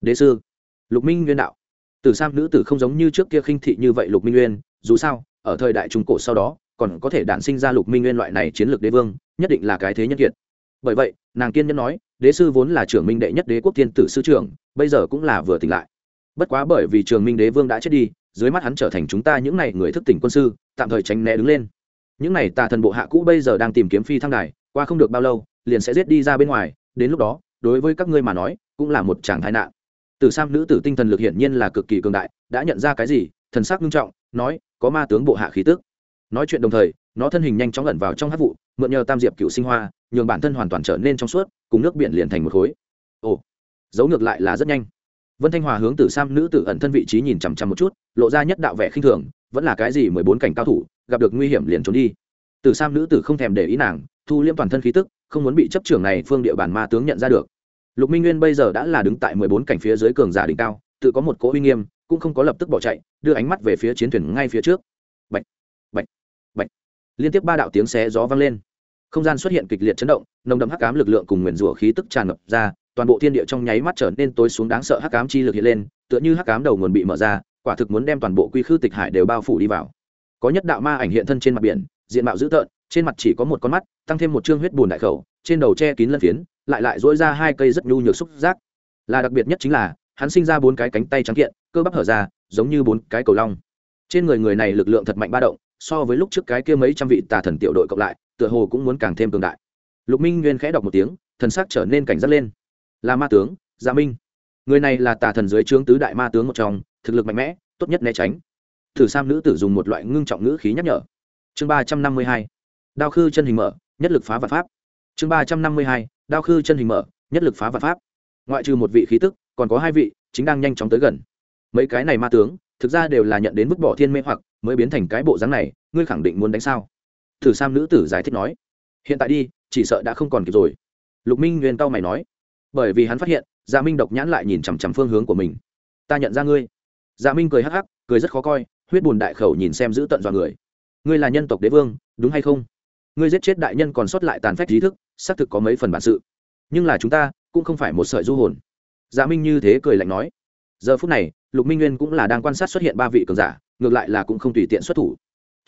Đế sư? Lục minh nguyên đạo. Từ sam nữ tử không giống như trước kia khinh thị như vậy lục minh nguyên, dù sao, ở thời đại trung cổ sau đó, còn có thể đản sinh ra lục minh nguyên loại này chiến lược đế vương, nhất định là cái thế nhân kiệt. Bởi vậy, nàng kiên nhẫn nói đế sư vốn là trưởng minh đệ nhất đế quốc thiên tử sư trưởng, bây giờ cũng là vừa tỉnh lại. Bất quá bởi vì trường minh đế vương đã chết đi, dưới mắt hắn trở thành chúng ta những n à y người thức tỉnh quân sư, tạm thời tránh né đứng lên. Những n à y tà thần bộ hạ cũ bây giờ đang tìm kiếm phi thăng đài, qua không được bao lâu, liền sẽ giết đi ra bên ngoài, đến lúc đó, đối với các ngươi mà nói, cũng là một chàng thái nạn. Từ sam nữ tử tinh thần lực hiển nhiên là cực kỳ cường đại, đã nhận ra cái gì, thần sắc nghiêm trọng, nói, có ma tướng bộ hạ khí tức. Nói chuyện đồng thời, nó thân hình nhanh chóng lẩn vào trong hát vụ, mượn nhờ tam diệp cựu sinh hoa nhường bản thân hoàn toàn trở nên trong suốt cùng nước biển liền thành một khối. Ồ giấu ngược lại là rất nhanh. Vân thanh hòa hướng từ sam nữ tử ẩn thân vị trí nhìn chằm chằm một chút lộ ra nhất đạo vẻ khinh thường vẫn là cái gì mười bốn cảnh cao thủ gặp được nguy hiểm liền trốn đi. Từ sam nữ tử không thèm để ý nàng thu liêm toàn thân khí tức không muốn bị chấp trưởng này phương địa bàn ma tướng nhận ra được. Lục minh nguyên bây giờ đã là đứng tại mười bốn cảnh phía dưới cường giả đỉnh cao tự có một cỗ uy nghiêm cũng không có lập tức bỏ chạy đưa ánh mắt về phía chiến thuyền ngay phía trước. Bạch, bạch, bạch. liên tiếp ba đạo tiếng xé gió vang lên không gian xuất hiện kịch liệt chấn động, nồng đậm hắc ám lực lượng cùng nguyền rủa khí tức tràn ngập ra, toàn bộ thiên địa trong nháy mắt trở nên tối xuống đáng sợ hắc ám chi lực hiện lên, tựa như hắc ám đầu nguồn bị mở ra, quả thực muốn đem toàn bộ quy khư tịch hải đều bao phủ đi vào. Có nhất đạo ma ảnh hiện thân trên mặt biển, diện mạo dữ tợn, trên mặt chỉ có một con mắt, tăng thêm một chương huyết bùn đại khẩu, trên đầu che kín lân phiến, lại lại dỗi ra hai cây rất nhu nhược xúc giác. Là đặc biệt nhất chính là, hắn sinh ra bốn cái cánh tay trắng kiện, cơ bắp hở ra, giống như bốn cái cầu long. Trên người người này lực lượng thật mạnh ba động, so với lúc trước cái kia mấy trăm vị tà thần tiểu đội cộng lại tựa hồ cũng muốn càng thêm cường đại. Lục minh nguyên khẽ đọc một tiếng, thần sắc trở nên cảnh giác lên. Là ma tướng gia minh. Người này là tà thần dưới trướng tứ đại ma tướng một trong, thực lực mạnh mẽ, tốt nhất né tránh. Thử sam nữ tử dùng một loại ngưng trọng ngữ khí nhắc nhở. Chương ba trăm năm mươi hai. Đao khư chân hình mở, nhất lực phá vật pháp. Chương ba trăm năm mươi hai. Đao khư chân hình mở, nhất lực phá vật pháp. Ngoại trừ một vị khí tức, còn có hai vị, chính đang nhanh chóng tới gần. Mấy cái này ma tướng, thực ra đều là nhận đến vứt bỏ thiên mê hoặc, mới biến thành cái bộ dáng này, ngươi khẳng định muốn đánh sao? Thử sam nữ tử giải thích nói. Hiện tại đi, chỉ sợ đã không còn kịp rồi. Lục minh nguyên tao mày nói. Bởi vì hắn phát hiện dạ minh độc nhãn lại nhìn chằm chằm phương hướng của mình. Ta nhận ra ngươi. Dạ minh cười hắc hắc, cười rất khó coi, huyết bùn đại khẩu nhìn xem giữ tận dọa người. Ngươi là nhân tộc đế vương, đúng hay không? Ngươi giết chết đại nhân còn sót lại tàn phách trí thức, xác thực có mấy phần bản sự. Nhưng là chúng ta, cũng không phải một sợi du hồn. Dạ minh như thế cười lạnh nói. Giờ phút này, lục minh nguyên cũng là đang quan sát xuất hiện ba vị cường giả, ngược lại là cũng không tùy tiện xuất thủ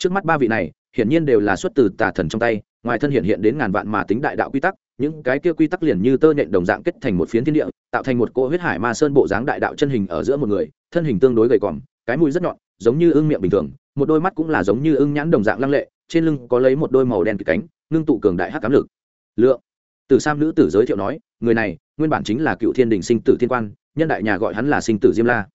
trước mắt ba vị này, hiển nhiên đều là xuất từ tà thần trong tay, ngoài thân hiện hiện đến ngàn vạn mà tính đại đạo quy tắc, những cái kia quy tắc liền như tơ nhện đồng dạng kết thành một phiến thiên địa, tạo thành một cỗ huyết hải ma sơn bộ dáng đại đạo chân hình ở giữa một người, thân hình tương đối gầy còm, cái mũi rất nhọn, giống như ưng miệng bình thường, một đôi mắt cũng là giống như ưng nhãn đồng dạng lăng lệ, trên lưng có lấy một đôi màu đen kịch cánh, ngưng tụ cường đại hắc cám lực. Lượng. Từ sam nữ tử giới thiệu nói, người này, nguyên bản chính là cựu thiên đình sinh tử thiên quan, nhân đại nhà gọi hắn là sinh tử diêm la.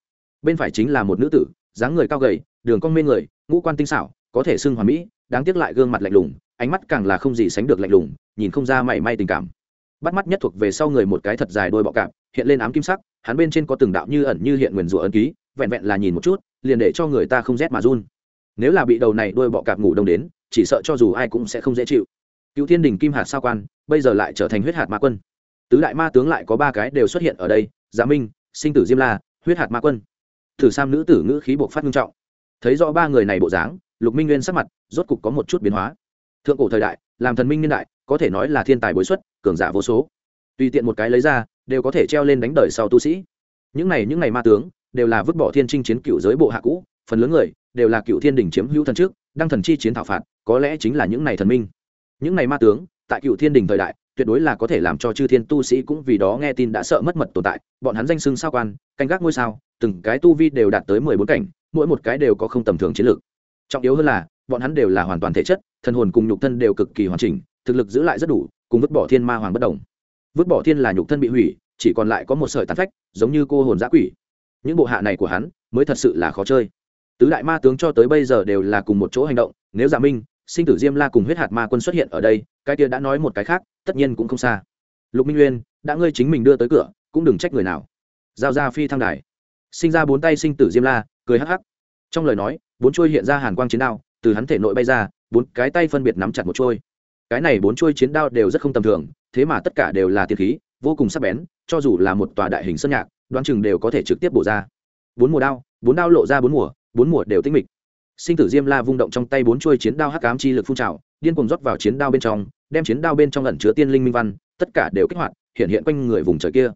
Bên phải chính là một nữ tử, dáng người cao gầy, đường cong mê người, ngũ quan tinh xảo có thể xưng hoàn mỹ, đáng tiếc lại gương mặt lạnh lùng, ánh mắt càng là không gì sánh được lạnh lùng, nhìn không ra mảy may tình cảm. Bắt mắt nhất thuộc về sau người một cái thật dài đôi bọ cạp, hiện lên ám kim sắc, hắn bên trên có từng đạo như ẩn như hiện nguyền rủa ấn ký, vẹn vẹn là nhìn một chút, liền để cho người ta không rét mà run. Nếu là bị đầu này đôi bọ cạp ngủ đông đến, chỉ sợ cho dù ai cũng sẽ không dễ chịu. Cựu thiên đình kim hạt sao quan, bây giờ lại trở thành huyết hạt ma quân. Tứ đại ma tướng lại có ba cái đều xuất hiện ở đây Giá minh, sinh tử diêm la, huyết hạt ma quân. Thử sam nữ tử ngữ khí buộc phát nghiêm trọng. Thấy rõ ba người này bộ dáng lục minh nguyên sắc mặt rốt cục có một chút biến hóa. Thượng cổ thời đại, làm thần minh niên đại, có thể nói là thiên tài bối xuất, cường giả vô số. Tùy tiện một cái lấy ra, đều có thể treo lên đánh đời sau tu sĩ. Những này những này ma tướng, đều là vứt bỏ thiên trinh chiến cựu giới bộ hạ cũ, phần lớn người đều là cựu thiên đình chiếm hữu thần trước, đăng thần chi chiến thảo phạt, có lẽ chính là những này thần minh. Những này ma tướng, tại cựu thiên đình thời đại, tuyệt đối là có thể làm cho chư thiên tu sĩ cũng vì đó nghe tin đã sợ mất mật tồn tại, bọn hắn danh xưng sao quan, canh gác ngôi sao, từng cái tu vi đều đạt tới mười bốn cảnh, mỗi một cái đều có không tầm thường chiến lược trọng yếu hơn là, bọn hắn đều là hoàn toàn thể chất, thần hồn cùng nhục thân đều cực kỳ hoàn chỉnh, thực lực giữ lại rất đủ, cùng vứt bỏ thiên ma hoàng bất đồng. Vứt bỏ thiên là nhục thân bị hủy, chỉ còn lại có một sợi tàn phách, giống như cô hồn giã quỷ. Những bộ hạ này của hắn, mới thật sự là khó chơi. Tứ đại ma tướng cho tới bây giờ đều là cùng một chỗ hành động, nếu giả minh, sinh tử diêm la cùng huyết hạt ma quân xuất hiện ở đây, cái kia đã nói một cái khác, tất nhiên cũng không xa. Lục minh nguyên đã ngươi chính mình đưa tới cửa, cũng đừng trách người nào. Giao ra phi thăng đài. Sinh ra bốn tay sinh tử diêm la, cười hắc hắc. Trong lời nói bốn chuôi hiện ra hàn quang chiến đao, từ hắn thể nội bay ra, bốn cái tay phân biệt nắm chặt một chuôi. Cái này bốn chuôi chiến đao đều rất không tầm thường, thế mà tất cả đều là tiền khí, vô cùng sắc bén, cho dù là một tòa đại hình sơn nhạc, đoán chừng đều có thể trực tiếp bổ ra. Bốn mùa đao, bốn đao lộ ra bốn mùa bốn mùa đều tinh mịch. Sinh tử diêm la vung động trong tay bốn chuôi chiến đao hắc ám chi lực phun trào, điên cuồng rót vào chiến đao bên trong, đem chiến đao bên trong ẩn chứa tiên linh minh văn, tất cả đều kích hoạt, hiện hiện quanh người vùng trời kia.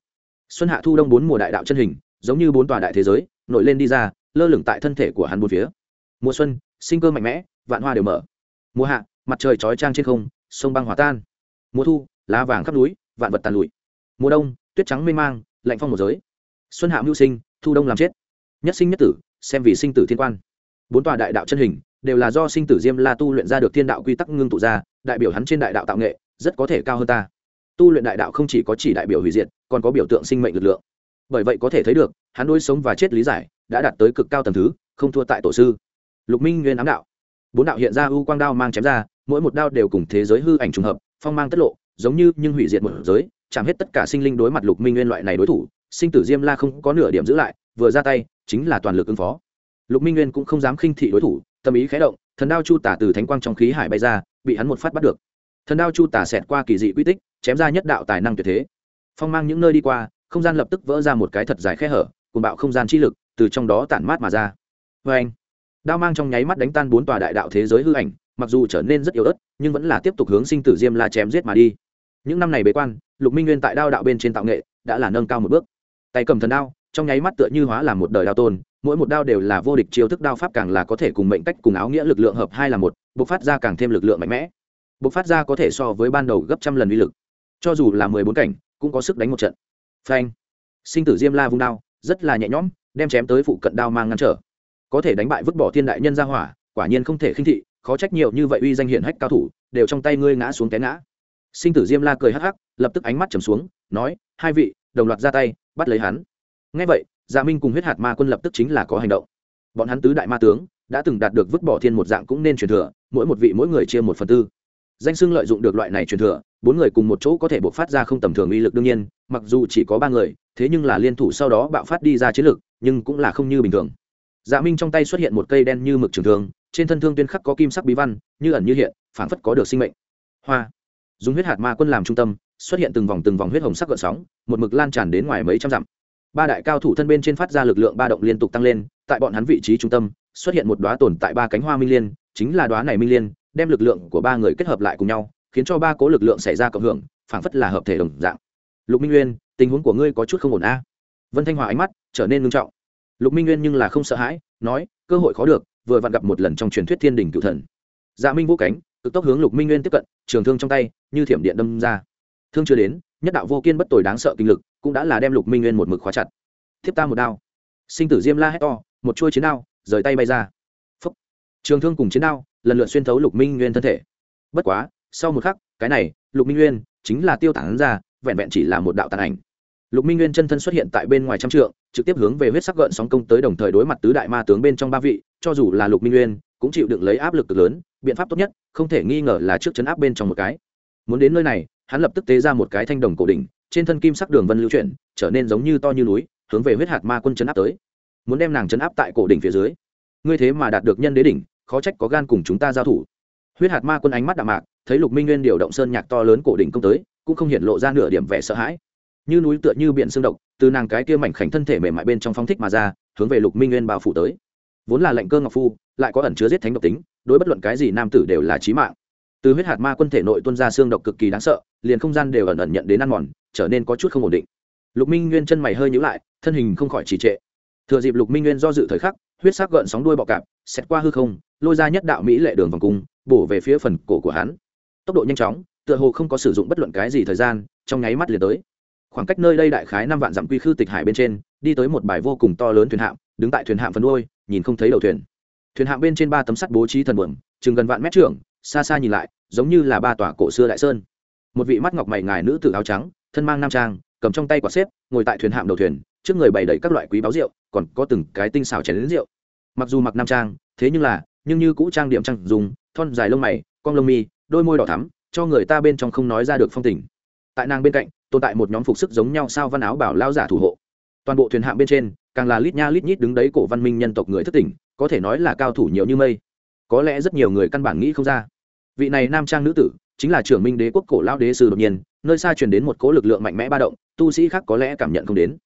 Xuân hạ thu đông bốn mùa đại đạo chân hình, giống như bốn tòa đại thế giới, nổi lên đi ra, lơ lửng tại thân thể của hắn bốn phía mùa xuân, sinh cơ mạnh mẽ, vạn hoa đều mở. Mùa hạ, mặt trời chói trang trên không, sông băng hòa tan. Mùa thu, lá vàng khắp núi, vạn vật tàn lụi. Mùa đông, tuyết trắng mê mang, lạnh phong một giới. Xuân hạ mưu sinh, thu đông làm chết. Nhất sinh nhất tử, xem vì sinh tử thiên quan. Bốn tòa đại đạo chân hình, đều là do sinh tử diêm la tu luyện ra được thiên đạo quy tắc ngưng tụ ra, đại biểu hắn trên đại đạo tạo nghệ, rất có thể cao hơn ta. Tu luyện đại đạo không chỉ có chỉ đại biểu hủy diệt, còn có biểu tượng sinh mệnh lực lượng. Bởi vậy có thể thấy được, hắn nuôi sống và chết lý giải, đã đạt tới cực cao tầm thứ, không thua tại tổ sư lục minh nguyên ám đạo. Bốn đạo hiện ra u quang đao mang chém ra, mỗi một đao đều cùng thế giới hư ảnh trùng hợp, phong mang tất lộ, giống như nhưng hủy diệt một giới, chạm hết tất cả sinh linh đối mặt lục minh nguyên loại này đối thủ, sinh tử diêm la không có nửa điểm giữ lại, vừa ra tay, chính là toàn lực ứng phó. Lục minh nguyên cũng không dám khinh thị đối thủ, tâm ý khé động, thần đao chu tả từ thánh quang trong khí hải bay ra, bị hắn một phát bắt được. Thần đao chu tả xẹt qua kỳ dị quy tích, chém ra nhất đạo tài năng tuyệt thế. Phong mang những nơi đi qua, không gian lập tức vỡ ra một cái thật dài khe hở cùng bạo không gian chi lực từ trong đó tản mát mà ra. Vê anh đao mang trong nháy mắt đánh tan bốn tòa đại đạo thế giới hư ảnh, mặc dù trở nên rất yếu ớt, nhưng vẫn là tiếp tục hướng sinh tử diêm la chém giết mà đi. Những năm này bế quan, lục minh nguyên tại đao đạo bên trên tạo nghệ, đã là nâng cao một bước. Tay cầm thần đao, trong nháy mắt tựa như hóa làm một đời đao tôn, mỗi một đao đều là vô địch chiêu thức đao pháp càng là có thể cùng mệnh cách cùng áo nghĩa lực lượng hợp hai là một, bộc phát ra càng thêm lực lượng mạnh mẽ. Bộc phát ra có thể so với ban đầu gấp trăm lần uy lực. Cho dù là mười bốn cảnh, cũng có sức đánh một trận. Phanh. Sinh tử diêm la vung đao, rất là nhẹ nhõm, đem chém tới phụ cận đao mang ngăn trở có thể đánh bại vứt bỏ thiên đại nhân ra hỏa, quả nhiên không thể khinh thị, khó trách nhiều như vậy uy danh hiển hách cao thủ, đều trong tay ngươi ngã xuống té ngã. Sinh tử diêm la cười hắc hắc, lập tức ánh mắt trầm xuống, nói, hai vị, đồng loạt ra tay, bắt lấy hắn. Ngay vậy gia minh cùng huyết hạt ma quân lập tức chính là có hành động. Bọn hắn tứ đại ma tướng, đã từng đạt được vứt bỏ thiên một dạng cũng nên truyền thừa, mỗi một vị mỗi người chia một phần tư. Danh xưng lợi dụng được loại này truyền thừa, bốn người cùng một chỗ có thể bộc phát ra không tầm thường uy lực đương nhiên, mặc dù chỉ có ba người, thế nhưng là liên thủ sau đó bạo phát đi ra chiến lực, nhưng cũng là không như bình thường dạ minh trong tay xuất hiện một cây đen như mực trường thương, trên thân thương tuyên khắc có kim sắc bí văn, như ẩn như hiện, phảng phất có được sinh mệnh. Hoa. Dùng huyết hạt ma quân làm trung tâm, xuất hiện từng vòng từng vòng huyết hồng sắc gợn sóng, một mực lan tràn đến ngoài mấy trăm dặm. Ba đại cao thủ thân bên trên phát ra lực lượng ba động liên tục tăng lên, tại bọn hắn vị trí trung tâm, xuất hiện một đoá tồn tại ba cánh hoa minh liên, chính là đoá này minh liên, đem lực lượng của ba người kết hợp lại cùng nhau, khiến cho ba cố lực lượng xảy ra cộng hưởng, phảng phất là hợp thể đồng dạng. Lục minh nguyên, tình huống của ngươi có chút không ổn a. Vân thanh hòa ánh mắt trở nên ngưng trọng lục minh nguyên nhưng là không sợ hãi, nói, cơ hội khó được, vừa vặn gặp một lần trong truyền thuyết thiên đình cựu thần. Dạ minh vũ cánh, cực tốc hướng lục minh nguyên tiếp cận, trường thương trong tay, như thiểm điện đâm ra. Thương chưa đến, nhất đạo vô kiên bất tồi đáng sợ kinh lực cũng đã là đem lục minh nguyên một mực khóa chặt. Thiếp ta một đao. Sinh tử diêm la hét to, một chuôi chiến đao, rời tay bay ra. Phúc. trường thương cùng chiến đao lần lượt xuyên thấu lục minh nguyên thân thể. Bất quá, sau một khắc, cái này, lục minh nguyên chính là tiêu tản ra, vẹn vẹn chỉ là một đạo tàn ảnh lục minh nguyên chân thân xuất hiện tại bên ngoài trăm trượng, trực tiếp hướng về huyết sắc gợn sóng công tới đồng thời đối mặt tứ đại ma tướng bên trong ba vị, cho dù là lục minh nguyên, cũng chịu đựng lấy áp lực cực lớn, biện pháp tốt nhất, không thể nghi ngờ là trước chấn áp bên trong một cái. Muốn đến nơi này, hắn lập tức tế ra một cái thanh đồng cổ đỉnh, trên thân kim sắc đường vân lưu chuyển, trở nên giống như to như núi, hướng về huyết hạt ma quân chấn áp tới. Muốn đem nàng chấn áp tại cổ đỉnh phía dưới. Ngươi thế mà đạt được nhân đế đỉnh, khó trách có gan cùng chúng ta giao thủ. Huyết hạt ma quân ánh mắt đạm mạc, thấy lục minh nguyên điều động sơn nhạc to lớn cổ đỉnh công tới, cũng không hiện lộ ra nửa điểm vẻ sợ hãi như núi tựa như biển xương độc, từ nàng cái kia mảnh khảnh thân thể mềm mại bên trong phóng thích mà ra, hướng về lục minh nguyên bao phủ tới. Vốn là lệnh cơ ngọc phu, lại có ẩn chứa giết thánh độc tính, đối bất luận cái gì nam tử đều là chí mạng. Từ huyết hạt ma quân thể nội tuân ra xương độc cực kỳ đáng sợ, liền không gian đều ẩn ẩn nhận đến ăn mòn, trở nên có chút không ổn định. Lục minh nguyên chân mày hơi nhữ lại, thân hình không khỏi trì trệ. Thừa dịp lục minh nguyên do dự thời khắc, huyết sắc gợn sóng đuôi bọ cạp xét qua hư không, lôi ra nhất đạo mỹ lệ đường vòng cung, bổ về phía phần cổ của hắn. Tốc độ nhanh chóng, tựa hồ không có sử dụng bất luận cái gì thời gian, trong nháy mắt liền tới khoảng cách nơi đây đại khái năm vạn dặm quy khư tịch hải bên trên, đi tới một bài vô cùng to lớn thuyền hạm, đứng tại thuyền hạm phần đuôi, nhìn không thấy đầu thuyền. Thuyền hạm bên trên ba tấm sắt bố trí thần buồm, chừng gần vạn mét trưởng, xa xa nhìn lại, giống như là ba tòa cổ xưa đại sơn. Một vị mắt ngọc mày ngài nữ tử áo trắng, thân mang nam trang, cầm trong tay quả xếp, ngồi tại thuyền hạm đầu thuyền, trước người bày đầy các loại quý báo rượu, còn có từng cái tinh xào chén đến rượu. Mặc dù mặc nam trang, thế nhưng là, nhưng như cũ trang điểm trang dùng thon dài lông mày con lông mi, đôi môi đỏ thắm, cho người ta bên trong không nói ra được phong tình. Tại nàng bên cạnh tồn tại một nhóm phục sức giống nhau sao văn áo bảo lao giả thủ hộ. Toàn bộ thuyền hạm bên trên, càng là lít nha lít nhít đứng đấy cổ văn minh nhân tộc người thất tỉnh, có thể nói là cao thủ nhiều như mây. Có lẽ rất nhiều người căn bản nghĩ không ra. Vị này nam trang nữ tử, chính là trưởng minh đế quốc cổ lao đế sư đột nhiên, nơi xa truyền đến một cố lực lượng mạnh mẽ ba động, tu sĩ khác có lẽ cảm nhận không đến.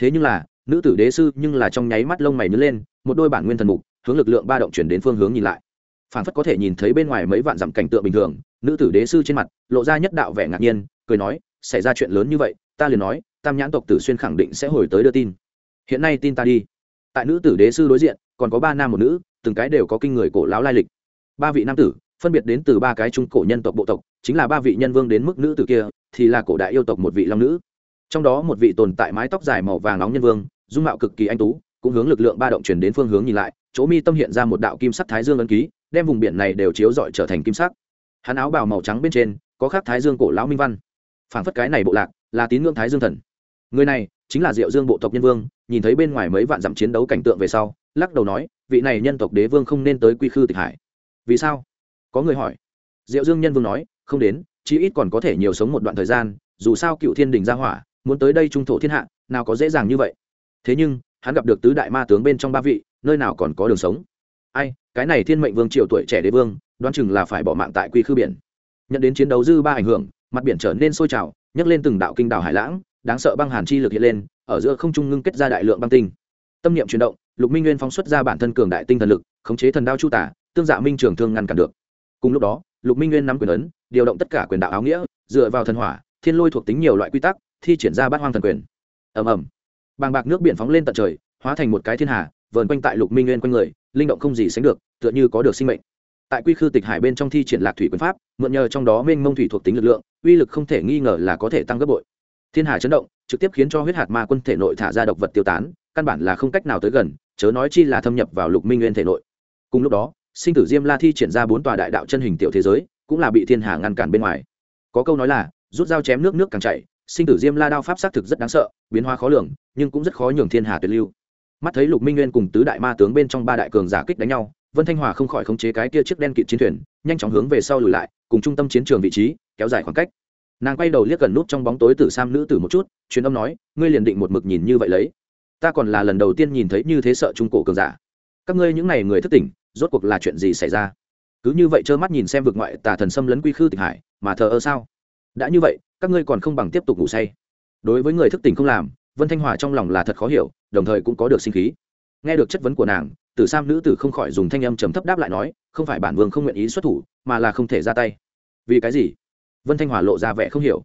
Thế nhưng là, nữ tử đế sư nhưng là trong nháy mắt lông mày nứt lên, một đôi bản nguyên thần mục, hướng lực lượng ba động chuyển đến phương hướng nhìn lại. Phản phất có thể nhìn thấy bên ngoài mấy vạn dặm cảnh tượng bình thường, nữ tử đế sư trên mặt, lộ ra nhất đạo vẻ ngạc nhiên, cười nói xảy ra chuyện lớn như vậy, ta liền nói, tam nhãn tộc tử xuyên khẳng định sẽ hồi tới đưa tin. Hiện nay tin ta đi. Tại nữ tử đế sư đối diện, còn có ba nam một nữ, từng cái đều có kinh người cổ lão lai lịch. Ba vị nam tử, phân biệt đến từ ba cái trung cổ nhân tộc bộ tộc, chính là ba vị nhân vương đến mức nữ tử kia, thì là cổ đại yêu tộc một vị long nữ. Trong đó một vị tồn tại mái tóc dài màu vàng nóng nhân vương, dung mạo cực kỳ anh tú, cũng hướng lực lượng ba động chuyển đến phương hướng nhìn lại, chỗ mi tâm hiện ra một đạo kim sắc thái dương ấn ký, đem vùng biển này đều chiếu rọi trở thành kim sắc. Hắn áo bào màu trắng bên trên, có khắc thái dương cổ lão minh văn phản phất cái này bộ lạc là tín ngưỡng thái dương thần. Người này chính là diệu dương bộ tộc nhân vương, nhìn thấy bên ngoài mấy vạn dặm chiến đấu cảnh tượng về sau, lắc đầu nói, vị này nhân tộc đế vương không nên tới quy khư tịch hải. Vì sao? Có người hỏi. Diệu dương nhân vương nói, không đến, chí ít còn có thể nhiều sống một đoạn thời gian, dù sao cựu thiên đình ra hỏa, muốn tới đây trung thổ thiên hạ, nào có dễ dàng như vậy. Thế nhưng, hắn gặp được tứ đại ma tướng bên trong ba vị, nơi nào còn có đường sống? Ai, cái này thiên mệnh vương triều tuổi trẻ đế vương, đoán chừng là phải bỏ mạng tại quy khư biển. Nhận đến chiến đấu dư ba ảnh hưởng mặt biển trở nên sôi trào, nhấc lên từng đạo kinh đảo hải lãng, đáng sợ băng hàn chi lực hiện lên, ở giữa không trung ngưng kết ra đại lượng băng tinh. Tâm niệm chuyển động, lục minh nguyên phóng xuất ra bản thân cường đại tinh thần lực, khống chế thần đao chu tả, tương dạ minh trường thương ngăn cản được. Cùng lúc đó, lục minh nguyên nắm quyền ấn, điều động tất cả quyền đạo áo nghĩa, dựa vào thần hỏa, thiên lôi thuộc tính nhiều loại quy tắc, thi triển ra bát hoang thần quyền. Ầm ầm. Bàng bạc nước biển phóng lên tận trời, hóa thành một cái thiên hà, vờn quanh tại lục minh nguyên quanh người, linh động không gì sánh được, tựa như có được sinh mệnh tại quy khư tịch hải bên trong thi triển lạc thủy quyền pháp, mượn nhờ trong đó mênh mông thủy thuộc tính lực lượng, uy lực không thể nghi ngờ là có thể tăng gấp bội. Thiên hà chấn động, trực tiếp khiến cho huyết hạt ma quân thể nội thả ra độc vật tiêu tán, căn bản là không cách nào tới gần, chớ nói chi là thâm nhập vào lục minh nguyên thể nội. Cùng lúc đó, sinh tử diêm la thi triển ra bốn tòa đại đạo chân hình tiểu thế giới, cũng là bị thiên hà ngăn cản bên ngoài. Có câu nói là, rút dao chém nước nước càng chảy, sinh tử diêm la đao pháp xác thực rất đáng sợ, biến hóa khó lường, nhưng cũng rất khó nhường thiên hà tuyệt lưu. Mắt thấy lục minh nguyên cùng tứ đại ma tướng bên trong ba đại cường giả kích đánh nhau vân thanh hòa không khỏi khống chế cái kia chiếc đen kịt chiến thuyền, nhanh chóng hướng về sau lùi lại, cùng trung tâm chiến trường vị trí, kéo dài khoảng cách. Nàng quay đầu liếc gần nút trong bóng tối tử sam nữ tử một chút, truyền âm nói, ngươi liền định một mực nhìn như vậy lấy. Ta còn là lần đầu tiên nhìn thấy như thế sợ trung cổ cường giả. Các ngươi những n à y người thất tỉnh, rốt cuộc là chuyện gì xảy ra? Cứ như vậy trơ mắt nhìn xem vực ngoại tà thần xâm lấn quy khư tịch hải, mà thờ ơ sao? Đã như vậy, các ngươi còn không bằng tiếp tục ngủ say. Đối với người thức tỉnh không làm, vân thanh hòa trong lòng là thật khó hiểu, đồng thời cũng có được sinh khí. Nghe được chất vấn của nàng tử sam nữ tử không khỏi dùng thanh âm trầm thấp đáp lại nói, không phải bản vương không nguyện ý xuất thủ, mà là không thể ra tay. Vì cái gì? Vân thanh hòa lộ ra vẻ không hiểu.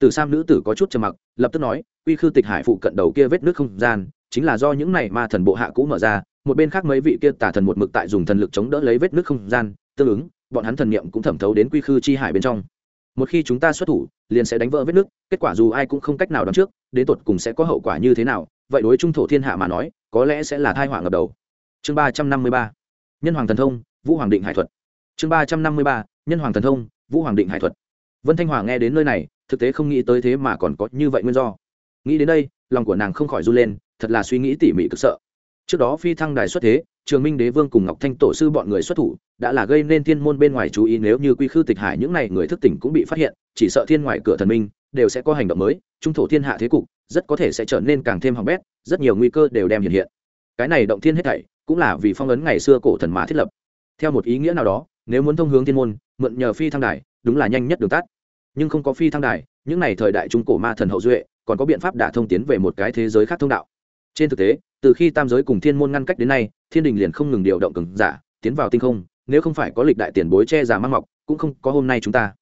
Tử sam nữ tử có chút trầm mặc, lập tức nói uy khư tịch hải phụ cận đầu kia vết nước không gian, chính là do những này ma thần bộ hạ cũ mở ra, một bên khác mấy vị kia tả thần một mực tại dùng thần lực chống đỡ lấy vết nước không gian, tương ứng, bọn hắn thần niệm cũng thẩm thấu đến quy khư chi hải bên trong. Một khi chúng ta xuất thủ, liền sẽ đánh vỡ vết nước, kết quả dù ai cũng không cách nào đoán trước, đến tột cùng sẽ có hậu quả như thế nào, vậy đối trung thổ thiên hạ mà nói, có lẽ sẽ là thai họa ngập đầu chương ba trăm năm mươi ba. Nhân hoàng thần thông, vũ hoàng định hải thuật. Chương ba trăm năm mươi ba, nhân hoàng thần thông, vũ hoàng định hải thuật. Vân thanh hòa nghe đến nơi này, thực tế không nghĩ tới thế mà còn có như vậy nguyên do. Nghĩ đến đây, lòng của nàng không khỏi run lên, thật là suy nghĩ tỉ mỉ cực sợ. Trước đó phi thăng đài xuất thế, trường minh đế vương cùng ngọc thanh tổ sư bọn người xuất thủ, đã là gây nên thiên môn bên ngoài chú ý nếu như quy khư tịch hải những n à y người thức tỉnh cũng bị phát hiện, chỉ sợ thiên ngoài cửa thần minh đều sẽ có hành động mới, trung thổ thiên hạ thế cục rất có thể sẽ trở nên càng thêm hỏng bét, rất nhiều nguy cơ đều đem hiện hiện. Cái này động thiên hết thảy cũng là vì phong ấn ngày xưa cổ thần mà thiết lập. Theo một ý nghĩa nào đó, nếu muốn thông hướng thiên môn, mượn nhờ phi thăng đài, đúng là nhanh nhất đường tắt. Nhưng không có phi thăng đài, những n à y thời đại trung cổ ma thần hậu duệ, còn có biện pháp đả thông tiến về một cái thế giới khác thông đạo. Trên thực tế, từ khi tam giới cùng thiên môn ngăn cách đến nay, thiên đình liền không ngừng điều động cường giả, tiến vào tinh không, nếu không phải có lịch đại tiền bối che giả mang mọc, cũng không có hôm nay chúng ta.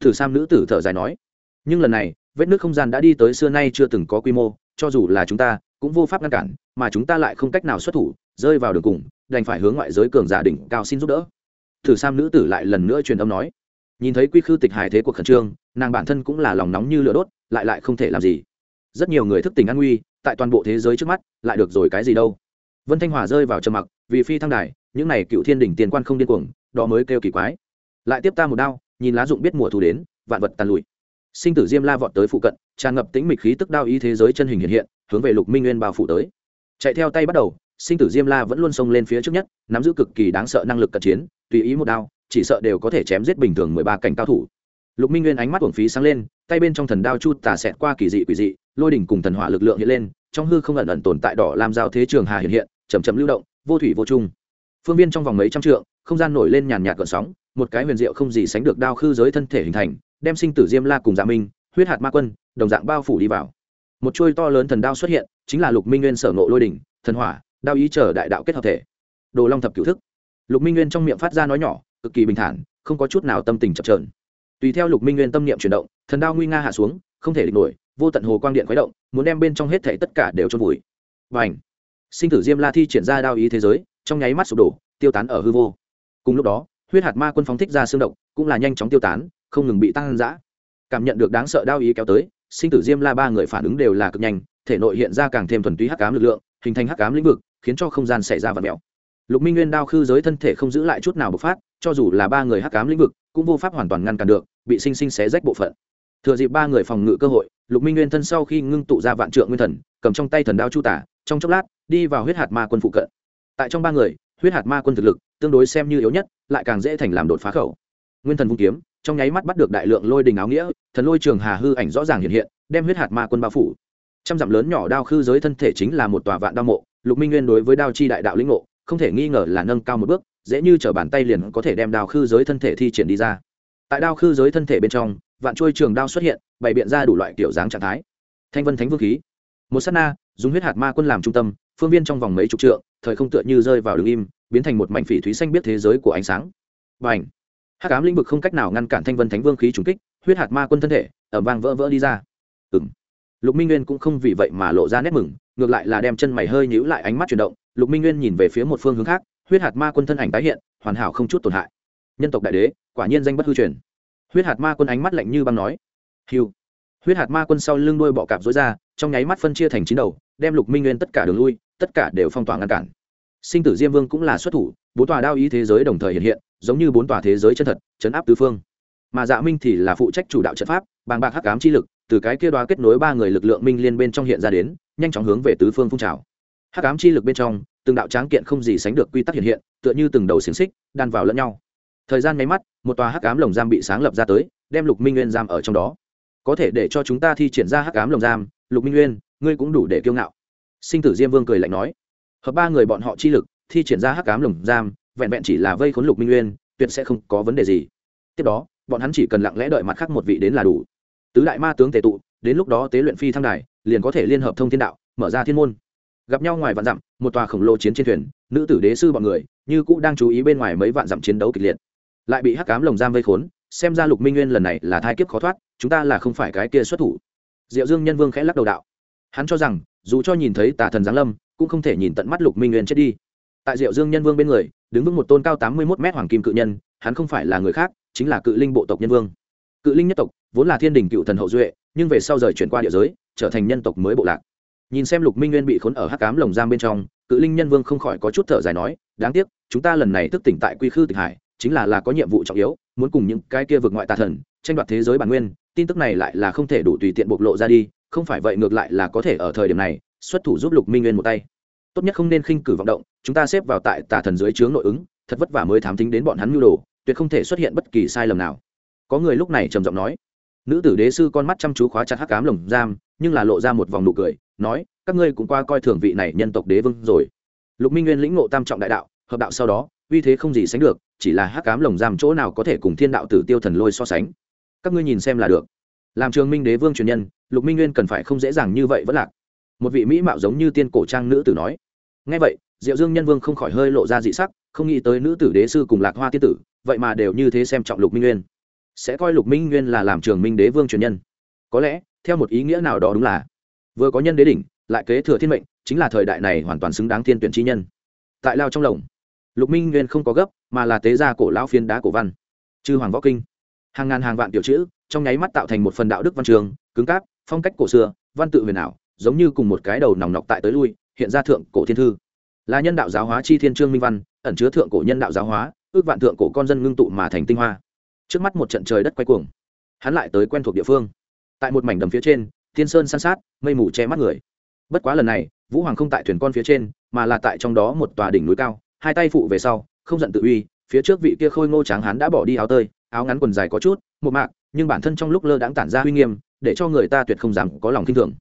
Thử sam nữ tử thở dài nói, nhưng lần này, vết nước không gian đã đi tới xưa nay chưa từng có quy mô, cho dù là chúng ta, cũng vô pháp ngăn cản, mà chúng ta lại không cách nào xuất thủ rơi vào đường cùng, đành phải hướng ngoại giới cường giả đỉnh cao xin giúp đỡ. Thử sam nữ tử lại lần nữa truyền âm nói, nhìn thấy quy khư tịch hải thế cuộc khẩn trương, nàng bản thân cũng là lòng nóng như lửa đốt, lại lại không thể làm gì. Rất nhiều người thức tỉnh an nguy, tại toàn bộ thế giới trước mắt, lại được rồi cái gì đâu. Vân thanh hòa rơi vào trầm mặc, vì phi thăng đài, những này cựu thiên đỉnh tiền quan không điên cuồng, đó mới kêu kỳ quái. Lại tiếp ta một đao, nhìn lá dụng biết mùa thu đến, vạn vật tàn lụi. Sinh tử diêm la vọt tới phụ cận, tràn ngập tĩnh mịch khí tức đao ý thế giới chân hình hiện hiện, hướng về lục minh nguyên bao phủ tới. Chạy theo tay bắt đầu sinh tử diêm la vẫn luôn xông lên phía trước nhất, nắm giữ cực kỳ đáng sợ năng lực cận chiến, tùy ý một đao, chỉ sợ đều có thể chém giết bình thường mười ba cảnh cao thủ. Lục minh nguyên ánh mắt uổng phí sáng lên, tay bên trong thần đao chu tà xẹt qua kỳ dị quỷ dị, lôi đỉnh cùng thần hỏa lực lượng hiện lên, trong hư không ẩn ẩn tồn tại đỏ làm giao thế trường hà hiện hiện chầm chậm lưu động, vô thủy vô trung. Phương viên trong vòng mấy trăm trượng, không gian nổi lên nhàn nhạt gợn sóng, một cái huyền diệu không gì sánh được đao khư giới thân thể hình thành, đem sinh tử diêm la cùng dạ minh, huyết hạt ma quân, đồng dạng bao phủ đi vào. Một chuôi to lớn thần đao xuất hiện, chính là lục minh nguyên sở nộ lôi đỉnh, thần hỏa đao ý chờ đại đạo kết hợp thể. Đồ long thập cửu thức. Lục minh nguyên trong miệng phát ra nói nhỏ, cực kỳ bình thản, không có chút nào tâm tình chập trờn tùy theo lục minh nguyên tâm niệm chuyển động, thần đao nguy nga hạ xuống, không thể địch nổi, vô tận hồ quang điện khuấy động, muốn đem bên trong hết thể tất cả đều trôn vùi. Và ảnh sinh tử diêm la thi triển ra đao ý thế giới, trong nháy mắt sụp đổ, tiêu tán ở hư vô. Cùng lúc đó, huyết hạt ma quân phóng thích ra xương động cũng là nhanh chóng tiêu tán, không ngừng bị tăng giã cảm nhận được đáng sợ đao ý kéo tới, sinh tử diêm la ba người phản ứng đều là cực nhanh, thể nội hiện ra càng thêm thuần túy hắc ám lực lượng, hình thành hắc ám lĩnh vực khiến cho không gian xảy ra vật mèo lục minh nguyên đao khư giới thân thể không giữ lại chút nào bộc phát, cho dù là ba người hắc cám lĩnh vực, cũng vô pháp hoàn toàn ngăn cản được, bị sinh sinh xé rách bộ phận. Thừa dịp ba người phòng ngự cơ hội, lục minh nguyên thân sau khi ngưng tụ ra vạn trượng nguyên thần, cầm trong tay thần đao chu tả, trong chốc lát, đi vào huyết hạt ma quân phụ cận. Tại trong ba người, huyết hạt ma quân thực lực, tương đối xem như yếu nhất, lại càng dễ thành làm đột phá khẩu. Nguyên thần vung kiếm, trong nháy mắt bắt được đại lượng lôi đình áo nghĩa, thần lôi trường hà hư ảnh rõ ràng hiện hiện, đem huyết hạt ma quân bao phủ. Trăm dặm lớn nhỏ đao khư giới thân thể chính là một tòa vạn đao mộ lục minh nguyên đối với đao chi đại đạo lĩnh ngộ, không thể nghi ngờ là nâng cao một bước, dễ như t bàn tay liền có thể đem đao khư giới thân thể thi triển đi ra. Tại đao khư giới thân thể bên trong, vạn trôi trường đao xuất hiện, bày biện ra đủ loại kiểu dáng trạng thái. Thanh vân thánh vương khí. Một s á t na, dùng huyết hạt ma quân làm trung tâm, phương viên trong vòng mấy chục trượng, thời không tựa như rơi vào đường im, biến thành một mảnh phỉ thúy xanh biết thế giới của ánh sáng. Và ảnh hắc ám lĩnh vực không cách nào ngăn cản thanh vân thánh vương khí trùng kích, huyết hạt ma quân thân thể ở vang vỡ vỡ đi ra. Ừ m lục minh nguyên cũng không vì vậy mà lộ ra nét mừng, ngược lại là đem chân mày hơi nhíu lại ánh mắt chuyển động, lục minh nguyên nhìn về phía một phương hướng khác, huyết hạt ma quân thân ảnh tái hiện, hoàn hảo không chút tổn hại. Nhân tộc đại đế, quả nhiên danh bất hư truyền. Huyết hạt ma quân ánh mắt lạnh như băng nói hiu huyết hạt ma quân sau lưng đuôi bọ cạp dối ra, trong nháy mắt phân chia thành chín đầu, đem lục minh nguyên tất cả đường lui, tất cả đều phong tỏa ngăn cản. Sinh tử diêm vương cũng là xuất thủ, bốn tòa đao ý thế giới đồng thời hiện hiện, giống như bốn tòa thế giới chân thật, chấn áp tứ phương. Mà dạ minh thì là phụ trách chủ đạo trận pháp, bàng bạc hắc ám chi lực từ cái kia đoá kết nối ba người lực lượng minh liên bên trong hiện ra đến, nhanh chóng hướng về tứ phương phun trào. Hắc ám chi lực bên trong, từng đạo tráng kiện không gì sánh được quy tắc hiện hiện, tựa như từng đầu xiềng xích, đan vào lẫn nhau. Thời gian nháy mắt, một tòa hắc ám lồng giam bị sáng lập ra tới, đem lục minh nguyên giam ở trong đó. Có thể để cho chúng ta thi triển ra hắc ám lồng giam, lục minh nguyên, ngươi cũng đủ để kiêu ngạo. Sinh tử diêm vương cười lạnh nói. Hợp ba người bọn họ chi lực, thi triển ra hắc ám lồng giam, vẹn vẹn chỉ là vây khốn lục minh nguyên, tuyệt sẽ không có vấn đề gì. Tiếp đó, bọn hắn chỉ cần lặng lẽ đợi mặt khác một vị đến là đủ tứ đại ma tướng tề tụ, đến lúc đó tế luyện phi thăng đài, liền có thể liên hợp thông thiên đạo, mở ra thiên môn. Gặp nhau ngoài vạn dặm, một tòa khổng lồ chiến trên thuyền, nữ tử đế sư bọn người, như cũ đang chú ý bên ngoài mấy vạn dặm chiến đấu kịch liệt. Lại bị hắc cám lồng giam vây khốn, xem ra lục minh nguyên lần này là thai kiếp khó thoát, chúng ta là không phải cái kia xuất thủ. Diệu dương nhân vương khẽ lắc đầu đạo. Hắn cho rằng, dù cho nhìn thấy tà thần giáng lâm, cũng không thể nhìn tận mắt lục minh nguyên chết đi. Tại diệu dương nhân vương bên người, đứng vững một tôn cao tám mươi một mét hoàng kim cự nhân, hắn không phải là người khác, chính là cự linh bộ tộc nhân vương cự linh nhất tộc vốn là thiên đình cựu thần hậu duệ, nhưng về sau rời chuyển qua địa giới, trở thành nhân tộc mới bộ lạc. Nhìn xem lục minh nguyên bị khốn ở hắc cám lồng giam bên trong, cự linh nhân vương không khỏi có chút thở dài nói, đáng tiếc, chúng ta lần này thức tỉnh tại quy khư tịch hải, chính là là có nhiệm vụ trọng yếu, muốn cùng những cái kia vượt ngoại tà thần tranh đoạt thế giới bản nguyên, tin tức này lại là không thể đủ tùy tiện bộc lộ ra đi, không phải vậy ngược lại là có thể ở thời điểm này, xuất thủ giúp lục minh nguyên một tay. Tốt nhất không nên khinh cử vọng động, chúng ta xếp vào tại tà thần dưới chướng nội ứng, thật vất vả mới thám tính đến bọn hắn nhu đồ, tuyệt không thể xuất hiện bất kỳ sai lầm nào có người lúc này trầm giọng nói. Nữ tử đế sư con mắt chăm chú khóa chặt hắc cám lồng giam, nhưng là lộ ra một vòng nụ cười, nói, các ngươi cũng qua coi thường vị này nhân tộc đế vương rồi. Lục minh nguyên lĩnh ngộ tam trọng đại đạo, hợp đạo sau đó, uy thế không gì sánh được, chỉ là hắc cám lồng giam chỗ nào có thể cùng thiên đạo tử tiêu thần lôi so sánh. Các ngươi nhìn xem là được. Làm trường minh đế vương truyền nhân, lục minh nguyên cần phải không dễ dàng như vậy vẫn lạc. Một vị mỹ mạo giống như tiên cổ trang nữ tử nói. Ngay vậy, diệu dương nhân vương không khỏi hơi lộ ra dị sắc, không nghĩ tới nữ tử đế sư cùng lạc hoa tiên tử, vậy mà đều như thế xem trọng lục minh nguyên sẽ coi lục minh nguyên là làm trường minh đế vương truyền nhân. Có lẽ, theo một ý nghĩa nào đó đúng là, vừa có nhân đế đỉnh, lại kế thừa thiên mệnh, chính là thời đại này hoàn toàn xứng đáng thiên tuyển chi nhân. Tại lao trong lồng, lục minh nguyên không có gấp, mà là tế gia cổ lão phiên đá cổ văn. Chư hoàng võ kinh. Hàng ngàn hàng vạn tiểu chữ, trong nháy mắt tạo thành một phần đạo đức văn trường, cứng cáp, phong cách cổ xưa, văn tự huyền ảo, giống như cùng một cái đầu nòng nọc tại tới lui, hiện ra thượng cổ thiên thư. Là nhân đạo giáo hóa chi thiên trương minh văn, ẩn chứa thượng cổ nhân đạo giáo hóa, ước vạn thượng cổ con dân ngưng tụ mà thành tinh hoa trước mắt một trận trời đất quay cuồng. Hắn lại tới quen thuộc địa phương. Tại một mảnh đầm phía trên thiên sơn san sát, mây mù che mắt người. Bất quá lần này, vũ hoàng không tại thuyền con phía trên, mà là tại trong đó một tòa đỉnh núi cao, hai tay phụ về sau, không giận tự uy, phía trước vị kia khôi ngô tráng hắn đã bỏ đi áo tơi, áo ngắn quần dài có chút, một mạc, nhưng bản thân trong lúc lơ đãng tản ra uy nghiêm, để cho người ta tuyệt không dám có lòng kinh thường.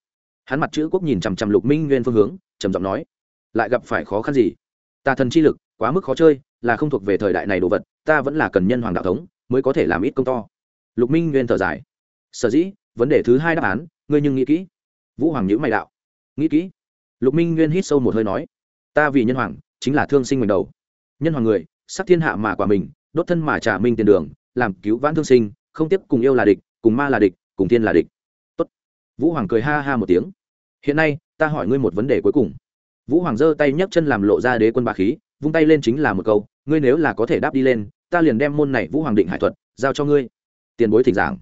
Hắn mặt chữ quốc nhìn chằm chằm lục minh nguyên phương hướng, trầm giọng nói, lại gặp phải khó khăn gì? Ta thần chi lực, quá mức khó chơi, là không thuộc về thời đại này đồ vật, ta vẫn là cần nhân hoàng đạo thống mới có thể làm ít công to. Lục minh nguyên thở dài. Sở dĩ, vấn đề thứ hai đáp án, ngươi nhưng nghĩ kỹ. Vũ hoàng nhữ mày đạo. Nghĩ kỹ. Lục minh nguyên hít sâu một hơi nói. Ta vì nhân hoàng, chính là thương sinh mình đầu. Nhân hoàng người, sắc thiên hạ mà quả mình, đốt thân mà trả minh tiền đường, làm cứu vãn thương sinh, không tiếp cùng yêu là địch, cùng ma là địch, cùng thiên là địch. Tốt. vũ hoàng cười ha ha một tiếng. Hiện nay, ta hỏi ngươi một vấn đề cuối cùng. Vũ hoàng giơ tay nhấc chân làm lộ ra đế quân bà khí, vung tay lên chính là một câu, ngươi nếu là có thể đáp đi lên ta liền đem môn này vũ hoàng định hải thuật giao cho ngươi. Tiền bối thỉnh giảng.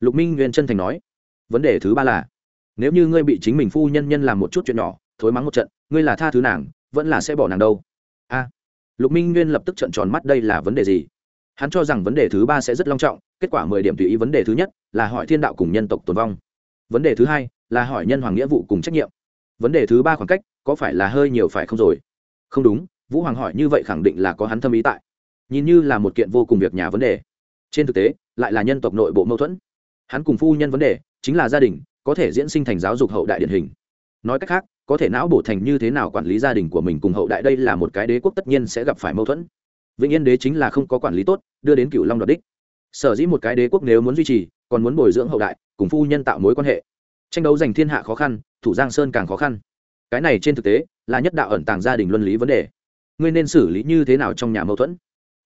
Lục minh nguyên chân thành nói. Vấn đề thứ ba là, nếu như ngươi bị chính mình phu nhân nhân làm một chút chuyện nhỏ, thối mắng một trận, ngươi là tha thứ nàng, vẫn là sẽ bỏ nàng đâu? A. Lục minh nguyên lập tức trận tròn mắt đây là vấn đề gì? Hắn cho rằng vấn đề thứ ba sẽ rất long trọng, kết quả mười điểm tùy ý vấn đề thứ nhất là hỏi thiên đạo cùng nhân tộc tồn vong. Vấn đề thứ hai là hỏi nhân hoàng nghĩa vụ cùng trách nhiệm. Vấn đề thứ ba khoảng cách, có phải là hơi nhiều phải không rồi? Không đúng, vũ hoàng hỏi như vậy khẳng định là có hắn thâm ý tại nhìn như là một kiện vô cùng việc nhà vấn đề. Trên thực tế, lại là nhân tộc nội bộ mâu thuẫn. Hắn cùng phu nhân vấn đề, chính là gia đình, có thể diễn sinh thành giáo dục hậu đại điển hình. Nói cách khác, có thể não bổ thành như thế nào quản lý gia đình của mình cùng hậu đại đây là một cái đế quốc tất nhiên sẽ gặp phải mâu thuẫn. Vĩnh yên đế chính là không có quản lý tốt, đưa đến cựu long đoạt đích. Sở dĩ một cái đế quốc nếu muốn duy trì, còn muốn bồi dưỡng hậu đại, cùng phu nhân tạo mối quan hệ. Tranh đấu giành thiên hạ khó khăn, thủ giang sơn càng khó khăn. Cái này trên thực tế, là nhất đạo ẩn tàng gia đình luân lý vấn đề. Ngươi nên xử lý như thế nào trong nhà mâu thuẫn?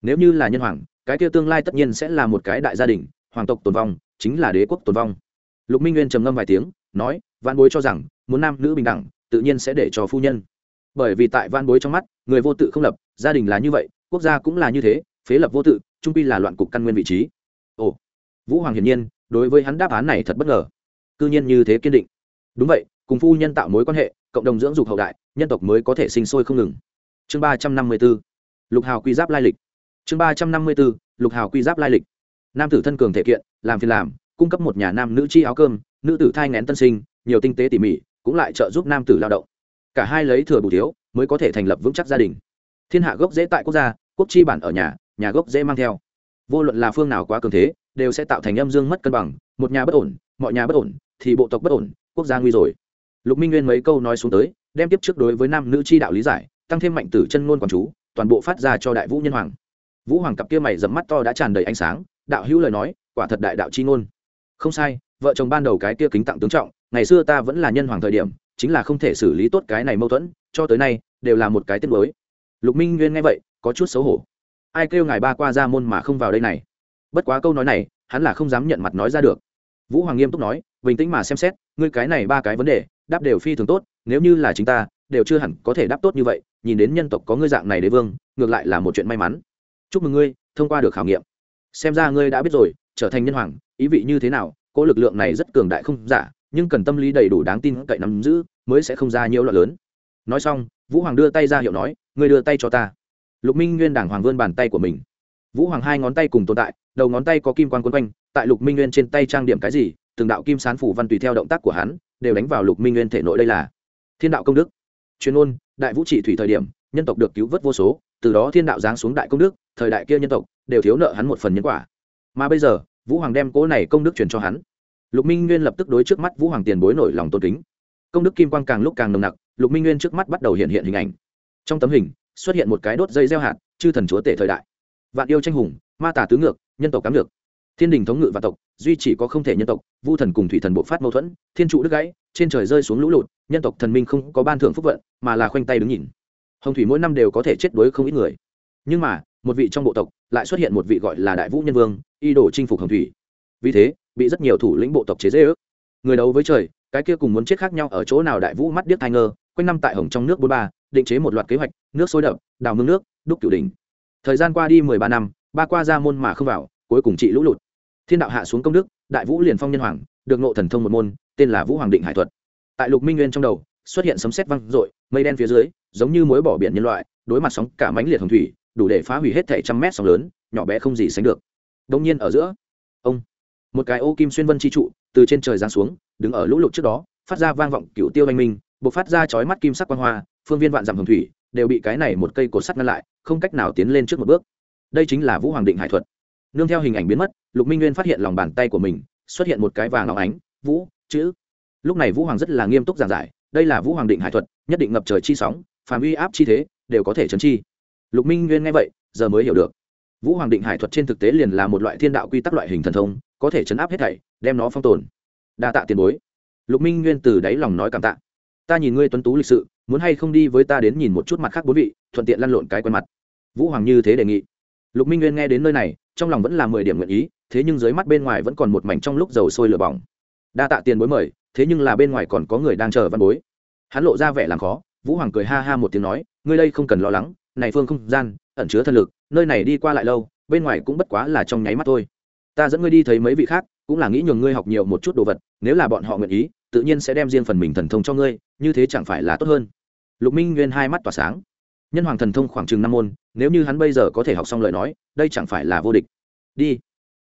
Nếu như là nhân hoàng, cái kia tương lai tất nhiên sẽ là một cái đại gia đình, hoàng tộc tồn vong, chính là đế quốc tồn vong. Lục minh nguyên trầm ngâm vài tiếng, nói văn bối cho rằng, muốn nam nữ bình đẳng, tự nhiên sẽ để cho phu nhân. Bởi vì tại văn bối trong mắt, người vô tự không lập, gia đình là như vậy, quốc gia cũng là như thế, phế lập vô tự, trung pi là loạn cục căn nguyên vị trí. Ồ, vũ hoàng hiển nhiên, đối với hắn đáp án này thật bất ngờ. Cư nhiên như thế kiên định. Đúng vậy, cùng phu nhân tạo mối quan hệ, cộng đồng dưỡng dục hậu đại, nhân tộc mới có thể sinh sôi không ngừng. Chương ba trăm năm mươi b ố lục hào quy giáp lai lịch chương ba trăm năm mươi b ố lục hào quy giáp lai lịch. Nam tử thân cường thể kiện, làm phiền làm, cung cấp một nhà nam nữ chi áo cơm, nữ tử thai ngén tân sinh, nhiều tinh tế tỉ mỉ, cũng lại trợ giúp nam tử lao động. Cả hai lấy thừa bù thiếu, mới có thể thành lập vững chắc gia đình. Thiên hạ gốc dễ tại quốc gia, quốc chi bản ở nhà nhà gốc dễ mang theo. Vô luận là phương nào quá cường thế, đều sẽ tạo thành âm dương mất cân bằng, một nhà bất ổn, mọi nhà bất ổn, thì bộ tộc bất ổn, quốc gia nguy rồi. Lục minh nguyên mấy câu nói xuống tới, đem tiếp trước đối với nam nữ chi đạo lý giải, tăng thêm mạnh tử chân ngôn quản chú, toàn bộ phát ra cho đại vũ nhân hoàng vũ hoàng cặp kia mày dầm mắt to đã tràn đầy ánh sáng, đạo hữu lời nói, quả thật đại đạo chi ngôn. Không sai, vợ chồng ban đầu cái kia kính tặng tướng trọng, ngày xưa ta vẫn là nhân hoàng thời điểm, chính là không thể xử lý tốt cái này mâu thuẫn, cho tới nay, đều là một cái tiết mới lục minh nguyên nghe vậy, có chút xấu hổ. Ai kêu ngài ba qua ra môn mà không vào đây này? Bất quá câu nói này, hắn là không dám nhận mặt nói ra được. Vũ hoàng nghiêm túc nói, bình tĩnh mà xem xét, ngươi cái này ba cái vấn đề, đáp đều phi thường tốt, nếu như là chính ta, đều chưa hẳn có thể đáp tốt như vậy, nhìn đến nhân tộc có ngươi dạng này đế vương, ngược lại là một chuyện may mắn chúc mừng ngươi, thông qua được khảo nghiệm. Xem ra ngươi đã biết rồi, trở thành nhân hoàng, ý vị như thế nào cỗ lực lượng này rất cường đại không giả, nhưng cần tâm lý đầy đủ đáng tin cậy nắm giữ, mới sẽ không ra nhiều loạn lớn. Nói xong, vũ hoàng đưa tay ra hiệu nói, ngươi đưa tay cho ta. Lục minh nguyên đảng hoàng vươn bàn tay của mình. Vũ hoàng hai ngón tay cùng tồn tại, đầu ngón tay có kim quan quấn quanh, tại lục minh nguyên trên tay trang điểm cái gì, từng đạo kim sán phủ văn tùy theo động tác của hắn, đều đánh vào lục minh nguyên thể nội đây là thiên đạo công đức. Chuyên ôn đại vũ trị thủy thời điểm, nhân tộc được cứu vớt vô số, từ đó thiên đạo giáng xuống đại công đức thời đại kia nhân tộc đều thiếu nợ hắn một phần nhân quả. Mà bây giờ, vũ hoàng đem cỗ này công đức truyền cho hắn. Lục minh nguyên lập tức đối trước mắt vũ hoàng tiền bối nổi lòng tôn kính. Công đức kim quang càng lúc càng nồng nặc, lục minh nguyên trước mắt bắt đầu hiện hiện hình ảnh. Trong tấm hình, xuất hiện một cái đốt dây gieo hạt, chư thần chúa tể thời đại. Vạn yêu tranh hùng, ma tả tứ ngược, nhân tộc cám ngược. Thiên đình thống ngự và tộc, duy chỉ có không thể nhân tộc, vu thần cùng thủy thần bộ phát mâu thuẫn, thiên trụ đứt gãy, trên trời rơi xuống lũ lụt, nhân tộc thần minh không có ban thưởng phúc vận, mà là khoanh tay đứng nhìn. Hồng thủy mỗi năm đều có thể chết đuối không ít người. Nhưng mà một vị trong bộ tộc lại xuất hiện một vị gọi là đại vũ nhân vương, y đổ chinh phục hồng thủy. Vì thế, bị rất nhiều thủ lĩnh bộ tộc chế dễ ước người đấu với trời, cái kia cùng muốn chết khác nhau ở chỗ nào đại vũ mắt điếc thai ngơ, quanh năm tại hồng trong nước bốn ba, định chế một loạt kế hoạch, nước sôi đậm, đào mương nước, đúc cửu đỉnh. Thời gian qua đi mười ba năm, ba qua ra môn mà không vào, cuối cùng trị lũ lụt. Thiên đạo hạ xuống công đức, đại vũ liền phong nhân hoàng, được nộ thần thông một môn, tên là vũ hoàng định hải thuật. Tại lục minh nguyên trong đầu, xuất hiện sấm sét văng r mây đen phía dưới, giống như mối bỏ biển nhân loại, đối mặt sóng cả mánh liệt hồng thủy đủ để phá hủy hết thảy trăm mét sóng lớn, nhỏ bé không gì sánh được. Đông nhiên ở giữa, ông, một cái ô kim xuyên vân chi trụ từ trên trời giáng xuống, đứng ở lũ lụt trước đó, phát ra vang vọng cựu tiêu anh minh buộc phát ra chói mắt kim sắc quang hoa, phương viên vạn dặm hồng thủy, đều bị cái này một cây cột sắt ngăn lại, không cách nào tiến lên trước một bước. Đây chính là vũ hoàng định hải thuật. Nương theo hình ảnh biến mất, lục minh nguyên phát hiện lòng bàn tay của mình, xuất hiện một cái vàng óng ánh, vũ, chữ. Lúc này vũ hoàng rất là nghiêm túc giảng giải, đây là vũ hoàng định hải thuật, nhất định ngập trời chi sóng, phàm uy áp chi thế, đều có thể chấn chi lục minh nguyên nghe vậy, giờ mới hiểu được. Vũ hoàng định hải thuật trên thực tế liền là một loại thiên đạo quy tắc loại hình thần thông, có thể chấn áp hết thảy, đem nó phong tồn. Đa tạ tiền bối. Lục minh nguyên từ đáy lòng nói cảm tạ. Ta nhìn ngươi tuấn tú lịch sự, muốn hay không đi với ta đến nhìn một chút mặt khác bốn vị, thuận tiện lăn lộn cái quen mặt. Vũ hoàng như thế đề nghị. Lục minh nguyên nghe đến nơi này, trong lòng vẫn là mười điểm nguyện ý, thế nhưng dưới mắt bên ngoài vẫn còn một mảnh trong lúc dầu sôi lửa bỏng. Đa tạ tiền bối mời, thế nhưng là bên ngoài còn có người đang chờ văn bối. Hắn lộ ra vẻ làm khó, vũ hoàng cười ha ha một tiếng nói, ngươi đây không cần lo lắng này phương không gian, ẩn chứa thần lực, nơi này đi qua lại lâu, bên ngoài cũng bất quá là trong nháy mắt thôi. Ta dẫn ngươi đi thấy mấy vị khác, cũng là nghĩ nhường ngươi học nhiều một chút đồ vật, nếu là bọn họ nguyện ý, tự nhiên sẽ đem riêng phần mình thần thông cho ngươi, như thế chẳng phải là tốt hơn. Lục minh nguyên hai mắt tỏa sáng. Nhân hoàng thần thông khoảng chừng năm môn, nếu như hắn bây giờ có thể học xong lời nói, đây chẳng phải là vô địch. Đi.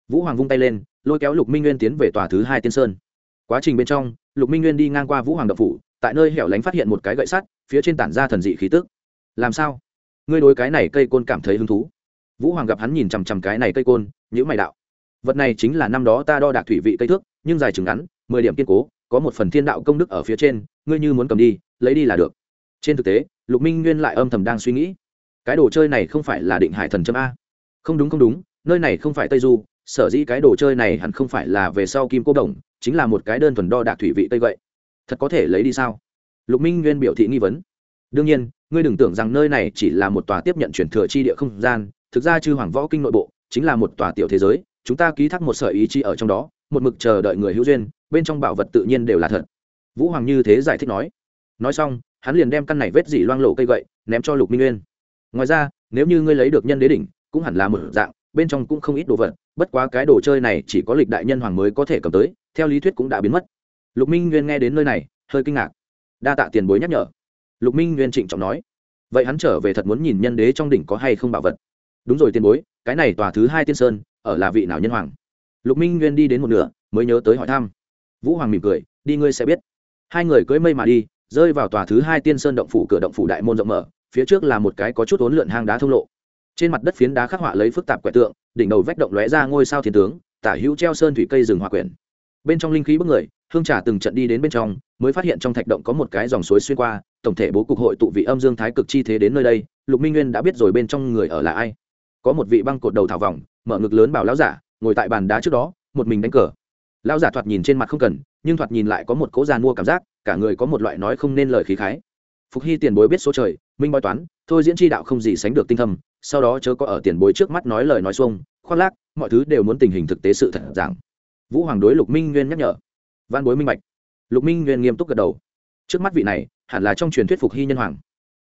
Vũ hoàng vung tay lên, lôi kéo lục minh nguyên tiến về tòa thứ hai tiên sơn. Quá trình bên trong, lục minh nguyên đi ngang qua vũ hoàng đậu phủ, tại nơi hẻo lánh phát hiện một cái gậy sắt, phía trên tản ra thần dị khí tức. Làm sao? Ngươi đối cái này cây côn cảm thấy hứng thú. Vũ hoàng gặp hắn nhìn chằm chằm cái này cây côn nhữ mày đạo. Vật này chính là năm đó ta đo đạc thủy vị cây thước, nhưng dài chừng ngắn, mười điểm kiên cố, có một phần thiên đạo công đức ở phía trên, ngươi như muốn cầm đi, lấy đi là được. Trên thực tế, lục minh nguyên lại âm thầm đang suy nghĩ. Cái đồ chơi này không phải là định hải thần châm a. Không đúng không đúng, nơi này không phải tây du, sở dĩ cái đồ chơi này hẳn không phải là về sau kim cô đồng, chính là một cái đơn thuần đo đạc thủy vị tây vậy. Thật có thể lấy đi sao? Lục minh nguyên biểu thị nghi vấn. Đương nhiên ngươi đừng tưởng rằng nơi này chỉ là một tòa tiếp nhận chuyển thừa chi địa không gian, thực ra chư hoàng võ kinh nội bộ chính là một tòa tiểu thế giới, chúng ta ký thác một sợi ý chí ở trong đó, một mực chờ đợi người hữu duyên, bên trong bảo vật tự nhiên đều là thật. Vũ hoàng như thế giải thích nói. Nói xong, hắn liền đem căn này vết dỉ loang lộ cây gậy, ném cho lục minh nguyên. Ngoài ra, nếu như ngươi lấy được nhân đế đỉnh, cũng hẳn là một dạng, bên trong cũng không ít đồ vật, bất quá cái đồ chơi này chỉ có lịch đại nhân hoàng mới có thể cầm tới, theo lý thuyết cũng đã biến mất. Lục minh nguyên nghe đến nơi này, hơi kinh ngạc. Đa tạ tiền bối nhắc nhở lục minh nguyên trịnh trọng nói, vậy hắn trở về thật muốn nhìn nhân đế trong đỉnh có hay không bảo vật? Đúng rồi tiền bối, cái này tòa thứ hai tiên sơn, ở là vị nào nhân hoàng? Lục minh nguyên đi đến một nửa, mới nhớ tới hỏi thăm. Vũ hoàng mỉm cười, đi ngươi sẽ biết. Hai người cưỡi mây mà đi, rơi vào tòa thứ hai tiên sơn động phủ cửa động phủ đại môn rộng mở, phía trước là một cái có chút ốn lượn hang đá thông lộ. Trên mặt đất phiến đá khắc họa lấy phức tạp quẻ tượng, đỉnh đầu vách động lóe ra ngôi sao thiên tướng, tả hữu treo sơn thủy cây rừng hòa quyển. Bên trong linh khí bức người hương trà từng trận đi đến bên trong, mới phát hiện trong thạch động có một cái dòng suối xuyên qua, tổng thể bố cục hội tụ vị âm dương thái cực chi thế đến nơi đây, lục minh nguyên đã biết rồi bên trong người ở là ai. Có một vị băng cột đầu thảo vòng, mở ngực lớn bảo lão giả, ngồi tại bàn đá trước đó, một mình đánh cờ. Lão giả thoạt nhìn trên mặt không cần, nhưng thoạt nhìn lại có một cỗ giàn mua cảm giác, cả người có một loại nói không nên lời khí khái. Phục hy tiền bối biết số trời, minh bói toán, thôi diễn tri đạo không gì sánh được tinh thâm, sau đó chớ có ở tiền bối trước mắt nói lời nói xuông, khoác lác, mọi thứ đều muốn tình hình thực tế sự thật giảng. Vũ hoàng đối lục minh nguyên nhắc nhở văn bối minh bạch. Lục minh nguyên nghiêm túc gật đầu. Trước mắt vị này, hẳn là trong truyền thuyết phục hy nhân hoàng.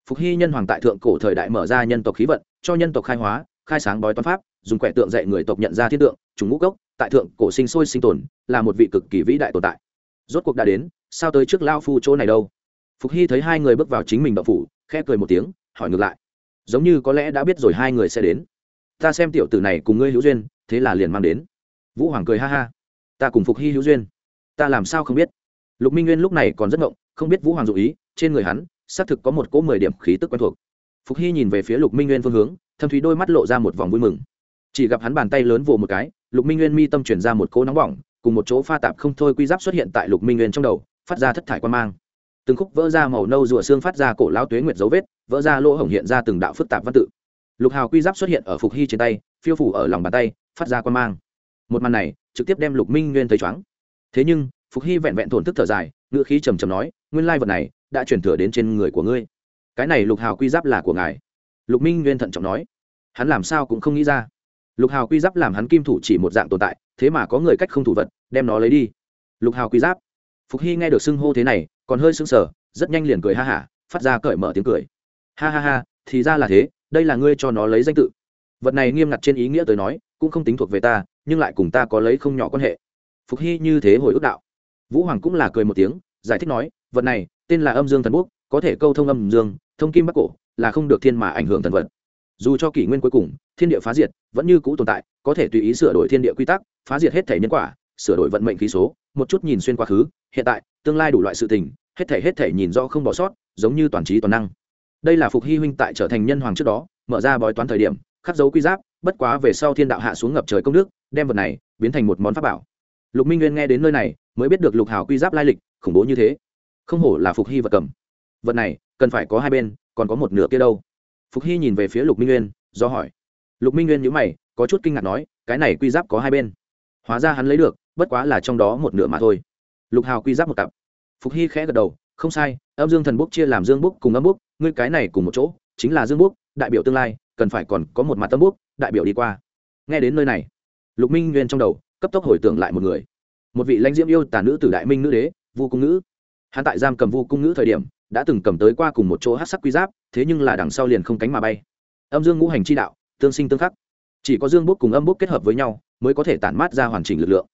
Phục hy nhân hoàng tại thượng cổ thời đại mở ra nhân tộc khí vận, cho nhân tộc khai hóa, khai sáng bói toán pháp, dùng quẻ tượng dạy người tộc nhận ra thiên tượng chúng ngũ cốc, tại thượng cổ sinh sôi sinh tồn, là một vị cực kỳ vĩ đại tồn tại. Rốt cuộc đã đến, sao tới trước lao phu chỗ này đâu? Phục hy thấy hai người bước vào chính mình đậu phủ, khẽ cười một tiếng, hỏi ngược lại. Giống như có lẽ đã biết rồi hai người sẽ đến. Ta xem tiểu tử này cùng ngươi hữu duyên, thế là liền mang đến. Vũ hoàng cười ha ha. Ta cùng phục hy hữu duyên ta làm sao không biết? Lục minh nguyên lúc này còn rất ngộng, không biết vũ hoàng dụ ý, trên người hắn, xác thực có một cỗ mười điểm khí tức quen thuộc. Phục hy nhìn về phía lục minh nguyên phương hướng, thâm thúy đôi mắt lộ ra một vòng vui mừng. Chỉ gặp hắn bàn tay lớn vồ một cái, lục minh nguyên mi tâm chuyển ra một cỗ nóng bỏng, cùng một chỗ pha tạp không thôi quy giáp xuất hiện tại lục minh nguyên trong đầu, phát ra thất thải quan mang. Từng khúc vỡ ra màu nâu rùa xương phát ra cổ lao tuế nguyệt dấu vết, vỡ ra lỗ hổng hiện ra từng đạo phức tạp văn tự. Lục hào quy giáp xuất hiện ở phục hy trên tay, phiêu phủ ở lòng bàn tay, phát ra quan mang. Một màn này, trực tiếp đem lục minh nguyên thấy chóng thế nhưng, phục hy vẹn vẹn thổn thức thở dài, ngữ khí trầm trầm nói, nguyên lai vật này đã chuyển thừa đến trên người của ngươi. Cái này lục hào quy giáp là của ngài. Lục minh nguyên thận trọng nói, hắn làm sao cũng không nghĩ ra. Lục hào quy giáp làm hắn kim thủ chỉ một dạng tồn tại, thế mà có người cách không thủ vật, đem nó lấy đi. Lục hào quy giáp. Phục hy nghe được xưng hô thế này, còn hơi sưng sờ, rất nhanh liền cười ha hả, phát ra cởi mở tiếng cười. Ha ha ha, thì ra là thế, đây là ngươi cho nó lấy danh tự. Vật này nghiêm ngặt trên ý nghĩa tới nói, cũng không tính thuộc về ta, nhưng lại cùng ta có lấy không nhỏ quan hệ phục hy như thế hồi ước đạo. Vũ hoàng cũng là cười một tiếng, giải thích nói, vật này, tên là âm dương thần bút có thể câu thông âm dương, thông kim bắc cổ, là không được thiên mà ảnh hưởng thần vật. Dù cho kỷ nguyên cuối cùng, thiên địa phá diệt, vẫn như cũ tồn tại, có thể tùy ý sửa đổi thiên địa quy tắc, phá diệt hết thể nhân quả, sửa đổi vận mệnh khí số, một chút nhìn xuyên quá khứ, hiện tại, tương lai đủ loại sự tình, hết thể hết thể nhìn do không bỏ sót, giống như toàn trí toàn năng. Đây là phục hy huynh tại trở thành nhân hoàng trước đó, mở ra bói toán thời điểm, khắc dấu quy giáp, bất quá về sau thiên đạo hạ xuống ngập trời công đức, đem vật này biến thành một món pháp bảo lục minh nguyên nghe đến nơi này, mới biết được lục hào quy giáp lai lịch, khủng bố như thế. Không hổ là phục hy vật cầm. Vật này, cần phải có hai bên, còn có một nửa kia đâu. Phục hy nhìn về phía lục minh nguyên, do hỏi. Lục minh nguyên nhữ mày, có chút kinh ngạc nói, cái này quy giáp có hai bên. Hóa ra hắn lấy được, bất quá là trong đó một nửa mà thôi. Lục hào quy giáp một cặp. Phục hy khẽ gật đầu, không sai, âm dương thần bút chia làm dương bút cùng âm bút ngươi cái này cùng một chỗ, chính là dương bút đại biểu tương lai, cần phải còn có một mặt tâm bút đại biểu đi qua. Nghe đến nơi này, lục minh nguyên trong đầu cấp tốc hồi tưởng lại một người. Một vị lãnh diễm yêu tà nữ từ đại minh nữ đế, vu cung nữ hắn tại giam cầm vu cung nữ thời điểm, đã từng cầm tới qua cùng một chỗ hát sắc quy giáp, thế nhưng là đằng sau liền không cánh mà bay. Âm dương ngũ hành chi đạo, tương sinh tương khắc. Chỉ có dương bút cùng âm bút kết hợp với nhau, mới có thể tản mát ra hoàn chỉnh lực lượng.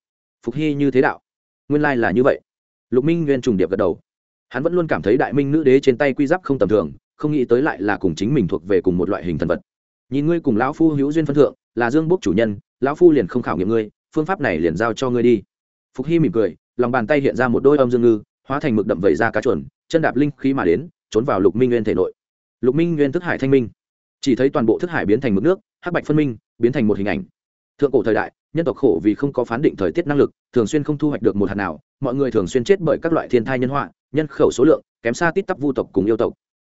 Phục hy như thế đạo. Nguyên lai là như vậy. Lục minh nguyên trùng điệp gật đầu. Hắn vẫn luôn cảm thấy đại minh nữ đế trên tay quy giáp không tầm thường, không nghĩ tới lại là cùng chính mình thuộc về cùng một loại hình thần vật. Nhìn ngươi cùng lão phu hữu duyên phân thượng, là dương bốc chủ nhân, lão phu liền không khảo nghiệm ngươi phương pháp này liền giao cho ngươi đi. Phục hy mỉm cười, lòng bàn tay hiện ra một đôi âm dương ngư, hóa thành mực đậm vẩy ra cá chuẩn chân đạp linh khí mà đến, trốn vào lục minh nguyên thể nội. Lục minh nguyên thức hải thanh minh. Chỉ thấy toàn bộ thức hải biến thành mực nước, hắc bạch phân minh, biến thành một hình ảnh. Thượng cổ thời đại, nhân tộc khổ vì không có phán định thời tiết năng lực, thường xuyên không thu hoạch được một hạt nào, mọi người thường xuyên chết bởi các loại thiên thai nhân họa, nhân khẩu số lượng, kém xa tít tắp vu tộc cùng yêu tộc.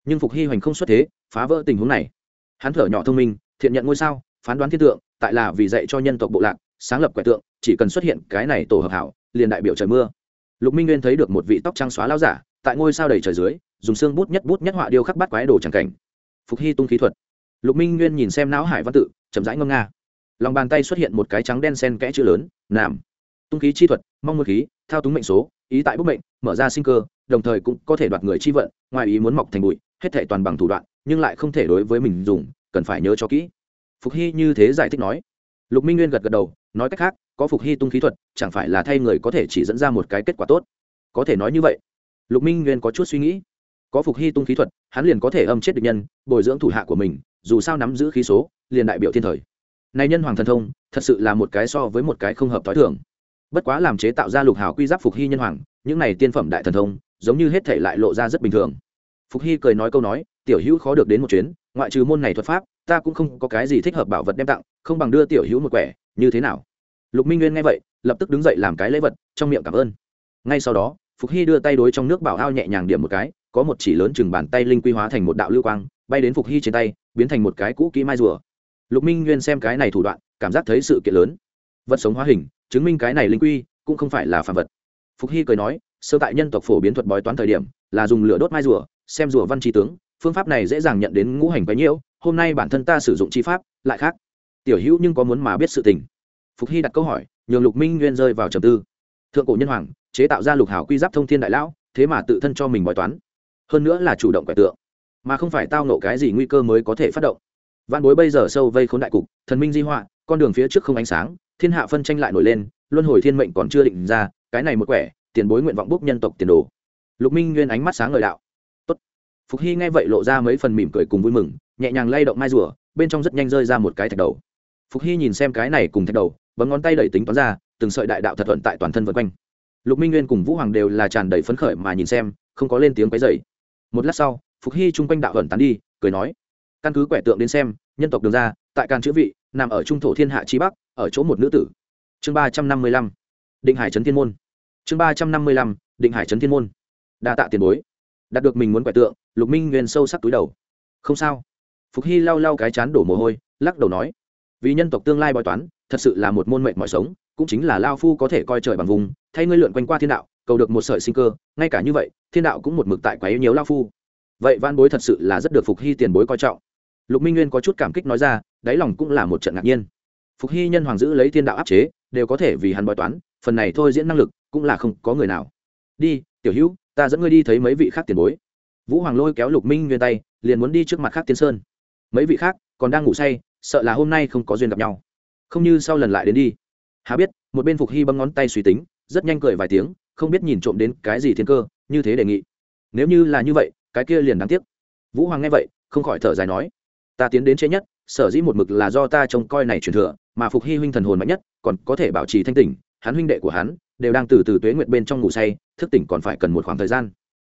Nhưng phục hy hoành không xuất thế, phá vỡ tình huống này. Hắn thở nhỏ thông minh, thiện nhận ngôi sao, phán đoán thiên tượng, tại là vì dạy cho nhân tộc bộ lạc sáng lập quẻ tượng, chỉ cần xuất hiện cái này tổ hợp hảo, liền đại biểu trời mưa. Lục minh nguyên thấy được một vị tóc trắng xóa lao giả, tại ngôi sao đầy trời dưới, dùng xương bút nhất bút nhất họa điêu khắc bắt quái đồ tràng cảnh. Phục hy tung khí thuật. Lục minh nguyên nhìn xem não hải văn tự, chậm rãi ngâm nga. Lòng bàn tay xuất hiện một cái trắng đen sen kẽ chữ lớn, nàm. Tung khí chi thuật, mong mưa khí, thao túng mệnh số, ý tại bức mệnh, mở ra sinh cơ, đồng thời cũng có thể đoạt người chi vận, ngoài ý muốn mọc thành bụi, hết thể toàn bằng thủ đoạn, nhưng lại không thể đối với mình dùng, cần phải nhớ cho kỹ. Phục hy như thế giải thích nói lục minh nguyên gật gật đầu, nói cách khác, có phục hy tung khí thuật, chẳng phải là thay người có thể chỉ dẫn ra một cái kết quả tốt. Có thể nói như vậy. Lục minh nguyên có chút suy nghĩ. Có phục hy tung khí thuật, hắn liền có thể âm chết địch nhân, bồi dưỡng thủ hạ của mình, dù sao nắm giữ khí số, liền đại biểu thiên thời. Này nhân hoàng thần thông, thật sự là một cái so với một cái không hợp t h o i thường. Bất quá làm chế tạo ra lục hào quy giáp phục hy nhân hoàng, những này tiên phẩm đại thần thông, giống như hết thể lại lộ ra rất bình thường. Phục hy cười nói câu nói, tiểu hữu khó được đến một chuyến, ngoại trừ môn này thuật pháp, ta cũng không có cái gì thích hợp bảo vật đem tặng không bằng đưa tiểu hữu một quẻ, như thế nào? Lục minh nguyên nghe vậy, lập tức đứng dậy làm cái lễ vật, trong miệng cảm ơn. Ngay sau đó, phục hy đưa tay đối trong nước bảo ao nhẹ nhàng điểm một cái, có một chỉ lớn chừng bàn tay linh quy hóa thành một đạo lưu quang, bay đến phục hy trên tay, biến thành một cái cũ kỹ mai rùa. Lục minh nguyên xem cái này thủ đoạn, cảm giác thấy sự kiện lớn. Vật sống hóa hình, chứng minh cái này linh quy cũng không phải là phạm vật. Phục hy cười nói, sơ tại nhân tộc phổ biến thuật bói toán thời điểm, là dùng lửa đốt mai rùa, xem rùa văn trí tướng, phương pháp này dễ dàng nhận đến ngũ hành quái nhiễu, hôm nay bản thân ta sử dụng chi pháp, lại khác tiểu hữu nhưng có muốn mà biết sự tình? Phục hy đặt câu hỏi, nhường lục minh nguyên rơi vào trầm tư. Thượng cổ nhân hoàng, chế tạo ra lục hảo quy giáp thông thiên đại lão, thế mà tự thân cho mình bói toán. Hơn nữa là chủ động quẻ tượng. Mà không phải tao nộ cái gì nguy cơ mới có thể phát động. Văn bối bây giờ sâu vây khốn đại cục, thần minh di họa, con đường phía trước không ánh sáng, thiên hạ phân tranh lại nổi lên, luân hồi thiên mệnh còn chưa định ra, cái này một quẻ, tiền bối nguyện vọng bốc nhân tộc tiền đồ. Lục minh nguyên ánh mắt sáng ngời đạo. Tốt. phục hy nghe vậy lộ ra mấy phần mỉm cười cùng vui mừng, nhẹ nhàng lay động mai rùa, bên trong rất nhanh rơi ra một cái thạch đầu phục hy nhìn xem cái này cùng thạch đầu, bấm ngón tay đẩy tính toán ra, từng sợi đại đạo thật thuận tại toàn thân vân quanh. Lục minh nguyên cùng vũ hoàng đều là tràn đầy phấn khởi mà nhìn xem, không có lên tiếng quấy dày một lát sau, phục hy chung quanh đạo ẩn tán đi, cười nói, căn cứ quẻ tượng đến xem, nhân tộc đường ra, tại càn chữ vị, nằm ở trung thổ thiên hạ trí bắc, ở chỗ một nữ tử. Chương ba trăm năm mươi lăm, định hải trấn thiên môn. Chương ba trăm năm mươi lăm, định hải trấn thiên môn. Đa tạ tiền bối. Đạt được mình muốn quẻ tượng, lục minh nguyên sâu sắc túi đầu. Không sao. Phục hy lau lau cái chán đổ mồ hôi, lắc đầu nói vì nhân tộc tương lai bói toán, thật sự là một môn mệnh mọi sống, cũng chính là lao phu có thể coi trời bằng vùng, thay ngươi lượn quanh qua thiên đạo, cầu được một sợi sinh cơ, ngay cả như vậy, thiên đạo cũng một mực tại quá yếu nhiều lao phu. Vậy van bối thật sự là rất được phục hy tiền bối coi trọng. Lục minh nguyên có chút cảm kích nói ra, đáy lòng cũng là một trận ngạc nhiên. Phục hy nhân hoàng giữ lấy thiên đạo áp chế, đều có thể vì hắn bói toán, phần này thôi diễn năng lực cũng là không có người nào. Đi, tiểu hữu, ta dẫn ngươi đi thấy mấy vị khác tiền bối. Vũ hoàng lôi kéo lục minh nguyên tay, liền muốn đi trước mặt khác tiên sơn. Mấy vị khác còn đang ngủ say sợ là hôm nay không có duyên gặp nhau. Không như sau lần lại đến đi. Hà biết, một bên phục hy bấm ngón tay suy tính, rất nhanh cười vài tiếng, không biết nhìn trộm đến cái gì thiên cơ, như thế đề nghị. Nếu như là như vậy, cái kia liền đáng tiếc. Vũ hoàng nghe vậy, không khỏi thở dài nói, ta tiến đến chế nhất, sở dĩ một mực là do ta trông coi này truyền thừa, mà phục hy huynh thần hồn mạnh nhất, còn có thể bảo trì thanh tỉnh, hắn huynh đệ của hắn đều đang từ từ tuế nguyệt bên trong ngủ say, thức tỉnh còn phải cần một khoảng thời gian.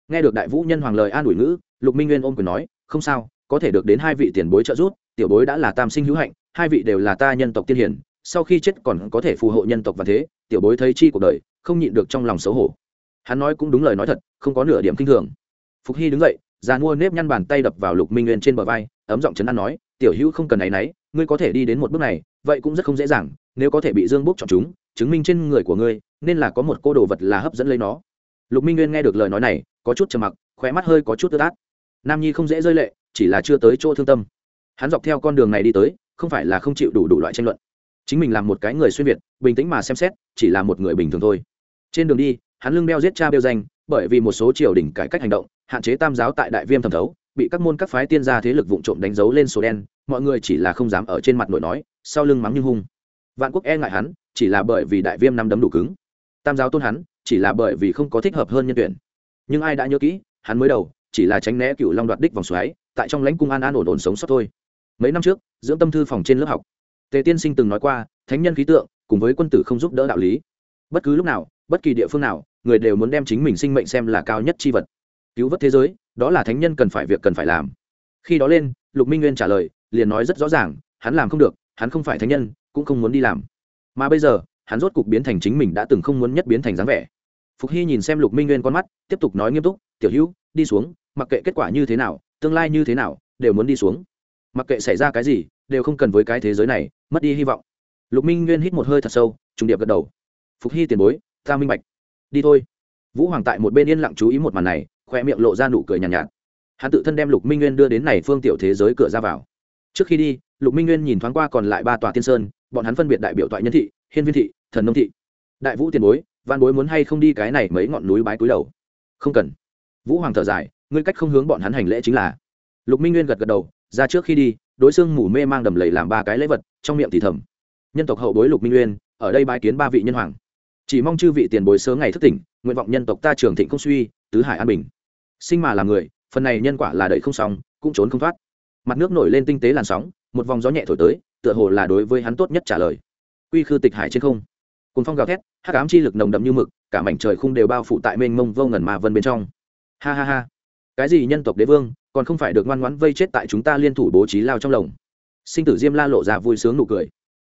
Nghe được đại vũ nhân hoàng lời an ủi ngữ, lục minh nguyên ôm quyền nói, không sao, có thể được đến hai vị tiền bối trợ giúp tiểu bối đã là tam sinh hữu hạnh, hai vị đều là ta nhân tộc tiên hiển sau khi chết còn có thể phù hộ nhân tộc và thế, tiểu bối thấy chi cuộc đời, không nhịn được trong lòng xấu hổ. Hắn nói cũng đúng lời nói thật, không có nửa điểm kinh thường. Phục hy đứng dậy, già mua nếp nhăn bàn tay đập vào lục minh nguyên trên bờ vai, ấm giọng chấn an nói, tiểu hữu không cần áy náy ngươi có thể đi đến một bước này, vậy cũng rất không dễ dàng, nếu có thể bị dương bốc chọn chúng, chứng minh trên người của ngươi, nên là có một cô đồ vật là hấp dẫn lấy nó. Lục minh nguyên nghe được lời nói này, có chút trầm mặc, khóe mắt hơi có chút tơ tát nam nhi không dễ rơi lệ, chỉ là chưa tới chỗ thương tâm hắn dọc theo con đường này đi tới, không phải là không chịu đủ đủ loại tranh luận. Chính mình làm một cái người xuyên việt, bình tĩnh mà xem xét, chỉ là một người bình thường thôi. Trên đường đi, hắn lưng đeo giết cha bêu danh, bởi vì một số triều đình cải cách hành động, hạn chế tam giáo tại đại viêm thẩm thấu, bị các môn các phái tiên gia thế lực vụ trộm đánh dấu lên số đen, mọi người chỉ là không dám ở trên mặt nổi nói, sau lưng mắng như hung. Vạn quốc e ngại hắn, chỉ là bởi vì đại viêm năm đấm đủ cứng. Tam giáo tôn hắn, chỉ là bởi vì không có thích hợp hơn nhân tuyển. Nhưng ai đã nhớ kỹ, hắn mới đầu, chỉ là tránh né cựu long đoạt đích vòng xoáy, tại trong lãnh cung an an ổn ổn sống sót thôi mấy năm trước, dưỡng tâm thư phòng trên lớp học, tề tiên sinh từng nói qua, thánh nhân khí tượng cùng với quân tử không giúp đỡ đạo lý. Bất cứ lúc nào, bất kỳ địa phương nào, người đều muốn đem chính mình sinh mệnh xem là cao nhất c h i vật. Cứu vớt thế giới, đó là thánh nhân cần phải việc cần phải làm. Khi đó lên, lục minh nguyên trả lời, liền nói rất rõ ràng, hắn làm không được, hắn không phải thánh nhân, cũng không muốn đi làm. Mà bây giờ, hắn rốt cục biến thành chính mình đã từng không muốn nhất biến thành dáng vẻ. Phục hy nhìn xem lục minh nguyên con mắt, tiếp tục nói nghiêm túc, tiểu hữu, đi xuống, mặc kệ kết quả như thế nào, tương lai như thế nào, đều muốn đi xuống mặc kệ xảy ra cái gì đều không cần với cái thế giới này mất đi hy vọng. Lục minh nguyên hít một hơi thật sâu trùng điệp gật đầu. Phục hy tiền bối ta minh bạch. Đi thôi. Vũ hoàng tại một bên yên lặng chú ý một màn này khoe miệng lộ ra nụ cười nhàn nhạt, nhạt. Hắn tự thân đem lục minh nguyên đưa đến này phương tiểu thế giới cửa ra vào. Trước khi đi lục minh nguyên nhìn thoáng qua còn lại ba tòa tiên sơn bọn hắn phân biệt đại biểu toại nhân thị hiên viên thị thần nông thị. Đại vũ tiền bối văn bối muốn hay không đi cái này mấy ngọn núi bái cúi đầu? Không cần. Vũ hoàng thở dài ngươi cách không hướng bọn hắn hành lễ chính là. Lục minh nguyên gật gật đầu ra trước khi đi, đối xương mù mê mang đầm lầy làm ba cái lễ vật, trong miệng thì thầm. Nhân tộc hậu bối lục minh nguyên ở đây bái kiến ba vị nhân hoàng. Chỉ mong chư vị tiền bối sớm ngày thức tỉnh, nguyện vọng nhân tộc ta trường thịnh không suy, tứ hải an bình. Sinh mà là người, phần này nhân quả là đợi không xong, cũng trốn không thoát. Mặt nước nổi lên tinh tế làn sóng, một vòng gió nhẹ thổi tới, tựa hồ là đối với hắn tốt nhất trả lời. Quy khư tịch hải trên không. Cùng phong gào thét, hắc ám chi lực nồng đậm như mực, cả mảnh trời khung đều bao phủ tại mênh mông vô ngần mà vân bên trong. Ha ha ha. Cái gì nhân tộc đế vương còn không phải được ngoan ngoãn vây chết tại chúng ta liên thủ bố trí lao trong lồng. Sinh tử diêm la lộ ra vui sướng nụ cười.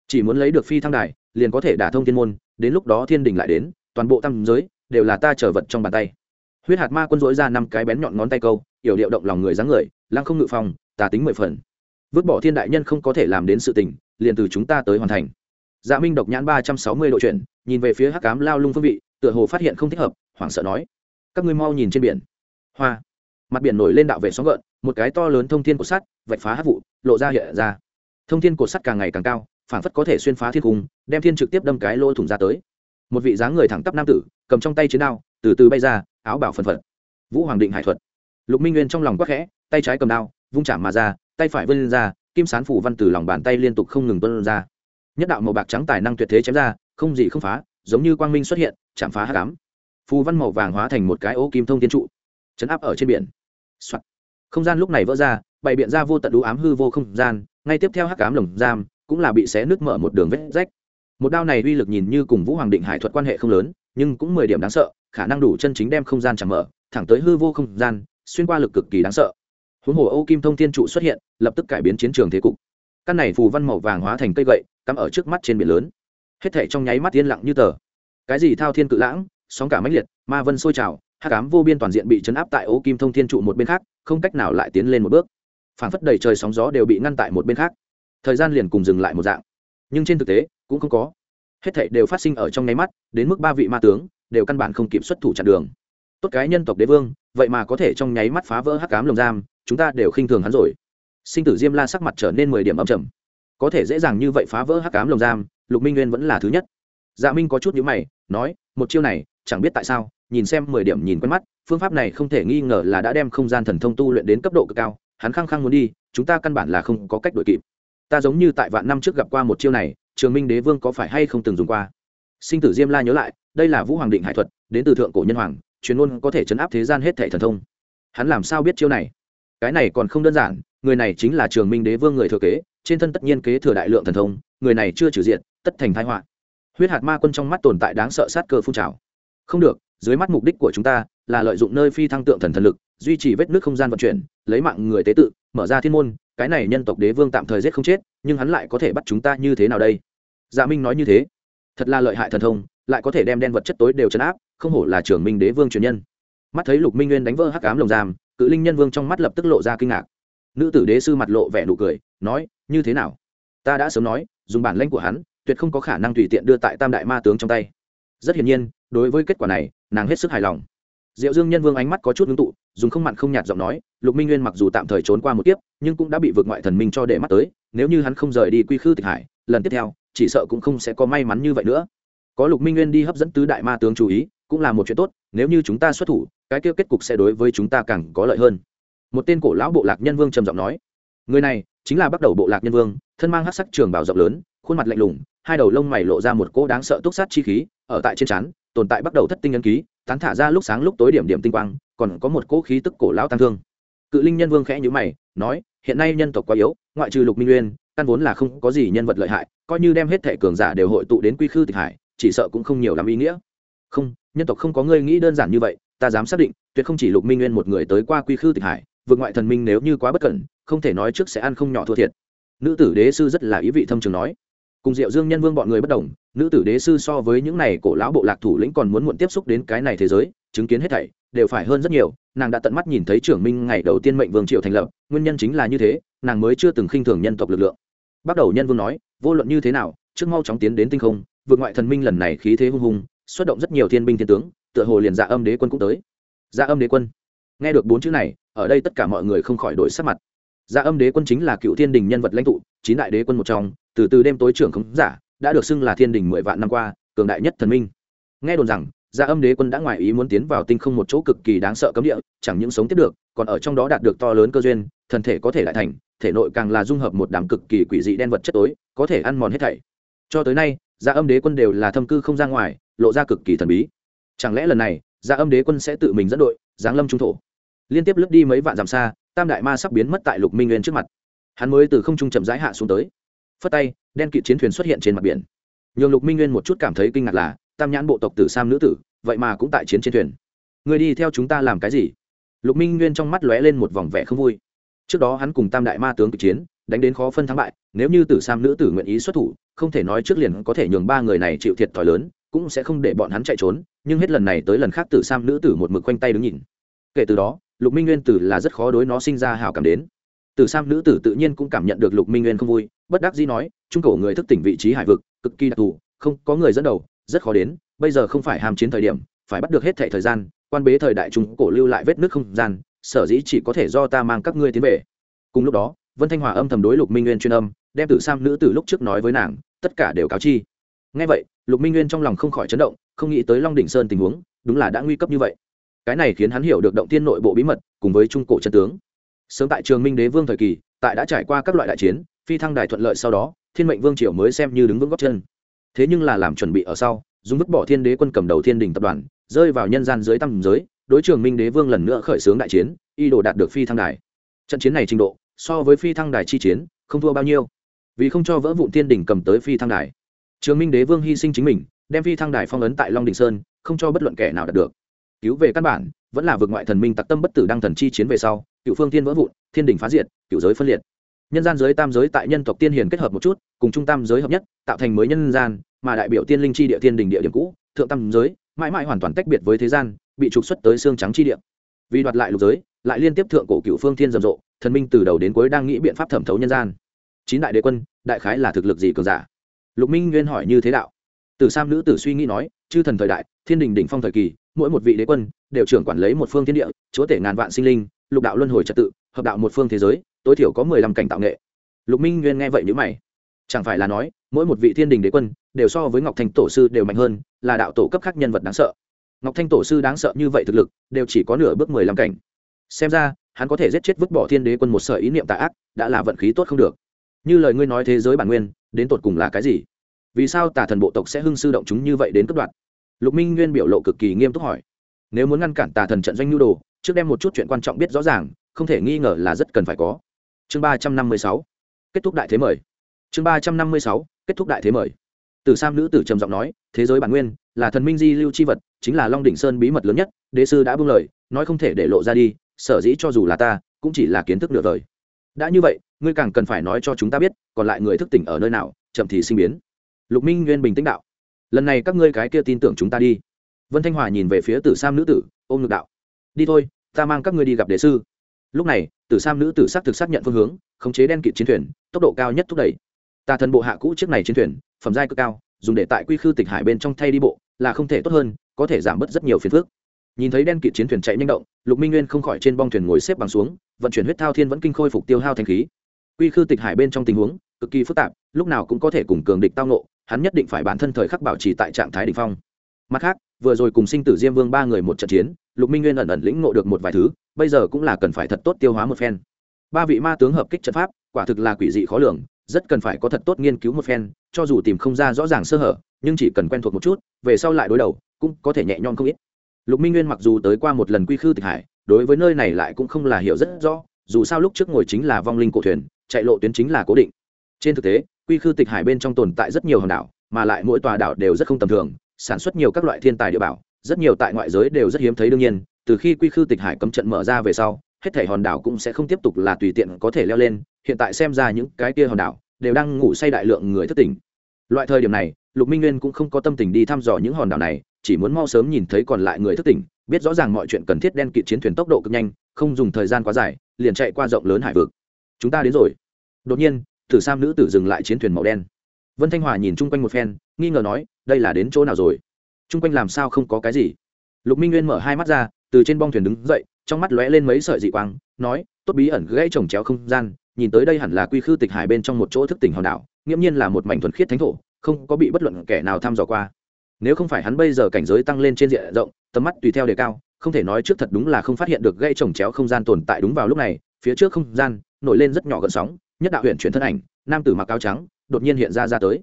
Chỉ muốn lấy được phi thăng đài, liền có thể đả thông thiên môn, đến lúc đó thiên đình lại đến, toàn bộ tam giới, đều là ta trở vật trong bàn tay. Huyết hạt ma quân dỗi ra năm cái bén nhọn ngón tay câu, yểu điệu động lòng người dáng người, lăng không ngự phòng tà tính mười phần. Vứt bỏ thiên đại nhân không có thể làm đến sự tình, liền từ chúng ta tới hoàn thành. Dạ minh độc nhãn ba trăm sáu mươi độ chuyển, nhìn về phía hắc cám lao lung phương vị, tựa hồ phát hiện không thích hợp, hoảng sợ nói. Các ngươi mau nhìn trên biển. Hoa mặt biển nổi lên đạo vệ sóng gợn, một cái to lớn thông thiên cột sắt vạch phá hát vụ, lộ ra hiện ra. Thông thiên cột sắt càng ngày càng cao phản phất có thể xuyên phá thiên cung, đem thiên trực tiếp đâm cái lỗ thủng ra tới. Một vị dáng người thẳng tắp nam tử, cầm trong tay chiến đao, từ từ bay ra, áo bảo phần phật. Vũ hoàng định hải thuật. Lục minh nguyên trong lòng quắc khẽ, tay trái cầm đao, vung chạm mà ra, tay phải vươn ra, kim sán phủ văn từ lòng bàn tay liên tục không ngừng vươn ra. Nhất đạo màu bạc trắng tài năng tuyệt thế chém ra, không gì không phá, giống như quang minh xuất hiện, chạm phá hát cám phù văn màu vàng hóa thành một cái ô kim thông tiên trụ, chấn áp ở trên biển、Soạn. không gian lúc này vỡ ra, bày biện ra vô tận đũ ám hư vô không gian, ngay tiếp theo hắc ám lồng giam cũng là bị xé nứt mở một đường vết rách. Một đao này uy lực nhìn như cùng vũ hoàng định hải thuật quan hệ không lớn, nhưng cũng mười điểm đáng sợ, khả năng đủ chân chính đem không gian chẳng mở, thẳng tới hư vô không gian, xuyên qua lực cực kỳ đáng sợ. Huống hồ âu kim thông thiên trụ xuất hiện, lập tức cải biến chiến trường thế cục. Căn này phù văn màu vàng hóa thành cây gậy, cắm ở trước mắt trên biển lớn. Hết thể trong nháy mắt yên lặng như tờ. Cái gì thao thiên cự lãng, sóng cả mãnh liệt, ma vân sôi trào Hắc Ám vô biên toàn diện bị chấn áp tại Ố kim thông thiên trụ một bên khác, không cách nào lại tiến lên một bước. Phản phất đầy trời sóng gió đều bị ngăn tại một bên khác. Thời gian liền cùng dừng lại một dạng. Nhưng trên thực tế, cũng không có. Hết thảy đều phát sinh ở trong nháy mắt, đến mức ba vị ma tướng đều căn bản không kịp xuất thủ chặn đường. Tốt cái nhân tộc đế vương, vậy mà có thể trong nháy mắt phá vỡ hắc cám lồng giam, chúng ta đều khinh thường hắn rồi. Sinh tử diêm la sắc mặt trở nên mười điểm âm trầm. Có thể dễ dàng như vậy phá vỡ hắc cám lồng giam, lục minh nguyên vẫn là thứ nhất. Dạ minh có chút nhữ mày, nói, một chiêu này, chẳng biết tại sao nhìn xem mười điểm nhìn quen mắt, phương pháp này không thể nghi ngờ là đã đem không gian thần thông tu luyện đến cấp độ cực cao, hắn khăng khăng muốn đi, chúng ta căn bản là không có cách đuổi kịp. Ta giống như tại vạn năm trước gặp qua một chiêu này, trường minh đế vương có phải hay không từng dùng qua? Sinh tử diêm la nhớ lại, đây là vũ hoàng định hải thuật, đến từ thượng cổ nhân hoàng, chuyên môn có thể chấn áp thế gian hết thể thần thông. Hắn làm sao biết chiêu này? Cái này còn không đơn giản, người này chính là trường minh đế vương người thừa kế, trên thân tất nhiên kế thừa đại lượng thần thông, người này chưa trừ diện tất thành thái họa. Huyết hạt ma quân trong mắt tồn tại đáng sợ sát cơ phun trào không được, dưới mắt mục đích của chúng ta là lợi dụng nơi phi thăng tượng thần thần lực, duy trì vết nước không gian vận chuyển, lấy mạng người tế tự, mở ra thiên môn, cái này nhân tộc đế vương tạm thời giết không chết, nhưng hắn lại có thể bắt chúng ta như thế nào đây? Dạ minh nói như thế. Thật là lợi hại thần thông, lại có thể đem đen vật chất tối đều chấn áp, không hổ là trưởng minh đế vương truyền nhân. Mắt thấy lục minh nguyên đánh vỡ hắc ám lồng giam, cự linh nhân vương trong mắt lập tức lộ ra kinh ngạc. Nữ tử đế sư mặt lộ vẻ nụ cười, nói, như thế nào? Ta đã sớm nói, dùng bản lãnh của hắn, tuyệt không có khả năng tùy tiện đưa tại tam đại ma tướng trong tay. Rất hiển nhiên đối với kết quả này, nàng hết sức hài lòng. Diệu dương nhân vương ánh mắt có chút ngưng tụ, dùng không mặn không nhạt giọng nói, lục minh nguyên mặc dù tạm thời trốn qua một kiếp, nhưng cũng đã bị vượt ngoại thần minh cho để mắt tới, nếu như hắn không rời đi quy khư tịch hải, lần tiếp theo, chỉ sợ cũng không sẽ có may mắn như vậy nữa. Có lục minh nguyên đi hấp dẫn tứ đại ma tướng chú ý, cũng là một chuyện tốt, nếu như chúng ta xuất thủ, cái kia kết cục sẽ đối với chúng ta càng có lợi hơn. Một tên cổ lão bộ lạc nhân vương trầm giọng nói, người này chính là bắt đầu bộ lạc nhân vương, thân mang hát sắc trường bảo rộng lớn, khuôn mặt lạnh lùng, hai đầu lông mày lộ ra một cỗ đáng sợ túc sát chi khí, ở tại trên trán tồn tại bắt đầu thất tinh ấn ký, tán thả ra lúc sáng lúc tối điểm điểm tinh quang, còn có một cỗ khí tức cổ lão tăng thương. Cự linh nhân vương khẽ nhữ mày, nói, hiện nay nhân tộc quá yếu, ngoại trừ lục minh nguyên, căn vốn là không có gì nhân vật lợi hại, coi như đem hết thẻ cường giả đều hội tụ đến quy khư tịch hải, chỉ sợ cũng không nhiều lắm ý nghĩa. Không, nhân tộc không có ngươi nghĩ đơn giản như vậy, ta dám xác định, tuyệt không chỉ lục minh nguyên một người tới qua quy khư tịch hải, vượt ngoại thần minh nếu như quá bất cẩn, không thể nói trước sẽ ăn không nhỏ thua thiệt. Nữ tử đế sư rất là ý vị thâm trường nói cùng diệu dương nhân vương bọn người bất đồng, nữ tử đế sư so với những này cổ lão bộ lạc thủ lĩnh còn muốn muộn tiếp xúc đến cái này thế giới, chứng kiến hết thảy, đều phải hơn rất nhiều, nàng đã tận mắt nhìn thấy trưởng minh ngày đầu tiên mệnh vương triệu thành lập, nguyên nhân chính là như thế, nàng mới chưa từng khinh thường nhân tộc lực lượng. Bắt đầu nhân vương nói, vô luận như thế nào, trước mau chóng tiến đến tinh không, vượt ngoại thần minh lần này khí thế hung hùng, xuất động rất nhiều thiên binh thiên tướng, tựa hồ liền dạ âm đế quân cũng tới. Dạ âm đế quân. Nghe được bốn chữ này, ở đây tất cả mọi người không khỏi đổi sắc mặt dạ âm đế quân chính là cựu thiên đình nhân vật lãnh tụ, chín đại đế quân một trong, từ từ đêm tối trưởng khống giả, đã được xưng là thiên đình mười vạn năm qua, cường đại nhất thần minh. Nghe đồn rằng dạ âm đế quân đã ngoài ý muốn tiến vào tinh không một chỗ cực kỳ đáng sợ cấm địa, chẳng những sống tiếp được, còn ở trong đó đạt được to lớn cơ duyên, thần thể có thể lại thành, thể nội càng là dung hợp một đám cực kỳ quỷ dị đen vật chất tối, có thể ăn mòn hết thảy. Cho tới nay dạ âm đế quân đều là thâm cư không ra ngoài, lộ ra cực kỳ thần bí. Chẳng lẽ lần này dạ âm đế quân sẽ tự mình dẫn đội, giáng lâm trung thổ? Liên tiếp lướt đi mấy vạn dặm xa tam đại ma sắp biến mất tại lục minh nguyên trước mặt hắn mới từ không trung chậm rãi hạ xuống tới phất tay đen kịt chiến thuyền xuất hiện trên mặt biển nhường lục minh nguyên một chút cảm thấy kinh ngạc là tam nhãn bộ tộc tử sam nữ tử vậy mà cũng tại chiến trên thuyền người đi theo chúng ta làm cái gì lục minh nguyên trong mắt lóe lên một vòng vẻ không vui trước đó hắn cùng tam đại ma tướng kịch chiến đánh đến khó phân thắng bại nếu như tử sam nữ tử nguyện ý xuất thủ không thể nói trước liền có thể nhường ba người này chịu thiệt thòi lớn cũng sẽ không để bọn hắn chạy trốn nhưng hết lần này tới lần khác tử sam nữ tử một mực quanh tay đứng nhìn kể từ đó lục minh nguyên tử là rất khó đối nó sinh ra hào cảm đến. Tử sam nữ tử tự nhiên cũng cảm nhận được lục minh nguyên không vui, bất đắc dĩ nói, trung cổ người thức tỉnh vị trí hải vực, cực kỳ đặc thù, không có người dẫn đầu, rất khó đến, bây giờ không phải hàm chiến thời điểm, phải bắt được hết thệ thời gian, quan bế thời đại trung cổ lưu lại vết nước không gian, sở dĩ chỉ có thể do ta mang các ngươi tiến về. Cùng lúc đó, vân thanh hòa âm thầm đối lục minh nguyên chuyên âm, đem tử sam nữ tử lúc trước nói với nàng, tất cả đều cáo chi. Ngay vậy, lục minh nguyên trong lòng không khỏi chấn động, không nghĩ tới long đỉnh sơn tình huống, đúng là đã nguy cấp như vậy cái này khiến hắn hiểu được động tiên nội bộ bí mật, cùng với trung cổ chân tướng. Sớm tại trường minh đế vương thời kỳ, tại đã trải qua các loại đại chiến, phi thăng đài thuận lợi sau đó, thiên mệnh vương triều mới xem như đứng vững góc chân. Thế nhưng là làm chuẩn bị ở sau, dùng vứt bỏ thiên đế quân cầm đầu thiên đình tập đoàn, rơi vào nhân gian dưới tầm giới, đối trường minh đế vương lần nữa khởi xướng đại chiến y đồ đạt được phi thăng đài. Trận chiến này trình độ, so với phi thăng đài chi chiến, không thua bao nhiêu. Vì không cho vỡ vụn thiên đình cầm tới phi thăng đài, trường minh đế vương hy sinh chính mình, đem phi thăng đài phong ấn tại long đình sơn, không cho bất luận kẻ nào đạt được cứu về căn bản, vẫn là vượt ngoại thần minh tặc tâm bất tử đăng thần chi chiến về sau, cựu phương tiên vỡ vụn, thiên đình phá diệt, cựu giới phân liệt. Nhân gian giới tam giới tại nhân tộc tiên hiền kết hợp một chút, cùng trung tam giới hợp nhất, tạo thành mới nhân gian, mà đại biểu tiên linh chi địa thiên đình địa điểm cũ, thượng tam giới, mãi mãi hoàn toàn tách biệt với thế gian, bị trục xuất tới xương trắng chi địa. Vì đoạt lại lục giới, lại liên tiếp thượng cổ cựu phương thiên rầm rộ, thần minh từ đầu đến cuối đang nghĩ biện pháp thẩm thấu nhân gian. Chín đại đế quân, đại khái là thực lực gì cường giả? Lục minh nguyên hỏi như thế đạo từ sam nữ tử suy nghĩ nói, chư thần thời đại, thiên đình đỉnh phong thời kỳ, mỗi một vị đế quân đều trưởng quản lấy một phương thiên địa, chúa tể ngàn vạn sinh linh, lục đạo luân hồi trật tự, hợp đạo một phương thế giới, tối thiểu có mười lăm cảnh tạo nghệ. Lục minh nguyên nghe vậy nhíu mày. Chẳng phải là nói, mỗi một vị thiên đình đế quân đều so với ngọc thanh tổ sư đều mạnh hơn, là đạo tổ cấp khác nhân vật đáng sợ. Ngọc thanh tổ sư đáng sợ như vậy thực lực, đều chỉ có nửa bước mười lăm cảnh. Xem ra, hắn có thể giết chết vứt bỏ thiên đế quân một sợi ý niệm tà ác, đã là vận khí tốt không được. Như lời ngươi nói thế giới bản nguyên, đến tột cùng là cái gì? Vì sao tà thần bộ tộc sẽ hưng sư động chúng như vậy đến cấp đoạn lục minh nguyên biểu lộ cực kỳ nghiêm túc hỏi. Nếu muốn ngăn cản tà thần trận doanh nhu đồ, trước đem một chút chuyện quan trọng biết rõ ràng, không thể nghi ngờ là rất cần phải có. Chương ba trăm năm mươi sáu. Kết thúc đại thế mời. Chương ba trăm năm mươi sáu. Kết thúc đại thế mời. Từ sam nữ tử trầm giọng nói, thế giới bản nguyên là thần minh di lưu c h i vật, chính là long đỉnh sơn bí mật lớn nhất, đế sư đã buông lời, nói không thể để lộ ra đi, sở dĩ cho dù là ta, cũng chỉ là kiến thức nửa đời. Đã như vậy, ngươi càng cần phải nói cho chúng ta biết, còn lại người thức tỉnh ở nơi nào, chậm thì sinh biến lục minh nguyên bình tĩnh đạo. Lần này các ngươi cái kia tin tưởng chúng ta đi. Vân thanh hòa nhìn về phía tử sam nữ tử, ôm ngực đạo. Đi thôi, ta mang các ngươi đi gặp đề sư. Lúc này, tử sam nữ tử xác thực xác nhận phương hướng, khống chế đen kịt chiến thuyền, tốc độ cao nhất thúc đẩy. Tà thần bộ hạ cũ chiếc này chiến thuyền, phẩm giai cực cao, dùng để tại quy khư tịch hải bên trong thay đi bộ, là không thể tốt hơn, có thể giảm bớt rất nhiều phiền phức. Nhìn thấy đen kịt chiến thuyền chạy nhanh động, lục minh nguyên không khỏi trên bong thuyền ngồi xếp bằng xuống, vận chuyển huyết thao thiên vẫn kinh khôi phục tiêu hao thanh khí. Quy khư tịch hải bên trong tình huống, cực kỳ phức tạp, lúc nào cũng có thể cùng cường địch tao nộ hắn nhất định phải bản thân thời khắc bảo trì tại trạng thái đ ỉ n h phong. Mặt khác, vừa rồi cùng sinh tử diêm vương ba người một trận chiến, lục minh nguyên ẩn ẩn lĩnh ngộ được một vài thứ, bây giờ cũng là cần phải thật tốt tiêu hóa một phen. Ba vị ma tướng hợp kích trận pháp, quả thực là quỷ dị khó lường, rất cần phải có thật tốt nghiên cứu một phen, cho dù tìm không ra rõ ràng sơ hở, nhưng chỉ cần quen thuộc một chút, về sau lại đối đầu, cũng có thể nhẹ nhõm không ít. Lục minh nguyên mặc dù tới qua một lần quy khư tịch hải, đối với nơi này lại cũng không là hiểu rất rõ, dù sao lúc trước ngồi chính là vong linh cổ thuyền, chạy lộ tuyến chính là cố định. Trên thực tế quy khư tịch hải bên trong tồn tại rất nhiều hòn đảo, mà lại mỗi tòa đảo đều rất không tầm thường, sản xuất nhiều các loại thiên tài địa bảo, rất nhiều tại ngoại giới đều rất hiếm thấy đương nhiên. Từ khi quy khư tịch hải cấm trận mở ra về sau, hết thể hòn đảo cũng sẽ không tiếp tục là tùy tiện có thể leo lên. Hiện tại xem ra những cái kia hòn đảo đều đang ngủ say đại lượng người thất tỉnh. Loại thời điểm này, lục minh nguyên cũng không có tâm tình đi thăm dò những hòn đảo này, chỉ muốn mau sớm nhìn thấy còn lại người thức tỉnh, biết rõ ràng mọi chuyện cần thiết đen kịt chiến thuyền tốc độ cực nhanh, không dùng thời gian quá dài, liền chạy qua rộng lớn hải vực. Chúng ta đến rồi. Đột nhiên thử sam nữ tử dừng lại chiến thuyền màu đen. Vân thanh hòa nhìn chung quanh một phen, nghi ngờ nói, đây là đến chỗ nào rồi? Chung quanh làm sao không có cái gì? Lục minh nguyên mở hai mắt ra, từ trên bong thuyền đứng dậy, trong mắt lóe lên mấy sợi dị quang, nói, tốt bí ẩn gãy trồng chéo không gian, nhìn tới đây hẳn là quy khư tịch hải bên trong một chỗ thức tỉnh hòn đảo, nghiễm nhiên là một mảnh thuần khiết thánh thổ, không có bị bất luận kẻ nào thăm dò qua. Nếu không phải hắn bây giờ cảnh giới tăng lên trên diện rộng, tầm mắt tùy theo đề cao, không thể nói trước thật đúng là không phát hiện được gây trồng chéo không gian tồn tại đúng vào lúc này, phía trước không gian nổi lên rất nhỏ gợn sóng nhất đạo huyện chuyển thân ảnh, nam tử mặc áo trắng, đột nhiên hiện ra ra tới.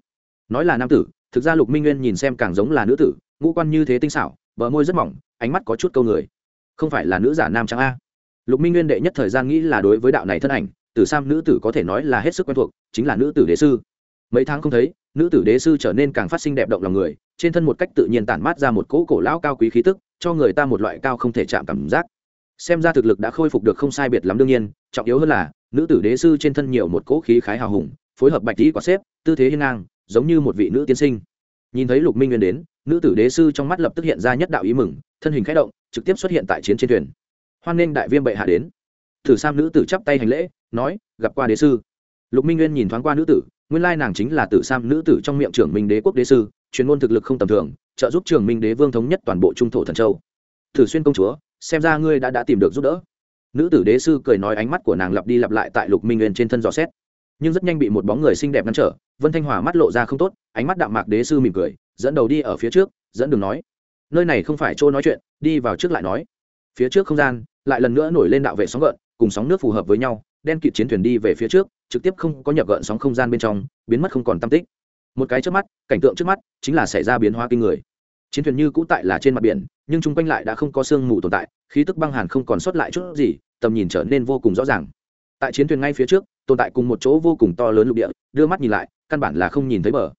Nói là nam tử, thực ra lục minh nguyên nhìn xem càng giống là nữ tử, ngũ quan như thế tinh xảo, bờ môi rất mỏng, ánh mắt có chút câu người. Không phải là nữ giả nam trắng a. Lục minh nguyên đệ nhất thời gian nghĩ là đối với đạo này thân ảnh tử sam nữ tử có thể nói là hết sức quen thuộc, chính là nữ tử đế sư. Mấy tháng không thấy, nữ tử đế sư trở nên càng phát sinh đẹp động lòng người, trên thân một cách tự nhiên tản mát ra một cỗ cổ lão cao quý khí tức, cho người ta một loại cao không thể chạm cảm giác. Xem ra thực lực đã khôi phục được không sai biệt lắm đương nhiên, trọng yếu hơn là nữ tử đế sư trên thân nhiều một cỗ khí khái hào hùng, phối hợp bạch tí quả xếp, tư thế hiên ngang, giống như một vị nữ tiên sinh. Nhìn thấy lục minh nguyên đến, nữ tử đế sư trong mắt lập tức hiện ra nhất đạo ý mừng, thân hình k h ẽ động, trực tiếp xuất hiện tại chiến trên thuyền. Hoan nghênh đại viêm bệ hạ đến. Thử sam nữ tử chắp tay hành lễ, nói, gặp qua đế sư. Lục minh nguyên nhìn thoáng qua nữ tử, nguyên lai nàng chính là tử sam nữ tử trong miệng trưởng minh đế quốc đế sư, chuyên môn thực lực không tầm thường, trợ giúp trường minh đế vương thống nhất toàn bộ trung thổ thần châu. Thử xuyên công chúa, xem ra ngươi đã đã tìm được giúp đỡ nữ tử đế sư cười nói ánh mắt của nàng lặp đi lặp lại tại lục minh nguyên trên thân dò xét. Nhưng rất nhanh bị một bóng người xinh đẹp ngăn trở, vân thanh hòa mắt lộ ra không tốt, ánh mắt đạm mạc đế sư mỉm cười, dẫn đầu đi ở phía trước, dẫn đường nói, nơi này không phải chỗ nói chuyện, đi vào trước lại nói. Phía trước không gian, lại lần nữa nổi lên đạo vệ sóng gợn, cùng sóng nước phù hợp với nhau, đen kịt chiến thuyền đi về phía trước, trực tiếp không có nhập gợn sóng không gian bên trong, biến mất không còn tam tích. Một cái trước mắt, cảnh tượng trước mắt chính là xảy ra biến hóa kinh người. Chiến thuyền như cũ tại là trên mặt biển, nhưng chung quanh lại đã không có sương mù tồn tại khí tức băng hàn không còn sót lại chút gì, tầm nhìn trở nên vô cùng rõ ràng. Tại chiến thuyền ngay phía trước, tồn tại cùng một chỗ vô cùng to lớn lục địa, đưa mắt nhìn lại, căn bản là không nhìn thấy bờ.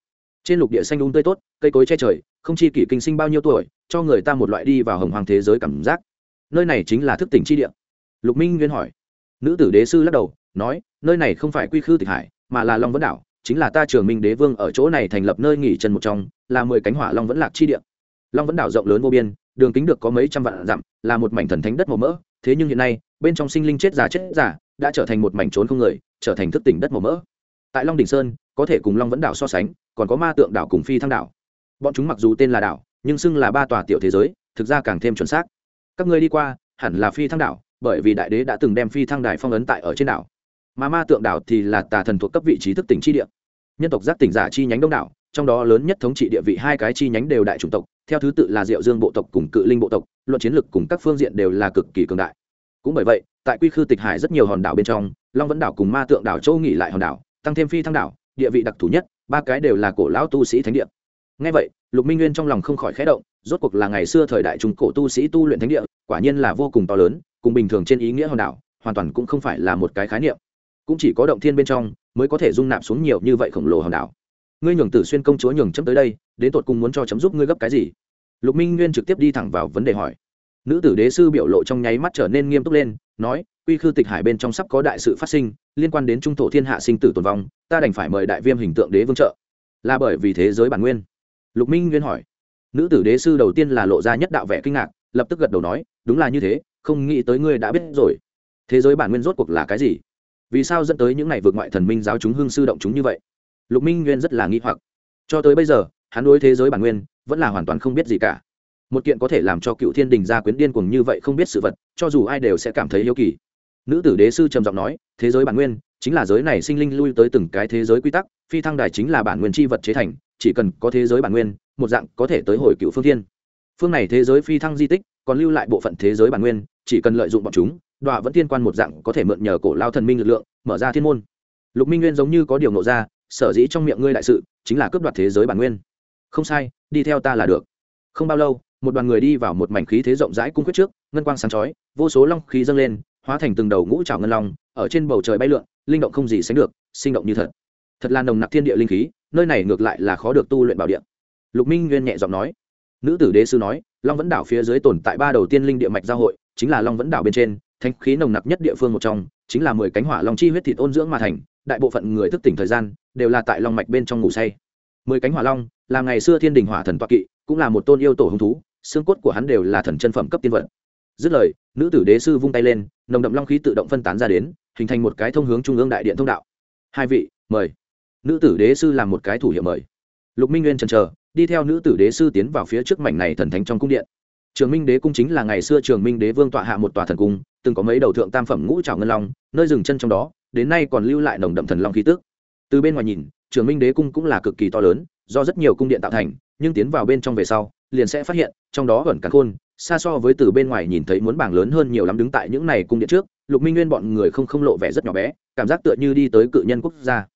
Trên lục địa xanh đúng um tươi tốt, cây cối che trời, không chi kỷ kinh sinh bao nhiêu tuổi, cho người ta một loại đi vào hồng hoàng thế giới cảm giác. Nơi này chính là thức tỉnh chi địa. Lục minh nguyên hỏi. Nữ tử đế sư lắc đầu, nói, nơi này không phải quy khư tịch hải, mà là long vấn đảo, chính là ta trường minh đế vương ở chỗ này thành lập nơi nghỉ chân một trong, là mười cánh hỏa long vẫn lạc chi địa. Long vẫn đảo rộng lớn vô biên đường kính được có mấy trăm vạn dặm, là một mảnh thần thánh đất màu mỡ, thế nhưng hiện nay, bên trong sinh linh chết già chết già, đã trở thành một mảnh trốn không người, trở thành thức tỉnh đất màu mỡ. Tại long Đỉnh sơn, có thể cùng long vẫn đảo so sánh, còn có ma tượng đảo cùng phi thăng đảo. Bọn chúng mặc dù tên là đảo, nhưng xưng là ba tòa tiểu thế giới, thực ra càng thêm chuẩn xác. Các ngươi đi qua, hẳn là phi thăng đảo, bởi vì đại đế đã từng đem phi thăng đài phong ấn tại ở trên đảo. Mà ma tượng đảo thì là tà thần thuộc cấp vị trí thức tỉnh chi địa. Nhân tộc giác tỉnh giả chi nhánh đông đảo, trong đó lớn nhất thống trị địa vị hai cái chi nhánh đều đại chủng tộc theo thứ tự là diệu dương bộ tộc cùng cự linh bộ tộc, luận chiến lược cùng các phương diện đều là cực kỳ cường đại. Cũng bởi vậy, tại quy khư tịch hải rất nhiều hòn đảo bên trong, long vẫn đảo cùng ma tượng đảo châu nghỉ lại hòn đảo, tăng thêm phi thăng đảo, địa vị đặc thù nhất, ba cái đều là cổ lão tu sĩ thánh địa. Ngay vậy, lục minh nguyên trong lòng không khỏi khẽ động, rốt cuộc là ngày xưa thời đại trung cổ tu sĩ tu luyện thánh địa, quả nhiên là vô cùng to lớn, cùng bình thường trên ý nghĩa hòn đảo, hoàn toàn cũng không phải là một cái khái niệm. Cũng chỉ có động thiên bên trong mới có thể dung nạp xuống nhiều như vậy khổng lồ hòn đảo ngươi nhường tử xuyên công chúa nhường chấm tới đây, đến tột cùng muốn cho chấm giúp ngươi gấp cái gì? Lục minh nguyên trực tiếp đi thẳng vào vấn đề hỏi. Nữ tử đế sư biểu lộ trong nháy mắt trở nên nghiêm túc lên, nói, quy khư tịch hải bên trong sắp có đại sự phát sinh, liên quan đến trung thổ thiên hạ sinh tử tồn vong, ta đành phải mời đại viêm hình tượng đế vương trợ. Là bởi vì thế giới bản nguyên? Lục minh nguyên hỏi. Nữ tử đế sư đầu tiên là lộ ra nhất đạo vẻ kinh ngạc, lập tức gật đầu nói, đúng là như thế, không nghĩ tới ngươi đã biết rồi. Thế giới bản nguyên rốt cuộc là cái gì? Vì sao dẫn tới những ngày vượt ngoại thần minh giáo chúng hương sư động chúng như vậy? Lục minh nguyên rất là nghi hoặc. Cho tới bây giờ, hắn đối thế giới bản nguyên vẫn là hoàn toàn không biết gì cả. Một kiện có thể làm cho cựu thiên đình gia quyến điên cuồng như vậy không biết sự vật, cho dù ai đều sẽ cảm thấy yêu kỳ. Nữ tử đế sư trầm giọng nói, thế giới bản nguyên chính là giới này sinh linh lui tới từng cái thế giới quy tắc, phi thăng đài chính là bản nguyên chi vật chế thành, chỉ cần có thế giới bản nguyên, một dạng có thể tới hồi cựu phương thiên. Phương này thế giới phi thăng di tích, còn lưu lại bộ phận thế giới bản nguyên, chỉ cần lợi dụng bọn chúng, đọa vẫn tiên quan một dạng có thể mượn nhờ cổ lao thần minh lực lượng, mở ra thiên môn. Lục minh nguyên giống như có điều nộ ra sở dĩ trong miệng ngươi đại sự chính là cướp đoạt thế giới bản nguyên. Không sai, đi theo ta là được. Không bao lâu, một đoàn người đi vào một mảnh khí thế rộng rãi cung quyết trước, ngân quang sáng chói, vô số long khí dâng lên, hóa thành từng đầu ngũ trào ngân long, ở trên bầu trời bay lượn, linh động không gì sánh được, sinh động như thật. Thật là nồng nặc thiên địa linh khí, nơi này ngược lại là khó được tu luyện bảo địa. Lục minh nguyên nhẹ giọng nói. Nữ tử đế sư nói, long vẫn đảo phía dưới tồn tại ba đầu tiên linh địa mạch giao hội, chính là long vẫn đảo bên trên thanh khí nồng nặc nhất địa phương một trong, chính là mười cánh hỏa long chi huyết thịt ôn dưỡng mà thành, đại bộ phận người thức tỉnh thời gian đều là tại long mạch bên trong ngủ say. Mười cánh hỏa long, là ngày xưa thiên đình hỏa thần toa kỵ, cũng là một tôn yêu tổ hứng thú, xương cốt của hắn đều là thần chân phẩm cấp tiên vật. Dứt lời, nữ tử đế sư vung tay lên, nồng đậm long khí tự động phân tán ra đến, hình thành một cái thông hướng trung ương đại điện thông đạo. Hai vị, mời. Nữ tử đế sư làm một cái thủ hiệu mời. Lục minh nguyên trần trờ đi theo nữ tử đế sư tiến vào phía trước mảnh này thần thánh trong cung điện. Trường minh đế cung chính là ngày xưa trường minh đế vương tọa hạ một tòa thần cung, từng có mấy đầu thượng tam phẩm ngũ trào ngân long, nơi dừng chân trong đó, đến nay còn lưu lại nồng đậm thần long khí tước từ bên ngoài nhìn, trường minh đế cung cũng là cực kỳ to lớn, do rất nhiều cung điện tạo thành, nhưng tiến vào bên trong về sau, liền sẽ phát hiện, trong đó vẫn cả khôn, xa so với từ bên ngoài nhìn thấy muốn bảng lớn hơn nhiều lắm đứng tại những này cung điện trước, lục minh nguyên bọn người không không lộ vẻ rất nhỏ bé, cảm giác tựa như đi tới cự nhân quốc gia.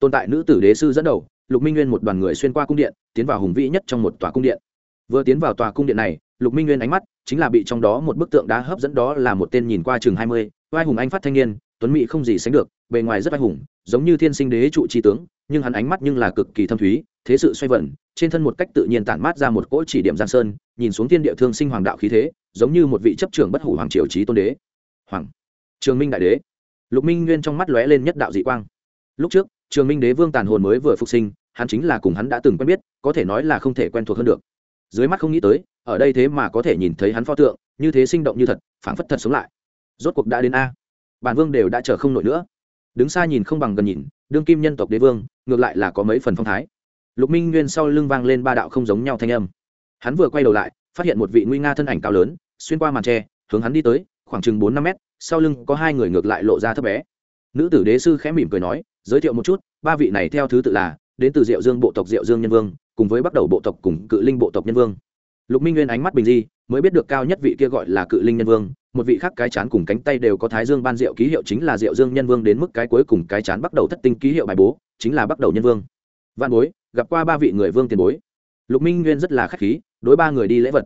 Tồn tại nữ tử đế sư dẫn đầu, lục minh nguyên một đoàn người xuyên qua cung điện, tiến vào hùng vĩ nhất trong một tòa cung điện. Vừa tiến vào tòa cung điện này, lục minh nguyên ánh mắt chính là bị trong đó một bức tượng đá hấp dẫn đó là một tên nhìn qua chừng hai mươi vai hùng anh phát thanh niên, tuấn mỹ không gì sánh được bề ngoài rất anh hùng, giống như thiên sinh đế trụ tri tướng, nhưng hắn ánh mắt nhưng là cực kỳ thâm thúy, thế sự xoay vẩn trên thân một cách tự nhiên tản mát ra một cỗ chỉ điểm giang sơn, nhìn xuống thiên địa thương sinh hoàng đạo khí thế, giống như một vị chấp trưởng bất hủ hoàng triều trí tôn đế. Hoàng, trường minh đại đế. Lục minh nguyên trong mắt lóe lên nhất đạo dị quang. Lúc trước, trường minh đế vương tàn hồn mới vừa phục sinh, hắn chính là cùng hắn đã từng quen biết, có thể nói là không thể quen thuộc hơn được. Dưới mắt không nghĩ tới, ở đây thế mà có thể nhìn thấy hắn pho tượng, như thế sinh động như thật, phảng phất thật sống lại. Rốt cuộc đã đến a. Bản vương đều đã chờ không nổi nữa đứng xa nhìn không bằng gần nhìn, đương kim nhân tộc đế vương, ngược lại là có mấy phần phong thái. Lục minh nguyên sau lưng vang lên ba đạo không giống nhau thanh âm. Hắn vừa quay đầu lại, phát hiện một vị nguy nga thân ảnh cao lớn, xuyên qua màn tre, hướng hắn đi tới, khoảng chừng bốn năm mét, sau lưng có hai người ngược lại lộ ra thấp bé. Nữ tử đế sư khẽ mỉm cười nói, giới thiệu một chút, ba vị này theo thứ tự là, đến từ diệu dương bộ tộc diệu dương nhân vương, cùng với bắt đầu bộ tộc cùng cự linh bộ tộc nhân vương. Lục minh nguyên ánh mắt bình di mới biết được cao nhất vị kia gọi là cự linh nhân vương, một vị khác cái chán cùng cánh tay đều có thái dương ban diệu ký hiệu chính là diệu dương nhân vương đến mức cái cuối cùng cái chán bắt đầu thất tinh ký hiệu bài bố, chính là bắt đầu nhân vương. Văn bối, gặp qua ba vị người vương tiền bối. Lục minh nguyên rất là k h á c h khí, đối ba người đi lễ vật.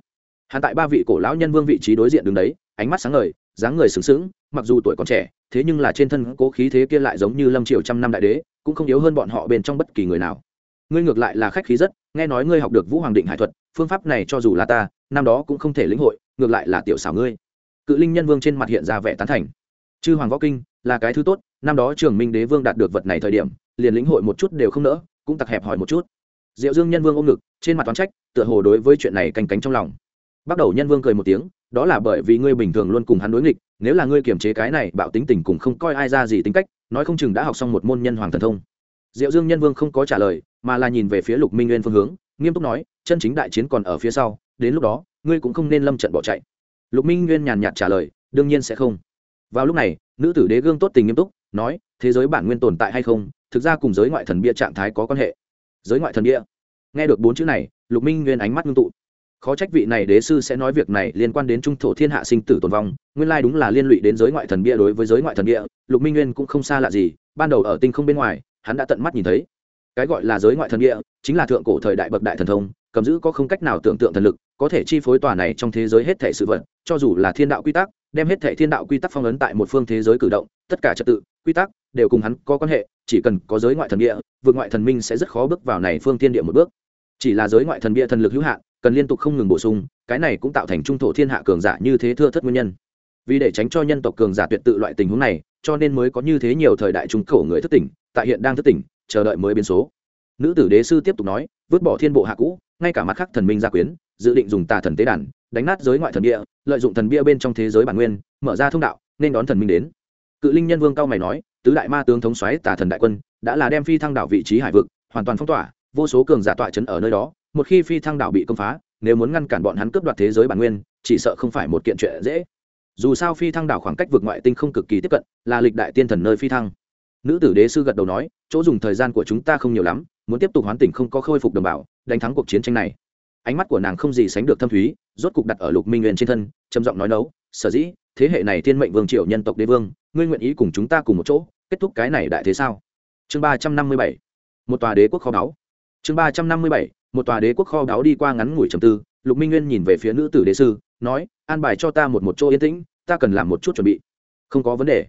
Hạn tại ba vị cổ lão nhân vương vị trí đối diện đứng đấy, ánh mắt sáng ngời, dáng người sừng sững, mặc dù tuổi còn trẻ, thế nhưng là trên thân cố khí thế kia lại giống như lâm triều trăm năm đại đế, cũng không yếu hơn bọn họ bên trong bất kỳ người nào. Ngươi ngược lại là khách khí rất, nghe nói ngươi học được vũ hoàng định hải thuật, phương pháp này cho dù là ta năm đó cũng không thể lĩnh hội, ngược lại là tiểu xảo ngươi. Cự linh nhân vương trên mặt hiện ra vẻ tán thành. Chư hoàng võ kinh, là cái thứ tốt, năm đó trường minh đế vương đạt được vật này thời điểm, liền lĩnh hội một chút đều không nỡ, cũng tặc hẹp hỏi một chút. Diệu dương nhân vương ôm ngực, trên mặt toán trách, tựa hồ đối với chuyện này canh cánh trong lòng. Bắt đầu nhân vương cười một tiếng, đó là bởi vì ngươi bình thường luôn cùng hắn đối nghịch, nếu là ngươi kiềm chế cái này, bạo tính tình cùng không coi ai ra gì tính cách, nói không chừng đã học xong một môn nhân hoàng thần thông. Diệu dương nhân vương không có trả lời, mà là nhìn về phía lục minh nguyên phương hướng, nghiêm túc nói, chân chính đại chiến còn ở phía sau đến lúc đó, ngươi cũng không nên lâm trận bỏ chạy. Lục minh nguyên nhàn nhạt trả lời, đương nhiên sẽ không. Vào lúc này, nữ tử đế gương tốt tình nghiêm túc, nói, thế giới bản nguyên tồn tại hay không? Thực ra cùng giới ngoại thần bia trạng thái có quan hệ. Giới ngoại thần bia. Nghe được bốn chữ này, lục minh nguyên ánh mắt ngưng tụ. Khó trách vị này đế sư sẽ nói việc này liên quan đến trung thổ thiên hạ sinh tử tồn vong, nguyên lai đúng là liên lụy đến giới ngoại thần bia đối với giới ngoại thần bia, lục minh nguyên cũng không xa lạ gì, ban đầu ở tinh không bên ngoài, hắn đã tận mắt nhìn thấy. Cái gọi là giới ngoại thần bia, chính là thượng cổ thời đại bậc đại thần thông, cầm giữ có không cách nào tưởng tượng thần lực có thể chi phối tòa này trong thế giới hết thể sự vật, cho dù là thiên đạo quy tắc, đem hết thể thiên đạo quy tắc phong ấn tại một phương thế giới cử động, tất cả trật tự, quy tắc, đều cùng hắn có quan hệ, chỉ cần có giới ngoại thần địa, vượt ngoại thần minh sẽ rất khó bước vào này phương thiên địa một bước. Chỉ là giới ngoại thần bia thần lực hữu hạn, cần liên tục không ngừng bổ sung, cái này cũng tạo thành trung thổ thiên hạ cường giả như thế thưa thất nguyên nhân. Vì để tránh cho nhân tộc cường giả tuyệt tự loại tình huống này, cho nên mới có như thế nhiều thời đại trung khổ người thất tỉnh, tại hiện đang thất tỉnh, chờ đợi mới biến số. Nữ tử đế sư tiếp tục nói, vứt bỏ thiên bộ hạ cũ, ngay cả mặt khác thần minh gia quyến dự định dùng tà thần tế đàn, đánh nát giới ngoại thần bia lợi dụng thần bia bên trong thế giới bản nguyên, mở ra thông đạo, nên đón thần minh đến. Cự linh nhân vương cao mày nói, tứ đại ma tướng thống xoáy tà thần đại quân, đã là đem phi thăng đảo vị trí hải vực, hoàn toàn phong tỏa, vô số cường giả tọa chấn ở nơi đó, một khi phi thăng đảo bị công phá, nếu muốn ngăn cản bọn hắn cướp đoạt thế giới bản nguyên, chỉ sợ không phải một kiện chuyện dễ. Dù sao phi thăng đảo khoảng cách vượt ngoại tinh không cực kỳ tiếp cận, là lịch đại tiên thần nơi phi thăng. Nữ tử đế sư gật đầu nói, chỗ dùng thời gian của chúng ta không nhiều lắm, muốn tiếp tục hoán tỉnh không có khôi phục đồng bào, đánh thắng cuộc chiến tranh này ánh mắt của nàng không gì sánh được thâm thúy, rốt cục đặt ở lục minh nguyên trên thân, trầm giọng nói nấu, sở dĩ, thế hệ này thiên mệnh vương triều nhân tộc đế vương, ngươi nguyện ý cùng chúng ta cùng một chỗ, kết thúc cái này đại thế sao? Chương ba trăm năm mươi bảy, một tòa đế quốc kho báu. Chương ba trăm năm mươi bảy, một tòa đế quốc kho báu đi qua ngắn ngủi trầm tư, lục minh nguyên nhìn về phía nữ tử đế sư, nói, an bài cho ta một một chỗ yên tĩnh, ta cần làm một chút chuẩn bị. Không có vấn đề.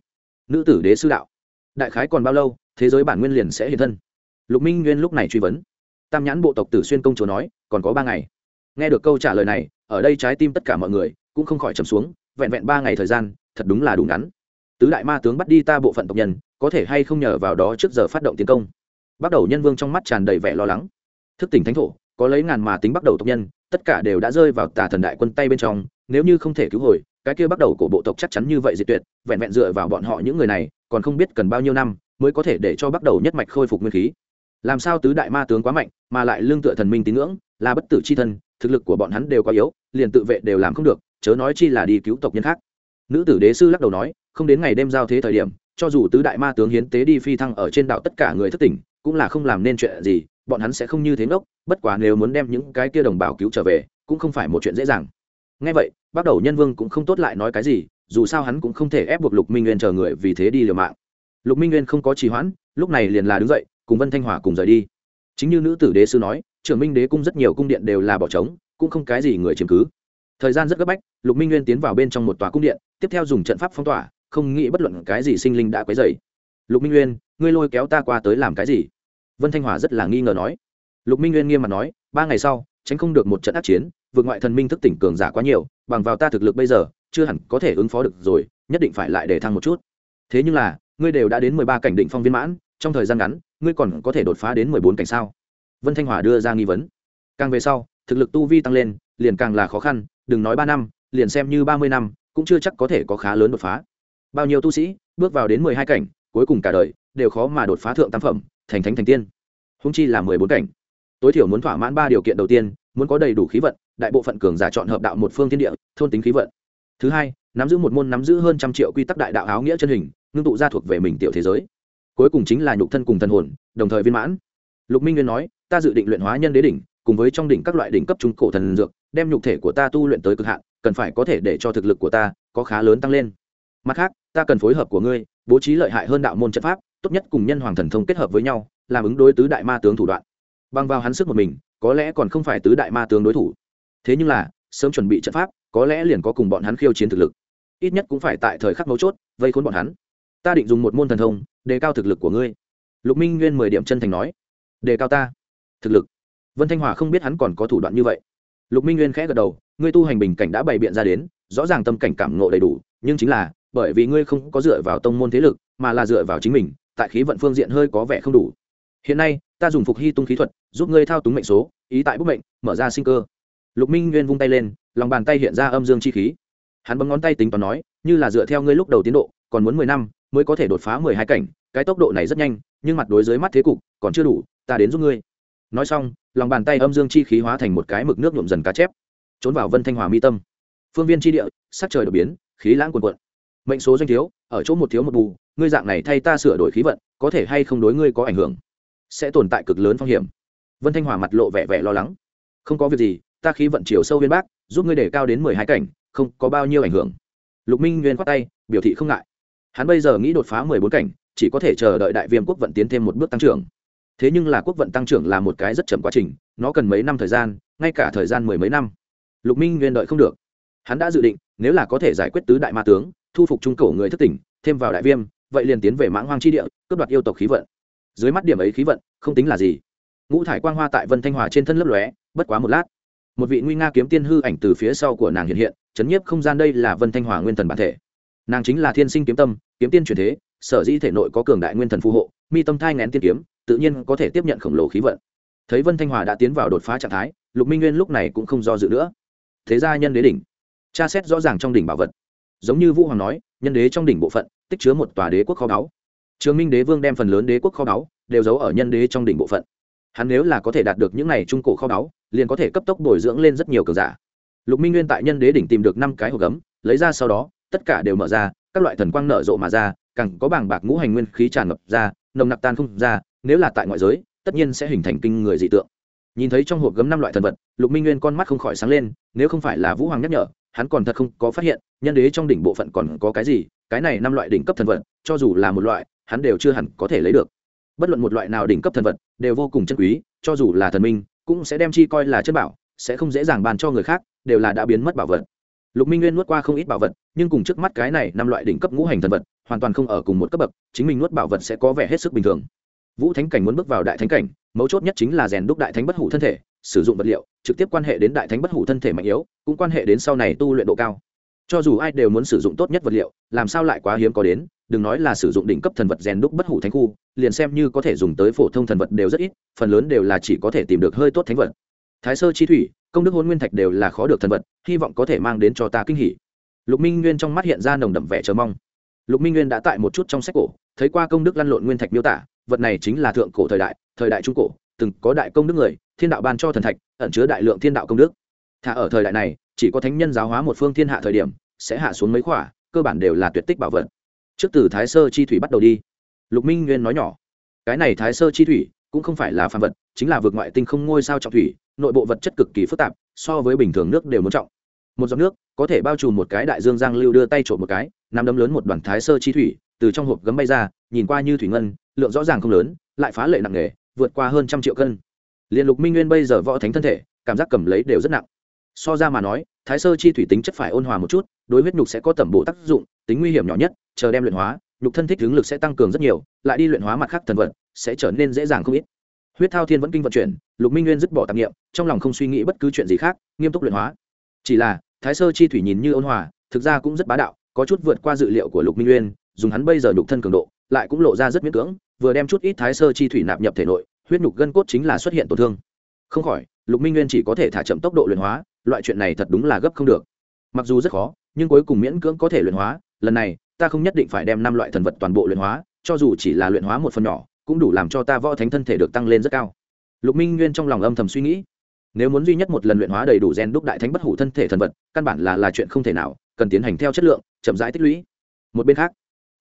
Nữ tử đế sư đạo, đại khái còn bao lâu, thế giới bản nguyên liền sẽ hiện thân. Lục minh nguyên lúc này truy vấn. Tam nhãn bộ tộc tử xuyên công chúa nói còn có ba ngày. Nghe được câu trả lời này, ở đây trái tim tất cả mọi người cũng không khỏi trầm xuống, vẹn vẹn ba ngày thời gian, thật đúng là đủ ngắn. Tứ đại ma tướng bắt đi ta bộ phận tộc nhân, có thể hay không nhờ vào đó trước giờ phát động tiến công? Bắt đầu nhân vương trong mắt tràn đầy vẻ lo lắng. Thức tỉnh thánh thổ, có lấy ngàn mà tính bắt đầu tộc nhân, tất cả đều đã rơi vào tà thần đại quân tay bên trong, nếu như không thể cứu hồi, cái kia bắt đầu của bộ tộc chắc chắn như vậy diệt tuyệt, vẹn vẹn dựa vào bọn họ những người này, còn không biết cần bao nhiêu năm mới có thể để cho bắt đầu nhất mạch khôi phục nguyên khí làm sao tứ đại ma tướng quá mạnh, mà lại lương tựa thần minh tín ngưỡng, là bất tử c h i thân, thực lực của bọn hắn đều quá yếu, liền tự vệ đều làm không được, chớ nói chi là đi cứu tộc nhân khác. Nữ tử đế sư lắc đầu nói, không đến ngày đêm giao thế thời điểm, cho dù tứ đại ma tướng hiến tế đi phi thăng ở trên đảo tất cả người thất tỉnh, cũng là không làm nên chuyện gì, bọn hắn sẽ không như thế ngốc, bất quá nếu muốn đem những cái kia đồng bào cứu trở về, cũng không phải một chuyện dễ dàng. Ngay vậy bắt đầu nhân vương cũng không tốt lại nói cái gì, dù sao hắn cũng không thể ép buộc lục minh nguyên chờ người vì thế đi liều mạng. Lục minh nguyên không có trì hoãn, lúc này liền là đứng dậy cùng vân thanh hòa cùng rời đi. Chính như nữ tử đế sư nói, trưởng minh đế cung rất nhiều cung điện đều là bỏ trống, cũng không cái gì người chiếm cứ. Thời gian rất gấp bách, lục minh nguyên tiến vào bên trong một tòa cung điện, tiếp theo dùng trận pháp phong tỏa, không nghĩ bất luận cái gì sinh linh đã quấy dày lục minh nguyên, ngươi lôi kéo ta qua tới làm cái gì? Vân thanh hòa rất là nghi ngờ nói. Lục minh nguyên nghiêm mặt nói, ba ngày sau, tránh không được một trận ác chiến, vượt ngoại thần minh thức tỉnh cường giả quá nhiều, bằng vào ta thực lực bây giờ, chưa hẳn có thể ứng phó được rồi, nhất định phải lại để thăng một chút. Thế nhưng là, ngươi đều đã đến mười ba cảnh định phong viên mãn, trong thời gian ngắn ngươi còn có thể đột phá đến mười bốn cảnh sao? Vân thanh hòa đưa ra nghi vấn. Càng về sau, thực lực tu vi tăng lên, liền càng là khó khăn, đừng nói ba năm, liền xem như ba mươi năm, cũng chưa chắc có thể có khá lớn đột phá. Bao nhiêu tu sĩ, bước vào đến mười hai cảnh, cuối cùng cả đời, đều khó mà đột phá thượng tam phẩm, thành thánh thành tiên. Húng chi là mười bốn cảnh. Tối thiểu muốn thỏa mãn ba điều kiện đầu tiên, muốn có đầy đủ khí vận, đại bộ phận cường giả chọn hợp đạo một phương thiên địa, thôn tính khí vận. Thứ hai, nắm giữ một môn nắm giữ hơn trăm triệu quy tắc đại đạo áo nghĩa chân hình, ngưng tụ ra thuộc về mình tiểu thế giới cuối cùng chính là nhục thân cùng thần hồn, đồng thời viên mãn. Lục minh nguyên nói, ta dự định luyện hóa nhân đế đỉnh, cùng với trong đỉnh các loại đỉnh cấp trung cổ thần dược, đem nhục thể của ta tu luyện tới cực hạn, cần phải có thể để cho thực lực của ta có khá lớn tăng lên. Mặt khác, ta cần phối hợp của ngươi, bố trí lợi hại hơn đạo môn trận pháp, tốt nhất cùng nhân hoàng thần thông kết hợp với nhau, làm ứng đối tứ đại ma tướng thủ đoạn. Bằng vào hắn sức một mình, có lẽ còn không phải tứ đại ma tướng đối thủ. Thế nhưng là, sớm chuẩn bị trận pháp, có lẽ liền có cùng bọn hắn khiêu chiến thực lực. Ít nhất cũng phải tại thời khắc mấu chốt, vây khốn bọn hắn ta định dùng một môn thần thông, đề cao thực lực của ngươi. Lục minh nguyên mười điểm chân thành nói. Đề cao ta. Thực lực. Vân thanh hòa không biết hắn còn có thủ đoạn như vậy. Lục minh nguyên khẽ gật đầu, ngươi tu hành bình cảnh đã bày biện ra đến, rõ ràng tâm cảnh cảm ngộ đầy đủ, nhưng chính là, bởi vì ngươi không có dựa vào tông môn thế lực, mà là dựa vào chính mình, tại khí vận phương diện hơi có vẻ không đủ. Hiện nay, ta dùng phục hy tung khí thuật, giúp ngươi thao túng mệnh số, ý tại bức mệnh, mở ra sinh cơ. Lục minh nguyên vung tay lên, lòng bàn tay hiện ra âm dương chi khí. Hắn bấm ngón tay tính toán nói, như là dựa theo ngươi lúc đầu tiến độ, còn muốn mười năm mới có thể đột phá mười hai cảnh, cái tốc độ này rất nhanh, nhưng mặt đối dưới mắt thế cục, còn chưa đủ, ta đến giúp ngươi. Nói xong, lòng bàn tay âm dương chi khí hóa thành một cái mực nước nhuộm dần cá chép, trốn vào vân thanh hòa mi tâm. Phương viên chi địa, sắc trời đột biến, khí lãng cuồn cuộn. Mệnh số doanh thiếu, ở chỗ một thiếu một bù, ngươi dạng này thay ta sửa đổi khí vận, có thể hay không đối ngươi có ảnh hưởng? Sẽ tồn tại cực lớn phong hiểm. Vân thanh hòa mặt lộ vẻ vẻ lo lắng. Không có việc gì, ta khí vận chiều sâu viên bác, giúp ngươi để cao đến mười hai cảnh, không có bao nhiêu ảnh hưởng. Lục minh nguyên khoát tay, biểu thị không ngại hắn bây giờ nghĩ đột phá mười bốn cảnh, chỉ có thể chờ đợi đại viêm quốc vận tiến thêm một bước tăng trưởng. Thế nhưng là quốc vận tăng trưởng là một cái rất chậm quá trình, nó cần mấy năm thời gian, ngay cả thời gian mười mấy năm. Lục minh nguyên đợi không được. Hắn đã dự định, nếu là có thể giải quyết tứ đại ma tướng, thu phục trung cổ người thất tỉnh, thêm vào đại viêm, vậy liền tiến về mãng hoang chi địa, cướp đoạt yêu tộc khí vận. Dưới mắt điểm ấy khí vận, không tính là gì. Ngũ thải quang hoa tại vân thanh hòa trên thân lấp lóe, bất quá một lát. Một vị nguy nga kiếm tiên hư ảnh từ phía sau của nàng hiện hiện, chấn nhiếp không gian đây là vân thanh hòa nguyên thần bản thể. Nàng chính là thiên sinh kiếm tâm kiếm tiên truyền thế, sở dĩ thể nội có cường đại nguyên thần phù hộ, mi tâm thai ngén tiên kiếm, tự nhiên có thể tiếp nhận khổng lồ khí vận. Thấy vân thanh hòa đã tiến vào đột phá trạng thái, lục minh nguyên lúc này cũng không do dự nữa. Thế ra nhân đế đỉnh. Tra xét rõ ràng trong đỉnh bảo vật. Giống như vũ hoàng nói, nhân đế trong đỉnh bộ phận, tích chứa một tòa đế quốc kho báu. Trường minh đế vương đem phần lớn đế quốc kho báu đều giấu ở nhân đế trong đỉnh bộ phận. Hắn nếu là có thể đạt được những này trung cổ kho báu, liền có thể cấp tốc bồi dưỡng lên rất nhiều cường giả. Lục minh nguyên tại nhân đế đỉnh tìm được năm cái hộp gấm, lấy ra sau đó tất cả đều mở ra, các loại thần quang nở rộ mà ra, càng có bảng bạc ngũ hành nguyên khí tràn ngập ra, nồng nặc tan không ra, nếu là tại ngoại giới, tất nhiên sẽ hình thành kinh người dị tượng. Nhìn thấy trong hộp gấm năm loại thần vật, lục minh nguyên con mắt không khỏi sáng lên, nếu không phải là vũ hoàng nhắc nhở, hắn còn thật không có phát hiện, nhân đế trong đỉnh bộ phận còn có cái gì, cái này năm loại đỉnh cấp thần vật, cho dù là một loại, hắn đều chưa hẳn có thể lấy được. Bất luận một loại nào đỉnh cấp thần vật, đều vô cùng chân quý, cho dù là thần minh, cũng sẽ đem chi coi là chân bảo, sẽ không dễ dàng bàn cho người khác, đều là đã biến mất bảo vật lục minh nguyên nuốt qua không ít bảo vật, nhưng cùng trước mắt cái này năm loại đỉnh cấp ngũ hành thần vật, hoàn toàn không ở cùng một cấp bậc, chính mình nuốt bảo vật sẽ có vẻ hết sức bình thường. Vũ thánh cảnh muốn bước vào đại thánh cảnh, mấu chốt nhất chính là rèn đúc đại thánh bất hủ thân thể, sử dụng vật liệu, trực tiếp quan hệ đến đại thánh bất hủ thân thể mạnh yếu, cũng quan hệ đến sau này tu luyện độ cao. Cho dù ai đều muốn sử dụng tốt nhất vật liệu, làm sao lại quá hiếm có đến, đừng nói là sử dụng đỉnh cấp thần vật rèn đúc bất hủ thánh khu, liền xem như có thể dùng tới phổ thông thần vật đều rất ít, phần lớn đều là chỉ có thể tìm được hơi tốt thánh vật. Thái sơ chi thủy công đức hôn nguyên thạch đều là khó được thần vật, hy vọng có thể mang đến cho ta kinh hỉ. Lục minh nguyên trong mắt hiện ra nồng đậm vẻ chờ mong. Lục minh nguyên đã tại một chút trong sách cổ, thấy qua công đức lăn lộn nguyên thạch miêu tả, vật này chính là thượng cổ thời đại thời đại trung cổ, từng có đại công đức người, thiên đạo ban cho thần thạch, ẩn chứa đại lượng thiên đạo công đức. Thả ở thời đại này, chỉ có thánh nhân giáo hóa một phương thiên hạ thời điểm, sẽ hạ xuống mấy khỏa, cơ bản đều là tuyệt tích bảo vật. Trước từ thái sơ chi thủy bắt đầu đi. Lục minh nguyên nói nhỏ, cái này thái sơ chi thủy cũng không phải là phàm vật chính là vượt ngoại tinh không ngôi sao trọng thủy, nội bộ vật chất cực kỳ phức tạp, so với bình thường nước đều muốn trọng. Một giọt nước có thể bao trùm một cái đại dương giang lưu đưa tay trộm một cái, nắm đấm lớn một đoàn thái sơ chi thủy, từ trong hộp gấm bay ra, nhìn qua như thủy ngân, lượng rõ ràng không lớn, lại phá lệ nặng nề, vượt qua hơn trăm triệu cân. Liền lục minh nguyên bây giờ võ thánh thân thể, cảm giác cầm lấy đều rất nặng. So ra mà nói, thái sơ chi thủy tính chất phải ôn hòa một chút, đối huyết nhục sẽ có tẩm bộ tác dụng, tính nguy hiểm nhỏ nhất, chờ đem luyện hóa, nhục thân thích hướng lực sẽ tăng cường rất nhiều, lại đi luyện hóa mặt khác thần vật, sẽ trở nên dễ dàng không ít huyết thao thiên vẫn kinh vận chuyển, lục minh nguyên dứt bỏ tạp nghiệm, trong lòng không suy nghĩ bất cứ chuyện gì khác, nghiêm túc luyện hóa. Chỉ là, thái sơ chi thủy nhìn như ôn hòa, thực ra cũng rất bá đạo, có chút vượt qua dự liệu của lục minh nguyên, dùng hắn bây giờ nhục thân cường độ, lại cũng lộ ra rất miễn cưỡng, vừa đem chút ít thái sơ chi thủy nạp nhập thể nội, huyết nhục gân cốt chính là xuất hiện tổn thương. Không khỏi, lục minh nguyên chỉ có thể thả chậm tốc độ luyện hóa, loại chuyện này thật đúng là gấp không được. Mặc dù rất khó, nhưng cuối cùng miễn cưỡng có thể luyện hóa, lần này, ta không nhất định phải đem năm loại thần vật toàn bộ luyện hóa, cho dù chỉ là luyện hóa một phần nhỏ cũng đủ làm cho ta võ thánh thân thể được tăng lên rất cao. Lục minh nguyên trong lòng âm thầm suy nghĩ, nếu muốn duy nhất một lần luyện hóa đầy đủ gen đúc đại thánh bất hủ thân thể thần vật, căn bản là là chuyện không thể nào, cần tiến hành theo chất lượng, chậm rãi tích lũy. Một bên khác,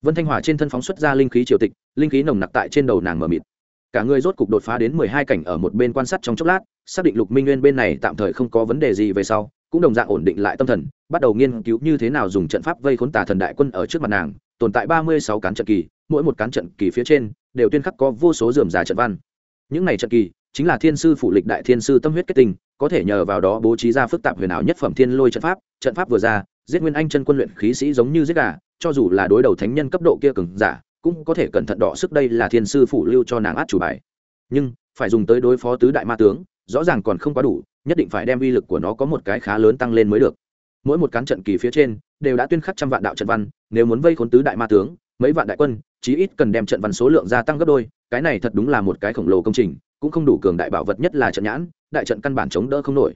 vân thanh hòa trên thân phóng xuất ra linh khí triều tịch, linh khí nồng nặc tại trên đầu nàng mờ mịt. Cả người rốt cục đột phá đến mười hai cảnh ở một bên quan sát trong chốc lát, xác định lục minh nguyên bên này tạm thời không có vấn đề gì về sau, cũng đồng dạng ổn định lại tâm thần, bắt đầu nghiên cứu như thế nào dùng trận pháp vây khốn tà thần đại quân ở trước mặt nàng, tồn tại ba mươi sáu cán trận kỳ, mỗi một cán trận kỳ phía trên đều tuyên khắc có vô số dườm giả trận văn. Những này trận kỳ, chính là thiên sư phụ lịch đại thiên sư tâm huyết kết tinh, có thể nhờ vào đó bố trí ra phức tạp huyền ảo nhất phẩm thiên lôi trận pháp. Trận pháp vừa ra, giết nguyên anh chân quân luyện khí sĩ giống như giết gà, cho dù là đối đầu thánh nhân cấp độ kia cường giả, cũng có thể cẩn thận đọ sức đây là thiên sư phụ lưu cho nàng át chủ bài. Nhưng, phải dùng tới đối phó tứ đại ma tướng, rõ ràng còn không quá đủ, nhất định phải đem uy lực của nó có một cái khá lớn tăng lên mới được. Mỗi một cán trận kỳ phía trên, đều đã tuyên khắc trăm vạn đạo trận văn, nếu muốn vây khốn tứ đại ma tướng mấy vạn đại quân, chí ít cần đem trận văn số lượng gia tăng gấp đôi, cái này thật đúng là một cái khổng lồ công trình, cũng không đủ cường đại bảo vật nhất là trận nhãn, đại trận căn bản chống đỡ không nổi.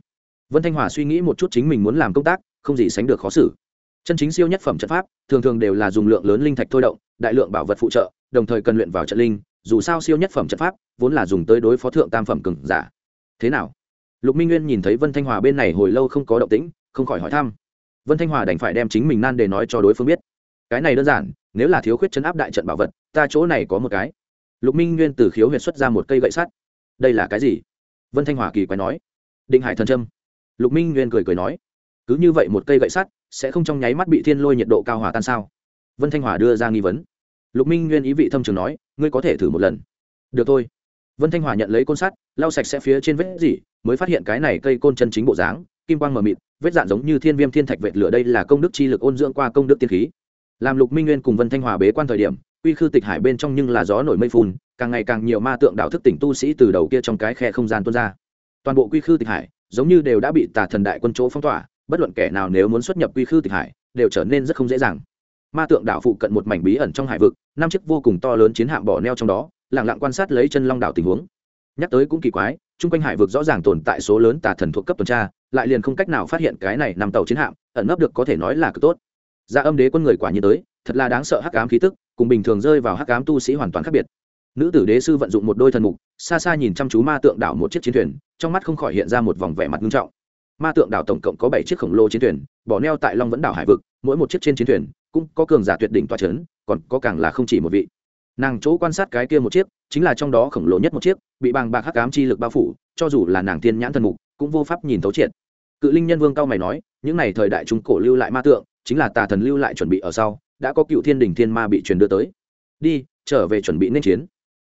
Vân thanh hòa suy nghĩ một chút chính mình muốn làm công tác, không gì sánh được khó xử. Chân chính siêu nhất phẩm trận pháp, thường thường đều là dùng lượng lớn linh thạch thôi động, đại lượng bảo vật phụ trợ, đồng thời cần luyện vào trận linh, dù sao siêu nhất phẩm trận pháp, vốn là dùng tới đối phó thượng tam phẩm cường giả. Thế nào? Lục minh nguyên nhìn thấy vân thanh hòa bên này hồi lâu không có động tĩnh, không khỏi hỏi thăm. Vân thanh hòa đành phải đem chính mình nan đề nói cho đối phương biết. Cái này đơn giản nếu là thiếu khuyết chấn áp đại trận bảo vật, ta chỗ này có một cái. Lục minh nguyên từ khiếu huyệt xuất ra một cây gậy sắt. Đây là cái gì? Vân thanh hòa kỳ quái nói. Định hải thần trâm lục minh nguyên cười cười nói. Cứ như vậy một cây gậy sắt, sẽ không trong nháy mắt bị thiên lôi nhiệt độ cao hòa tan sao? Vân thanh hòa đưa ra nghi vấn. Lục minh nguyên ý vị thâm trường nói, ngươi có thể thử một lần. Được thôi. Vân thanh hòa nhận lấy côn sắt, lau sạch sẽ phía trên vết dỉ mới phát hiện cái này cây côn chân chính bộ dáng, kim quang mờ mịt, vết dạn giống như thiên viêm thiên thạch vệt lửa đây là công đức chi lực ôn dưỡng qua công đức tiên khí làm lục minh nguyên cùng vân thanh hòa bế quan thời điểm, uy khư tịch hải bên trong nhưng là gió nổi mây phun càng ngày càng nhiều ma tượng đạo thức tỉnh tu sĩ từ đầu kia trong cái khe không gian tuôn ra. Toàn bộ quy khư tịch hải, giống như đều đã bị tà thần đại quân chỗ phong tỏa, bất luận kẻ nào nếu muốn xuất nhập quy khư tịch hải, đều trở nên rất không dễ dàng. Ma tượng đảo phụ cận một mảnh bí ẩn trong hải vực, năm chiếc vô cùng to lớn chiến hạm bỏ neo trong đó lẳng lặng quan sát lấy chân long đảo tình huống. Nhắc tới cũng kỳ quái, chung quanh hải vực rõ ràng tồn tại số lớn tà thần thuộc cấp tuần tra, lại liền không cách nào phát hiện cái này nằm tàu chiến hạm, ẩn nấp được có thể nói là cực tốt dạ âm đế quân người quả nhiên tới thật là đáng sợ hắc ám khí tức cùng bình thường rơi vào hắc ám tu sĩ hoàn toàn khác biệt. Nữ tử đế sư vận dụng một đôi thần mục xa xa nhìn chăm chú ma tượng đảo một chiếc chiến thuyền trong mắt không khỏi hiện ra một vòng vẻ mặt nghiêm trọng. Ma tượng đảo tổng cộng có bảy chiếc khổng lồ chiến thuyền bỏ neo tại long vẫn đảo hải vực mỗi một chiếc trên chiến thuyền cũng có cường giả tuyệt đỉnh toa chấn, còn có càng là không chỉ một vị. Nàng chỗ quan sát cái kia một chiếc chính là trong đó khổng lồ nhất một chiếc bị bàng bạc hắc ám chi lực bao phủ cho dù là nàng tiên nhãn thần mục cũng vô pháp nhìn thấu triệt. Cự linh nhân vương cao mày nói những này thời đại trung cổ lưu lại ma tượng chính là tà thần lưu lại chuẩn bị ở sau, đã có cựu thiên đình thiên ma bị truyền đưa tới. Đi, trở về chuẩn bị nên chiến.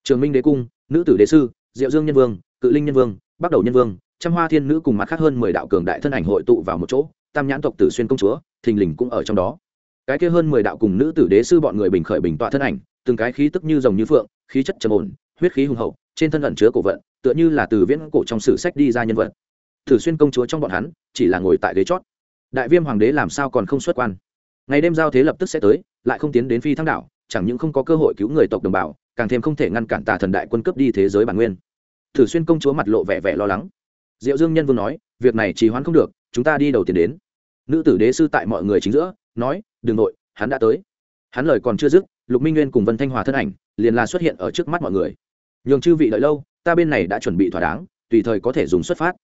Trường minh đế cung, nữ tử đế sư, diệu dương nhân vương, cự linh nhân vương, bắc đầu nhân vương, trăm hoa thiên nữ cùng mặt khác hơn mười đạo cường đại thân ảnh hội tụ vào một chỗ, tam nhãn tộc tử xuyên công chúa, thình lình cũng ở trong đó. Cái kia hơn mười đạo cùng nữ tử đế sư bọn người bình khởi bình tọa thân ảnh, từng cái khí tức như rồng như phượng, khí chất trầm ổn, huyết khí hùng hậu, trên thân ẩn chứa cổ vận, tựa như là từ viễn cổ trong sử sách đi ra nhân vật. Tử xuyên công chúa trong bọn hắn, chỉ là ngồi tại ghế chót đại viêm hoàng đế làm sao còn không xuất quan? Ngày đêm giao thế lập tức sẽ tới, lại không tiến đến phi thăng đảo, chẳng những không có cơ hội cứu người tộc đồng bào, càng thêm không thể ngăn cản tà thần đại quân cướp đi thế giới bản nguyên. Thử xuyên công chúa mặt lộ vẻ vẻ lo lắng. Diệu dương nhân vương nói, việc này trì hoãn không được, chúng ta đi đầu tiên đến. Nữ tử đế sư tại mọi người chính giữa, nói, đừng nội, hắn đã tới. Hắn lời còn chưa dứt, lục minh nguyên cùng vân thanh hòa thân ảnh, liền là xuất hiện ở trước mắt mọi người. Nhường chư vị đợi lâu, ta bên này đã chuẩn bị thỏa đáng, tùy thời có thể dùng xuất phát.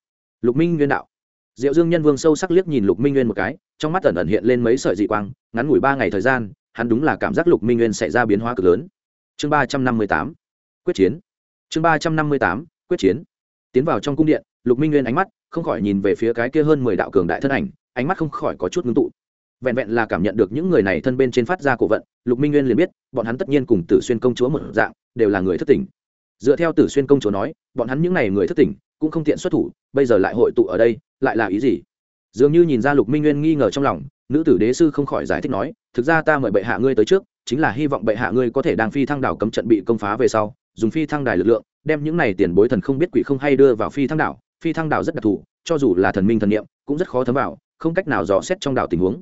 Lục minh nguyên đạo diệu dương nhân vương sâu sắc liếc nhìn lục minh nguyên một cái, trong mắt ẩn ẩn hiện lên mấy sợi dị quang, ngắn ngủi ba ngày thời gian, hắn đúng là cảm giác lục minh nguyên xảy ra biến hóa cực lớn. Chương ba trăm năm mươi tám, quyết chiến. Chương ba trăm năm mươi tám, quyết chiến. Tiến vào trong cung điện, lục minh nguyên ánh mắt không khỏi nhìn về phía cái kia hơn mười đạo cường đại thân ảnh, ánh mắt không khỏi có chút ngưng tụ. Vẹn vẹn là cảm nhận được những người này thân bên trên phát ra cổ vận, lục minh nguyên liền biết, bọn hắn tất nhiên cùng tử xuyên công chúa một dạng, đều là người thất tỉnh. Dựa theo tử xuyên công chúa nói, bọn hắn những n à y người thất tỉnh cũng không tiện xuất thủ, bây giờ lại hội tụ ở đây, lại là ý gì? Dường như nhìn ra lục minh nguyên nghi ngờ trong lòng, nữ tử đế sư không khỏi giải thích nói, thực ra ta mời bệ hạ ngươi tới trước, chính là hy vọng bệ hạ ngươi có thể đang phi thăng đảo cấm trận bị công phá về sau, dùng phi thăng đài lực lượng, đem những này tiền bối thần không biết quỷ không hay đưa vào phi thăng đảo, phi thăng đảo rất đặc thù, cho dù là thần minh thần niệm, cũng rất khó thấm vào, không cách nào dò xét trong đảo tình huống.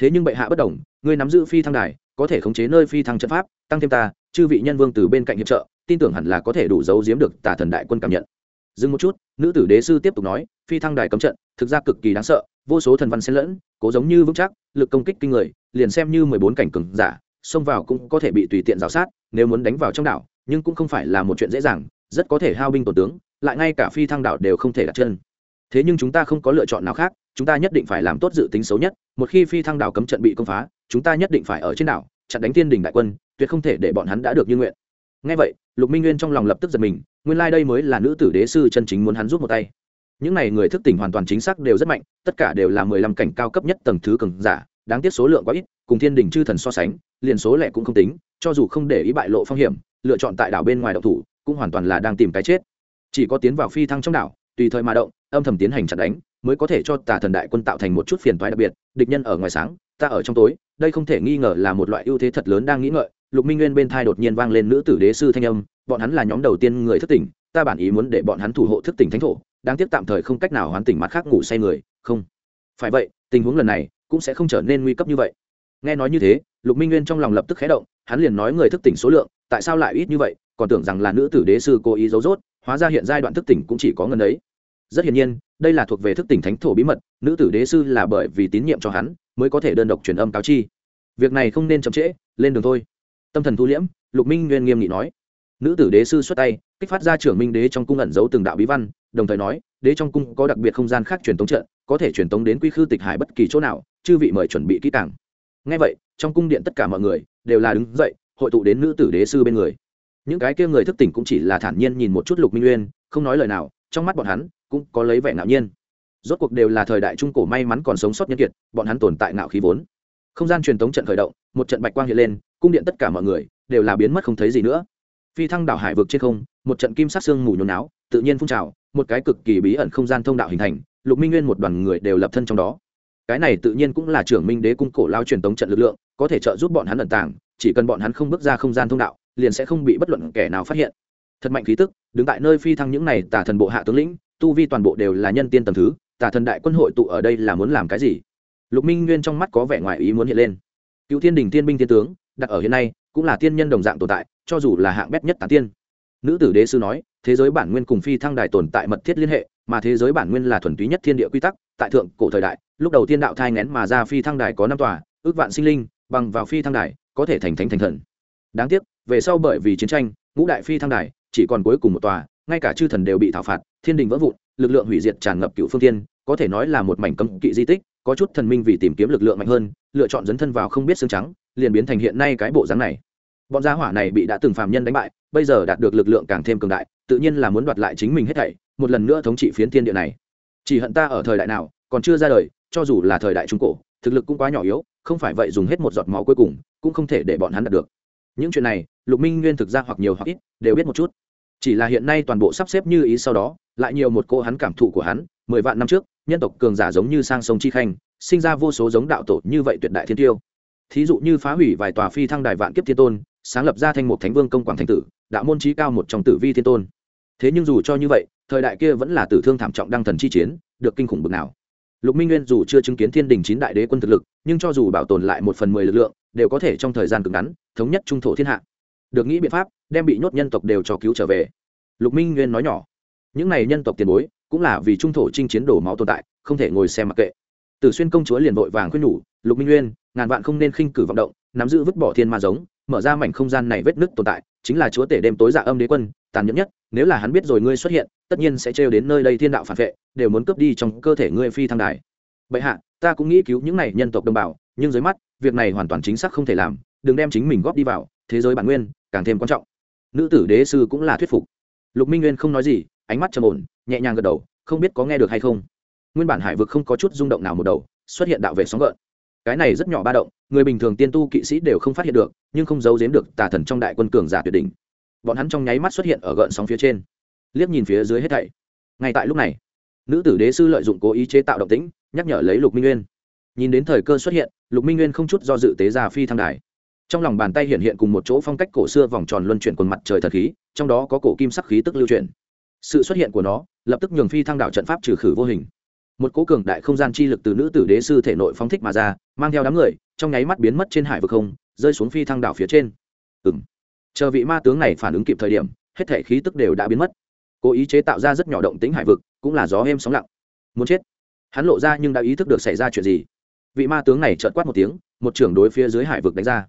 Thế nhưng bệ hạ bất đồng, ngươi nắm giữ phi thăng đài, có thể khống chế nơi phi thăng trận pháp, tăng thêm ta, chư vị nhân vương từ bên cạnh hiệp trợ, tin tưởng hẳn là có thể đủ giấu giếm được tà thần đại quân cảm nhận dừng một chút, nữ tử đế sư tiếp tục nói, phi thăng đài cấm trận, thực ra cực kỳ đáng sợ, vô số thần văn xen lẫn, cố giống như vững chắc, lực công kích kinh người, liền xem như mười bốn cảnh cường giả, xông vào cũng có thể bị tùy tiện rào sát, nếu muốn đánh vào trong đảo, nhưng cũng không phải là một chuyện dễ dàng, rất có thể hao binh tổn tướng, lại ngay cả phi thăng đảo đều không thể đặt chân. Thế nhưng chúng ta không có lựa chọn nào khác, chúng ta nhất định phải làm tốt dự tính xấu nhất, một khi phi thăng đảo cấm trận bị công phá, chúng ta nhất định phải ở trên đảo, chặn đánh thiên đình đại quân, tuyệt không thể để bọn hắn đã được như nguyện. Ngay vậy, lục minh nguyên trong lòng lập tức giật mình nguyên lai、like、đây mới là nữ tử đế sư chân chính muốn hắn rút một tay. Những n à y người thức tỉnh hoàn toàn chính xác đều rất mạnh, tất cả đều là mười lăm cảnh cao cấp nhất tầng thứ cường giả, đáng tiếc số lượng quá ít, cùng thiên đình chư thần so sánh, liền số lẻ cũng không tính, cho dù không để ý bại lộ phong hiểm, lựa chọn tại đảo bên ngoài đậu thủ, cũng hoàn toàn là đang tìm cái chết. Chỉ có tiến vào phi thăng trong đảo, tùy thời mà động, âm thầm tiến hành chặt đánh, mới có thể cho tà thần đại quân tạo thành một chút phiền toái đặc biệt. Địch nhân ở ngoài sáng, ta ở trong tối, đây không thể nghi ngờ là một loại ưu thế thật lớn đang nghĩ ngợi lục minh nguyên bên thai đột nhiên vang lên nữ tử đế sư thanh âm, bọn hắn là nhóm đầu tiên người thức tỉnh, ta bản ý muốn để bọn hắn thủ hộ thức tỉnh thánh thổ, đáng tiếc tạm thời không cách nào hoán tỉnh mặt khác ngủ say người, không. Phải vậy, tình huống lần này cũng sẽ không trở nên nguy cấp như vậy. Nghe nói như thế, lục minh nguyên trong lòng lập tức khé động, hắn liền nói người thức tỉnh số lượng, tại sao lại ít như vậy, còn tưởng rằng là nữ tử đế sư cố ý giấu dốt hóa ra hiện giai đoạn thức tỉnh cũng chỉ có ngân ấy. Rất hiển nhiên, đây là thuộc về thức tỉnh thánh thổ bí mật, nữ tử đế sư là bởi vì tín nhiệm cho hắn, mới có thể đơn độc truyền âm cáo chi. Việc này không nên chậm trễ, lên đường thôi tâm thần thu liễm, lục minh nguyên nghiêm nghị nói. Nữ tử đế sư xuất tay, kích phát ra trưởng minh đế trong cung ẩn giấu từng đạo bí văn, đồng thời nói, đế trong cung có đặc biệt không gian khác truyền tống trận, có thể truyền tống đến quy khư tịch hải bất kỳ chỗ nào, chư vị mời chuẩn bị kỹ càng. Ngay vậy, trong cung điện tất cả mọi người đều là đứng dậy, hội tụ đến nữ tử đế sư bên người. Những cái kia người thức tỉnh cũng chỉ là thản nhiên nhìn một chút lục minh nguyên, không nói lời nào, trong mắt bọn hắn cũng có lấy vẻ ngạo nhiên. Rốt cuộc đều là thời đại trung cổ may mắn còn sống sót nhân kiệt, bọn hắn tồn tại ngạo khí vốn. Không gian truyền tống trận khởi động, một trận bạch quang hiện lên cung điện tất cả mọi người đều là biến mất không thấy gì nữa. Phi thăng đảo hải vực trên không, một trận kim sắc xương mù nhốn náo tự nhiên phun trào, một cái cực kỳ bí ẩn không gian thông đạo hình thành, lục minh nguyên một đoàn người đều lập thân trong đó. Cái này tự nhiên cũng là trưởng minh đế cung cổ lao truyền tống trận lực lượng, có thể trợ giúp bọn hắn ẩn tàng, chỉ cần bọn hắn không bước ra không gian thông đạo, liền sẽ không bị bất luận kẻ nào phát hiện. Thật mạnh khí tức, đứng tại nơi phi thăng những này tà thần bộ hạ tướng lĩnh, tu vi toàn bộ đều là nhân tiên tầm thứ, tà thần đại quân hội tụ ở đây là muốn làm cái gì? Lục minh nguyên trong mắt có vẻ ngoài ý muốn hiện lên. Cựu thiên đình tiên binh tiên tướng đặt ở hiện nay cũng là tiên nhân đồng dạng tồn tại cho dù là hạng bét nhất tán tiên. Nữ tử đế sư nói thế giới bản nguyên cùng phi thăng đài tồn tại mật thiết liên hệ mà thế giới bản nguyên là thuần túy nhất thiên địa quy tắc tại thượng cổ thời đại lúc đầu tiên đạo thai ngén mà ra phi thăng đài có năm tòa ước vạn sinh linh bằng vào phi thăng đài có thể thành thánh thành thần. Đáng tiếc về sau bởi vì chiến tranh ngũ đại phi thăng đài chỉ còn cuối cùng một tòa ngay cả chư thần đều bị thảo phạt thiên đình vỡ vụn lực lượng hủy diệt tràn ngập cựu phương tiên, có thể nói là một mảnh cấm kỵ di tích có chút thần minh vì tìm kiếm lực lượng mạnh hơn lựa chọn dấn thân vào không biết xương trắng liền biến thành hiện nay cái bộ dáng này. Bọn gia hỏa này bị đã từng phàm nhân đánh bại, bây giờ đạt được lực lượng càng thêm cường đại, tự nhiên là muốn đoạt lại chính mình hết thảy, một lần nữa thống trị phiến thiên địa này. Chỉ hận ta ở thời đại nào, còn chưa ra đời, cho dù là thời đại trung cổ, thực lực cũng quá nhỏ yếu, không phải vậy dùng hết một giọt máu cuối cùng, cũng không thể để bọn hắn đạt được. Những chuyện này, lục minh nguyên thực ra hoặc nhiều hoặc ít, đều biết một chút. Chỉ là hiện nay toàn bộ sắp xếp như ý sau đó, lại nhiều một cô hắn cảm thụ của hắn, mười vạn năm trước, nhân tộc cường giả giống như sang sông chi khanh, sinh ra vô số giống đạo tổ như vậy tuyệt đại thiên tiêu thí dụ như phá hủy vài tòa phi thăng đài vạn kiếp thiên tôn, sáng lập ra thanh mục thánh vương công quảng thanh tử, đạo môn trí cao một trong tử vi thiên tôn. Thế nhưng dù cho như vậy, thời đại kia vẫn là tử thương thảm trọng đăng thần chi chiến, được kinh khủng bực nào. Lục minh nguyên dù chưa chứng kiến thiên đình chín đại đế quân thực lực, nhưng cho dù bảo tồn lại một phần mười lực lượng, đều có thể trong thời gian cực ngắn, thống nhất trung thổ thiên hạ. Được nghĩ biện pháp, đem bị nhốt nhân tộc đều cho cứu trở về. Lục minh nguyên nói nhỏ, những này nhân tộc tiền bối, cũng là vì trung thổ chinh chiến đổ máu tồn tại, không thể ngồi xem mặc kệ. Tử xuyên công chúa liền vội vàng khuyên nhủ, lục minh nguyên ngàn vạn không nên khinh cử vọng động, nắm giữ vứt bỏ thiên ma giống, mở ra mảnh không gian này vết nứt tồn tại, chính là chúa tể đêm tối dạ âm đế quân, tàn nhẫn nhất, nếu là hắn biết rồi ngươi xuất hiện, tất nhiên sẽ trêu đến nơi đây thiên đạo phản vệ, đều muốn cướp đi trong cơ thể ngươi phi thăng đài. Bệ hạ, ta cũng nghĩ cứu những này nhân tộc đồng bào, nhưng dưới mắt, việc này hoàn toàn chính xác không thể làm, đừng đem chính mình góp đi vào, thế giới bản nguyên, càng thêm quan trọng. Nữ tử đế sư cũng là thuyết phục. Lục minh nguyên không nói gì, ánh mắt trầm ổn, nhẹ nhàng gật đầu, không biết có nghe được hay không. Nguyên bản hải vực không có chút rung động nào một đầu, xuất hiện đạo vệ sóng gợn cái này rất nhỏ ba động, người bình thường tiên tu kỵ sĩ đều không phát hiện được, nhưng không giấu giếm được tà thần trong đại quân cường giả tuyệt đỉnh. Bọn hắn trong nháy mắt xuất hiện ở gợn sóng phía trên. Liếc nhìn phía dưới hết thảy. Ngay tại lúc này, nữ tử đế sư lợi dụng cố ý chế tạo động tĩnh, nhắc nhở lấy lục minh nguyên. Nhìn đến thời cơ xuất hiện, lục minh nguyên không chút do dự tế ra phi thăng đài. Trong lòng bàn tay hiện hiện cùng một chỗ phong cách cổ xưa vòng tròn luân chuyển quần mặt trời thần khí, trong đó có cổ kim sắc khí tức lưu chuyển. Sự xuất hiện của nó, lập tức nhường phi thăng đảo trận pháp trừ khử vô hình một cố cường đại không gian chi lực từ nữ tử đế sư thể nội phóng thích mà ra, mang theo đám người, trong nháy mắt biến mất trên hải vực không, rơi xuống phi thăng đảo phía trên. Ừng chờ vị ma tướng này phản ứng kịp thời điểm, hết thể khí tức đều đã biến mất. Cố ý chế tạo ra rất nhỏ động tính hải vực, cũng là gió êm sóng lặng. Muốn chết. Hắn lộ ra nhưng đã ý thức được xảy ra chuyện gì. Vị ma tướng này trợt quát một tiếng, một trưởng đối phía dưới hải vực đánh ra.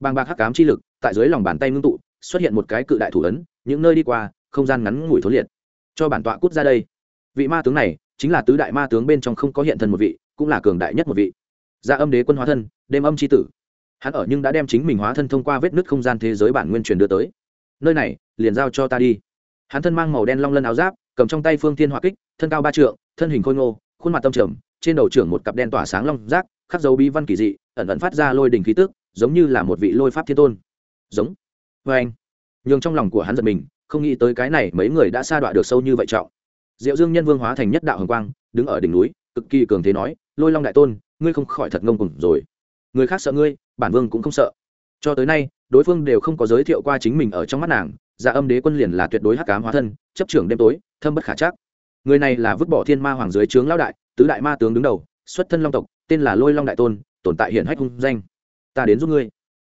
Bàng bạc hắc cám chi lực, tại dưới lòng bàn tay ngưng tụ, xuất hiện một cái cự đại thủ ấn, những nơi đi qua, không gian ngắn ngủi thối liệt. Cho bản tọa cút ra đây. Vị ma tướng này chính là tứ đại ma tướng bên trong không có hiện thân một vị cũng là cường đại nhất một vị. Gia âm đế quân hóa thân đêm âm c h i tử. Hắn ở nhưng đã đem chính mình hóa thân thông qua vết nứt không gian thế giới bản nguyên truyền đưa tới. Nơi này liền giao cho ta đi. Hắn thân mang màu đen long lân áo giáp cầm trong tay phương thiên hỏa kích thân cao ba trượng thân hình khôi ngô khuôn mặt tâm trầm trên đầu trưởng một cặp đen tỏa sáng long giác, khắc dấu bí văn kỳ dị ẩn ẩn phát ra lôi đình khí tức giống như là một vị lôi pháp thiên tôn. Giống. Vê anh. Nhường trong lòng của hắn giật mình không nghĩ tới cái này mấy người đã sa đọa được sâu như vậy trọng diệu dương nhân vương hóa thành nhất đạo hồng quang, đứng ở đỉnh núi, cực kỳ cường thế nói, lôi long đại tôn, ngươi không khỏi thật ngông cùng rồi. Người khác sợ ngươi, bản vương cũng không sợ. Cho tới nay, đối phương đều không có giới thiệu qua chính mình ở trong mắt nàng dạ âm đế quân liền là tuyệt đối hắc cám hóa thân, chấp trưởng đêm tối, thâm bất khả chắc. Người này là vứt bỏ thiên ma hoàng dưới trướng lão đại, tứ đại ma tướng đứng đầu, xuất thân long tộc, tên là lôi long đại tôn, tồn tại hiển hách hung danh. Ta đến giúp ngươi.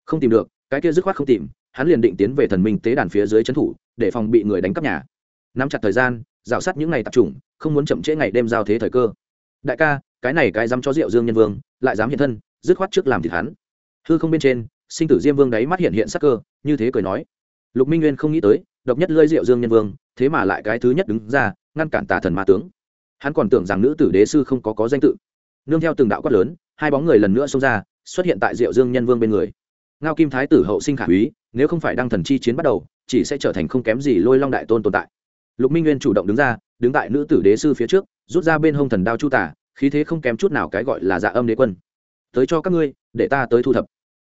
Không tìm được, cái kia dứt khoát không tìm. Hắn liền định tiến về thần minh tế đàn phía dưới trấn thủ, để phòng bị người đánh cắp nhà. Nắm chặt thời gian rào sát những ngày tập trung không muốn chậm trễ ngày đêm giao thế thời cơ. Đại ca, cái này cái dám cho rượu dương nhân vương, lại dám hiện thân, dứt khoát trước làm thịt hắn. Hư không bên trên, sinh tử diêm vương đáy mắt hiện hiện sắc cơ, như thế cười nói. Lục minh nguyên không nghĩ tới, độc nhất lơi rượu dương nhân vương, thế mà lại cái thứ nhất đứng ra, ngăn cản tà thần ma tướng. Hắn còn tưởng rằng nữ tử đế sư không có có danh tự. Nương theo từng đạo quát lớn, hai bóng người lần nữa xông ra, xuất hiện tại diệu dương nhân vương bên người. Ngao kim thái tử hậu sinh khả úy, nếu không phải đăng thần chi chiến bắt đầu, chỉ sẽ trở thành không kém gì lôi long đại tôn tồn tại lục minh nguyên chủ động đứng ra, đứng tại nữ tử đế sư phía trước, rút ra bên hông thần đao chu tả, khí thế không kém chút nào cái gọi là dạ âm đế quân. Tới cho các ngươi, để ta tới thu thập.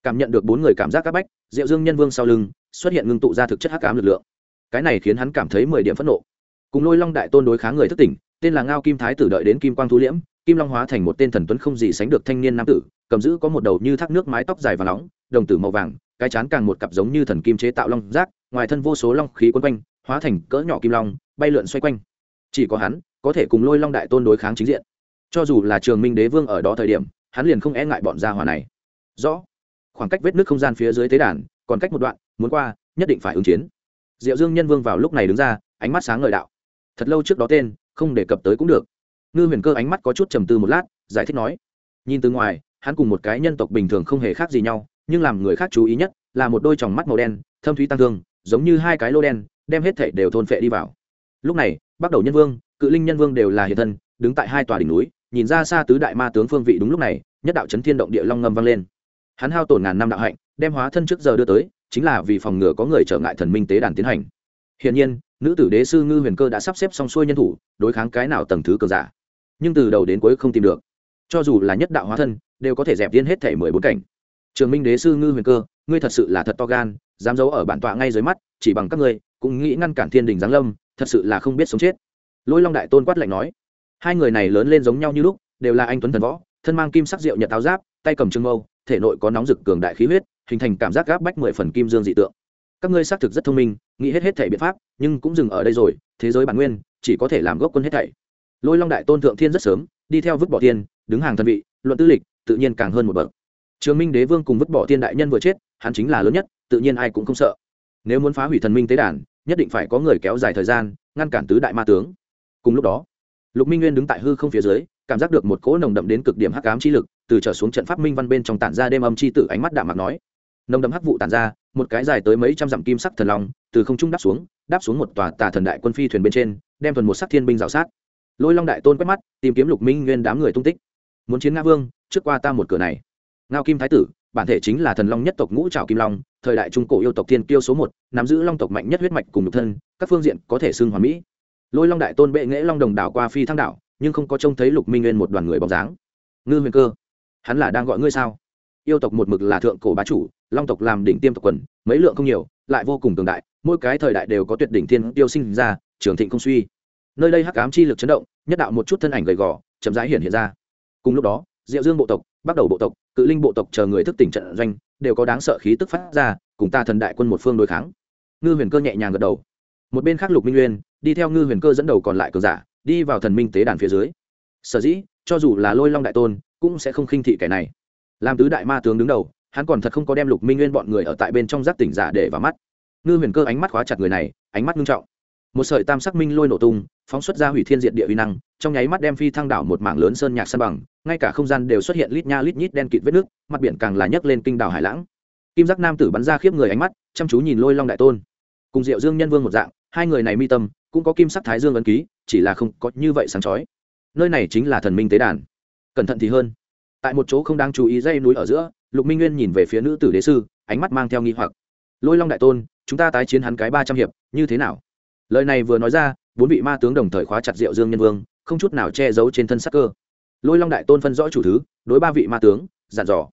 Cảm nhận được bốn người cảm giác các bách, diệu dương nhân vương sau lưng, xuất hiện ngưng tụ ra thực chất hắc ám lực lượng. Cái này khiến hắn cảm thấy mười điểm phẫn nộ. Cùng lôi long đại tôn đối kháng người thất tỉnh, tên là ngao kim thái tử đợi đến kim quang thu liễm, kim long hóa thành một tên thần tuấn không gì sánh được thanh niên nam tử, cầm giữ có một đầu như thác nước mái tóc dài và nóng, đồng tử màu vàng, cái chán càng một cặp giống như thần kim chế tạo long rác, ngoài thân vô số long khí quấn quanh hóa thành cỡ nhỏ kim long, bay lượn xoay quanh. Chỉ có hắn có thể cùng lôi long đại tôn đối kháng chính diện. Cho dù là trường minh đế vương ở đó thời điểm, hắn liền không e ngại bọn gia hỏa này. Rõ, khoảng cách vết nước không gian phía dưới tế đàn còn cách một đoạn, muốn qua, nhất định phải ứng chiến. Diệu dương nhân vương vào lúc này đứng ra, ánh mắt sáng ngời đạo. Thật lâu trước đó tên, không đề cập tới cũng được. Ngư huyền cơ ánh mắt có chút trầm tư một lát, giải thích nói. Nhìn từ ngoài, hắn cùng một cái nhân tộc bình thường không hề khác gì nhau, nhưng làm người khác chú ý nhất là một đôi tròng mắt màu đen, thâm thúy tăng thương, giống như hai cái lô đen đem hết thể đều thôn phệ đi vào. Lúc này bắt đầu nhân vương, cự linh nhân vương đều là hiện thân, đứng tại hai tòa đỉnh núi, nhìn ra xa tứ đại ma tướng phương vị đúng lúc này, nhất đạo chấn thiên động địa long ngâm vang lên. Hắn hao tổn ngàn năm đạo hạnh, đem hóa thân trước giờ đưa tới, chính là vì phòng ngừa có người trở ngại thần minh tế đàn tiến hành. Hiện nhiên, nữ tử đế sư ngư huyền cơ đã sắp xếp xong xuôi nhân thủ, đối kháng cái nào tầng thứ cường giả. Nhưng từ đầu đến cuối không tìm được. Cho dù là nhất đạo hóa thân, đều có thể dẹp tiên hết thể mười bốn cảnh. Trường minh đế sư ngư huyền cơ, ngươi thật sự là thật to gan, dám giấu ở bản tọa ngay dưới mắt, chỉ bằng các ngươi cũng nghĩ ngăn cản thiên đình giáng lâm, thật sự là không biết sống chết. Lôi long đại tôn quát lạnh nói, hai người này lớn lên giống nhau như lúc, đều là anh tuấn thần võ, thân mang kim sắc rượu nhật táo giáp, tay cầm trưng mâu, thể nội có nóng rực cường đại khí huyết, hình thành cảm giác gáp bách mười phần kim dương dị tượng. Các ngươi xác thực rất thông minh, nghĩ hết hết thể biện pháp, nhưng cũng dừng ở đây rồi, thế giới bản nguyên, chỉ có thể làm gốc quân hết thảy. Lôi long đại tôn thượng thiên rất sớm, đi theo vứt bỏ tiên đứng hàng thần vị, luận tư lịch, tự nhiên càng hơn một bậc. Trường minh đế vương cùng vứt bỏ tiên đại nhân vừa chết, hắn chính là lớn nhất, tự nhiên ai cũng không sợ. Nếu muốn phá hủy thần minh tế đàn nhất định phải có người kéo dài thời gian, ngăn cản tứ đại ma tướng. Cùng lúc đó, lục minh nguyên đứng tại hư không phía dưới, cảm giác được một cỗ nồng đậm đến cực điểm hắc ám chi lực từ trở xuống trận pháp minh văn bên trong tản ra đêm âm chi tử ánh mắt đạm mặt nói. Nồng đậm hắc vụ tản ra, một cái dài tới mấy trăm dặm kim sắc thần long, từ không trung đáp xuống đáp xuống một tòa tà thần đại quân phi thuyền bên trên, đem thuần một sắc thiên binh rào sát. Lôi long đại tôn quét mắt, tìm kiếm lục minh nguyên đám người tung tích. Muốn chiến nga vương, trước qua ta một cửa này. Ngao kim thái tử, bản thể chính là thần long nhất tộc ngũ trào kim long thời đại trung cổ yêu tộc thiên kiêu số một, nắm giữ long tộc mạnh nhất huyết mạch cùng nhục thân, các phương diện có thể xưng hoàn mỹ. Lôi long đại tôn bệ nghễ long đồng đảo qua phi thăng đảo, nhưng không có trông thấy lục minh nguyên một đoàn người bóng dáng. Ngư huyền cơ, hắn là đang gọi ngươi sao? Yêu tộc một mực là thượng cổ bá chủ, long tộc làm đỉnh tiêm tộc quần, mấy lượng không nhiều, lại vô cùng cường đại, mỗi cái thời đại đều có tuyệt đỉnh thiên tiêu sinh ra, trường thịnh không suy. Nơi đây hắc ám chi lực chấn động, nhất đạo một chút thân ảnh gầy gò, chậm rãi hiện hiện ra. Cùng lúc đó, diệu dương bộ tộc bắt đầu bộ tộc cự linh bộ tộc chờ người thức tỉnh trận doanh, đều có đáng sợ khí tức phát ra, cùng ta thần đại quân một phương đối kháng. Ngư huyền cơ nhẹ nhàng gật đầu. Một bên khác lục minh nguyên, đi theo ngư huyền cơ dẫn đầu còn lại cờ giả, đi vào thần minh tế đàn phía dưới. Sở dĩ, cho dù là lôi long đại tôn, cũng sẽ không khinh thị kẻ này. Làm tứ đại ma tướng đứng đầu, hắn còn thật không có đem lục minh nguyên bọn người ở tại bên trong giác tỉnh giả để vào mắt. Ngư huyền cơ ánh mắt khóa chặt người này, ánh mắt nghiêm trọng một sợi tam sắc minh lôi nổ tung, phóng xuất ra hủy thiên diện địa uy năng, trong nháy mắt đem phi thăng đảo một mảng lớn sơn nhạc san bằng, ngay cả không gian đều xuất hiện lít nha lít nhít đen kịt vết nước, mặt biển càng là nhấc lên kinh đảo hải lãng. Kim giác nam tử bắn ra khiếp người ánh mắt, chăm chú nhìn lôi long đại tôn. Cùng diệu dương nhân vương một dạng, hai người này mi tâm, cũng có kim sắc thái dương ấn ký, chỉ là không có như vậy sáng chói. Nơi này chính là thần minh tế đàn. Cẩn thận thì hơn. Tại một chỗ không đáng chú ý dây núi ở giữa, lục minh nguyên nhìn về phía nữ tử đế sư, ánh mắt mang theo nghi hoặc. Lôi long đại tôn, chúng ta tái chiến hắn cái ba trăm hiệp, như thế nào? Lời này vừa nói ra, bốn vị ma tướng đồng thời khóa chặt diệu dương nhân vương, không chút nào che giấu trên thân sắc cơ. Lôi long đại tôn phân rõ chủ thứ, đối ba vị ma tướng, dặn dò.